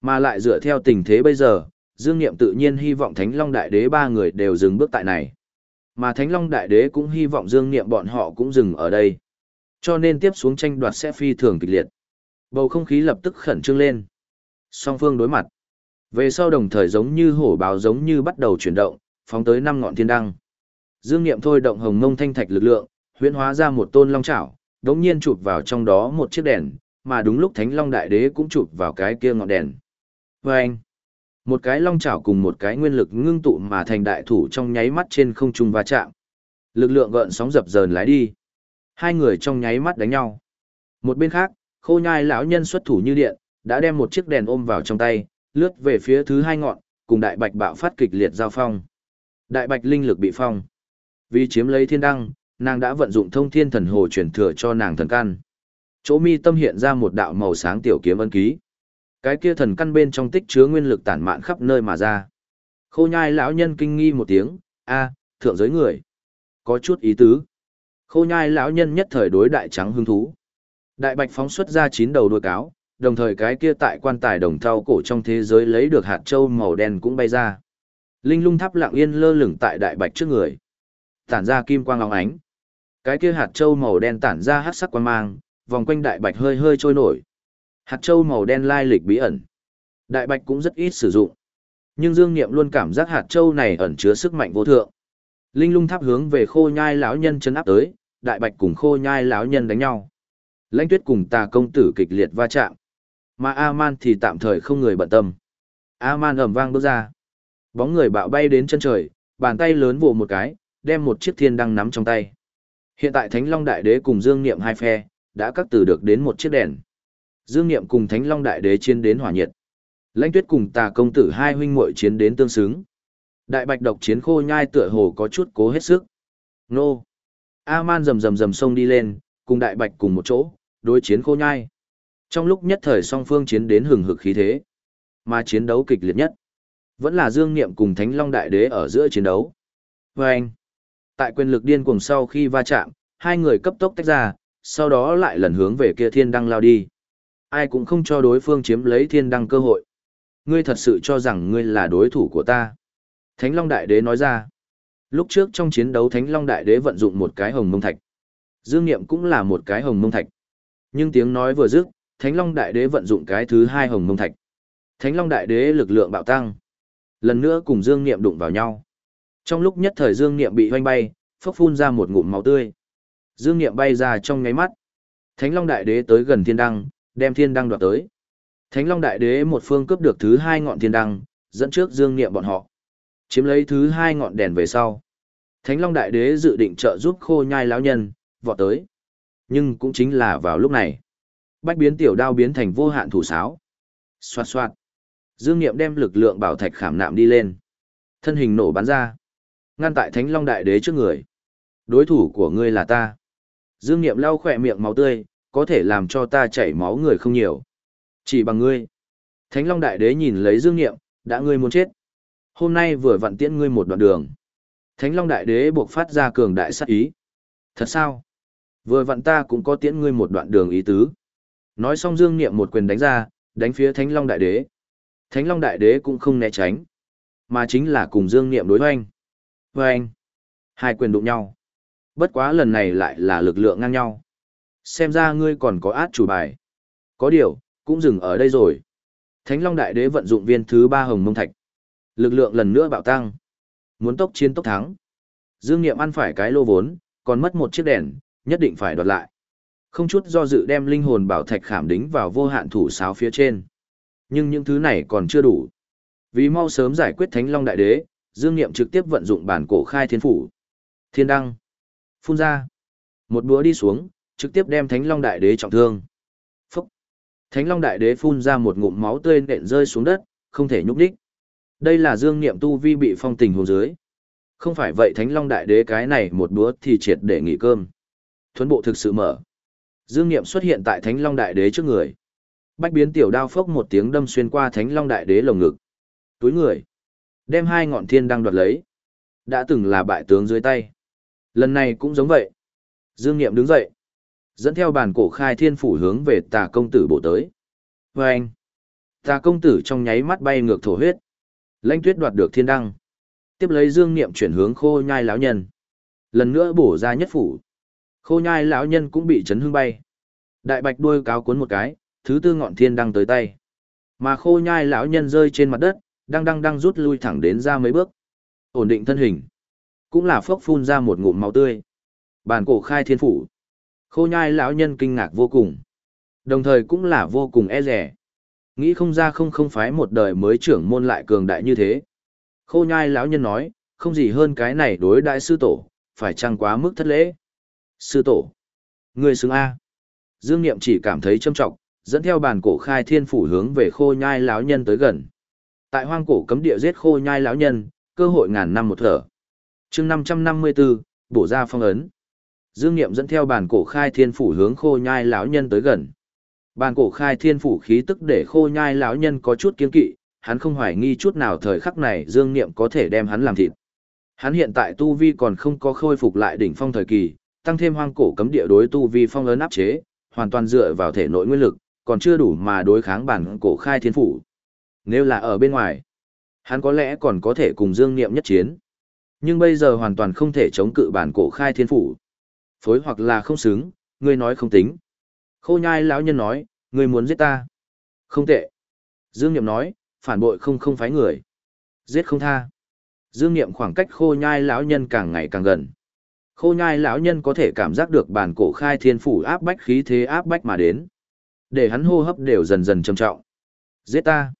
Mà lại dựa theo tình thế bây giờ, Dương Niệm tự nhiên hy vọng Thánh Long Đại Đế ba người đều dừng bước tại này. Mà Thánh Long Đại Đế cũng hy vọng Dương Niệm bọn họ cũng dừng ở đây. Cho nên tiếp xuống tranh đoạt sẽ phi thường kịch liệt. Bầu không khí lập tức khẩn trương lên. Song phương đối mặt. Về sau đồng thời giống như hổ báo giống như bắt đầu chuyển động, phóng tới năm ngọn thiên đăng. Dương Niệm thôi động hồng mông thanh thạch lực lượng, huyễn hóa ra một tôn long chảo, đống nhiên chụp vào trong đó một chiếc đèn, mà đúng lúc Thánh Long Đại Đế cũng chụp vào cái kia ngọn đèn. Và anh, một cái long chảo cùng một cái nguyên lực ngưng tụ mà thành đại thủ trong nháy mắt trên không trung va chạm. Lực lượng gợn sóng dập dờn lái đi. Hai người trong nháy mắt đánh nhau. Một bên khác, khô nhai lão nhân xuất thủ như điện, đã đem một chiếc đèn ôm vào trong tay, lướt về phía thứ hai ngọn, cùng đại bạch bạo phát kịch liệt giao phong. Đại bạch linh lực bị phong. Vì chiếm lấy thiên đăng, nàng đã vận dụng thông thiên thần hồ truyền thừa cho nàng thần căn. Chỗ mi tâm hiện ra một đạo màu sáng tiểu kiếm ân ký. Cái kia thần căn bên trong tích chứa nguyên lực tản mạn khắp nơi mà ra. Khô nhai lão nhân kinh nghi một tiếng, a, thượng giới người. Có chút ý tứ. Khô nhai lão nhân nhất thời đối đại trắng hứng thú. Đại bạch phóng xuất ra chín đầu đuôi cáo, đồng thời cái kia tại quan tài đồng thau cổ trong thế giới lấy được hạt châu màu đen cũng bay ra. Linh lung tháp lặng yên lơ lửng tại đại bạch trước người. Tản ra kim quang óng ánh. Cái kia hạt châu màu đen tản ra hắc sắc quang mang, vòng quanh đại bạch hơi hơi trôi nổi. Hạt châu màu đen lai lịch bí ẩn. Đại bạch cũng rất ít sử dụng. Nhưng Dương Niệm luôn cảm giác hạt châu này ẩn chứa sức mạnh vô thượng. Linh lung tháp hướng về khô nhai lão nhân chân áp tới, đại bạch cùng khô nhai lão nhân đánh nhau. Lãnh tuyết cùng tà công tử kịch liệt va chạm. Mà A-man thì tạm thời không người bận tâm. A-man ầm vang bước ra. Bóng người bạo bay đến chân trời, bàn tay lớn vồ một cái, đem một chiếc thiên đăng nắm trong tay. Hiện tại Thánh Long Đại Đế cùng Dương Niệm hai phe, đã các từ được đến một chiếc đèn. Dương Niệm cùng Thánh Long Đại Đế chiến đến hỏa nhiệt. Lãnh Tuyết cùng Tà công tử hai huynh muội chiến đến tương xứng. Đại Bạch độc chiến khô nhai tựa hồ có chút cố hết sức. Nô. A-man rầm rầm rầm sông đi lên, cùng Đại Bạch cùng một chỗ, đối chiến khô nhai. Trong lúc nhất thời song phương chiến đến hừng hực khí thế, mà chiến đấu kịch liệt nhất, vẫn là Dương Niệm cùng Thánh Long Đại Đế ở giữa chiến đấu. Và anh, tại quyền lực điên cuồng sau khi va chạm, hai người cấp tốc tách ra, sau đó lại lần hướng về kia thiên đăng lao đi. Ai cũng không cho đối phương chiếm lấy thiên đăng cơ hội. Ngươi thật sự cho rằng ngươi là đối thủ của ta. Thánh Long Đại Đế nói ra. Lúc trước trong chiến đấu Thánh Long Đại Đế vận dụng một cái hồng mông thạch. Dương Niệm cũng là một cái hồng mông thạch. Nhưng tiếng nói vừa dứt, Thánh Long Đại Đế vận dụng cái thứ hai hồng mông thạch. Thánh Long Đại Đế lực lượng bạo tăng. Lần nữa cùng Dương Niệm đụng vào nhau. Trong lúc nhất thời Dương Niệm bị hoanh bay, phốc phun ra một ngụm máu tươi. Dương Niệm bay ra trong nháy mắt. Thánh Long Đại Đế tới gần thiên đăng, đem thiên đăng đoạt tới. Thánh Long Đại Đế một phương cướp được thứ hai ngọn thiên đăng, dẫn trước Dương Niệm bọn họ. Chiếm lấy thứ hai ngọn đèn về sau. Thánh Long Đại Đế dự định trợ giúp khô nhai lão nhân, vọt tới. Nhưng cũng chính là vào lúc này. Bách biến tiểu đao biến thành vô hạn thủ sáo. Xoạt xoạt. Dương Niệm đem lực lượng bảo thạch khảm nạm đi lên. Thân hình nổ bắn ra. Ngăn tại Thánh Long Đại Đế trước người. Đối thủ của ngươi là ta. Dương Niệm lau khỏe miệng máu tươi, có thể làm cho ta chảy máu người không nhiều. Chỉ bằng ngươi. Thánh Long Đại Đế nhìn lấy Dương Niệm, đã ngươi muốn chết. Hôm nay vừa vặn tiễn ngươi một đoạn đường. Thánh Long Đại Đế buộc phát ra cường đại sát ý. Thật sao? Vừa vặn ta cũng có tiễn ngươi một đoạn đường ý tứ. Nói xong Dương Niệm một quyền đánh ra, đánh phía Thánh Long Đại Đế. Thánh Long Đại Đế cũng không né tránh, mà chính là cùng Dương Niệm đối hoành. Hoành. Hai quyền đụng nhau. Bất quá lần này lại là lực lượng ngang nhau. Xem ra ngươi còn có át chủ bài. Có điều, cũng dừng ở đây rồi. Thánh Long Đại Đế vận dụng viên thứ ba hồng mông thạch. Lực lượng lần nữa bạo tăng. Muốn tốc chiến tốc thắng. Dương Niệm ăn phải cái lô vốn, còn mất một chiếc đèn, nhất định phải đoạt lại. Không chút do dự đem linh hồn bảo thạch khảm đính vào vô hạn thủ sáo phía trên. Nhưng những thứ này còn chưa đủ. Vì mau sớm giải quyết Thánh Long Đại Đế, Dương Niệm trực tiếp vận dụng bản cổ khai thiên phủ. Thiên đăng. Phun ra. Một búa đi xuống, trực tiếp đem Thánh Long Đại Đế trọng thương. Phúc. Thánh Long Đại Đế phun ra một ngụm máu tươi nện rơi xuống đất, không thể nhúc đích. Đây là Dương Niệm tu vi bị phong tình hồ dưới. Không phải vậy Thánh Long Đại Đế cái này một búa thì triệt để nghỉ cơm. Thuấn bộ thực sự mở. Dương Niệm xuất hiện tại Thánh Long Đại Đế trước người. Bách biến tiểu đao phốc một tiếng đâm xuyên qua Thánh Long Đại Đế lồng ngực. Túi người. Đem hai ngọn thiên đăng đoạt lấy. Đã từng là bại tướng dưới tay. Lần này cũng giống vậy. Dương Niệm đứng dậy. Dẫn theo bàn cổ khai thiên phủ hướng về tà công tử bộ tới. Và anh. Tà công tử trong nháy mắt bay ngược thổ huyết. Lãnh tuyết đoạt được thiên đăng. Tiếp lấy Dương Niệm chuyển hướng khô nhai lão nhân. Lần nữa bổ ra nhất phủ. Khô nhai lão nhân cũng bị chấn hương bay. Đại bạch đuôi cáo cuốn một cái, thứ tư ngọn thiên đăng tới tay. Mà khô nhai lão nhân rơi trên mặt đất, đang đang đang rút lui thẳng đến ra mấy bước. Ổn định thân hình. Cũng là phốc phun ra một ngụm máu tươi. Bàn cổ khai thiên phủ. Khô nhai lão nhân kinh ngạc vô cùng. Đồng thời cũng là vô cùng e rẻ. Nghĩ không ra không không phái một đời mới trưởng môn lại cường đại như thế. Khô nhai lão nhân nói, không gì hơn cái này đối đại sư tổ, phải chăng quá mức thất lễ. Sư tổ. Người xứng A. Dương Niệm chỉ cảm thấy châm trọng, dẫn theo bàn cổ khai thiên phủ hướng về khô nhai lão nhân tới gần. Tại hoang cổ cấm địa giết khô nhai lão nhân, cơ hội ngàn năm một thở. chương 554, bổ ra phong ấn. Dương Niệm dẫn theo bàn cổ khai thiên phủ hướng khô nhai lão nhân tới gần. Bàn cổ khai thiên phủ khí tức để khô nhai lão nhân có chút kiên kỵ, hắn không hoài nghi chút nào thời khắc này Dương Niệm có thể đem hắn làm thịt. Hắn hiện tại tu vi còn không có khôi phục lại đỉnh phong thời kỳ, tăng thêm hoang cổ cấm địa đối tu vi phong ấn áp chế, hoàn toàn dựa vào thể nội nguyên lực, còn chưa đủ mà đối kháng bản cổ khai thiên phủ. Nếu là ở bên ngoài, hắn có lẽ còn có thể cùng Dương Niệm nhất chiến. Nhưng bây giờ hoàn toàn không thể chống cự bản cổ khai thiên phủ. Phối hoặc là không xứng, ngươi nói không tính. Khô nhai lão nhân nói, ngươi muốn giết ta. Không tệ. Dương Niệm nói, phản bội không không phái người. Giết không tha. Dương Niệm khoảng cách khô nhai lão nhân càng ngày càng gần. Khô nhai lão nhân có thể cảm giác được bản cổ khai thiên phủ áp bách khí thế áp bách mà đến. Để hắn hô hấp đều dần dần trầm trọng. Giết ta.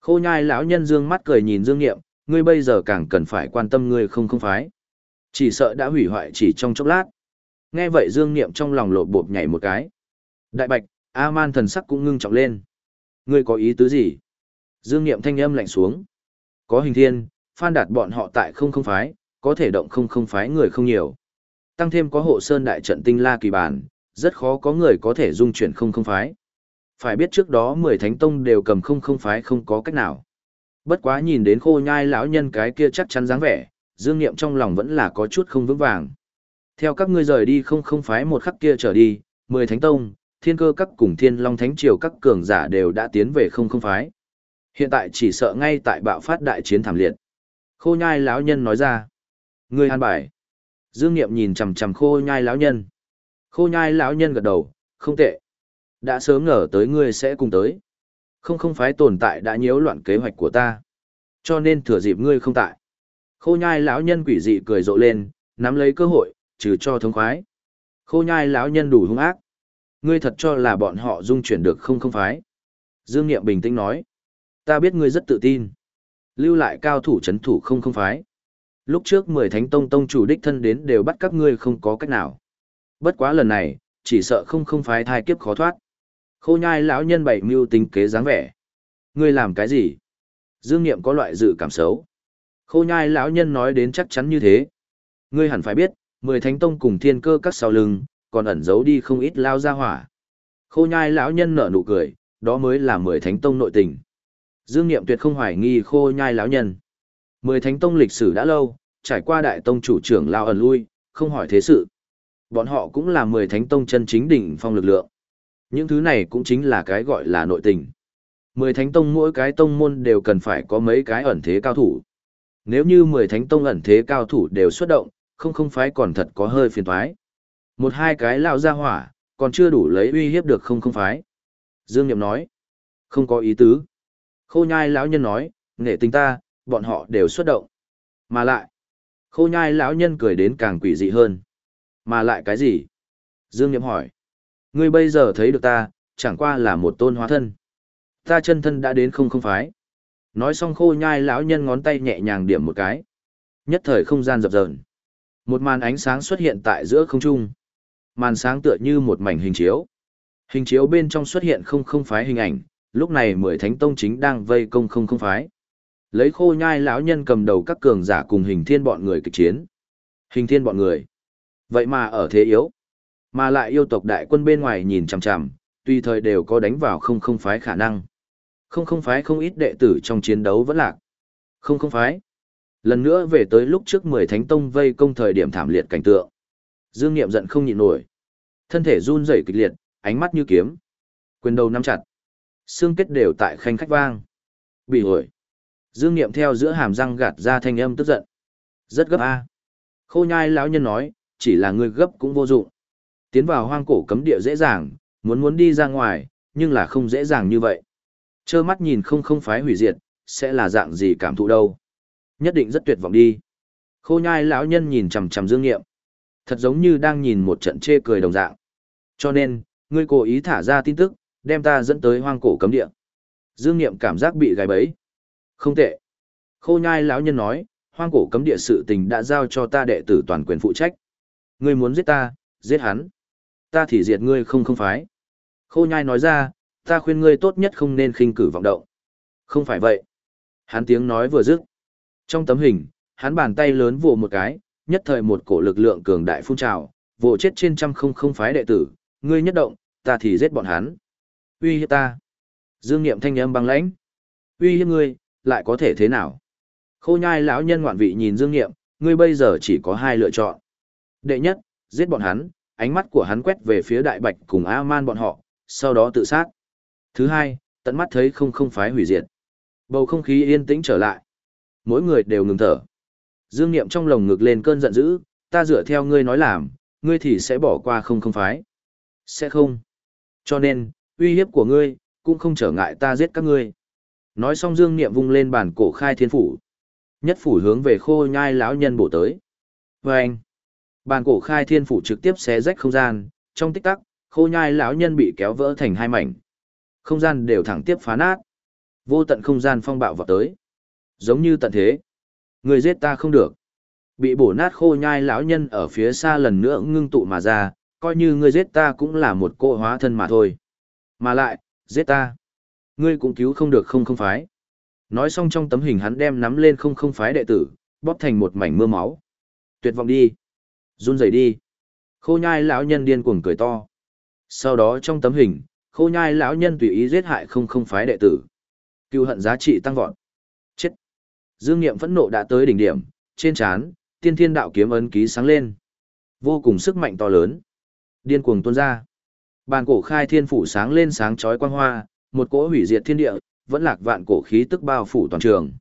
Khô nhai lão nhân dương mắt cười nhìn Dương Niệm, ngươi bây giờ càng cần phải quan tâm ngươi không không phái. Chỉ sợ đã hủy hoại chỉ trong chốc lát. Nghe vậy Dương Niệm trong lòng lộ bộp nhảy một cái. Đại bạch, A-man thần sắc cũng ngưng trọng lên. Ngươi có ý tứ gì? Dương Niệm thanh âm lạnh xuống. Có hình thiên, phan đạt bọn họ tại không không phái, có thể động không không phái người không nhiều. Tăng thêm có hộ sơn đại trận tinh la kỳ bản, rất khó có người có thể dung chuyển không không phái. Phải biết trước đó 10 thánh tông đều cầm không không phái không có cách nào. Bất quá nhìn đến khô nhai lão nhân cái kia chắc chắn dáng vẻ, dương nghiệm trong lòng vẫn là có chút không vững vàng. Theo các ngươi rời đi không không phái một khắc kia trở đi, 10 thánh tông, thiên cơ các cùng thiên long thánh triều các cường giả đều đã tiến về không không phái. Hiện tại chỉ sợ ngay tại bạo phát đại chiến thảm liệt. Khô nhai lão nhân nói ra. Ngươi an bài. Dương Niệm nhìn chằm chằm khô nhai lão nhân. Khô nhai lão nhân gật đầu, không tệ. Đã sớm ngờ tới ngươi sẽ cùng tới. Không không phái tồn tại đã nhiễu loạn kế hoạch của ta. Cho nên thừa dịp ngươi không tại. Khô nhai lão nhân quỷ dị cười rộ lên, nắm lấy cơ hội, trừ cho thống khoái. Khô nhai lão nhân đủ hung ác. Ngươi thật cho là bọn họ dung chuyển được không không phái. Dương Niệm bình tĩnh nói. Ta biết ngươi rất tự tin. Lưu lại cao thủ chấn thủ không không phái. Lúc trước mười thánh tông tông chủ đích thân đến đều bắt các ngươi không có cách nào. Bất quá lần này, chỉ sợ không không phái thai kiếp khó thoát. Khô nhai lão nhân bảy mưu tính kế dáng vẻ. Ngươi làm cái gì? Dương Niệm có loại dự cảm xấu. Khô nhai lão nhân nói đến chắc chắn như thế. Ngươi hẳn phải biết, mười thánh tông cùng thiên cơ các sau lưng, còn ẩn giấu đi không ít lao ra hỏa. Khô nhai lão nhân nở nụ cười, đó mới là mười thánh tông nội tình. Dương Niệm tuyệt không hoài nghi khô nhai lão nhân. Mười thánh tông lịch sử đã lâu, trải qua đại tông chủ trưởng lao ẩn lui, không hỏi thế sự. Bọn họ cũng là mười thánh tông chân chính đỉnh phong lực lượng. Những thứ này cũng chính là cái gọi là nội tình. Mười thánh tông mỗi cái tông môn đều cần phải có mấy cái ẩn thế cao thủ. Nếu như mười thánh tông ẩn thế cao thủ đều xuất động, không không phái còn thật có hơi phiền thoái. Một hai cái lao ra hỏa, còn chưa đủ lấy uy hiếp được không không phái. Dương Niệm nói, không có ý tứ. Khô nhai lão nhân nói, nghệ tình ta, bọn họ đều xuất động. Mà lại, khô nhai lão nhân cười đến càng quỷ dị hơn. Mà lại cái gì? Dương Niệm hỏi, ngươi bây giờ thấy được ta, chẳng qua là một tôn hóa thân. Ta chân thân đã đến không không phái. Nói xong khô nhai lão nhân ngón tay nhẹ nhàng điểm một cái. Nhất thời không gian dập dờn. Một màn ánh sáng xuất hiện tại giữa không trung. Màn sáng tựa như một mảnh hình chiếu. Hình chiếu bên trong xuất hiện không không phái hình ảnh, lúc này mười thánh tông chính đang vây công không không phái. Lấy khô nhai lão nhân cầm đầu các cường giả cùng hình thiên bọn người kịch chiến. Hình thiên bọn người. Vậy mà ở thế yếu. Mà lại yêu tộc đại quân bên ngoài nhìn chằm chằm, tùy thời đều có đánh vào không không phái khả năng. Không không phái không ít đệ tử trong chiến đấu vẫn lạc. Không không phái. Lần nữa về tới lúc trước mười thánh tông vây công thời điểm thảm liệt cảnh tượng. Dương Niệm giận không nhịn nổi. Thân thể run rẩy kịch liệt, ánh mắt như kiếm. Quyền đầu nắm chặt. Xương kết đều tại khanh khách vang. Bị hồi. Dương Niệm theo giữa hàm răng gạt ra thanh âm tức giận. Rất gấp a. Khô nhai lão nhân nói, chỉ là người gấp cũng vô dụng. Tiến vào hoang cổ cấm địa dễ dàng, muốn muốn đi ra ngoài, nhưng là không dễ dàng như vậy. Chơ mắt nhìn không không phái hủy diệt, sẽ là dạng gì cảm thụ đâu. Nhất định rất tuyệt vọng đi. Khô nhai lão nhân nhìn chằm chằm Dương Nghiệm. Thật giống như đang nhìn một trận chê cười đồng dạng. Cho nên, ngươi cố ý thả ra tin tức, đem ta dẫn tới hoang cổ cấm địa. Dương Nghiệm cảm giác bị gài bẫy. Không tệ. Khô nhai lão nhân nói, hoang cổ cấm địa sự tình đã giao cho ta đệ tử toàn quyền phụ trách. Ngươi muốn giết ta, giết hắn. Ta thì diệt ngươi không không phái. Khô nhai nói ra, ta khuyên ngươi tốt nhất không nên khinh cử vọng động. Không phải vậy. Hắn tiếng nói vừa dứt. Trong tấm hình, hắn bàn tay lớn vồ một cái, nhất thời một cổ lực lượng cường đại phun trào, vồ chết trên trăm không không phái đệ tử, ngươi nhất động, ta thì giết bọn hắn. Uy hiếp ta. Dương Niệm thanh âm băng lãnh. Uy hiếp ngươi, lại có thể thế nào? Khô nhai lão nhân ngoạn vị nhìn Dương Niệm, ngươi bây giờ chỉ có hai lựa chọn. Đệ nhất, giết bọn hắn, ánh mắt của hắn quét về phía đại bạch cùng A-man bọn họ, sau đó tự sát. Thứ hai, tận mắt thấy không không phái hủy diệt. Bầu không khí yên tĩnh trở lại. Mỗi người đều ngừng thở. Dương Niệm trong lồng ngực lên cơn giận dữ, ta dựa theo ngươi nói làm, ngươi thì sẽ bỏ qua không không phái. Sẽ không. Cho nên, uy hiếp của ngươi, cũng không trở ngại ta giết các ngươi. Nói xong Dương Niệm vung lên bản cổ khai thiên phủ. Nhất phủ hướng về khô nhai lão nhân bổ tới. Và anh, bàn cổ khai thiên phủ trực tiếp xé rách không gian, trong tích tắc, khô nhai lão nhân bị kéo vỡ thành hai mảnh. Không gian đều thẳng tiếp phá nát. Vô tận không gian phong bạo vào tới. Giống như tận thế. Người giết ta không được. Bị bổ nát khô nhai lão nhân ở phía xa lần nữa ngưng tụ mà ra, coi như ngươi giết ta cũng là một cô hóa thân mà thôi. Mà lại, giết ta. Ngươi cũng cứu không được không không phái. Nói xong trong tấm hình hắn đem nắm lên không không phái đệ tử, bóp thành một mảnh mưa máu. Tuyệt vọng đi. Run rẩy đi. Khô nhai lão nhân điên cuồng cười to. Sau đó trong tấm hình, khô nhai lão nhân tùy ý giết hại không không phái đệ tử. Cưu hận giá trị tăng vọt. Chết. Dương Niệm phẫn nộ đã tới đỉnh điểm, trên trán, tiên thiên đạo kiếm ấn ký sáng lên. Vô cùng sức mạnh to lớn. Điên cuồng tuôn ra. Bàn cổ khai thiên phủ sáng lên sáng chói quang hoa, một cỗ hủy diệt thiên địa, vẫn lạc vạn cổ khí tức bao phủ toàn trường.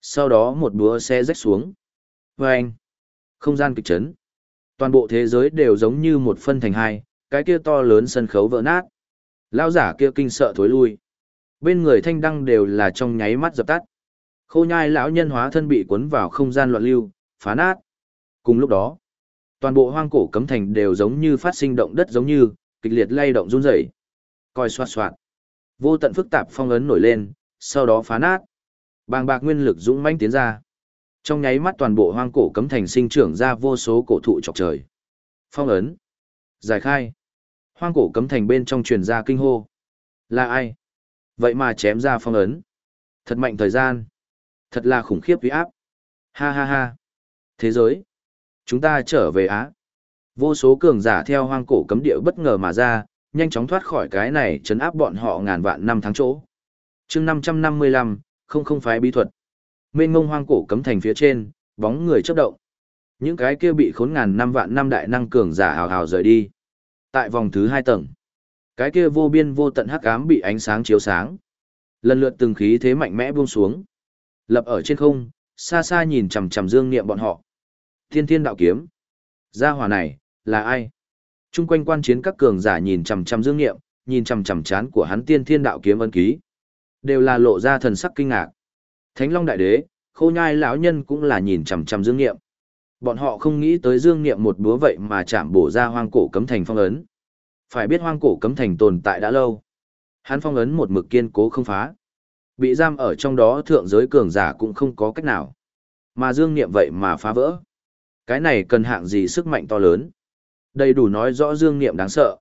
Sau đó một búa xe rách xuống. Vâng! Không gian kịch chấn. Toàn bộ thế giới đều giống như một phân thành hai, cái kia to lớn sân khấu vỡ nát. Lão giả kia kinh sợ thối lui. Bên người thanh đăng đều là trong nháy mắt dập tắt. Khô nhai lão nhân hóa thân bị cuốn vào không gian loạn lưu, phá nát. Cùng lúc đó, toàn bộ hoang cổ cấm thành đều giống như phát sinh động đất giống như, kịch liệt lay động run rẩy. Coi xoa xoạt Vô tận phức tạp phong ấn nổi lên, sau đó phá nát. Bàng bạc nguyên lực dũng mãnh tiến ra. Trong nháy mắt toàn bộ hoang cổ cấm thành sinh trưởng ra vô số cổ thụ chọc trời. Phong ấn. Giải khai. Hoang cổ cấm thành bên trong truyền ra kinh hô. Là ai? Vậy mà chém ra phong ấn. Thật mạnh thời gian. Thật là khủng khiếp uy áp. Ha ha ha. Thế giới. Chúng ta trở về Á. Vô số cường giả theo hoang cổ cấm địa bất ngờ mà ra, nhanh chóng thoát khỏi cái này chấn áp bọn họ ngàn vạn năm tháng chỗ. chương 555, không không phái bí thuật. Mênh ngông hoang cổ cấm thành phía trên, bóng người chớp động. Những cái kia bị khốn ngàn năm vạn năm đại năng cường giả hào hào rời đi. Tại vòng thứ hai tầng, cái kia vô biên vô tận hắc ám bị ánh sáng chiếu sáng. Lần lượt từng khí thế mạnh mẽ buông xuống. Lập ở trên không, xa xa nhìn chằm chằm dương niệm bọn họ. Thiên thiên đạo kiếm. Gia hỏa này, là ai? Trung quanh quan chiến các cường giả nhìn chằm chằm dương niệm, nhìn chằm chằm chán của hắn tiên thiên đạo kiếm ân ký. Đều là lộ ra thần sắc kinh ngạc. Thánh Long Đại Đế, khô nhai lão nhân cũng là nhìn chằm chằm dương niệm. Bọn họ không nghĩ tới dương niệm một búa vậy mà chạm bổ ra hoang cổ cấm thành phong ấn. Phải biết hoang cổ cấm thành tồn tại đã lâu. Hắn phong ấn một mực kiên cố không phá. Bị giam ở trong đó thượng giới cường giả cũng không có cách nào. Mà dương niệm vậy mà phá vỡ. Cái này cần hạng gì sức mạnh to lớn. Đầy đủ nói rõ dương niệm đáng sợ.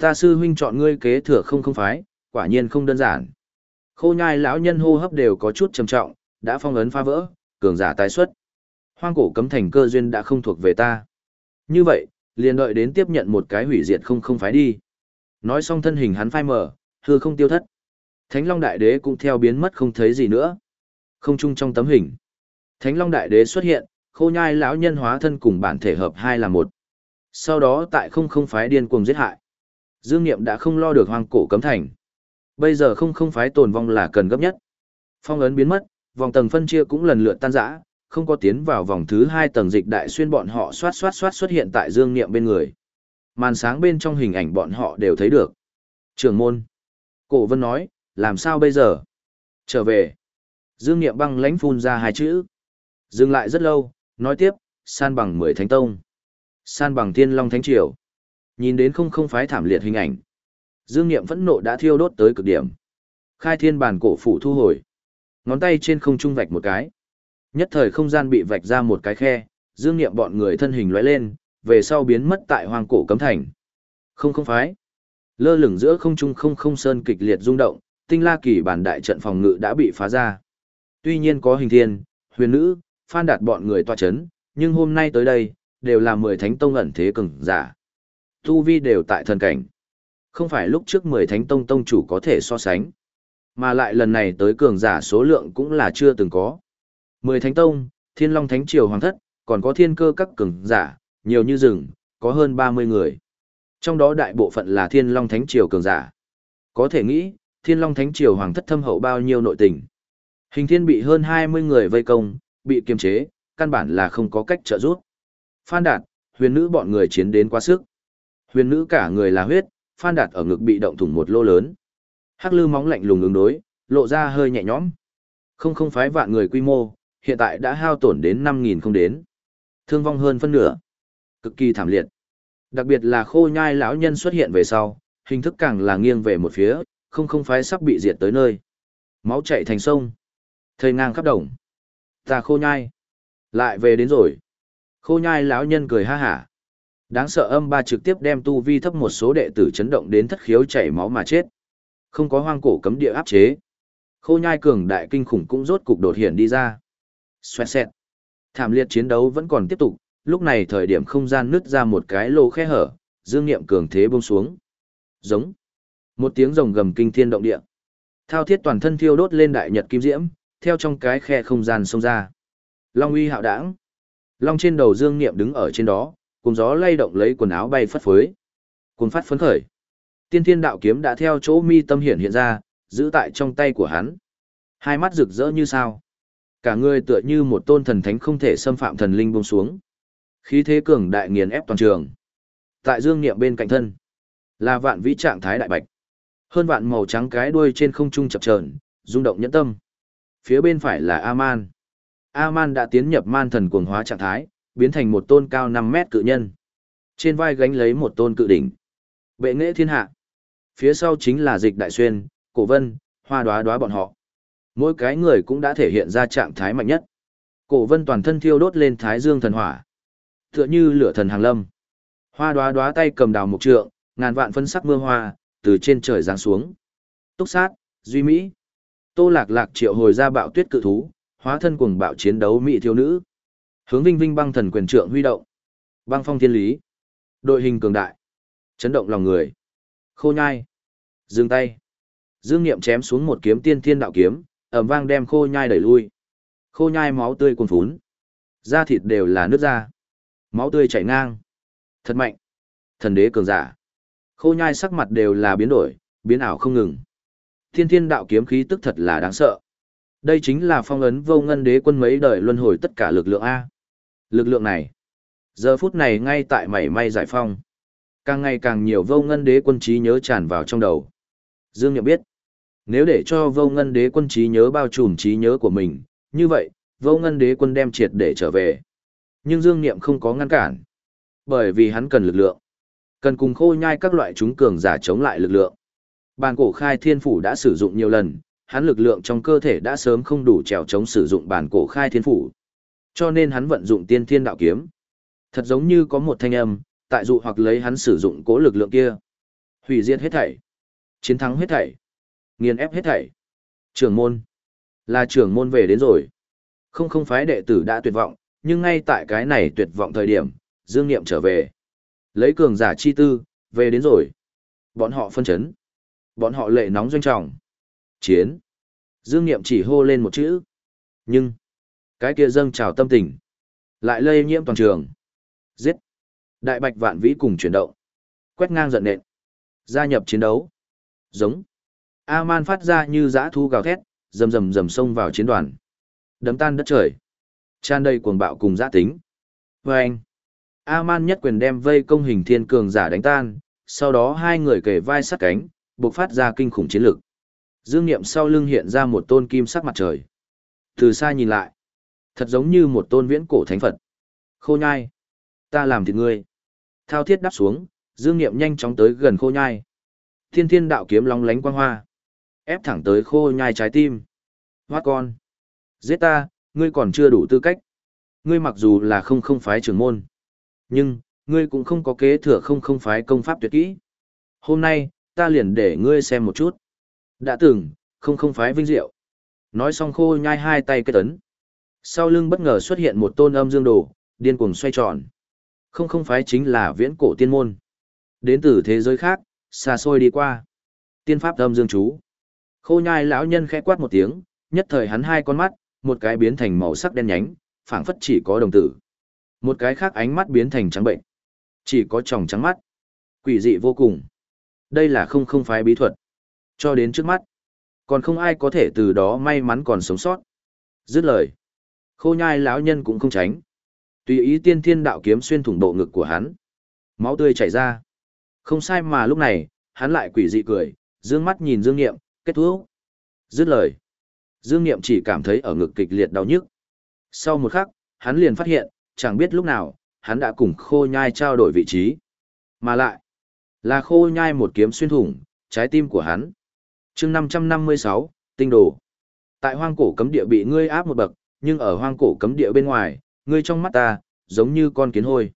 Ta sư huynh chọn ngươi kế thừa không không phái, quả nhiên không đơn giản. Khô nhai lão nhân hô hấp đều có chút trầm trọng, đã phong ấn phá vỡ, cường giả tái xuất. Hoang cổ cấm thành cơ duyên đã không thuộc về ta. Như vậy, liền đợi đến tiếp nhận một cái hủy diệt không không phái đi. Nói xong thân hình hắn phai mở, hư không tiêu thất. Thánh Long Đại Đế cũng theo biến mất không thấy gì nữa. Không chung trong tấm hình. Thánh Long Đại Đế xuất hiện, khô nhai lão nhân hóa thân cùng bản thể hợp hai là một. Sau đó tại không không phái điên cuồng giết hại. Dương Niệm đã không lo được hoang cổ cấm thành. Bây giờ không không phái tồn vong là cần gấp nhất. Phong ấn biến mất, vòng tầng phân chia cũng lần lượt tan rã, không có tiến vào vòng thứ hai tầng dịch đại xuyên bọn họ xoát xoát xoát xuất hiện tại Dương Niệm bên người. Màn sáng bên trong hình ảnh bọn họ đều thấy được. Trường môn. Cổ vân nói, làm sao bây giờ? Trở về. Dương Niệm băng lãnh phun ra hai chữ. Dừng lại rất lâu, nói tiếp, san bằng mười thánh tông. San bằng thiên long thánh triều. Nhìn đến không không phái thảm liệt hình ảnh. Dương Niệm phẫn nộ đã thiêu đốt tới cực điểm. Khai thiên bàn cổ phủ thu hồi. Ngón tay trên không trung vạch một cái. Nhất thời không gian bị vạch ra một cái khe, Dương Niệm bọn người thân hình lóe lên, về sau biến mất tại hoàng cổ cấm thành. Không không phái. Lơ lửng giữa không trung không không sơn kịch liệt rung động, tinh la kỳ bản đại trận phòng ngự đã bị phá ra. Tuy nhiên có hình thiên, huyền nữ, phan đạt bọn người tòa chấn, nhưng hôm nay tới đây, đều là mười thánh tông ẩn thế cường giả. Tu vi đều tại thần cảnh. Không phải lúc trước mười thánh tông tông chủ có thể so sánh. Mà lại lần này tới cường giả số lượng cũng là chưa từng có. Mười thánh tông, thiên long thánh triều hoàng thất, còn có thiên cơ các cường giả, nhiều như rừng, có hơn 30 người. Trong đó đại bộ phận là thiên long thánh triều cường giả. Có thể nghĩ, thiên long thánh triều hoàng thất thâm hậu bao nhiêu nội tình. Hình thiên bị hơn 20 người vây công, bị kiềm chế, căn bản là không có cách trợ giúp. Phan Đạt, huyền nữ bọn người chiến đến quá sức. Huyền nữ cả người là huyết, Phan Đạt ở ngực bị động thủng một lô lớn. Hắc lư móng lạnh lùng ứng đối, lộ ra hơi nhẹ nhõm. Không không phái vạn người quy mô, hiện tại đã hao tổn đến 5.000 không đến. Thương vong hơn phân nửa. Cực kỳ thảm liệt. Đặc biệt là khô nhai lão nhân xuất hiện về sau, hình thức càng là nghiêng về một phía, không không phái sắp bị diệt tới nơi. Máu chạy thành sông. Thời ngang khắp đồng. Ta khô nhai. Lại về đến rồi. Khô nhai lão nhân cười ha hả. Đáng sợ âm ba trực tiếp đem tu vi thấp một số đệ tử chấn động đến thất khiếu chảy máu mà chết. Không có hoang cổ cấm địa áp chế. Khô nhai cường đại kinh khủng cũng rốt cục đột hiện đi ra. Xoẹt xẹt. Thảm liệt chiến đấu vẫn còn tiếp tục, lúc này thời điểm không gian nứt ra một cái lỗ khe hở, dương nghiệm cường thế buông xuống. Giống. Một tiếng rồng gầm kinh thiên động địa. Thao thiết toàn thân thiêu đốt lên đại nhật kim diễm, theo trong cái khe không gian xông ra. Long uy hạo đảng. Long trên đầu dương nghiệm đứng ở trên đó, cùng gió lay động lấy quần áo bay phất phới. Cùng phát phấn khởi. Tiên thiên đạo kiếm đã theo chỗ mi tâm hiện hiện ra, giữ tại trong tay của hắn. Hai mắt rực rỡ như sao. Cả người tựa như một tôn thần thánh không thể xâm phạm thần linh buông xuống. Khí thế cường đại nghiền ép toàn trường. Tại dương niệm bên cạnh thân, là vạn vĩ trạng thái đại bạch. Hơn vạn màu trắng cái đuôi trên không trung chập chờn, rung động nhẫn tâm. Phía bên phải là Aman. Aman đã tiến nhập man thần cuồng hóa trạng thái, biến thành một tôn cao 5 mét cự nhân. Trên vai gánh lấy một tôn cự đỉnh. Bệ nghệ thiên hạ. Phía sau chính là dịch đại xuyên, cổ vân, hoa đoá đoá bọn họ. Mỗi cái người cũng đã thể hiện ra trạng thái mạnh nhất. Cổ vân toàn thân thiêu đốt lên thái dương thần hỏa. Tựa như lửa thần hàng lâm. Hoa đoá đoá tay cầm đào mục trượng, ngàn vạn phân sắc mưa hoa, từ trên trời giáng xuống. Túc sát, duy mỹ. Tô lạc lạc triệu hồi ra bạo tuyết cự thú, hóa thân cuồng bạo chiến đấu mỹ thiếu nữ. Hướng vinh vinh băng thần quyền trượng huy động. Băng phong thiên lý. Đội hình cường đại. Chấn động lòng người. Khô nhai. Dừng tay. Dương Niệm chém xuống một kiếm tiên thiên đạo kiếm, ầm vang đem khô nhai đẩy lui. Khô nhai máu tươi cuồn phún. Da thịt đều là nước da. Máu tươi chảy ngang. Thật mạnh. Thần đế cường giả. Khô nhai sắc mặt đều là biến đổi, biến ảo không ngừng. Thiên thiên đạo kiếm khí tức thật là đáng sợ. Đây chính là phong ấn vô ngân đế quân mấy đời luân hồi tất cả lực lượng A. Lực lượng này, giờ phút này ngay tại mảy may giải phong. Càng ngày càng nhiều vô ngân đế quân trí nhớ tràn vào trong đầu. Dương Nhậm biết, nếu để cho vô ngân đế quân trí nhớ bao trùm trí nhớ của mình, như vậy, vô ngân đế quân đem triệt để trở về. Nhưng Dương Niệm không có ngăn cản. Bởi vì hắn cần lực lượng. Cần cùng khô nhai các loại chúng cường giả chống lại lực lượng. Bàn cổ khai thiên phủ đã sử dụng nhiều lần, hắn lực lượng trong cơ thể đã sớm không đủ trèo chống sử dụng bàn cổ khai thiên phủ. Cho nên hắn vận dụng tiên thiên đạo kiếm. Thật giống như có một thanh âm, tại dụ hoặc lấy hắn sử dụng cố lực lượng kia. Hủy diệt hết thảy. Chiến thắng hết thảy. Nghiền ép hết thảy. Trưởng môn. Là trưởng môn về đến rồi. Không không phái đệ tử đã tuyệt vọng, nhưng ngay tại cái này tuyệt vọng thời điểm, Dương Niệm trở về. Lấy cường giả chi tư, về đến rồi. Bọn họ phân chấn. Bọn họ lệ nóng doanh trọng. Chiến. Dương Niệm chỉ hô lên một chữ. Nhưng, cái kia dâng trào tâm tình. Lại lây nhiễm toàn trường. Giết. Đại bạch vạn vĩ cùng chuyển động. Quét ngang giận nện. Gia nhập chiến đấu. Giống. A-man phát ra như dã thu gào thét, rầm rầm rầm xông vào chiến đoàn. Đấm tan đất trời. Tràn đầy cuồng bạo cùng giã tính. Vâng. A-man nhất quyền đem vây công hình thiên cường giả đánh tan, sau đó hai người kề vai sát cánh, bộc phát ra kinh khủng chiến lực. Dương Niệm sau lưng hiện ra một tôn kim sắc mặt trời. Từ xa nhìn lại, thật giống như một tôn viễn cổ thánh Phật. Khô nhai, ta làm thịt ngươi. Thao thiết đáp xuống, Dương Niệm nhanh chóng tới gần khô nhai. Thiên thiên đạo kiếm long lánh quang hoa. Ép thẳng tới khô nhai trái tim. Hoát con. Giết ta, ngươi còn chưa đủ tư cách. Ngươi mặc dù là không không phái trưởng môn. Nhưng, ngươi cũng không có kế thừa không không phái công pháp tuyệt kỹ. Hôm nay, ta liền để ngươi xem một chút. Đã từng, không không phái vinh diệu. Nói xong khô nhai hai tay kết ấn. Sau lưng bất ngờ xuất hiện một tôn âm dương đồ, điên cuồng xoay tròn. Không không phái chính là viễn cổ tiên môn. Đến từ thế giới khác, xa xôi đi qua. Tiên pháp âm dương chú. Khô nhai lão nhân khẽ quát một tiếng, nhất thời hắn hai con mắt, một cái biến thành màu sắc đen nhánh, phảng phất chỉ có đồng tử. Một cái khác ánh mắt biến thành trắng bệnh. Chỉ có tròng trắng mắt. Quỷ dị vô cùng. Đây là không không phái bí thuật. Cho đến trước mắt, còn không ai có thể từ đó may mắn còn sống sót. Dứt lời, khô nhai lão nhân cũng không tránh. Tùy ý tiên thiên đạo kiếm xuyên thủng bộ ngực của hắn. Máu tươi chảy ra. Không sai mà lúc này, hắn lại quỷ dị cười, dương mắt nhìn Dương Niệm, kết thúc. Dứt lời. Dương Niệm chỉ cảm thấy ở ngực kịch liệt đau nhức. Sau một khắc, hắn liền phát hiện, chẳng biết lúc nào, hắn đã cùng khô nhai trao đổi vị trí. Mà lại, là khô nhai một kiếm xuyên thủng, trái tim của hắn chương năm trăm năm mươi sáu tinh đồ tại hoang cổ cấm địa bị ngươi áp một bậc nhưng ở hoang cổ cấm địa bên ngoài, ngươi trong mắt ta, giống như con kiến hôi.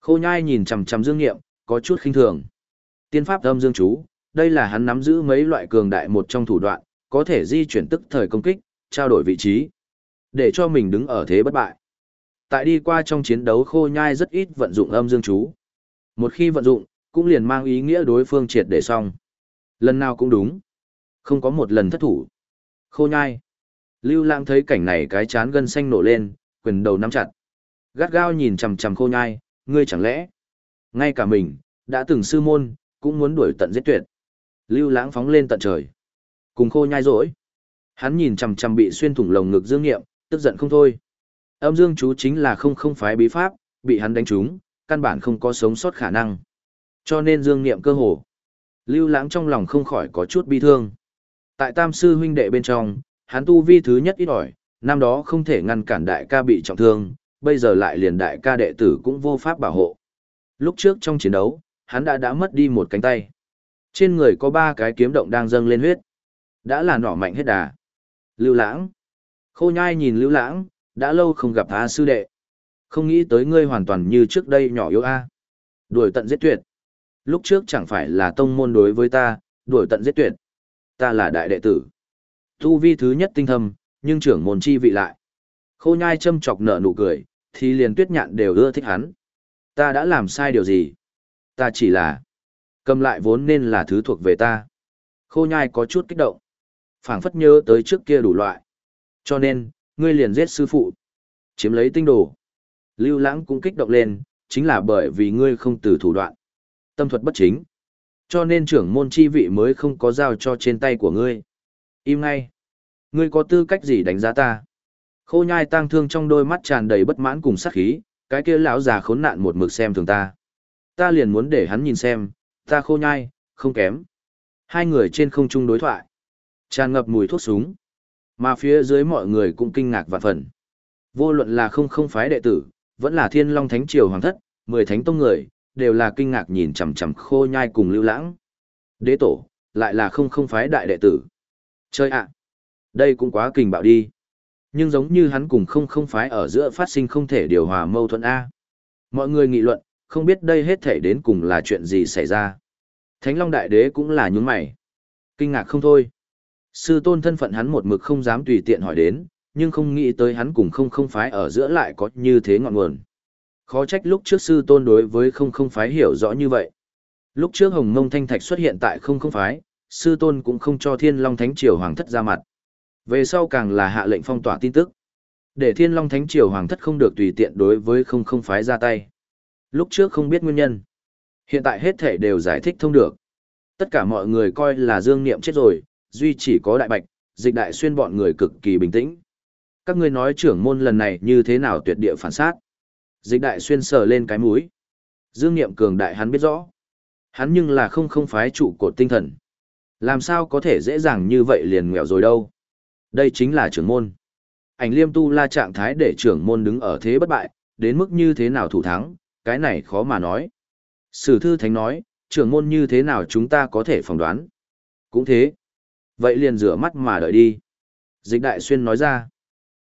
Khô nhai nhìn chằm chằm dương nghiệm, có chút khinh thường. Tiên pháp âm dương chú, đây là hắn nắm giữ mấy loại cường đại một trong thủ đoạn, có thể di chuyển tức thời công kích, trao đổi vị trí, để cho mình đứng ở thế bất bại. Tại đi qua trong chiến đấu khô nhai rất ít vận dụng âm dương chú. Một khi vận dụng, cũng liền mang ý nghĩa đối phương triệt để xong. Lần nào cũng đúng. Không có một lần thất thủ. Khô nhai. Lưu Lang thấy cảnh này cái chán gân xanh nổ lên, quyền đầu nắm chặt. Gắt gao nhìn chằm chằm khô nhai, ngươi chẳng lẽ. Ngay cả mình, đã từng sư môn, cũng muốn đuổi tận giết tuyệt. Lưu Lãng phóng lên tận trời. Cùng khô nhai rỗi. Hắn nhìn chằm chằm bị xuyên thủng lồng ngực dương nghiệm, tức giận không thôi. Âm dương chú chính là không không phái bí pháp, bị hắn đánh trúng, căn bản không có sống sót khả năng. Cho nên dương nghiệm cơ hồ Lưu lãng trong lòng không khỏi có chút bi thương. Tại tam sư huynh đệ bên trong, hắn tu vi thứ nhất ít ỏi, năm đó không thể ngăn cản đại ca bị trọng thương, bây giờ lại liền đại ca đệ tử cũng vô pháp bảo hộ. Lúc trước trong chiến đấu, hắn đã đã mất đi một cánh tay. Trên người có ba cái kiếm động đang dâng lên huyết. Đã là nỏ mạnh hết đà. Lưu lãng. Khô nhai nhìn lưu lãng, đã lâu không gặp A sư đệ. Không nghĩ tới ngươi hoàn toàn như trước đây nhỏ yếu A. Đuổi tận giết tuyệt. Lúc trước chẳng phải là tông môn đối với ta, đuổi tận giết tuyệt. Ta là đại đệ tử. Tu vi thứ nhất tinh thâm, nhưng trưởng môn chi vị lại. Khô nhai châm chọc nở nụ cười, thì liền tuyết nhạn đều ưa thích hắn. Ta đã làm sai điều gì? Ta chỉ là cầm lại vốn nên là thứ thuộc về ta. Khô nhai có chút kích động. phảng phất nhớ tới trước kia đủ loại. Cho nên, ngươi liền giết sư phụ. Chiếm lấy tinh đồ. Lưu lãng cũng kích động lên, chính là bởi vì ngươi không từ thủ đoạn. Tâm thuật bất chính. Cho nên trưởng môn chi vị mới không có giao cho trên tay của ngươi. Im ngay. Ngươi có tư cách gì đánh giá ta? Khô nhai tang thương trong đôi mắt tràn đầy bất mãn cùng sát khí, cái kia lão già khốn nạn một mực xem thường ta. Ta liền muốn để hắn nhìn xem, ta khô nhai, không kém. Hai người trên không trung đối thoại. Tràn ngập mùi thuốc súng. Mà phía dưới mọi người cũng kinh ngạc vạn phần. Vô luận là không không phái đệ tử, vẫn là thiên long thánh triều hoàng thất, mười thánh tông người, đều là kinh ngạc nhìn chằm chằm khô nhai cùng lưu lãng. Đế tổ, lại là không không phái đại đệ tử. Chơi ạ! đây cũng quá kình bạo đi. Nhưng giống như hắn cùng không không phái ở giữa phát sinh không thể điều hòa mâu thuẫn A. Mọi người nghị luận, không biết đây hết thể đến cùng là chuyện gì xảy ra. Thánh Long Đại Đế cũng là nhúng mày. Kinh ngạc không thôi. Sư tôn thân phận hắn một mực không dám tùy tiện hỏi đến, nhưng không nghĩ tới hắn cùng không không phái ở giữa lại có như thế ngọn nguồn. Khó trách lúc trước sư tôn đối với không không phái hiểu rõ như vậy. Lúc trước Hồng Mông Thanh Thạch xuất hiện tại không không phái, sư tôn cũng không cho Thiên Long Thánh Triều Hoàng thất ra mặt. Về sau càng là hạ lệnh phong tỏa tin tức. Để Thiên Long Thánh Triều Hoàng thất không được tùy tiện đối với không không phái ra tay. Lúc trước không biết nguyên nhân. Hiện tại hết thể đều giải thích thông được. Tất cả mọi người coi là Dương Niệm chết rồi, duy chỉ có Đại Bạch, dịch đại xuyên bọn người cực kỳ bình tĩnh. Các ngươi nói trưởng môn lần này như thế nào tuyệt địa phản sát. Dịch đại xuyên sờ lên cái mũi. Dương Niệm cường đại hắn biết rõ. Hắn nhưng là không không phái trụ cột tinh thần. Làm sao có thể dễ dàng như vậy liền nghèo rồi đâu. Đây chính là trưởng môn. Ảnh liêm tu la trạng thái để trưởng môn đứng ở thế bất bại, đến mức như thế nào thủ thắng, cái này khó mà nói. Sử thư thánh nói, trưởng môn như thế nào chúng ta có thể phỏng đoán. Cũng thế. Vậy liền rửa mắt mà đợi đi. Dịch đại xuyên nói ra.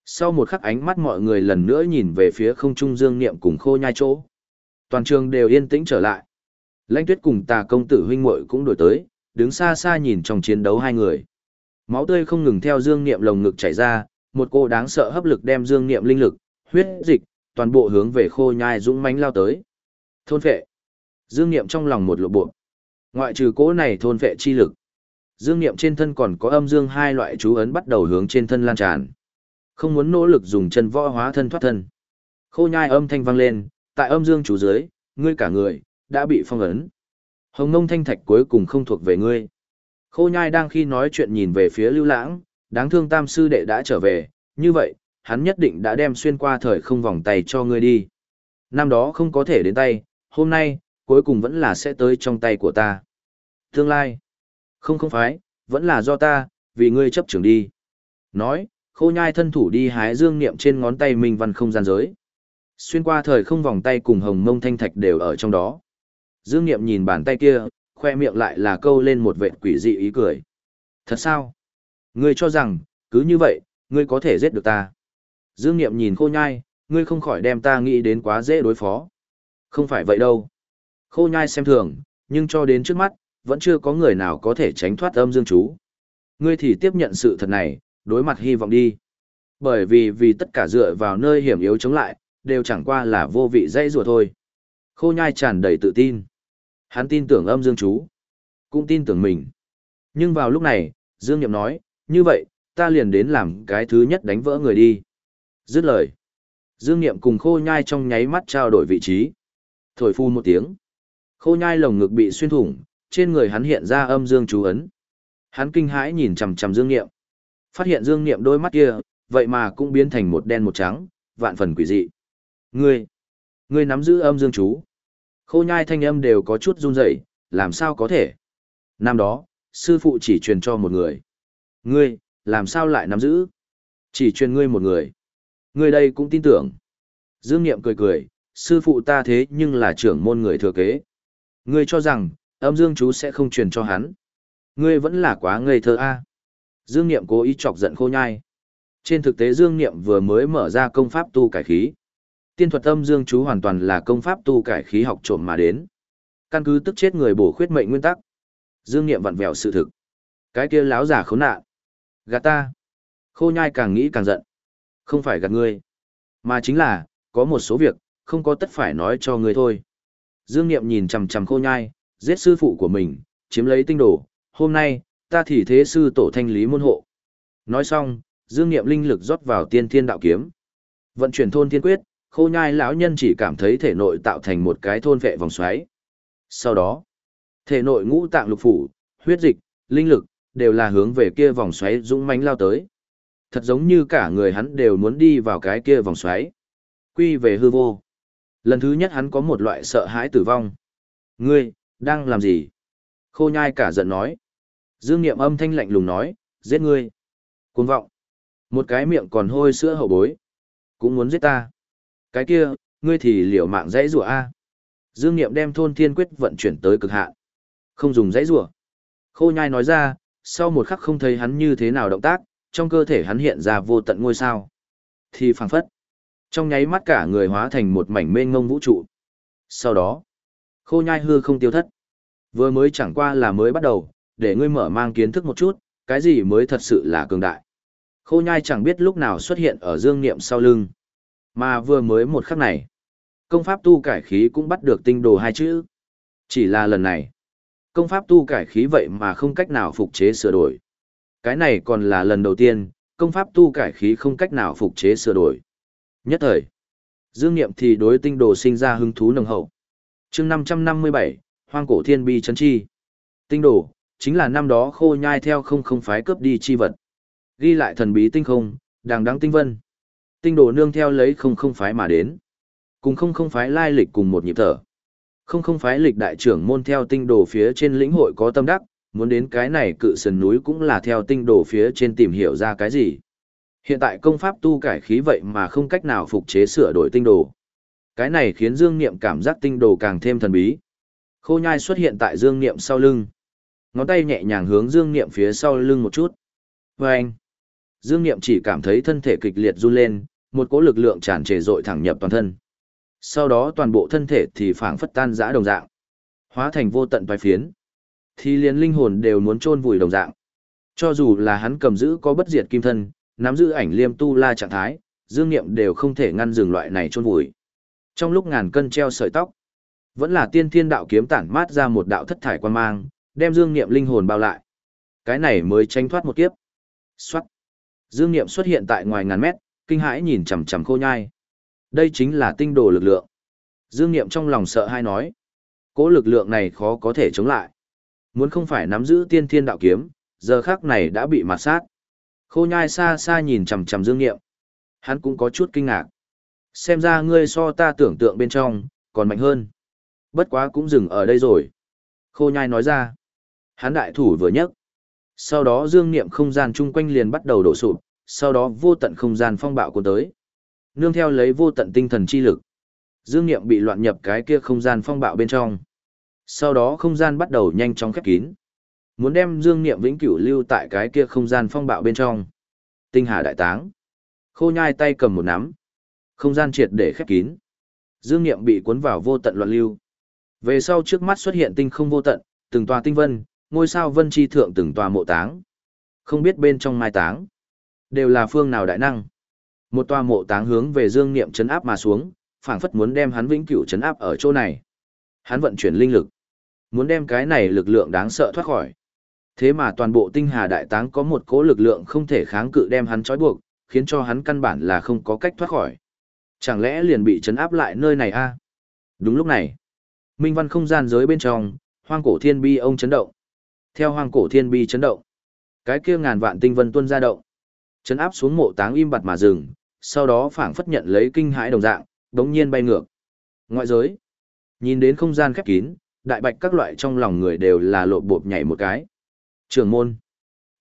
Sau một khắc ánh mắt mọi người lần nữa nhìn về phía không trung dương niệm cùng khô nhai chỗ. Toàn trường đều yên tĩnh trở lại. Lãnh tuyết cùng tà công tử huynh muội cũng đổi tới, đứng xa xa nhìn trong chiến đấu hai người. Máu tươi không ngừng theo dương niệm lồng ngực chảy ra, một cô đáng sợ hấp lực đem dương niệm linh lực, huyết dịch, toàn bộ hướng về khô nhai dũng mãnh lao tới. Thôn phệ. Dương niệm trong lòng một lộ bộ. Ngoại trừ cỗ này thôn phệ chi lực. Dương niệm trên thân còn có âm dương hai loại chú ấn bắt đầu hướng trên thân lan tràn. Không muốn nỗ lực dùng chân võ hóa thân thoát thân. Khô nhai âm thanh vang lên, tại âm dương chú dưới, ngươi cả người, đã bị phong ấn. Hồng nông thanh thạch cuối cùng không thuộc về ngươi. Khô nhai đang khi nói chuyện nhìn về phía lưu lãng, đáng thương tam sư đệ đã trở về, như vậy, hắn nhất định đã đem xuyên qua thời không vòng tay cho ngươi đi. Năm đó không có thể đến tay, hôm nay, cuối cùng vẫn là sẽ tới trong tay của ta. Tương lai, không không phải, vẫn là do ta, vì ngươi chấp trưởng đi. Nói, khô nhai thân thủ đi hái dương niệm trên ngón tay minh văn không gian giới. Xuyên qua thời không vòng tay cùng hồng mông thanh thạch đều ở trong đó. Dương niệm nhìn bàn tay kia, khoe miệng lại là câu lên một vệt quỷ dị ý cười. Thật sao? Ngươi cho rằng, cứ như vậy, ngươi có thể giết được ta. Dương Niệm nhìn khô nhai, ngươi không khỏi đem ta nghĩ đến quá dễ đối phó. Không phải vậy đâu. Khô nhai xem thường, nhưng cho đến trước mắt, vẫn chưa có người nào có thể tránh thoát âm dương chú. Ngươi thì tiếp nhận sự thật này, đối mặt hy vọng đi. Bởi vì vì tất cả dựa vào nơi hiểm yếu chống lại, đều chẳng qua là vô vị dây rùa thôi. Khô nhai tràn đầy tự tin. Hắn tin tưởng âm dương chú, cũng tin tưởng mình. Nhưng vào lúc này, Dương Niệm nói, như vậy, ta liền đến làm cái thứ nhất đánh vỡ người đi. Dứt lời. Dương Niệm cùng khô nhai trong nháy mắt trao đổi vị trí. Thổi phu một tiếng. Khô nhai lồng ngực bị xuyên thủng, trên người hắn hiện ra âm dương chú ấn. Hắn kinh hãi nhìn chằm chằm Dương Niệm. Phát hiện Dương Niệm đôi mắt kia, vậy mà cũng biến thành một đen một trắng, vạn phần quỷ dị. Ngươi, ngươi nắm giữ âm dương chú. Khô nhai thanh âm đều có chút run rẩy, làm sao có thể? Năm đó, sư phụ chỉ truyền cho một người. Ngươi, làm sao lại nắm giữ? Chỉ truyền ngươi một người. Ngươi đây cũng tin tưởng. Dương Niệm cười cười, sư phụ ta thế nhưng là trưởng môn người thừa kế. Ngươi cho rằng, âm dương chú sẽ không truyền cho hắn. Ngươi vẫn là quá ngây thơ a. Dương Niệm cố ý chọc giận khô nhai. Trên thực tế Dương Niệm vừa mới mở ra công pháp tu cải khí. Tiên thuật âm dương chú hoàn toàn là công pháp tu cải khí học trộm mà đến. Căn cứ tức chết người bổ khuyết mệnh nguyên tắc. Dương Niệm vặn vẹo sự thực. Cái kia láo giả khốn nạn. Gạt ta. Khô nhai càng nghĩ càng giận. Không phải gạt ngươi. Mà chính là, có một số việc, không có tất phải nói cho ngươi thôi. Dương Niệm nhìn chằm chằm khô nhai, giết sư phụ của mình, chiếm lấy tinh đồ. Hôm nay, ta thì thế sư tổ thanh lý môn hộ. Nói xong, Dương Niệm linh lực rót vào tiên thiên đạo kiếm. Vận chuyển thôn thiên quyết, khô nhai lão nhân chỉ cảm thấy thể nội tạo thành một cái thôn vệ vòng xoáy. Sau đó, thể nội ngũ tạng lục phủ, huyết dịch, linh lực, đều là hướng về kia vòng xoáy dũng mãnh lao tới. Thật giống như cả người hắn đều muốn đi vào cái kia vòng xoáy. Quy về hư vô. Lần thứ nhất hắn có một loại sợ hãi tử vong. Ngươi, đang làm gì? Khô nhai cả giận nói. Dương Niệm âm thanh lạnh lùng nói, giết ngươi. Cuồng vọng. Một cái miệng còn hôi sữa hậu bối. Cũng muốn giết ta. Cái kia, ngươi thì liều mạng dãy rủa a. Dương Niệm đem thôn thiên quyết vận chuyển tới cực hạn. Không dùng dãy rủa. Khô nhai nói ra, sau một khắc không thấy hắn như thế nào động tác, trong cơ thể hắn hiện ra vô tận ngôi sao. Thì phảng phất. Trong nháy mắt cả người hóa thành một mảnh mênh ngông vũ trụ. Sau đó, khô nhai hư không tiêu thất. Vừa mới chẳng qua là mới bắt đầu, để ngươi mở mang kiến thức một chút, cái gì mới thật sự là cường đại. Khô nhai chẳng biết lúc nào xuất hiện ở dương niệm sau lưng. Mà vừa mới một khắc này, công pháp tu cải khí cũng bắt được tinh đồ hai chữ. Chỉ là lần này, công pháp tu cải khí vậy mà không cách nào phục chế sửa đổi. Cái này còn là lần đầu tiên, công pháp tu cải khí không cách nào phục chế sửa đổi. Nhất thời, dương niệm thì đối tinh đồ sinh ra hứng thú nồng hậu. chương 557, Hoang cổ thiên bi chấn chi. Tinh đồ, chính là năm đó khô nhai theo không không phái cướp đi chi vật. Ghi lại thần bí tinh không, đàng đăng tinh vân. Tinh đồ nương theo lấy không không phái mà đến. Cùng không không phái lai lịch cùng một nhịp thở. Không không phái lịch đại trưởng môn theo tinh đồ phía trên lĩnh hội có tâm đắc, muốn đến cái này cự sườn núi cũng là theo tinh đồ phía trên tìm hiểu ra cái gì. Hiện tại công pháp tu cải khí vậy mà không cách nào phục chế sửa đổi tinh đồ. Cái này khiến Dương Niệm cảm giác tinh đồ càng thêm thần bí. Khô nhai xuất hiện tại Dương Niệm sau lưng. Ngón tay nhẹ nhàng hướng Dương Niệm phía sau lưng một chút. Và anh, Dương Niệm chỉ cảm thấy thân thể kịch liệt run lên, một cỗ lực lượng tràn trề dội thẳng nhập toàn thân. Sau đó toàn bộ thân thể thì phảng phất tan rã đồng dạng, hóa thành vô tận vài phiến. Thì liền linh hồn đều muốn chôn vùi đồng dạng. Cho dù là hắn cầm giữ có bất diệt kim thân, nắm giữ ảnh liêm tu la trạng thái, Dương Niệm đều không thể ngăn dừng loại này chôn vùi. Trong lúc ngàn cân treo sợi tóc, vẫn là tiên thiên đạo kiếm tản mát ra một đạo thất thải quan mang, đem Dương Niệm linh hồn bao lại. Cái này mới tránh thoát một kiếp. Xoát. Dương Niệm xuất hiện tại ngoài ngàn mét, kinh hãi nhìn chằm chằm khô nhai. Đây chính là tinh đồ lực lượng. Dương Niệm trong lòng sợ hai nói. Cố lực lượng này khó có thể chống lại. Muốn không phải nắm giữ tiên thiên đạo kiếm, giờ khắc này đã bị mạt sát. Khô nhai xa xa nhìn chằm chằm Dương Niệm. Hắn cũng có chút kinh ngạc. Xem ra ngươi so ta tưởng tượng bên trong, còn mạnh hơn. Bất quá cũng dừng ở đây rồi. Khô nhai nói ra. Hắn đại thủ vừa nhấc. Sau đó dương niệm không gian chung quanh liền bắt đầu đổ sụp, sau đó vô tận không gian phong bạo cuốn tới. Nương theo lấy vô tận tinh thần chi lực. Dương niệm bị loạn nhập cái kia không gian phong bạo bên trong. Sau đó không gian bắt đầu nhanh chóng khép kín. Muốn đem dương niệm vĩnh cửu lưu tại cái kia không gian phong bạo bên trong. Tinh hà đại táng. Khô nhai tay cầm một nắm. Không gian triệt để khép kín. Dương niệm bị cuốn vào vô tận loạn lưu. Về sau trước mắt xuất hiện tinh không vô tận, từng tòa tinh vân, ngôi sao vân chi thượng từng tòa mộ táng. Không biết bên trong mai táng, đều là phương nào đại năng. Một tòa mộ táng hướng về dương niệm chấn áp mà xuống, phảng phất muốn đem hắn vĩnh cửu chấn áp ở chỗ này. Hắn vận chuyển linh lực, muốn đem cái này lực lượng đáng sợ thoát khỏi. Thế mà toàn bộ tinh hà đại táng có một cỗ lực lượng không thể kháng cự đem hắn trói buộc, khiến cho hắn căn bản là không có cách thoát khỏi. Chẳng lẽ liền bị chấn áp lại nơi này a? Đúng lúc này, minh văn không gian giới bên trong, hoang cổ thiên bi ông chấn động. Theo hoang cổ thiên bi chấn động, cái kia ngàn vạn tinh vân tuôn ra động, chấn áp xuống mộ táng im bặt mà dừng, sau đó phảng phất nhận lấy kinh hãi đồng dạng, đống nhiên bay ngược. Ngoại giới, nhìn đến không gian khép kín, đại bạch các loại trong lòng người đều là lộ bộp nhảy một cái. Trường môn.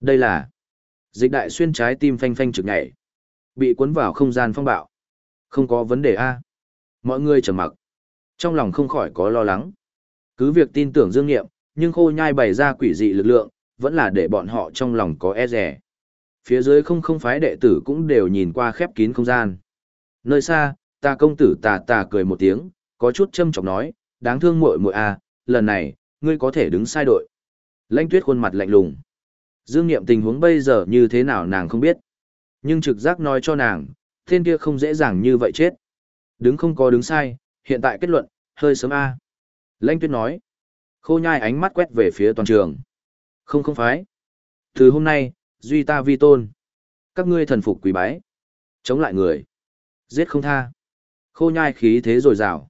Đây là dịch đại xuyên trái tim phanh phanh trực nhảy. Bị cuốn vào không gian phong bạo. Không có vấn đề A. Mọi người trầm mặc. Trong lòng không khỏi có lo lắng. Cứ việc tin tưởng dương nghiệm, nhưng khô nhai bày ra quỷ dị lực lượng, vẫn là để bọn họ trong lòng có e rẻ. Phía dưới không không phái đệ tử cũng đều nhìn qua khép kín không gian. Nơi xa, ta công tử tà tà cười một tiếng, có chút châm chọc nói, đáng thương muội muội a, lần này, ngươi có thể đứng sai đội. Lãnh tuyết khuôn mặt lạnh lùng. Dương Niệm tình huống bây giờ như thế nào nàng không biết. Nhưng trực giác nói cho nàng, thiên kia không dễ dàng như vậy chết. Đứng không có đứng sai, hiện tại kết luận, hơi sớm a. Lãnh tuyết nói. Khô nhai ánh mắt quét về phía toàn trường. Không không phái. Từ hôm nay, duy ta vi tôn. Các ngươi thần phục quý bái. Chống lại người. Giết không tha. Khô nhai khí thế rồi rào.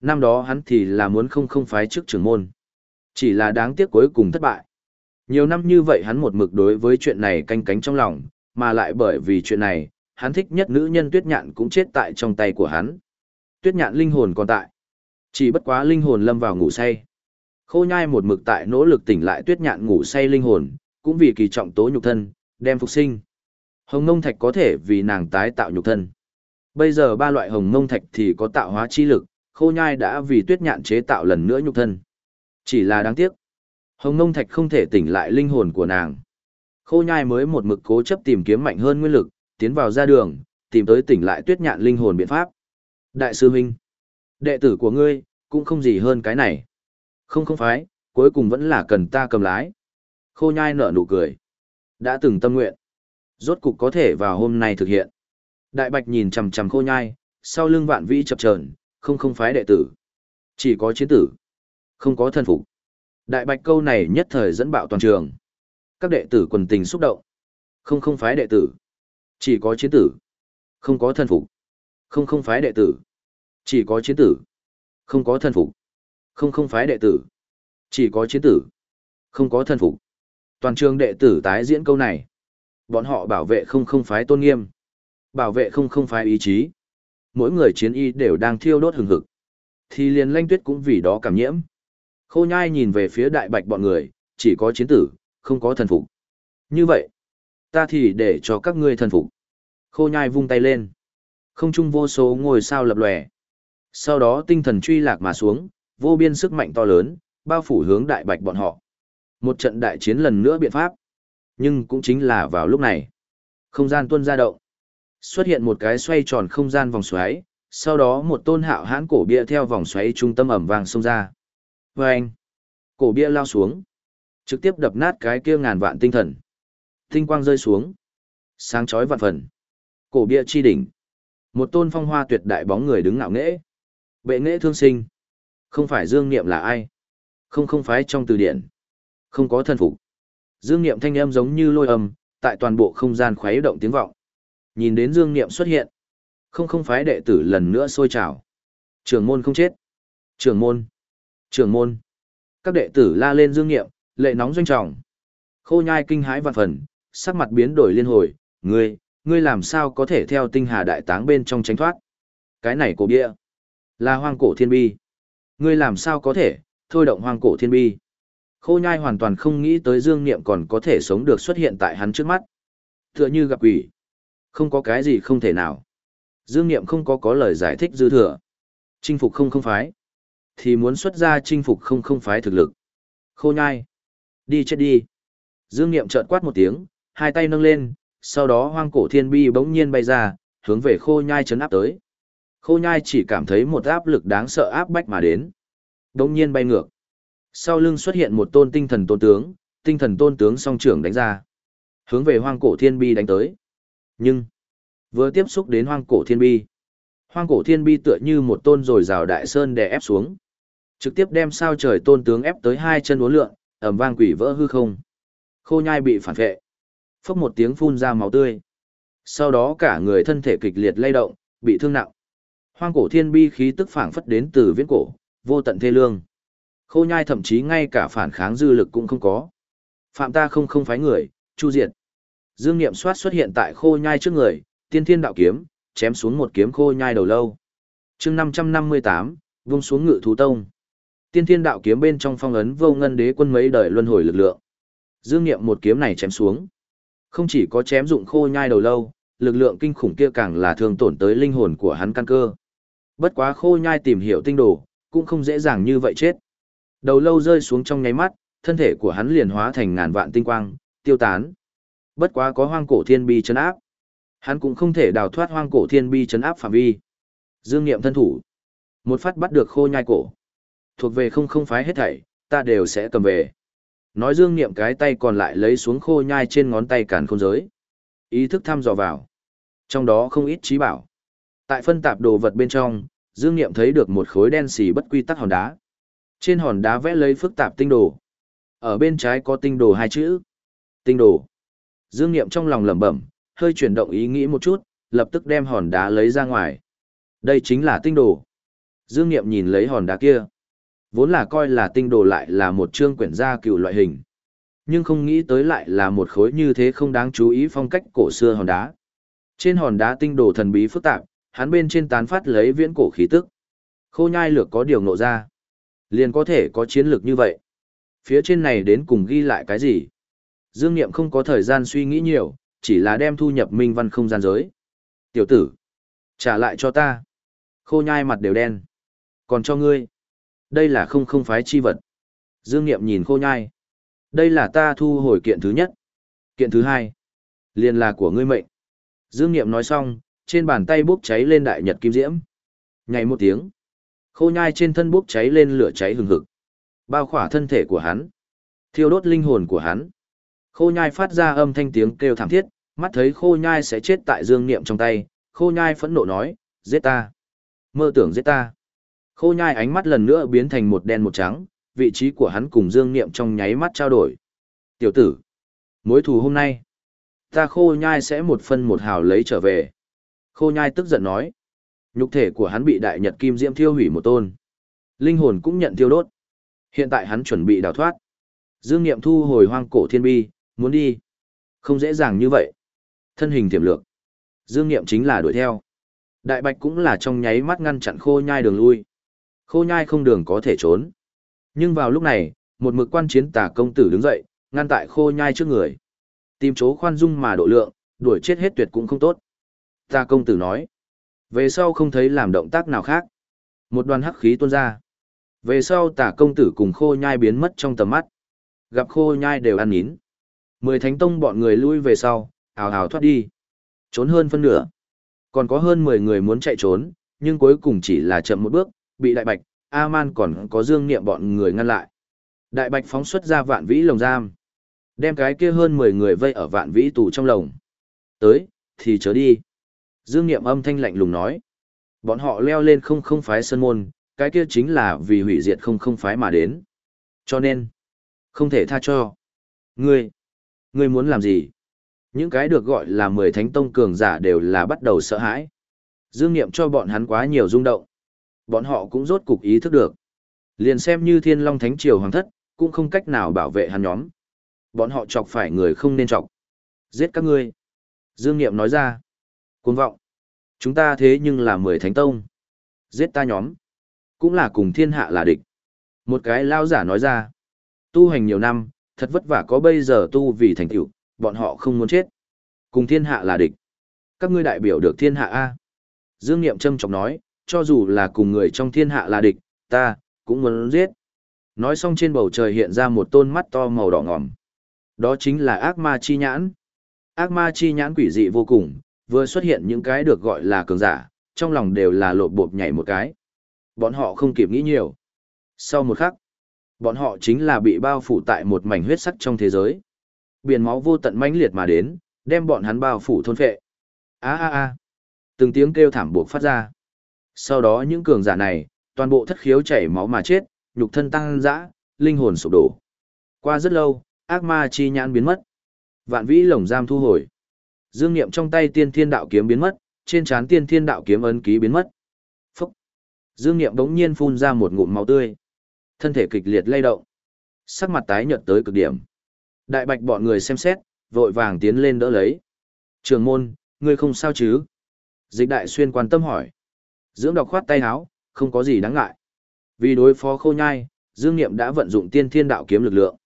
Năm đó hắn thì là muốn không không phái trước trưởng môn. Chỉ là đáng tiếc cuối cùng thất bại. Nhiều năm như vậy hắn một mực đối với chuyện này canh cánh trong lòng, mà lại bởi vì chuyện này, hắn thích nhất nữ nhân tuyết nhạn cũng chết tại trong tay của hắn. Tuyết nhạn linh hồn còn tại. Chỉ bất quá linh hồn lâm vào ngủ say. Khô nhai một mực tại nỗ lực tỉnh lại tuyết nhạn ngủ say linh hồn, cũng vì kỳ trọng tố nhục thân, đem phục sinh. Hồng Ngông Thạch có thể vì nàng tái tạo nhục thân. Bây giờ ba loại Hồng Ngông Thạch thì có tạo hóa chi lực, khô nhai đã vì tuyết nhạn chế tạo lần nữa nhục thân. Chỉ là đáng tiếc. Hồng Ngông Thạch không thể tỉnh lại linh hồn của nàng. Khô nhai mới một mực cố chấp tìm kiếm mạnh hơn nguyên lực, tiến vào ra đường, tìm tới tỉnh lại tuyết nhạn linh hồn biện pháp. Đại sư huynh, đệ tử của ngươi, cũng không gì hơn cái này. Không không phái, cuối cùng vẫn là cần ta cầm lái. Khô nhai nở nụ cười. Đã từng tâm nguyện. Rốt cục có thể vào hôm nay thực hiện. Đại bạch nhìn chằm chằm khô nhai, sau lưng vạn vĩ chập chờn, không không phái đệ tử. Chỉ có chiến tử. Không có thân phục. Đại bạch câu này nhất thời dẫn bạo toàn trường. Các đệ tử quần tình xúc động. Không không phái đệ tử. Chỉ có chiến tử. Không có thân phục. Không không phái đệ tử. Chỉ có chiến tử. Không có thân phục. Không không phái đệ tử. Chỉ có chiến tử. Không có thân phục. Toàn trường đệ tử tái diễn câu này. Bọn họ bảo vệ không không phái tôn nghiêm. Bảo vệ không không phái ý chí. Mỗi người chiến y đều đang thiêu đốt hừng hực. Thì liền lanh tuyết cũng vì đó cảm nhiễm. Khô nhai nhìn về phía đại bạch bọn người, chỉ có chiến tử, không có thần phục. Như vậy, ta thì để cho các ngươi thần phục. Khô nhai vung tay lên. Không trung vô số ngôi sao lập lòe. Sau đó tinh thần truy lạc mà xuống, vô biên sức mạnh to lớn, bao phủ hướng đại bạch bọn họ. Một trận đại chiến lần nữa biện pháp. Nhưng cũng chính là vào lúc này. Không gian tuôn ra động. Xuất hiện một cái xoay tròn không gian vòng xoáy, sau đó một tôn hạo hãn cổ bia theo vòng xoáy trung tâm ẩm vàng xông ra. Và anh, cổ bia lao xuống, trực tiếp đập nát cái kia ngàn vạn tinh thần. Tinh quang rơi xuống, sáng chói vạn phần. Cổ bia chi đỉnh, một tôn phong hoa tuyệt đại bóng người đứng ngạo nghễ. Bệ nghệ thương sinh, không phải Dương Niệm là ai? Không không phái trong từ điển. Không có thân phục. Dương Niệm thanh âm giống như lôi âm, tại toàn bộ không gian khuấy động tiếng vọng. Nhìn đến Dương Niệm xuất hiện, không không phái đệ tử lần nữa sôi trào. Trưởng môn không chết. Trưởng môn. Trưởng môn. Các đệ tử la lên Dương Niệm, lệ nóng doanh trọng. Khô nhai kinh hãi vạn phần, sắc mặt biến đổi liên hồi, ngươi, ngươi làm sao có thể theo tinh hà đại táng bên trong tránh thoát? Cái này cổ bia, là hoang cổ thiên bi. Ngươi làm sao có thể, thôi động hoang cổ thiên bi. Khô nhai hoàn toàn không nghĩ tới dương niệm còn có thể sống được xuất hiện tại hắn trước mắt. Tựa như gặp quỷ. Không có cái gì không thể nào. Dương niệm không có có lời giải thích dư thừa. Chinh phục không không phái. Thì muốn xuất ra chinh phục không không phái thực lực. Khô nhai. Đi chết đi. Dương niệm trợn quát một tiếng, hai tay nâng lên, sau đó hoang cổ thiên bi bỗng nhiên bay ra, hướng về khô nhai chấn áp tới. Khô nhai chỉ cảm thấy một áp lực đáng sợ áp bách mà đến. Đống nhiên bay ngược. Sau lưng xuất hiện một tôn tinh thần tôn tướng, tinh thần tôn tướng song trưởng đánh ra. Hướng về hoang cổ thiên bi đánh tới. Nhưng, vừa tiếp xúc đến hoang cổ thiên bi. Hoang cổ thiên bi tựa như một tôn rồi rào đại sơn đè ép xuống. Trực tiếp đem sao trời tôn tướng ép tới hai chân uốn lượn, ầm vang quỷ vỡ hư không. Khô nhai bị phản vệ. Phốc một tiếng phun ra máu tươi. Sau đó cả người thân thể kịch liệt lay động, bị thương nặng. Hoang cổ thiên bi khí tức phảng phất đến từ viễn cổ, vô tận thê lương. Khô nhai thậm chí ngay cả phản kháng dư lực cũng không có. Phạm ta không không phái người, chu diệt. Dương Niệm soát xuất hiện tại khô nhai trước người, tiên thiên đạo kiếm, chém xuống một kiếm khô nhai đầu lâu. chương 558, vung xuống ngự thú tông. Tiên thiên đạo kiếm bên trong phong ấn vô ngân đế quân mấy đời luân hồi lực lượng. Dương Nghiệm một kiếm này chém xuống. Không chỉ có chém dụng khô nhai đầu lâu, lực lượng kinh khủng kia càng là thương tổn tới linh hồn của hắn căn cơ. Bất quá khô nhai tìm hiểu tinh đồ, cũng không dễ dàng như vậy chết. Đầu lâu rơi xuống trong nháy mắt, thân thể của hắn liền hóa thành ngàn vạn tinh quang, tiêu tán. Bất quá có hoang cổ thiên bi chấn áp. Hắn cũng không thể đào thoát hoang cổ thiên bi chấn áp phạm vi. Dương Nghiệm thân thủ. Một phát bắt được khô nhai cổ. Thuộc về không không phái hết thảy, ta đều sẽ cầm về. Nói Dương Nghiệm cái tay còn lại lấy xuống khô nhai trên ngón tay cản không giới. Ý thức thăm dò vào. Trong đó không ít trí bảo. Tại phân tạp đồ vật bên trong, Dương Nghiệm thấy được một khối đen xì bất quy tắc hòn đá. Trên hòn đá vẽ lấy phức tạp tinh đồ. Ở bên trái có tinh đồ hai chữ. Tinh đồ. Dương Nghiệm trong lòng lẩm bẩm, hơi chuyển động ý nghĩ một chút, lập tức đem hòn đá lấy ra ngoài. Đây chính là tinh đồ. Dương Nghiệm nhìn lấy hòn đá kia. Vốn là coi là tinh đồ lại là một chương quyển gia cựu loại hình. Nhưng không nghĩ tới lại là một khối như thế không đáng chú ý phong cách cổ xưa hòn đá. Trên hòn đá tinh đồ thần bí phức tạp, hắn bên trên tán phát lấy viễn cổ khí tức. Khô nhai lược có điều nộ ra. Liền có thể có chiến lược như vậy. Phía trên này đến cùng ghi lại cái gì? Dương Niệm không có thời gian suy nghĩ nhiều, chỉ là đem thu nhập minh văn không gian giới. Tiểu tử, trả lại cho ta. Khô nhai mặt đều đen. Còn cho ngươi. Đây là không không phái chi vật. Dương Niệm nhìn khô nhai. Đây là ta thu hồi kiện thứ nhất. Kiện thứ hai. Liền là của ngươi mệnh. Dương Niệm nói xong, trên bàn tay bốc cháy lên đại nhật kim diễm. Ngày một tiếng. Khô nhai trên thân bốc cháy lên lửa cháy hừng hực. Bao khỏa thân thể của hắn. Thiêu đốt linh hồn của hắn. Khô nhai phát ra âm thanh tiếng kêu thảm thiết, mắt thấy khô nhai sẽ chết tại dương niệm trong tay. Khô nhai phẫn nộ nói, giết ta. Mơ tưởng giết ta. Khô nhai ánh mắt lần nữa biến thành một đen một trắng, vị trí của hắn cùng dương niệm trong nháy mắt trao đổi. Tiểu tử, mối thù hôm nay, ta khô nhai sẽ một phân một hào lấy trở về. Khô nhai tức giận nói. Nhục thể của hắn bị đại nhật kim diễm thiêu hủy một tôn. Linh hồn cũng nhận thiêu đốt. Hiện tại hắn chuẩn bị đào thoát. Dương Niệm thu hồi hoang cổ thiên bi, muốn đi. Không dễ dàng như vậy. Thân hình tiềm lược. Dương Niệm chính là đuổi theo. Đại Bạch cũng là trong nháy mắt ngăn chặn khô nhai đường lui. Khô nhai không đường có thể trốn. Nhưng vào lúc này, một mực quan chiến tà công tử đứng dậy, ngăn tại khô nhai trước người. Tìm chỗ khoan dung mà độ lượng, đuổi chết hết tuyệt cũng không tốt. Tà công tử nói. Về sau không thấy làm động tác nào khác. Một đoàn hắc khí tuôn ra. Về sau tả công tử cùng khô nhai biến mất trong tầm mắt. Gặp khô nhai đều ăn nín. Mười thánh tông bọn người lui về sau, hào hào thoát đi. Trốn hơn phân nửa. Còn có hơn mười người muốn chạy trốn, nhưng cuối cùng chỉ là chậm một bước, bị đại bạch, A-man còn có dương niệm bọn người ngăn lại. Đại bạch phóng xuất ra vạn vĩ lồng giam. Đem cái kia hơn mười người vây ở vạn vĩ tù trong lồng. Tới, thì chớ đi. Dương Niệm âm thanh lạnh lùng nói. Bọn họ leo lên không không phái sân môn, cái kia chính là vì hủy diệt không không phái mà đến. Cho nên, không thể tha cho. Ngươi, ngươi muốn làm gì? Những cái được gọi là mười thánh tông cường giả đều là bắt đầu sợ hãi. Dương Niệm cho bọn hắn quá nhiều rung động. Bọn họ cũng rốt cục ý thức được. Liền xem như thiên long thánh triều hoàng thất, cũng không cách nào bảo vệ hắn nhóm. Bọn họ chọc phải người không nên chọc. Giết các ngươi. Dương Niệm nói ra. Cuồng vọng. Chúng ta thế nhưng là mười thánh tông. Giết ta nhóm. Cũng là cùng thiên hạ là địch. Một cái lao giả nói ra. Tu hành nhiều năm, thật vất vả có bây giờ tu vì thành tựu, bọn họ không muốn chết. Cùng thiên hạ là địch. Các ngươi đại biểu được thiên hạ A. Dương Niệm Trâm trọng nói, cho dù là cùng người trong thiên hạ là địch, ta, cũng muốn giết. Nói xong trên bầu trời hiện ra một tôn mắt to màu đỏ ngòm. Đó chính là ác ma chi nhãn. Ác ma chi nhãn quỷ dị vô cùng, vừa xuất hiện những cái được gọi là cường giả, trong lòng đều là lộp bộp nhảy một cái. Bọn họ không kịp nghĩ nhiều. Sau một khắc, bọn họ chính là bị bao phủ tại một mảnh huyết sắc trong thế giới. Biển máu vô tận mãnh liệt mà đến, đem bọn hắn bao phủ thôn phệ. A a a. Từng tiếng kêu thảm buộc phát ra. Sau đó những cường giả này, toàn bộ thất khiếu chảy máu mà chết, nhục thân tăng dã, linh hồn sụp đổ. Qua rất lâu, ác ma chi nhãn biến mất. Vạn vĩ lồng giam thu hồi. Dương Niệm trong tay tiên thiên đạo kiếm biến mất, trên trán tiên thiên đạo kiếm ấn ký biến mất. Phúc! Dương Niệm bỗng nhiên phun ra một ngụm máu tươi. Thân thể kịch liệt lay động. Sắc mặt tái nhợt tới cực điểm. Đại bạch bọn người xem xét, vội vàng tiến lên đỡ lấy. Trường môn, ngươi không sao chứ? Dịch đại xuyên quan tâm hỏi. Dưỡng đọc khoát tay áo, không có gì đáng ngại. Vì đối phó khô nhai, Dương Niệm đã vận dụng tiên thiên đạo kiếm lực lượng.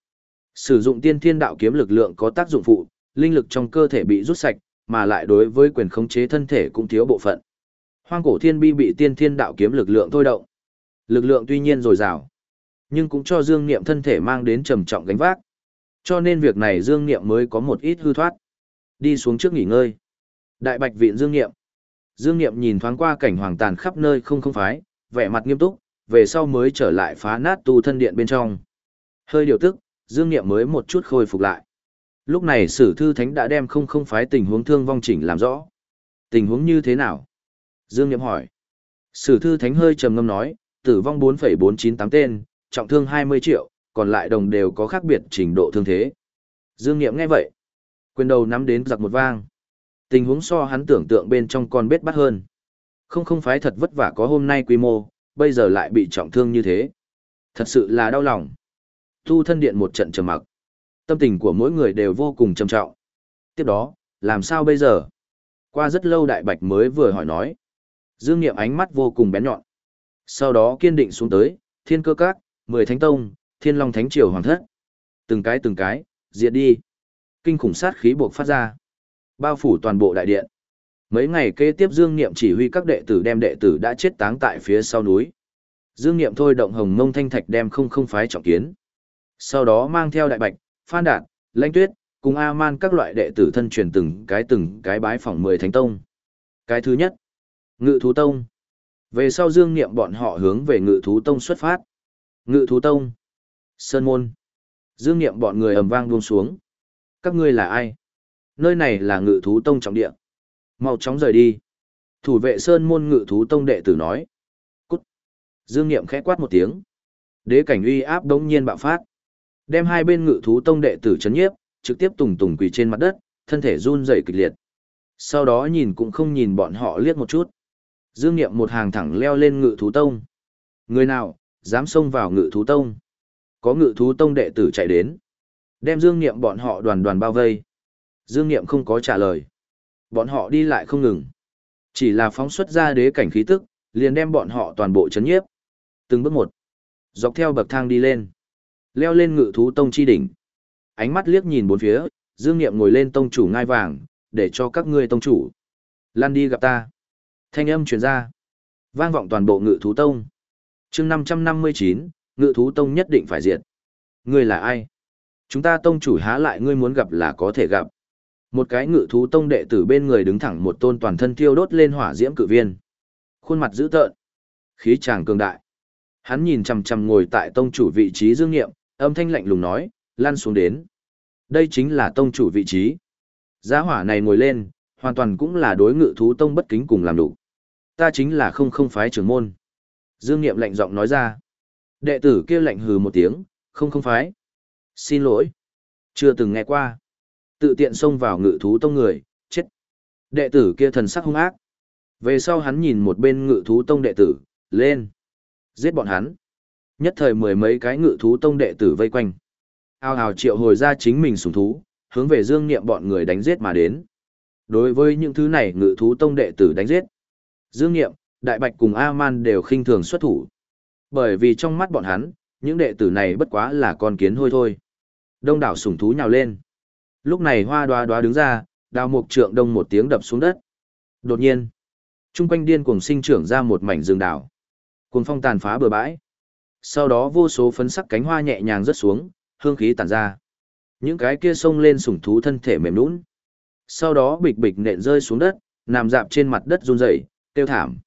Sử dụng tiên thiên đạo kiếm lực lượng có tác dụng phụ, linh lực trong cơ thể bị rút sạch, mà lại đối với quyền khống chế thân thể cũng thiếu bộ phận. Hoang cổ thiên bi bị tiên thiên đạo kiếm lực lượng thôi động. Lực lượng tuy nhiên dồi dào, nhưng cũng cho Dương Niệm thân thể mang đến trầm trọng gánh vác. Cho nên việc này Dương Niệm mới có một ít hư thoát. Đi xuống trước nghỉ ngơi. Đại Bạch viện Dương Niệm. Dương Niệm nhìn thoáng qua cảnh hoàng tàn khắp nơi không không phái, vẻ mặt nghiêm túc, về sau mới trở lại phá nát tu thân điện bên trong. Hơi điều tức, Dương Niệm mới một chút khôi phục lại. Lúc này Sử Thư Thánh đã đem không không phái tình huống thương vong chỉnh làm rõ. Tình huống như thế nào? Dương Niệm hỏi. Sử Thư Thánh hơi trầm ngâm nói, tử vong 4,498 tên, trọng thương 20 triệu, còn lại đồng đều có khác biệt trình độ thương thế. Dương Niệm nghe vậy. Quyền đầu nắm đến giặc một vang. Tình huống so hắn tưởng tượng bên trong còn bết bắt hơn. Không không phái thật vất vả có hôm nay quy mô, bây giờ lại bị trọng thương như thế. Thật sự là đau lòng. Tu thân điện một trận trầm mặc. Tâm tình của mỗi người đều vô cùng trầm trọng. Tiếp đó, làm sao bây giờ? Qua rất lâu đại bạch mới vừa hỏi nói. Dương Niệm ánh mắt vô cùng bén nhọn. Sau đó kiên định xuống tới, thiên cơ các, mười thánh tông, thiên long thánh triều hoàng thất. Từng cái từng cái, diệt đi. Kinh khủng sát khí buộc phát ra. Bao phủ toàn bộ đại điện. Mấy ngày kế tiếp Dương Niệm chỉ huy các đệ tử đem đệ tử đã chết táng tại phía sau núi. Dương Niệm thôi động hồng mông thanh thạch đem không không phái trọng kiến. Sau đó mang theo đại bạch, phan đạt, lãnh tuyết, cùng A-man các loại đệ tử thân truyền từng cái từng cái bái phỏng mười thánh tông. Cái thứ nhất, ngự thú tông. Về sau Dương Niệm bọn họ hướng về ngự thú tông xuất phát. Ngự thú tông. Sơn môn. Dương Niệm bọn người ầm vang buông xuống. Các ngươi là ai? Nơi này là ngự thú tông trọng địa. Mau chóng rời đi. Thủ vệ Sơn môn ngự thú tông đệ tử nói. Cút. Dương Niệm khẽ quát một tiếng. Đế cảnh uy áp đống nhiên bạo phát. Đem hai bên ngự thú tông đệ tử chấn nhiếp, trực tiếp tùng tùng quỳ trên mặt đất, thân thể run rẩy kịch liệt. Sau đó nhìn cũng không nhìn bọn họ liếc một chút. Dương Niệm một hàng thẳng leo lên ngự thú tông. Người nào, dám xông vào ngự thú tông? Có ngự thú tông đệ tử chạy đến. Đem Dương Niệm bọn họ đoàn đoàn bao vây. Dương Niệm không có trả lời. Bọn họ đi lại không ngừng. Chỉ là phóng xuất ra đế cảnh khí tức, liền đem bọn họ toàn bộ chấn nhiếp. Từng bước một. Dọc theo bậc thang đi lên. Leo lên ngự thú tông chi đỉnh. Ánh mắt liếc nhìn bốn phía, Dương Niệm ngồi lên tông chủ ngai vàng, để cho các ngươi tông chủ. Lan đi gặp ta. Thanh âm truyền ra. Vang vọng toàn bộ ngự thú tông. chương 559, ngự thú tông nhất định phải diệt. Ngươi là ai? Chúng ta tông chủ há lại ngươi muốn gặp là có thể gặp. Một cái ngự thú tông đệ tử bên người đứng thẳng một tôn toàn thân thiêu đốt lên hỏa diễm cự viên. Khuôn mặt dữ tợn. Khí chàng cường đại. Hắn nhìn chằm chằm ngồi tại tông chủ vị trí dương nghiệm, âm thanh lạnh lùng nói, lăn xuống đến. Đây chính là tông chủ vị trí. Giá hỏa này ngồi lên, hoàn toàn cũng là đối ngự thú tông bất kính cùng làm đủ. Ta chính là không không phái trưởng môn. Dương Niệm lạnh giọng nói ra. Đệ tử kia lạnh hừ một tiếng, không không phái. Xin lỗi. Chưa từng nghe qua. Tự tiện xông vào ngự thú tông người, chết. Đệ tử kia thần sắc hung ác. Về sau hắn nhìn một bên ngự thú tông đệ tử, lên. Giết bọn hắn. Nhất thời mười mấy cái ngự thú tông đệ tử vây quanh. Ao hào triệu hồi ra chính mình sủng thú, hướng về dương niệm bọn người đánh giết mà đến. Đối với những thứ này ngự thú tông đệ tử đánh giết. Dương niệm, đại bạch cùng A-man đều khinh thường xuất thủ. Bởi vì trong mắt bọn hắn, những đệ tử này bất quá là con kiến hôi thôi. Đông đảo sủng thú nhào lên. Lúc này hoa đoá đoá đứng ra, đào mục trượng đông một tiếng đập xuống đất. Đột nhiên, trung quanh điên cuồng sinh trưởng ra một mảnh rừng đảo. Cuồng phong tàn phá bừa bãi. Sau đó vô số phấn sắc cánh hoa nhẹ nhàng rớt xuống, hương khí tàn ra. Những cái kia xông lên sủng thú thân thể mềm nhũn. Sau đó bịch bịch nện rơi xuống đất, nằm dạp trên mặt đất run rẩy, tiêu thảm.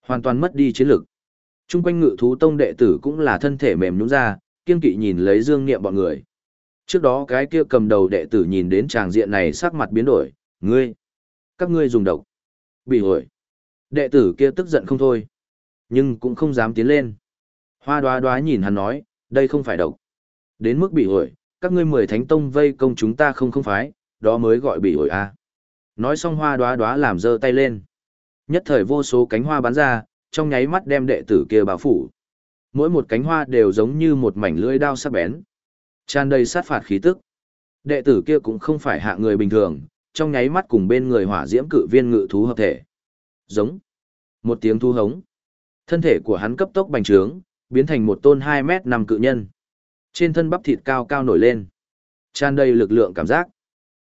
Hoàn toàn mất đi chiến lực. Trung quanh ngự thú tông đệ tử cũng là thân thể mềm nhũn ra, kiên kỵ nhìn lấy Dương Niệm bọn người. Trước đó cái kia cầm đầu đệ tử nhìn đến tràng diện này sắc mặt biến đổi, ngươi, các ngươi dùng độc. Bị hồi. Đệ tử kia tức giận không thôi, nhưng cũng không dám tiến lên. Hoa đoá đoá nhìn hắn nói, đây không phải độc. Đến mức bị ổi, các ngươi mười thánh tông vây công chúng ta không không phái, đó mới gọi bị ổi a. Nói xong hoa đoá đoá làm giơ tay lên. Nhất thời vô số cánh hoa bắn ra, trong nháy mắt đem đệ tử kia bao phủ. Mỗi một cánh hoa đều giống như một mảnh lưỡi đao sắc bén. Tràn đầy sát phạt khí tức. Đệ tử kia cũng không phải hạ người bình thường, trong nháy mắt cùng bên người hỏa diễm cự viên ngự thú hợp thể. Giống. Một tiếng thu hống. Thân thể của hắn cấp tốc bành trướng, biến thành một tôn 2 mét 5 cự nhân. Trên thân bắp thịt cao cao nổi lên. Tràn đầy lực lượng cảm giác.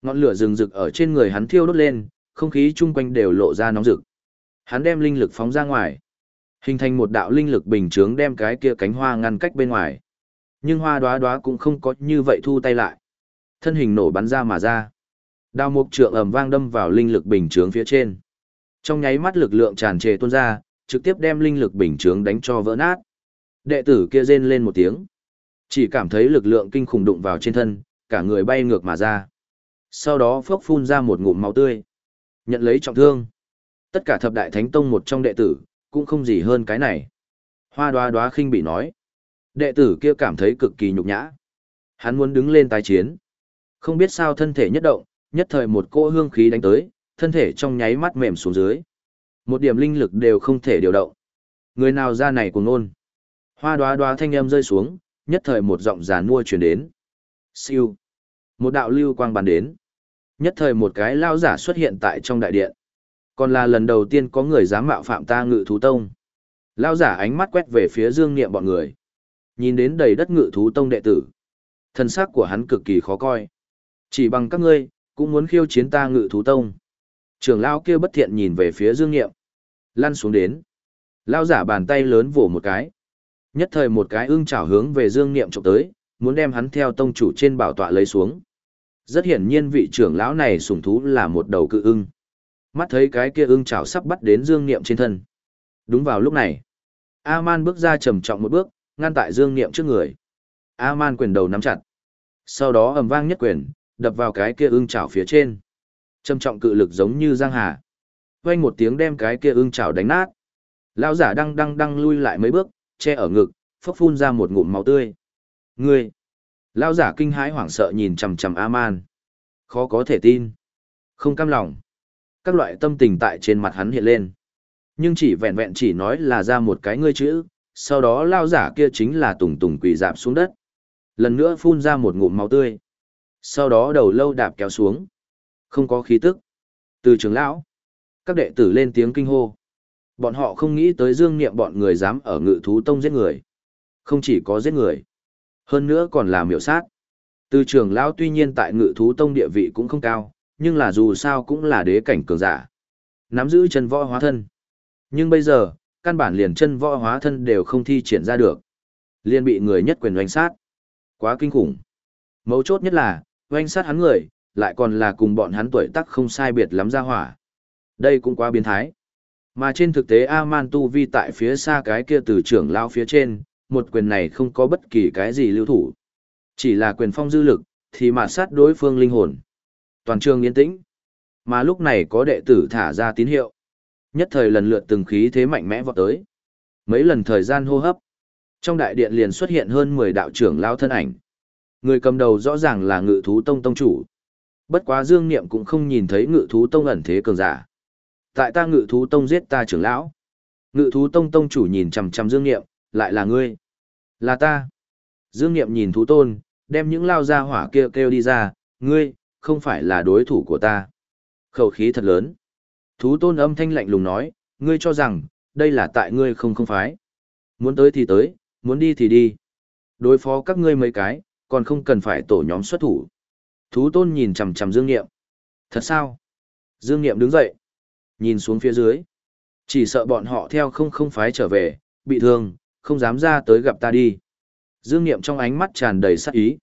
Ngọn lửa rừng rực ở trên người hắn thiêu đốt lên, không khí chung quanh đều lộ ra nóng rực. Hắn đem linh lực phóng ra ngoài. Hình thành một đạo linh lực bình chướng đem cái kia cánh hoa ngăn cách bên ngoài. Nhưng hoa đóa đóa cũng không có như vậy thu tay lại. Thân hình nổ bắn ra mà ra. Đao mục trượng ầm vang đâm vào linh lực bình chướng phía trên. Trong nháy mắt lực lượng tràn trề tuôn ra, trực tiếp đem linh lực bình chướng đánh cho vỡ nát. Đệ tử kia rên lên một tiếng. Chỉ cảm thấy lực lượng kinh khủng đụng vào trên thân, cả người bay ngược mà ra. Sau đó phốc phun ra một ngụm máu tươi. Nhận lấy trọng thương. Tất cả thập đại thánh tông một trong đệ tử, cũng không gì hơn cái này. Hoa đoá đoá khinh bị nói. Đệ tử kia cảm thấy cực kỳ nhục nhã. Hắn muốn đứng lên tái chiến. Không biết sao thân thể nhất động, nhất thời một cỗ hương khí đánh tới, thân thể trong nháy mắt mềm xuống dưới. Một điểm linh lực đều không thể điều động. Người nào ra này cùng nôn. Hoa đoá đoá thanh âm rơi xuống, nhất thời một giọng giàn mua truyền đến. Siêu. Một đạo lưu quang bàn đến. Nhất thời một cái lao giả xuất hiện tại trong đại điện. Còn là lần đầu tiên có người dám mạo phạm ta ngự thú tông. Lao giả ánh mắt quét về phía dương niệm bọn người. Nhìn đến đầy đất ngự thú tông đệ tử. Thân xác của hắn cực kỳ khó coi. Chỉ bằng các ngươi, cũng muốn khiêu chiến ta ngự thú tông. Trưởng lao kia bất thiện nhìn về phía dương niệm. Lăn xuống đến. Lao giả bàn tay lớn vỗ một cái. Nhất thời một cái ưng chảo hướng về dương niệm trộm tới, muốn đem hắn theo tông chủ trên bảo tọa lấy xuống. Rất hiển nhiên vị trưởng lão này sủng thú là một đầu cự ưng. Mắt thấy cái kia ưng chảo sắp bắt đến Dương Niệm trên thân. Đúng vào lúc này, A-man bước ra trầm trọng một bước, ngăn tại Dương Niệm trước người. A-man quyền đầu nắm chặt. Sau đó ầm vang nhất quyền, đập vào cái kia ưng chảo phía trên. Trầm trọng cự lực giống như giang hà. Vang một tiếng đem cái kia ưng chảo đánh nát. Lão giả đang đang đang lui lại mấy bước, che ở ngực, phốc phun ra một ngụm máu tươi. Ngươi! Lão giả kinh hãi hoảng sợ nhìn chầm chầm A-man. Khó có thể tin. Không cam lòng. Các loại tâm tình tại trên mặt hắn hiện lên. Nhưng chỉ vẹn vẹn chỉ nói là ra một cái ngươi chữ, sau đó lao giả kia chính là tùng tùng quỳ dạp xuống đất. Lần nữa phun ra một ngụm máu tươi. Sau đó đầu lâu đạp kéo xuống. Không có khí tức. Từ trường lão, các đệ tử lên tiếng kinh hô. Bọn họ không nghĩ tới dương niệm bọn người dám ở ngự thú tông giết người. Không chỉ có giết người. Hơn nữa còn là miểu sát. Từ trường lão tuy nhiên tại ngự thú tông địa vị cũng không cao, nhưng là dù sao cũng là đế cảnh cường giả. Nắm giữ chân võ hóa thân. Nhưng bây giờ, căn bản liền chân võ hóa thân đều không thi triển ra được. liền bị người nhất quyền oanh sát. Quá kinh khủng. Mấu chốt nhất là, oanh sát hắn người, lại còn là cùng bọn hắn tuổi tác không sai biệt lắm ra hỏa. Đây cũng quá biến thái. Mà trên thực tế A-man tu vi tại phía xa cái kia từ trưởng lao phía trên, một quyền này không có bất kỳ cái gì lưu thủ. Chỉ là quyền phong dư lực, thì mà sát đối phương linh hồn. Toàn trường yên tĩnh. Mà lúc này có đệ tử thả ra tín hiệu. Nhất thời lần lượt từng khí thế mạnh mẽ vọt tới. Mấy lần thời gian hô hấp. Trong đại điện liền xuất hiện hơn 10 đạo trưởng lao thân ảnh. Người cầm đầu rõ ràng là ngự thú tông tông chủ. Bất quá dương niệm cũng không nhìn thấy ngự thú tông ẩn thế cường giả. Tại ta ngự thú tông giết ta trưởng lão. Ngự thú tông tông chủ nhìn chằm chằm dương niệm, lại là ngươi. Là ta. Dương Niệm nhìn thú tôn, đem những lao ra hỏa kia kêu, kêu đi ra, ngươi, không phải là đối thủ của ta. Khẩu khí thật lớn. Thú tôn âm thanh lạnh lùng nói, ngươi cho rằng, đây là tại ngươi không không phái. Muốn tới thì tới, muốn đi thì đi. Đối phó các ngươi mấy cái, còn không cần phải tổ nhóm xuất thủ. Thú tôn nhìn chằm chằm Dương Niệm. Thật sao? Dương Niệm đứng dậy. Nhìn xuống phía dưới. Chỉ sợ bọn họ theo không không phái trở về, bị thương, không dám ra tới gặp ta đi. Dương Niệm trong ánh mắt tràn đầy sát ý.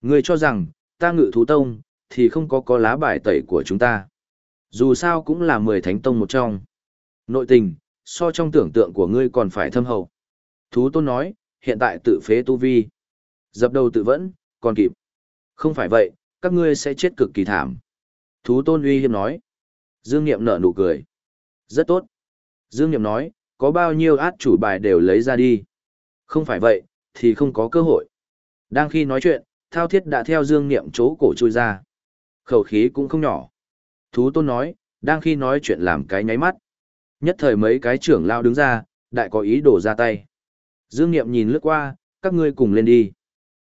Ngươi cho rằng, ta ngự thú tông, thì không có có lá bài tẩy của chúng ta. Dù sao cũng là mười thánh tông một trong. Nội tình, so trong tưởng tượng của ngươi còn phải thâm hậu. Thú tôn nói, hiện tại tự phế tu vi. Dập đầu tự vẫn, còn kịp. Không phải vậy, các ngươi sẽ chết cực kỳ thảm. Thú tôn uy hiếp nói. Dương Niệm nở nụ cười. Rất tốt. Dương Niệm nói, có bao nhiêu át chủ bài đều lấy ra đi. Không phải vậy, thì không có cơ hội. Đang khi nói chuyện, thao thiết đã theo dương niệm chỗ cổ chui ra. Khẩu khí cũng không nhỏ. Thú tôn nói, đang khi nói chuyện làm cái nháy mắt. Nhất thời mấy cái trưởng lao đứng ra, đại có ý đồ ra tay. Dương niệm nhìn lướt qua, các ngươi cùng lên đi.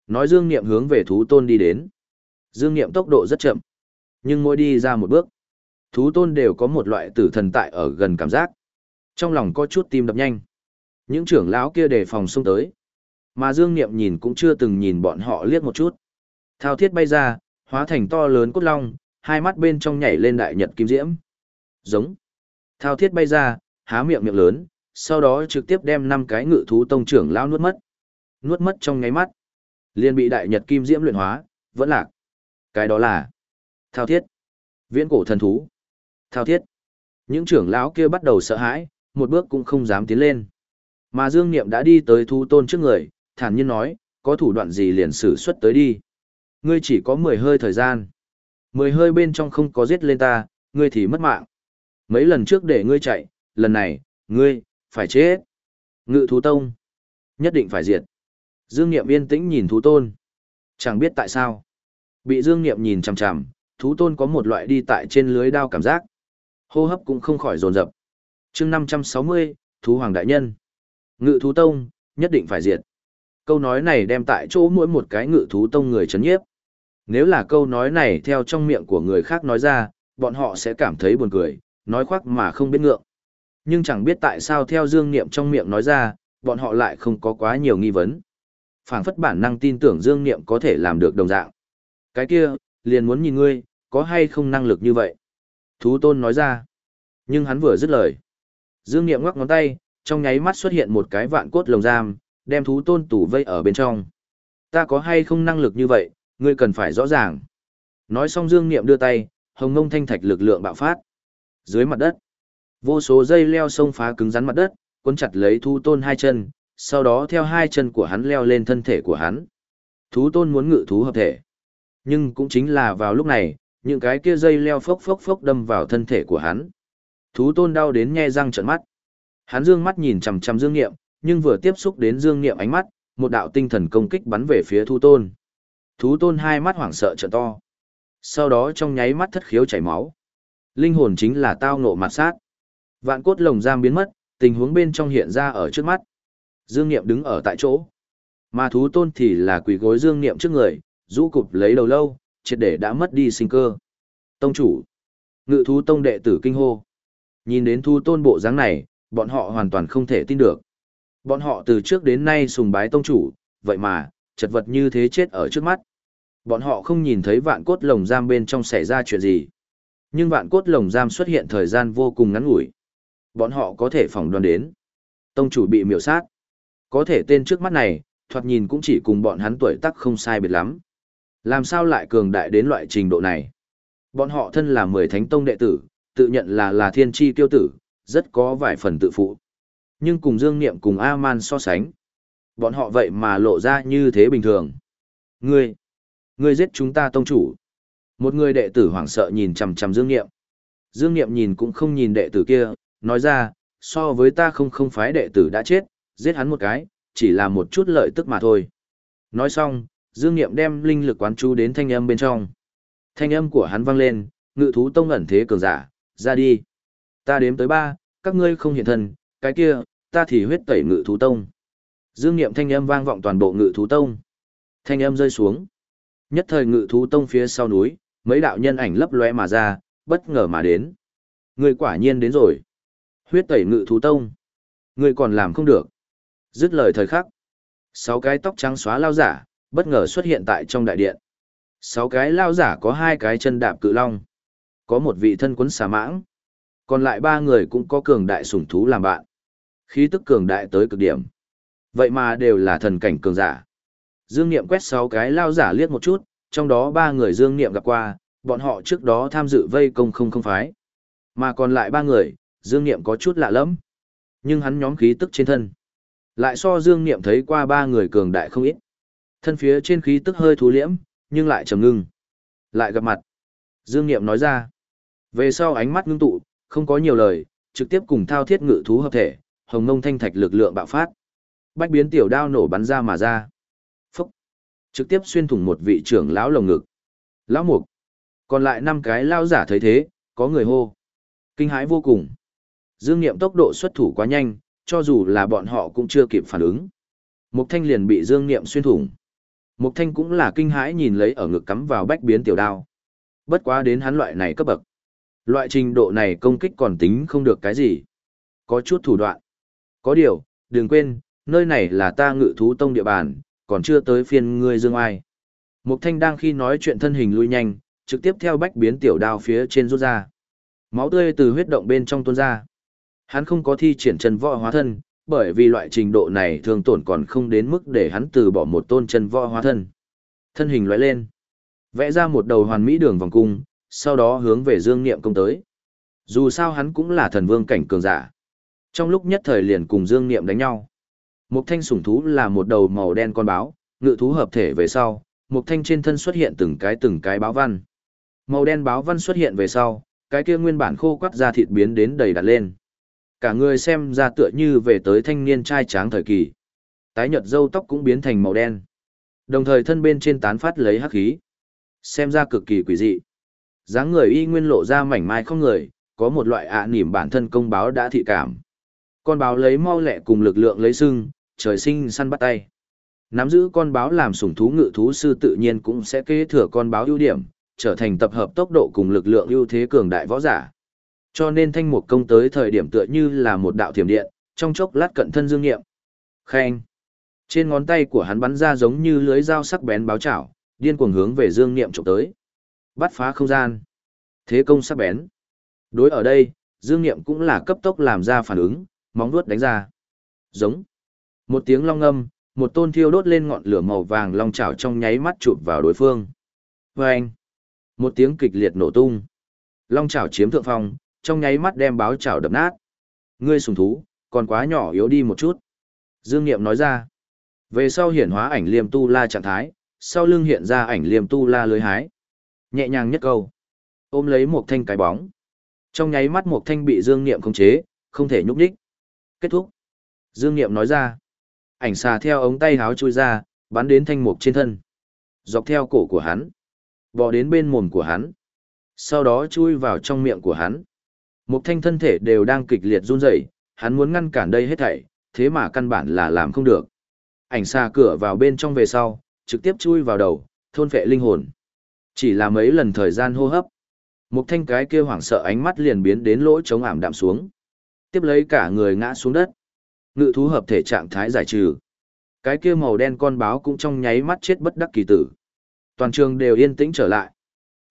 Nói dương niệm hướng về thú tôn đi đến. Dương niệm tốc độ rất chậm. Nhưng mỗi đi ra một bước, thú tôn đều có một loại tử thần tại ở gần cảm giác. Trong lòng có chút tim đập nhanh. Những trưởng lão kia đề phòng xông tới. Mà Dương Niệm nhìn cũng chưa từng nhìn bọn họ liếc một chút. Thao thiết bay ra, hóa thành to lớn cốt long, hai mắt bên trong nhảy lên đại nhật kim diễm. Giống. Thao thiết bay ra, há miệng miệng lớn, sau đó trực tiếp đem năm cái ngự thú tông trưởng lão nuốt mất. Nuốt mất trong nháy mắt. liền bị đại nhật kim diễm luyện hóa, vẫn lạc. Cái đó là Thao thiết. Viễn cổ thần thú. Thao thiết. Những trưởng lão kia bắt đầu sợ hãi, một bước cũng không dám tiến lên. Mà Dương Niệm đã đi tới thú tôn trước người, thản nhiên nói, có thủ đoạn gì liền sử xuất tới đi. Ngươi chỉ có 10 hơi thời gian. 10 hơi bên trong không có giết lên ta, ngươi thì mất mạng. Mấy lần trước để ngươi chạy, lần này, ngươi, phải chết. Ngự thú tông. Nhất định phải diệt. Dương Niệm yên tĩnh nhìn thú tôn. Chẳng biết tại sao. Bị Dương Niệm nhìn chằm chằm, thú tôn có một loại đi tại trên lưới đao cảm giác. Hô hấp cũng không khỏi dồn dập. chương 560, Thú Hoàng Đại Nhân. Ngự thú tông, nhất định phải diệt. Câu nói này đem tại chỗ mỗi một cái ngự thú tông người chấn nhiếp. Nếu là câu nói này theo trong miệng của người khác nói ra, bọn họ sẽ cảm thấy buồn cười, nói khoác mà không biết ngượng. Nhưng chẳng biết tại sao theo Dương Niệm trong miệng nói ra, bọn họ lại không có quá nhiều nghi vấn. phảng phất bản năng tin tưởng Dương Niệm có thể làm được đồng dạng. Cái kia, liền muốn nhìn ngươi, có hay không năng lực như vậy. Thú tôn nói ra. Nhưng hắn vừa dứt lời. Dương Niệm ngoắc ngón tay, trong nháy mắt xuất hiện một cái vạn cốt lồng giam, đem thú tôn tủ vây ở bên trong. Ta có hay không năng lực như vậy, ngươi cần phải rõ ràng. Nói xong Dương Niệm đưa tay, hồng ngông thanh thạch lực lượng bạo phát. Dưới mặt đất, vô số dây leo sông phá cứng rắn mặt đất, cuốn chặt lấy thú tôn hai chân, sau đó theo hai chân của hắn leo lên thân thể của hắn. Thú tôn muốn ngự thú hợp thể. Nhưng cũng chính là vào lúc này, những cái kia dây leo phốc phốc phốc đâm vào thân thể của hắn. Thú tôn đau đến nhe răng trợn mắt. Hắn dương mắt nhìn chằm chằm Dương Nghiệm, nhưng vừa tiếp xúc đến Dương Nghiệm ánh mắt, một đạo tinh thần công kích bắn về phía Thú tôn. Thú tôn hai mắt hoảng sợ trợn to. Sau đó trong nháy mắt thất khiếu chảy máu. Linh hồn chính là tao ngộ mặt sát. Vạn cốt lồng giam biến mất, tình huống bên trong hiện ra ở trước mắt. Dương Nghiệm đứng ở tại chỗ. Mà thú tôn thì là quỷ gối Dương Nghiệm trước người, rũ cụp lấy đầu lâu, triệt để đã mất đi sinh cơ. Tông chủ, ngự thú tông đệ tử kinh hô. Nhìn đến thú tôn bộ dáng này, bọn họ hoàn toàn không thể tin được. Bọn họ từ trước đến nay sùng bái tông chủ, vậy mà, chật vật như thế chết ở trước mắt. Bọn họ không nhìn thấy vạn cốt lồng giam bên trong xảy ra chuyện gì. Nhưng vạn cốt lồng giam xuất hiện thời gian vô cùng ngắn ngủi. Bọn họ có thể phỏng đoán đến. Tông chủ bị miểu sát. Có thể tên trước mắt này, thoạt nhìn cũng chỉ cùng bọn hắn tuổi tác không sai biệt lắm. Làm sao lại cường đại đến loại trình độ này? Bọn họ thân là mười thánh tông đệ tử, tự nhận là là thiên tri tiêu tử, rất có vài phần tự phụ. Nhưng cùng Dương Niệm cùng A-man so sánh, bọn họ vậy mà lộ ra như thế bình thường. Ngươi, ngươi giết chúng ta tông chủ. Một người đệ tử hoảng sợ nhìn chằm chằm Dương Niệm. Dương Niệm nhìn cũng không nhìn đệ tử kia, nói ra, so với ta không không phái đệ tử đã chết, giết hắn một cái, chỉ là một chút lợi tức mà thôi. Nói xong, Dương Niệm đem linh lực quán chú đến thanh âm bên trong. Thanh âm của hắn vang lên, ngự thú tông ẩn thế cường giả, ra đi. Ta đếm tới ba, các ngươi không hiện thân, cái kia, ta thì huyết tẩy ngự thú tông. Dương Niệm thanh âm vang vọng toàn bộ ngự thú tông. Thanh âm rơi xuống. Nhất thời ngự thú tông phía sau núi, mấy đạo nhân ảnh lấp lóe mà ra, bất ngờ mà đến. Người quả nhiên đến rồi. Huyết tẩy ngự thú tông. Người còn làm không được. Dứt lời thời khắc. Sáu cái tóc trắng xóa lao giả, bất ngờ xuất hiện tại trong đại điện. Sáu cái lao giả có hai cái chân đạp cự long. Có một vị thân quấn xà mãng. Còn lại ba người cũng có cường đại sủng thú làm bạn. Khí tức cường đại tới cực điểm. Vậy mà đều là thần cảnh cường giả. Dương Niệm quét sáu cái lao giả liếc một chút, trong đó ba người Dương Niệm gặp qua, bọn họ trước đó tham dự vây công không không phái. Mà còn lại ba người, Dương Niệm có chút lạ lắm. Nhưng hắn nhóm khí tức trên thân. Lại so Dương Niệm thấy qua ba người cường đại không ít. Thân phía trên khí tức hơi thú liễm, nhưng lại trầm ngưng. Lại gặp mặt. Dương Niệm nói ra. Về sau ánh mắt ngưng tụ, không có nhiều lời, trực tiếp cùng thao thiết ngự thú hợp thể, hồng ngông thanh thạch lực lượng bạo phát. Bách biến tiểu đao nổ bắn ra mà ra. Phúc. Trực tiếp xuyên thủng một vị trưởng lão lồng ngực. Lão mục. Còn lại năm cái lao giả thấy thế, có người hô. Kinh hãi vô cùng. Dương Niệm tốc độ xuất thủ quá nhanh, cho dù là bọn họ cũng chưa kịp phản ứng. Mục thanh liền bị Dương Niệm xuyên thủng. Mục thanh cũng là kinh hãi nhìn lấy ở ngực cắm vào bách biến tiểu đao. Bất quá đến hắn loại này cấp bậc. Loại trình độ này công kích còn tính không được cái gì. Có chút thủ đoạn. Có điều, đừng quên, nơi này là ta ngự thú tông địa bàn, còn chưa tới phiên ngươi dương ai. Mục thanh đang khi nói chuyện thân hình lui nhanh, trực tiếp theo bách biến tiểu đao phía trên rút ra. Máu tươi từ huyết động bên trong tuôn ra. Hắn không có thi triển chân võ hóa thân, bởi vì loại trình độ này thường tổn còn không đến mức để hắn từ bỏ một tôn chân võ hóa thân. Thân hình lóe lên, vẽ ra một đầu hoàn mỹ đường vòng cung, sau đó hướng về Dương Niệm công tới. Dù sao hắn cũng là thần vương cảnh cường giả. Trong lúc nhất thời liền cùng Dương Niệm đánh nhau. Một thanh sủng thú là một đầu màu đen con báo, ngự thú hợp thể về sau, một thanh trên thân xuất hiện từng cái từng cái báo văn. Màu đen báo văn xuất hiện về sau, cái kia nguyên bản khô quắt ra thịt biến đến đầy đặt lên. Cả người xem ra tựa như về tới thanh niên trai tráng thời kỳ. Tái nhợt râu tóc cũng biến thành màu đen. Đồng thời thân bên trên tán phát lấy hắc khí. Xem ra cực kỳ quỷ dị. dáng người y nguyên lộ ra mảnh mai không người, có một loại ạ à nỉm bản thân công báo đã thị cảm. Con báo lấy mau lẹ cùng lực lượng lấy sưng, trời sinh săn bắt tay. Nắm giữ con báo làm sủng thú ngự thú sư tự nhiên cũng sẽ kế thừa con báo ưu điểm, trở thành tập hợp tốc độ cùng lực lượng ưu thế cường đại võ giả. Cho nên thanh mục công tới thời điểm tựa như là một đạo thiểm điện, trong chốc lát cận thân dương nghiệm. Khen. Trên ngón tay của hắn bắn ra giống như lưới dao sắc bén báo chảo, điên cuồng hướng về dương nghiệm trộm tới. Bắt phá không gian. Thế công sắc bén. Đối ở đây, dương nghiệm cũng là cấp tốc làm ra phản ứng, móng vuốt đánh ra. Giống. Một tiếng long âm, một tôn thiêu đốt lên ngọn lửa màu vàng long chảo trong nháy mắt chụp vào đối phương. Vâng! Một tiếng kịch liệt nổ tung. Long chảo chiếm thượng phong, trong nháy mắt đem báo chảo đập nát. Ngươi sùng thú, còn quá nhỏ yếu đi một chút. Dương Niệm nói ra. Về sau hiển hóa ảnh liềm tu la trạng thái, sau lưng hiện ra ảnh liềm tu la lưới hái. Nhẹ nhàng nhất câu. Ôm lấy một thanh cái bóng. Trong nháy mắt một thanh bị Dương Niệm khống chế, không thể nhúc nhích. Kết thúc. Dương Niệm nói ra ảnh xà theo ống tay háo chui ra, bắn đến thanh mục trên thân. Dọc theo cổ của hắn, bò đến bên mồm của hắn, sau đó chui vào trong miệng của hắn. Một thanh thân thể đều đang kịch liệt run rẩy, hắn muốn ngăn cản đây hết thảy, thế mà căn bản là làm không được. Ảnh xa cửa vào bên trong về sau, trực tiếp chui vào đầu, thôn phệ linh hồn. Chỉ là mấy lần thời gian hô hấp. Một thanh cái kia hoảng sợ ánh mắt liền biến đến lỗ chống ảm đạm xuống. Tiếp lấy cả người ngã xuống đất. Ngự thú hợp thể trạng thái giải trừ. Cái kia màu đen con báo cũng trong nháy mắt chết bất đắc kỳ tử. Toàn trường đều yên tĩnh trở lại.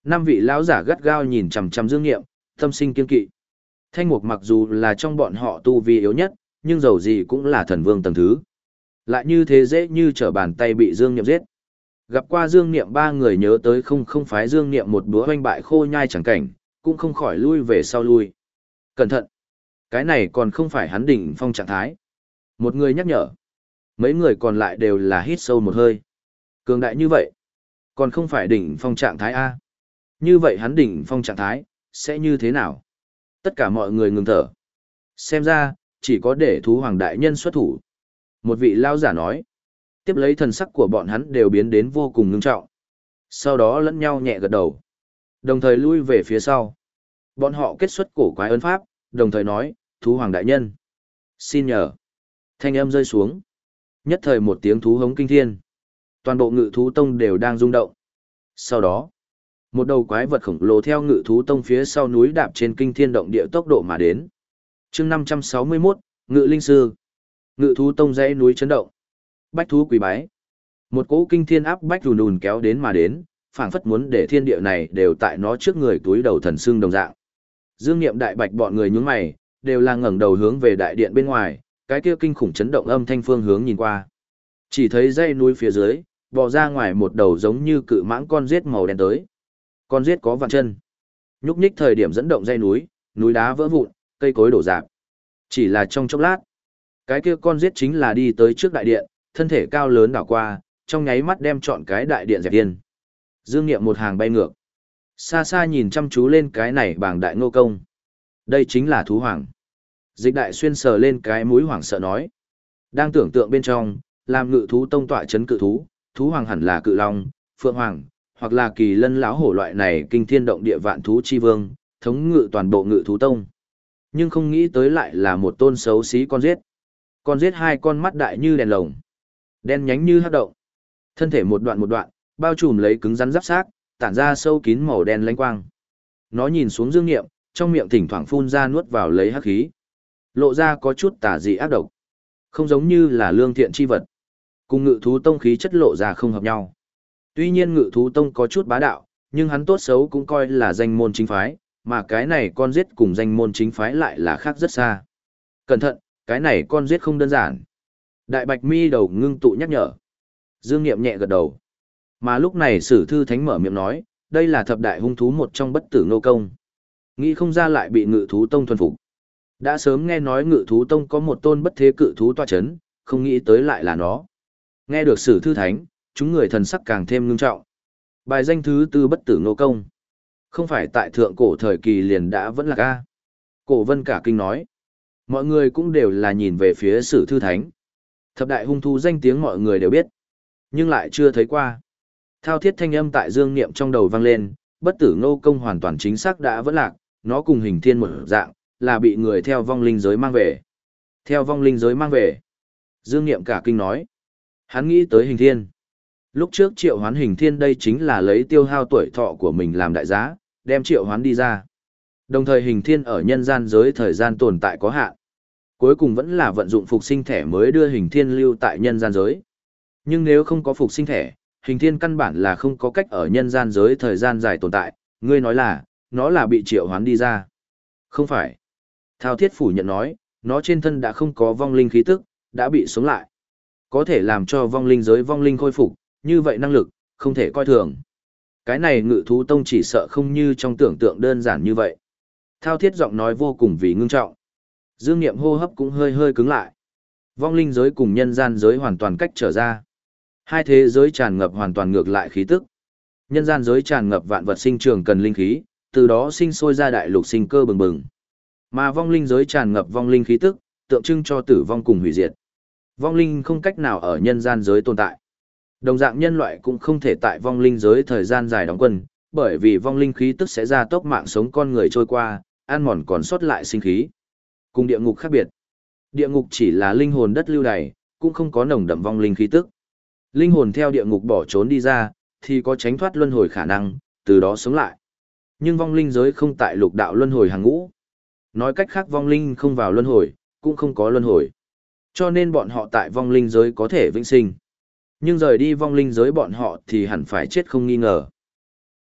Năm vị lão giả gắt gao nhìn chằm chằm Dương Nghiệm, tâm sinh kiên kỵ. Thanh Mục mặc dù là trong bọn họ tu vi yếu nhất, nhưng dầu gì cũng là thần vương tầng thứ. Lại như thế dễ như trở bàn tay bị Dương Niệm giết. Gặp qua Dương Niệm ba người nhớ tới không không phái Dương Niệm một búa hoanh bại khô nhai chẳng cảnh, cũng không khỏi lui về sau lui. Cẩn thận! Cái này còn không phải hắn đỉnh phong trạng thái. Một người nhắc nhở. Mấy người còn lại đều là hít sâu một hơi. Cường đại như vậy. Còn không phải đỉnh phong trạng thái A. Như vậy hắn đỉnh phong trạng thái, sẽ như thế nào? Tất cả mọi người ngừng thở. Xem ra, chỉ có để thú hoàng đại nhân xuất thủ. Một vị lao giả nói. Tiếp lấy thần sắc của bọn hắn đều biến đến vô cùng ngưng trọng. Sau đó lẫn nhau nhẹ gật đầu. Đồng thời lui về phía sau. Bọn họ kết xuất cổ quái ấn pháp, đồng thời nói, thú hoàng đại nhân. Xin nhờ. Thanh âm rơi xuống. Nhất thời một tiếng thú hống kinh thiên. Toàn bộ ngự thú tông đều đang rung động. Sau đó, một đầu quái vật khổng lồ theo ngự thú tông phía sau núi đạp trên kinh thiên động địa tốc độ mà đến. chương 561, ngự linh sư. Ngự thú tông dãy núi chấn động. Bách thú quỷ bái. Một cỗ kinh thiên áp bách rùn rùn kéo đến mà đến, phảng phất muốn để thiên địa này đều tại nó trước người túi đầu thần xương đồng dạng. Dương Niệm đại bạch bọn người nhướng mày, đều là ngẩng đầu hướng về đại điện bên ngoài, cái kia kinh khủng chấn động âm thanh phương hướng nhìn qua. Chỉ thấy dây núi phía dưới, bò ra ngoài một đầu giống như cự mãng con giết màu đen tới. Con giết có vạn chân. Nhúc nhích thời điểm dẫn động dây núi, núi đá vỡ vụn, cây cối đổ rạp. Chỉ là trong chốc lát, cái kia con giết chính là đi tới trước đại điện, thân thể cao lớn đảo qua, trong nháy mắt đem trọn cái đại điện dẹp yên. Dương Nghiệm một hàng bay ngược. Xa xa nhìn chăm chú lên cái này bảng đại ngô công. Đây chính là thú hoàng. Dịch đại xuyên sờ lên cái mũi hoảng sợ nói. Đang tưởng tượng bên trong, làm ngự thú tông tọa chấn cự thú, thú hoàng hẳn là cự long, phượng hoàng, hoặc là kỳ lân lão hổ loại này kinh thiên động địa vạn thú chi vương, thống ngự toàn bộ ngự thú tông. Nhưng không nghĩ tới lại là một tôn xấu xí con giết. Con giết hai con mắt đại như đèn lồng, đen nhánh như hắc động. Thân thể một đoạn một đoạn, bao trùm lấy cứng rắn giáp xác, tản ra sâu kín màu đen lánh quang. Nó nhìn xuống Dương Nghiệm, trong miệng thỉnh thoảng phun ra nuốt vào lấy hắc khí lộ ra có chút tà dị ác độc. Không giống như là lương thiện chi vật. Cùng ngự thú tông khí chất lộ ra không hợp nhau. Tuy nhiên ngự thú tông có chút bá đạo, nhưng hắn tốt xấu cũng coi là danh môn chính phái, mà cái này con giết cùng danh môn chính phái lại là khác rất xa. Cẩn thận, cái này con giết không đơn giản. Đại bạch mi đầu ngưng tụ nhắc nhở. Dương Niệm nhẹ gật đầu. Mà lúc này sử thư thánh mở miệng nói, đây là thập đại hung thú một trong bất tử nô công. Nghĩ không ra lại bị ngự thú tông thuần phục. Đã sớm nghe nói ngự thú tông có một tôn bất thế cự thú toa chấn, không nghĩ tới lại là nó. Nghe được sử thư thánh, chúng người thần sắc càng thêm ngưng trọng. Bài danh thứ tư bất tử nô công. Không phải tại thượng cổ thời kỳ liền đã vẫn là ca. Cổ vân cả kinh nói. Mọi người cũng đều là nhìn về phía sử thư thánh. Thập đại hung thú danh tiếng mọi người đều biết. Nhưng lại chưa thấy qua. Thao thiết thanh âm tại dương niệm trong đầu vang lên, bất tử ngô công hoàn toàn chính xác đã vẫn lạc, nó cùng hình thiên một dạng, là bị người theo vong linh giới mang về. Theo vong linh giới mang về. Dương niệm cả kinh nói. Hắn nghĩ tới hình thiên. Lúc trước triệu hoán hình thiên đây chính là lấy tiêu hao tuổi thọ của mình làm đại giá, đem triệu hoán đi ra. Đồng thời hình thiên ở nhân gian giới thời gian tồn tại có hạn. Cuối cùng vẫn là vận dụng phục sinh thẻ mới đưa hình thiên lưu tại nhân gian giới. Nhưng nếu không có phục sinh thẻ, hình thiên căn bản là không có cách ở nhân gian giới thời gian dài tồn tại, ngươi nói là, nó là bị triệu hoán đi ra. Không phải. Thao thiết phủ nhận nói, nó trên thân đã không có vong linh khí tức, đã bị sống lại. Có thể làm cho vong linh giới vong linh khôi phục, như vậy năng lực, không thể coi thường. Cái này ngự thú tông chỉ sợ không như trong tưởng tượng đơn giản như vậy. Thao thiết giọng nói vô cùng vì ngưng trọng. Dương Niệm hô hấp cũng hơi hơi cứng lại. Vong linh giới cùng nhân gian giới hoàn toàn cách trở ra. Hai thế giới tràn ngập hoàn toàn ngược lại khí tức. Nhân gian giới tràn ngập vạn vật sinh trường cần linh khí, từ đó sinh sôi ra đại lục sinh cơ bừng bừng. Mà vong linh giới tràn ngập vong linh khí tức, tượng trưng cho tử vong cùng hủy diệt. Vong linh không cách nào ở nhân gian giới tồn tại. Đồng dạng nhân loại cũng không thể tại vong linh giới thời gian dài đóng quân, bởi vì vong linh khí tức sẽ ra tốc mạng sống con người trôi qua, an mòn còn sót lại sinh khí. Cùng địa ngục khác biệt. Địa ngục chỉ là linh hồn đất lưu đày, cũng không có nồng đậm vong linh khí tức. Linh hồn theo địa ngục bỏ trốn đi ra, thì có tránh thoát luân hồi khả năng, từ đó sống lại. Nhưng vong linh giới không tại lục đạo luân hồi hàng ngũ. Nói cách khác vong linh không vào luân hồi, cũng không có luân hồi. Cho nên bọn họ tại vong linh giới có thể vĩnh sinh. Nhưng rời đi vong linh giới bọn họ thì hẳn phải chết không nghi ngờ.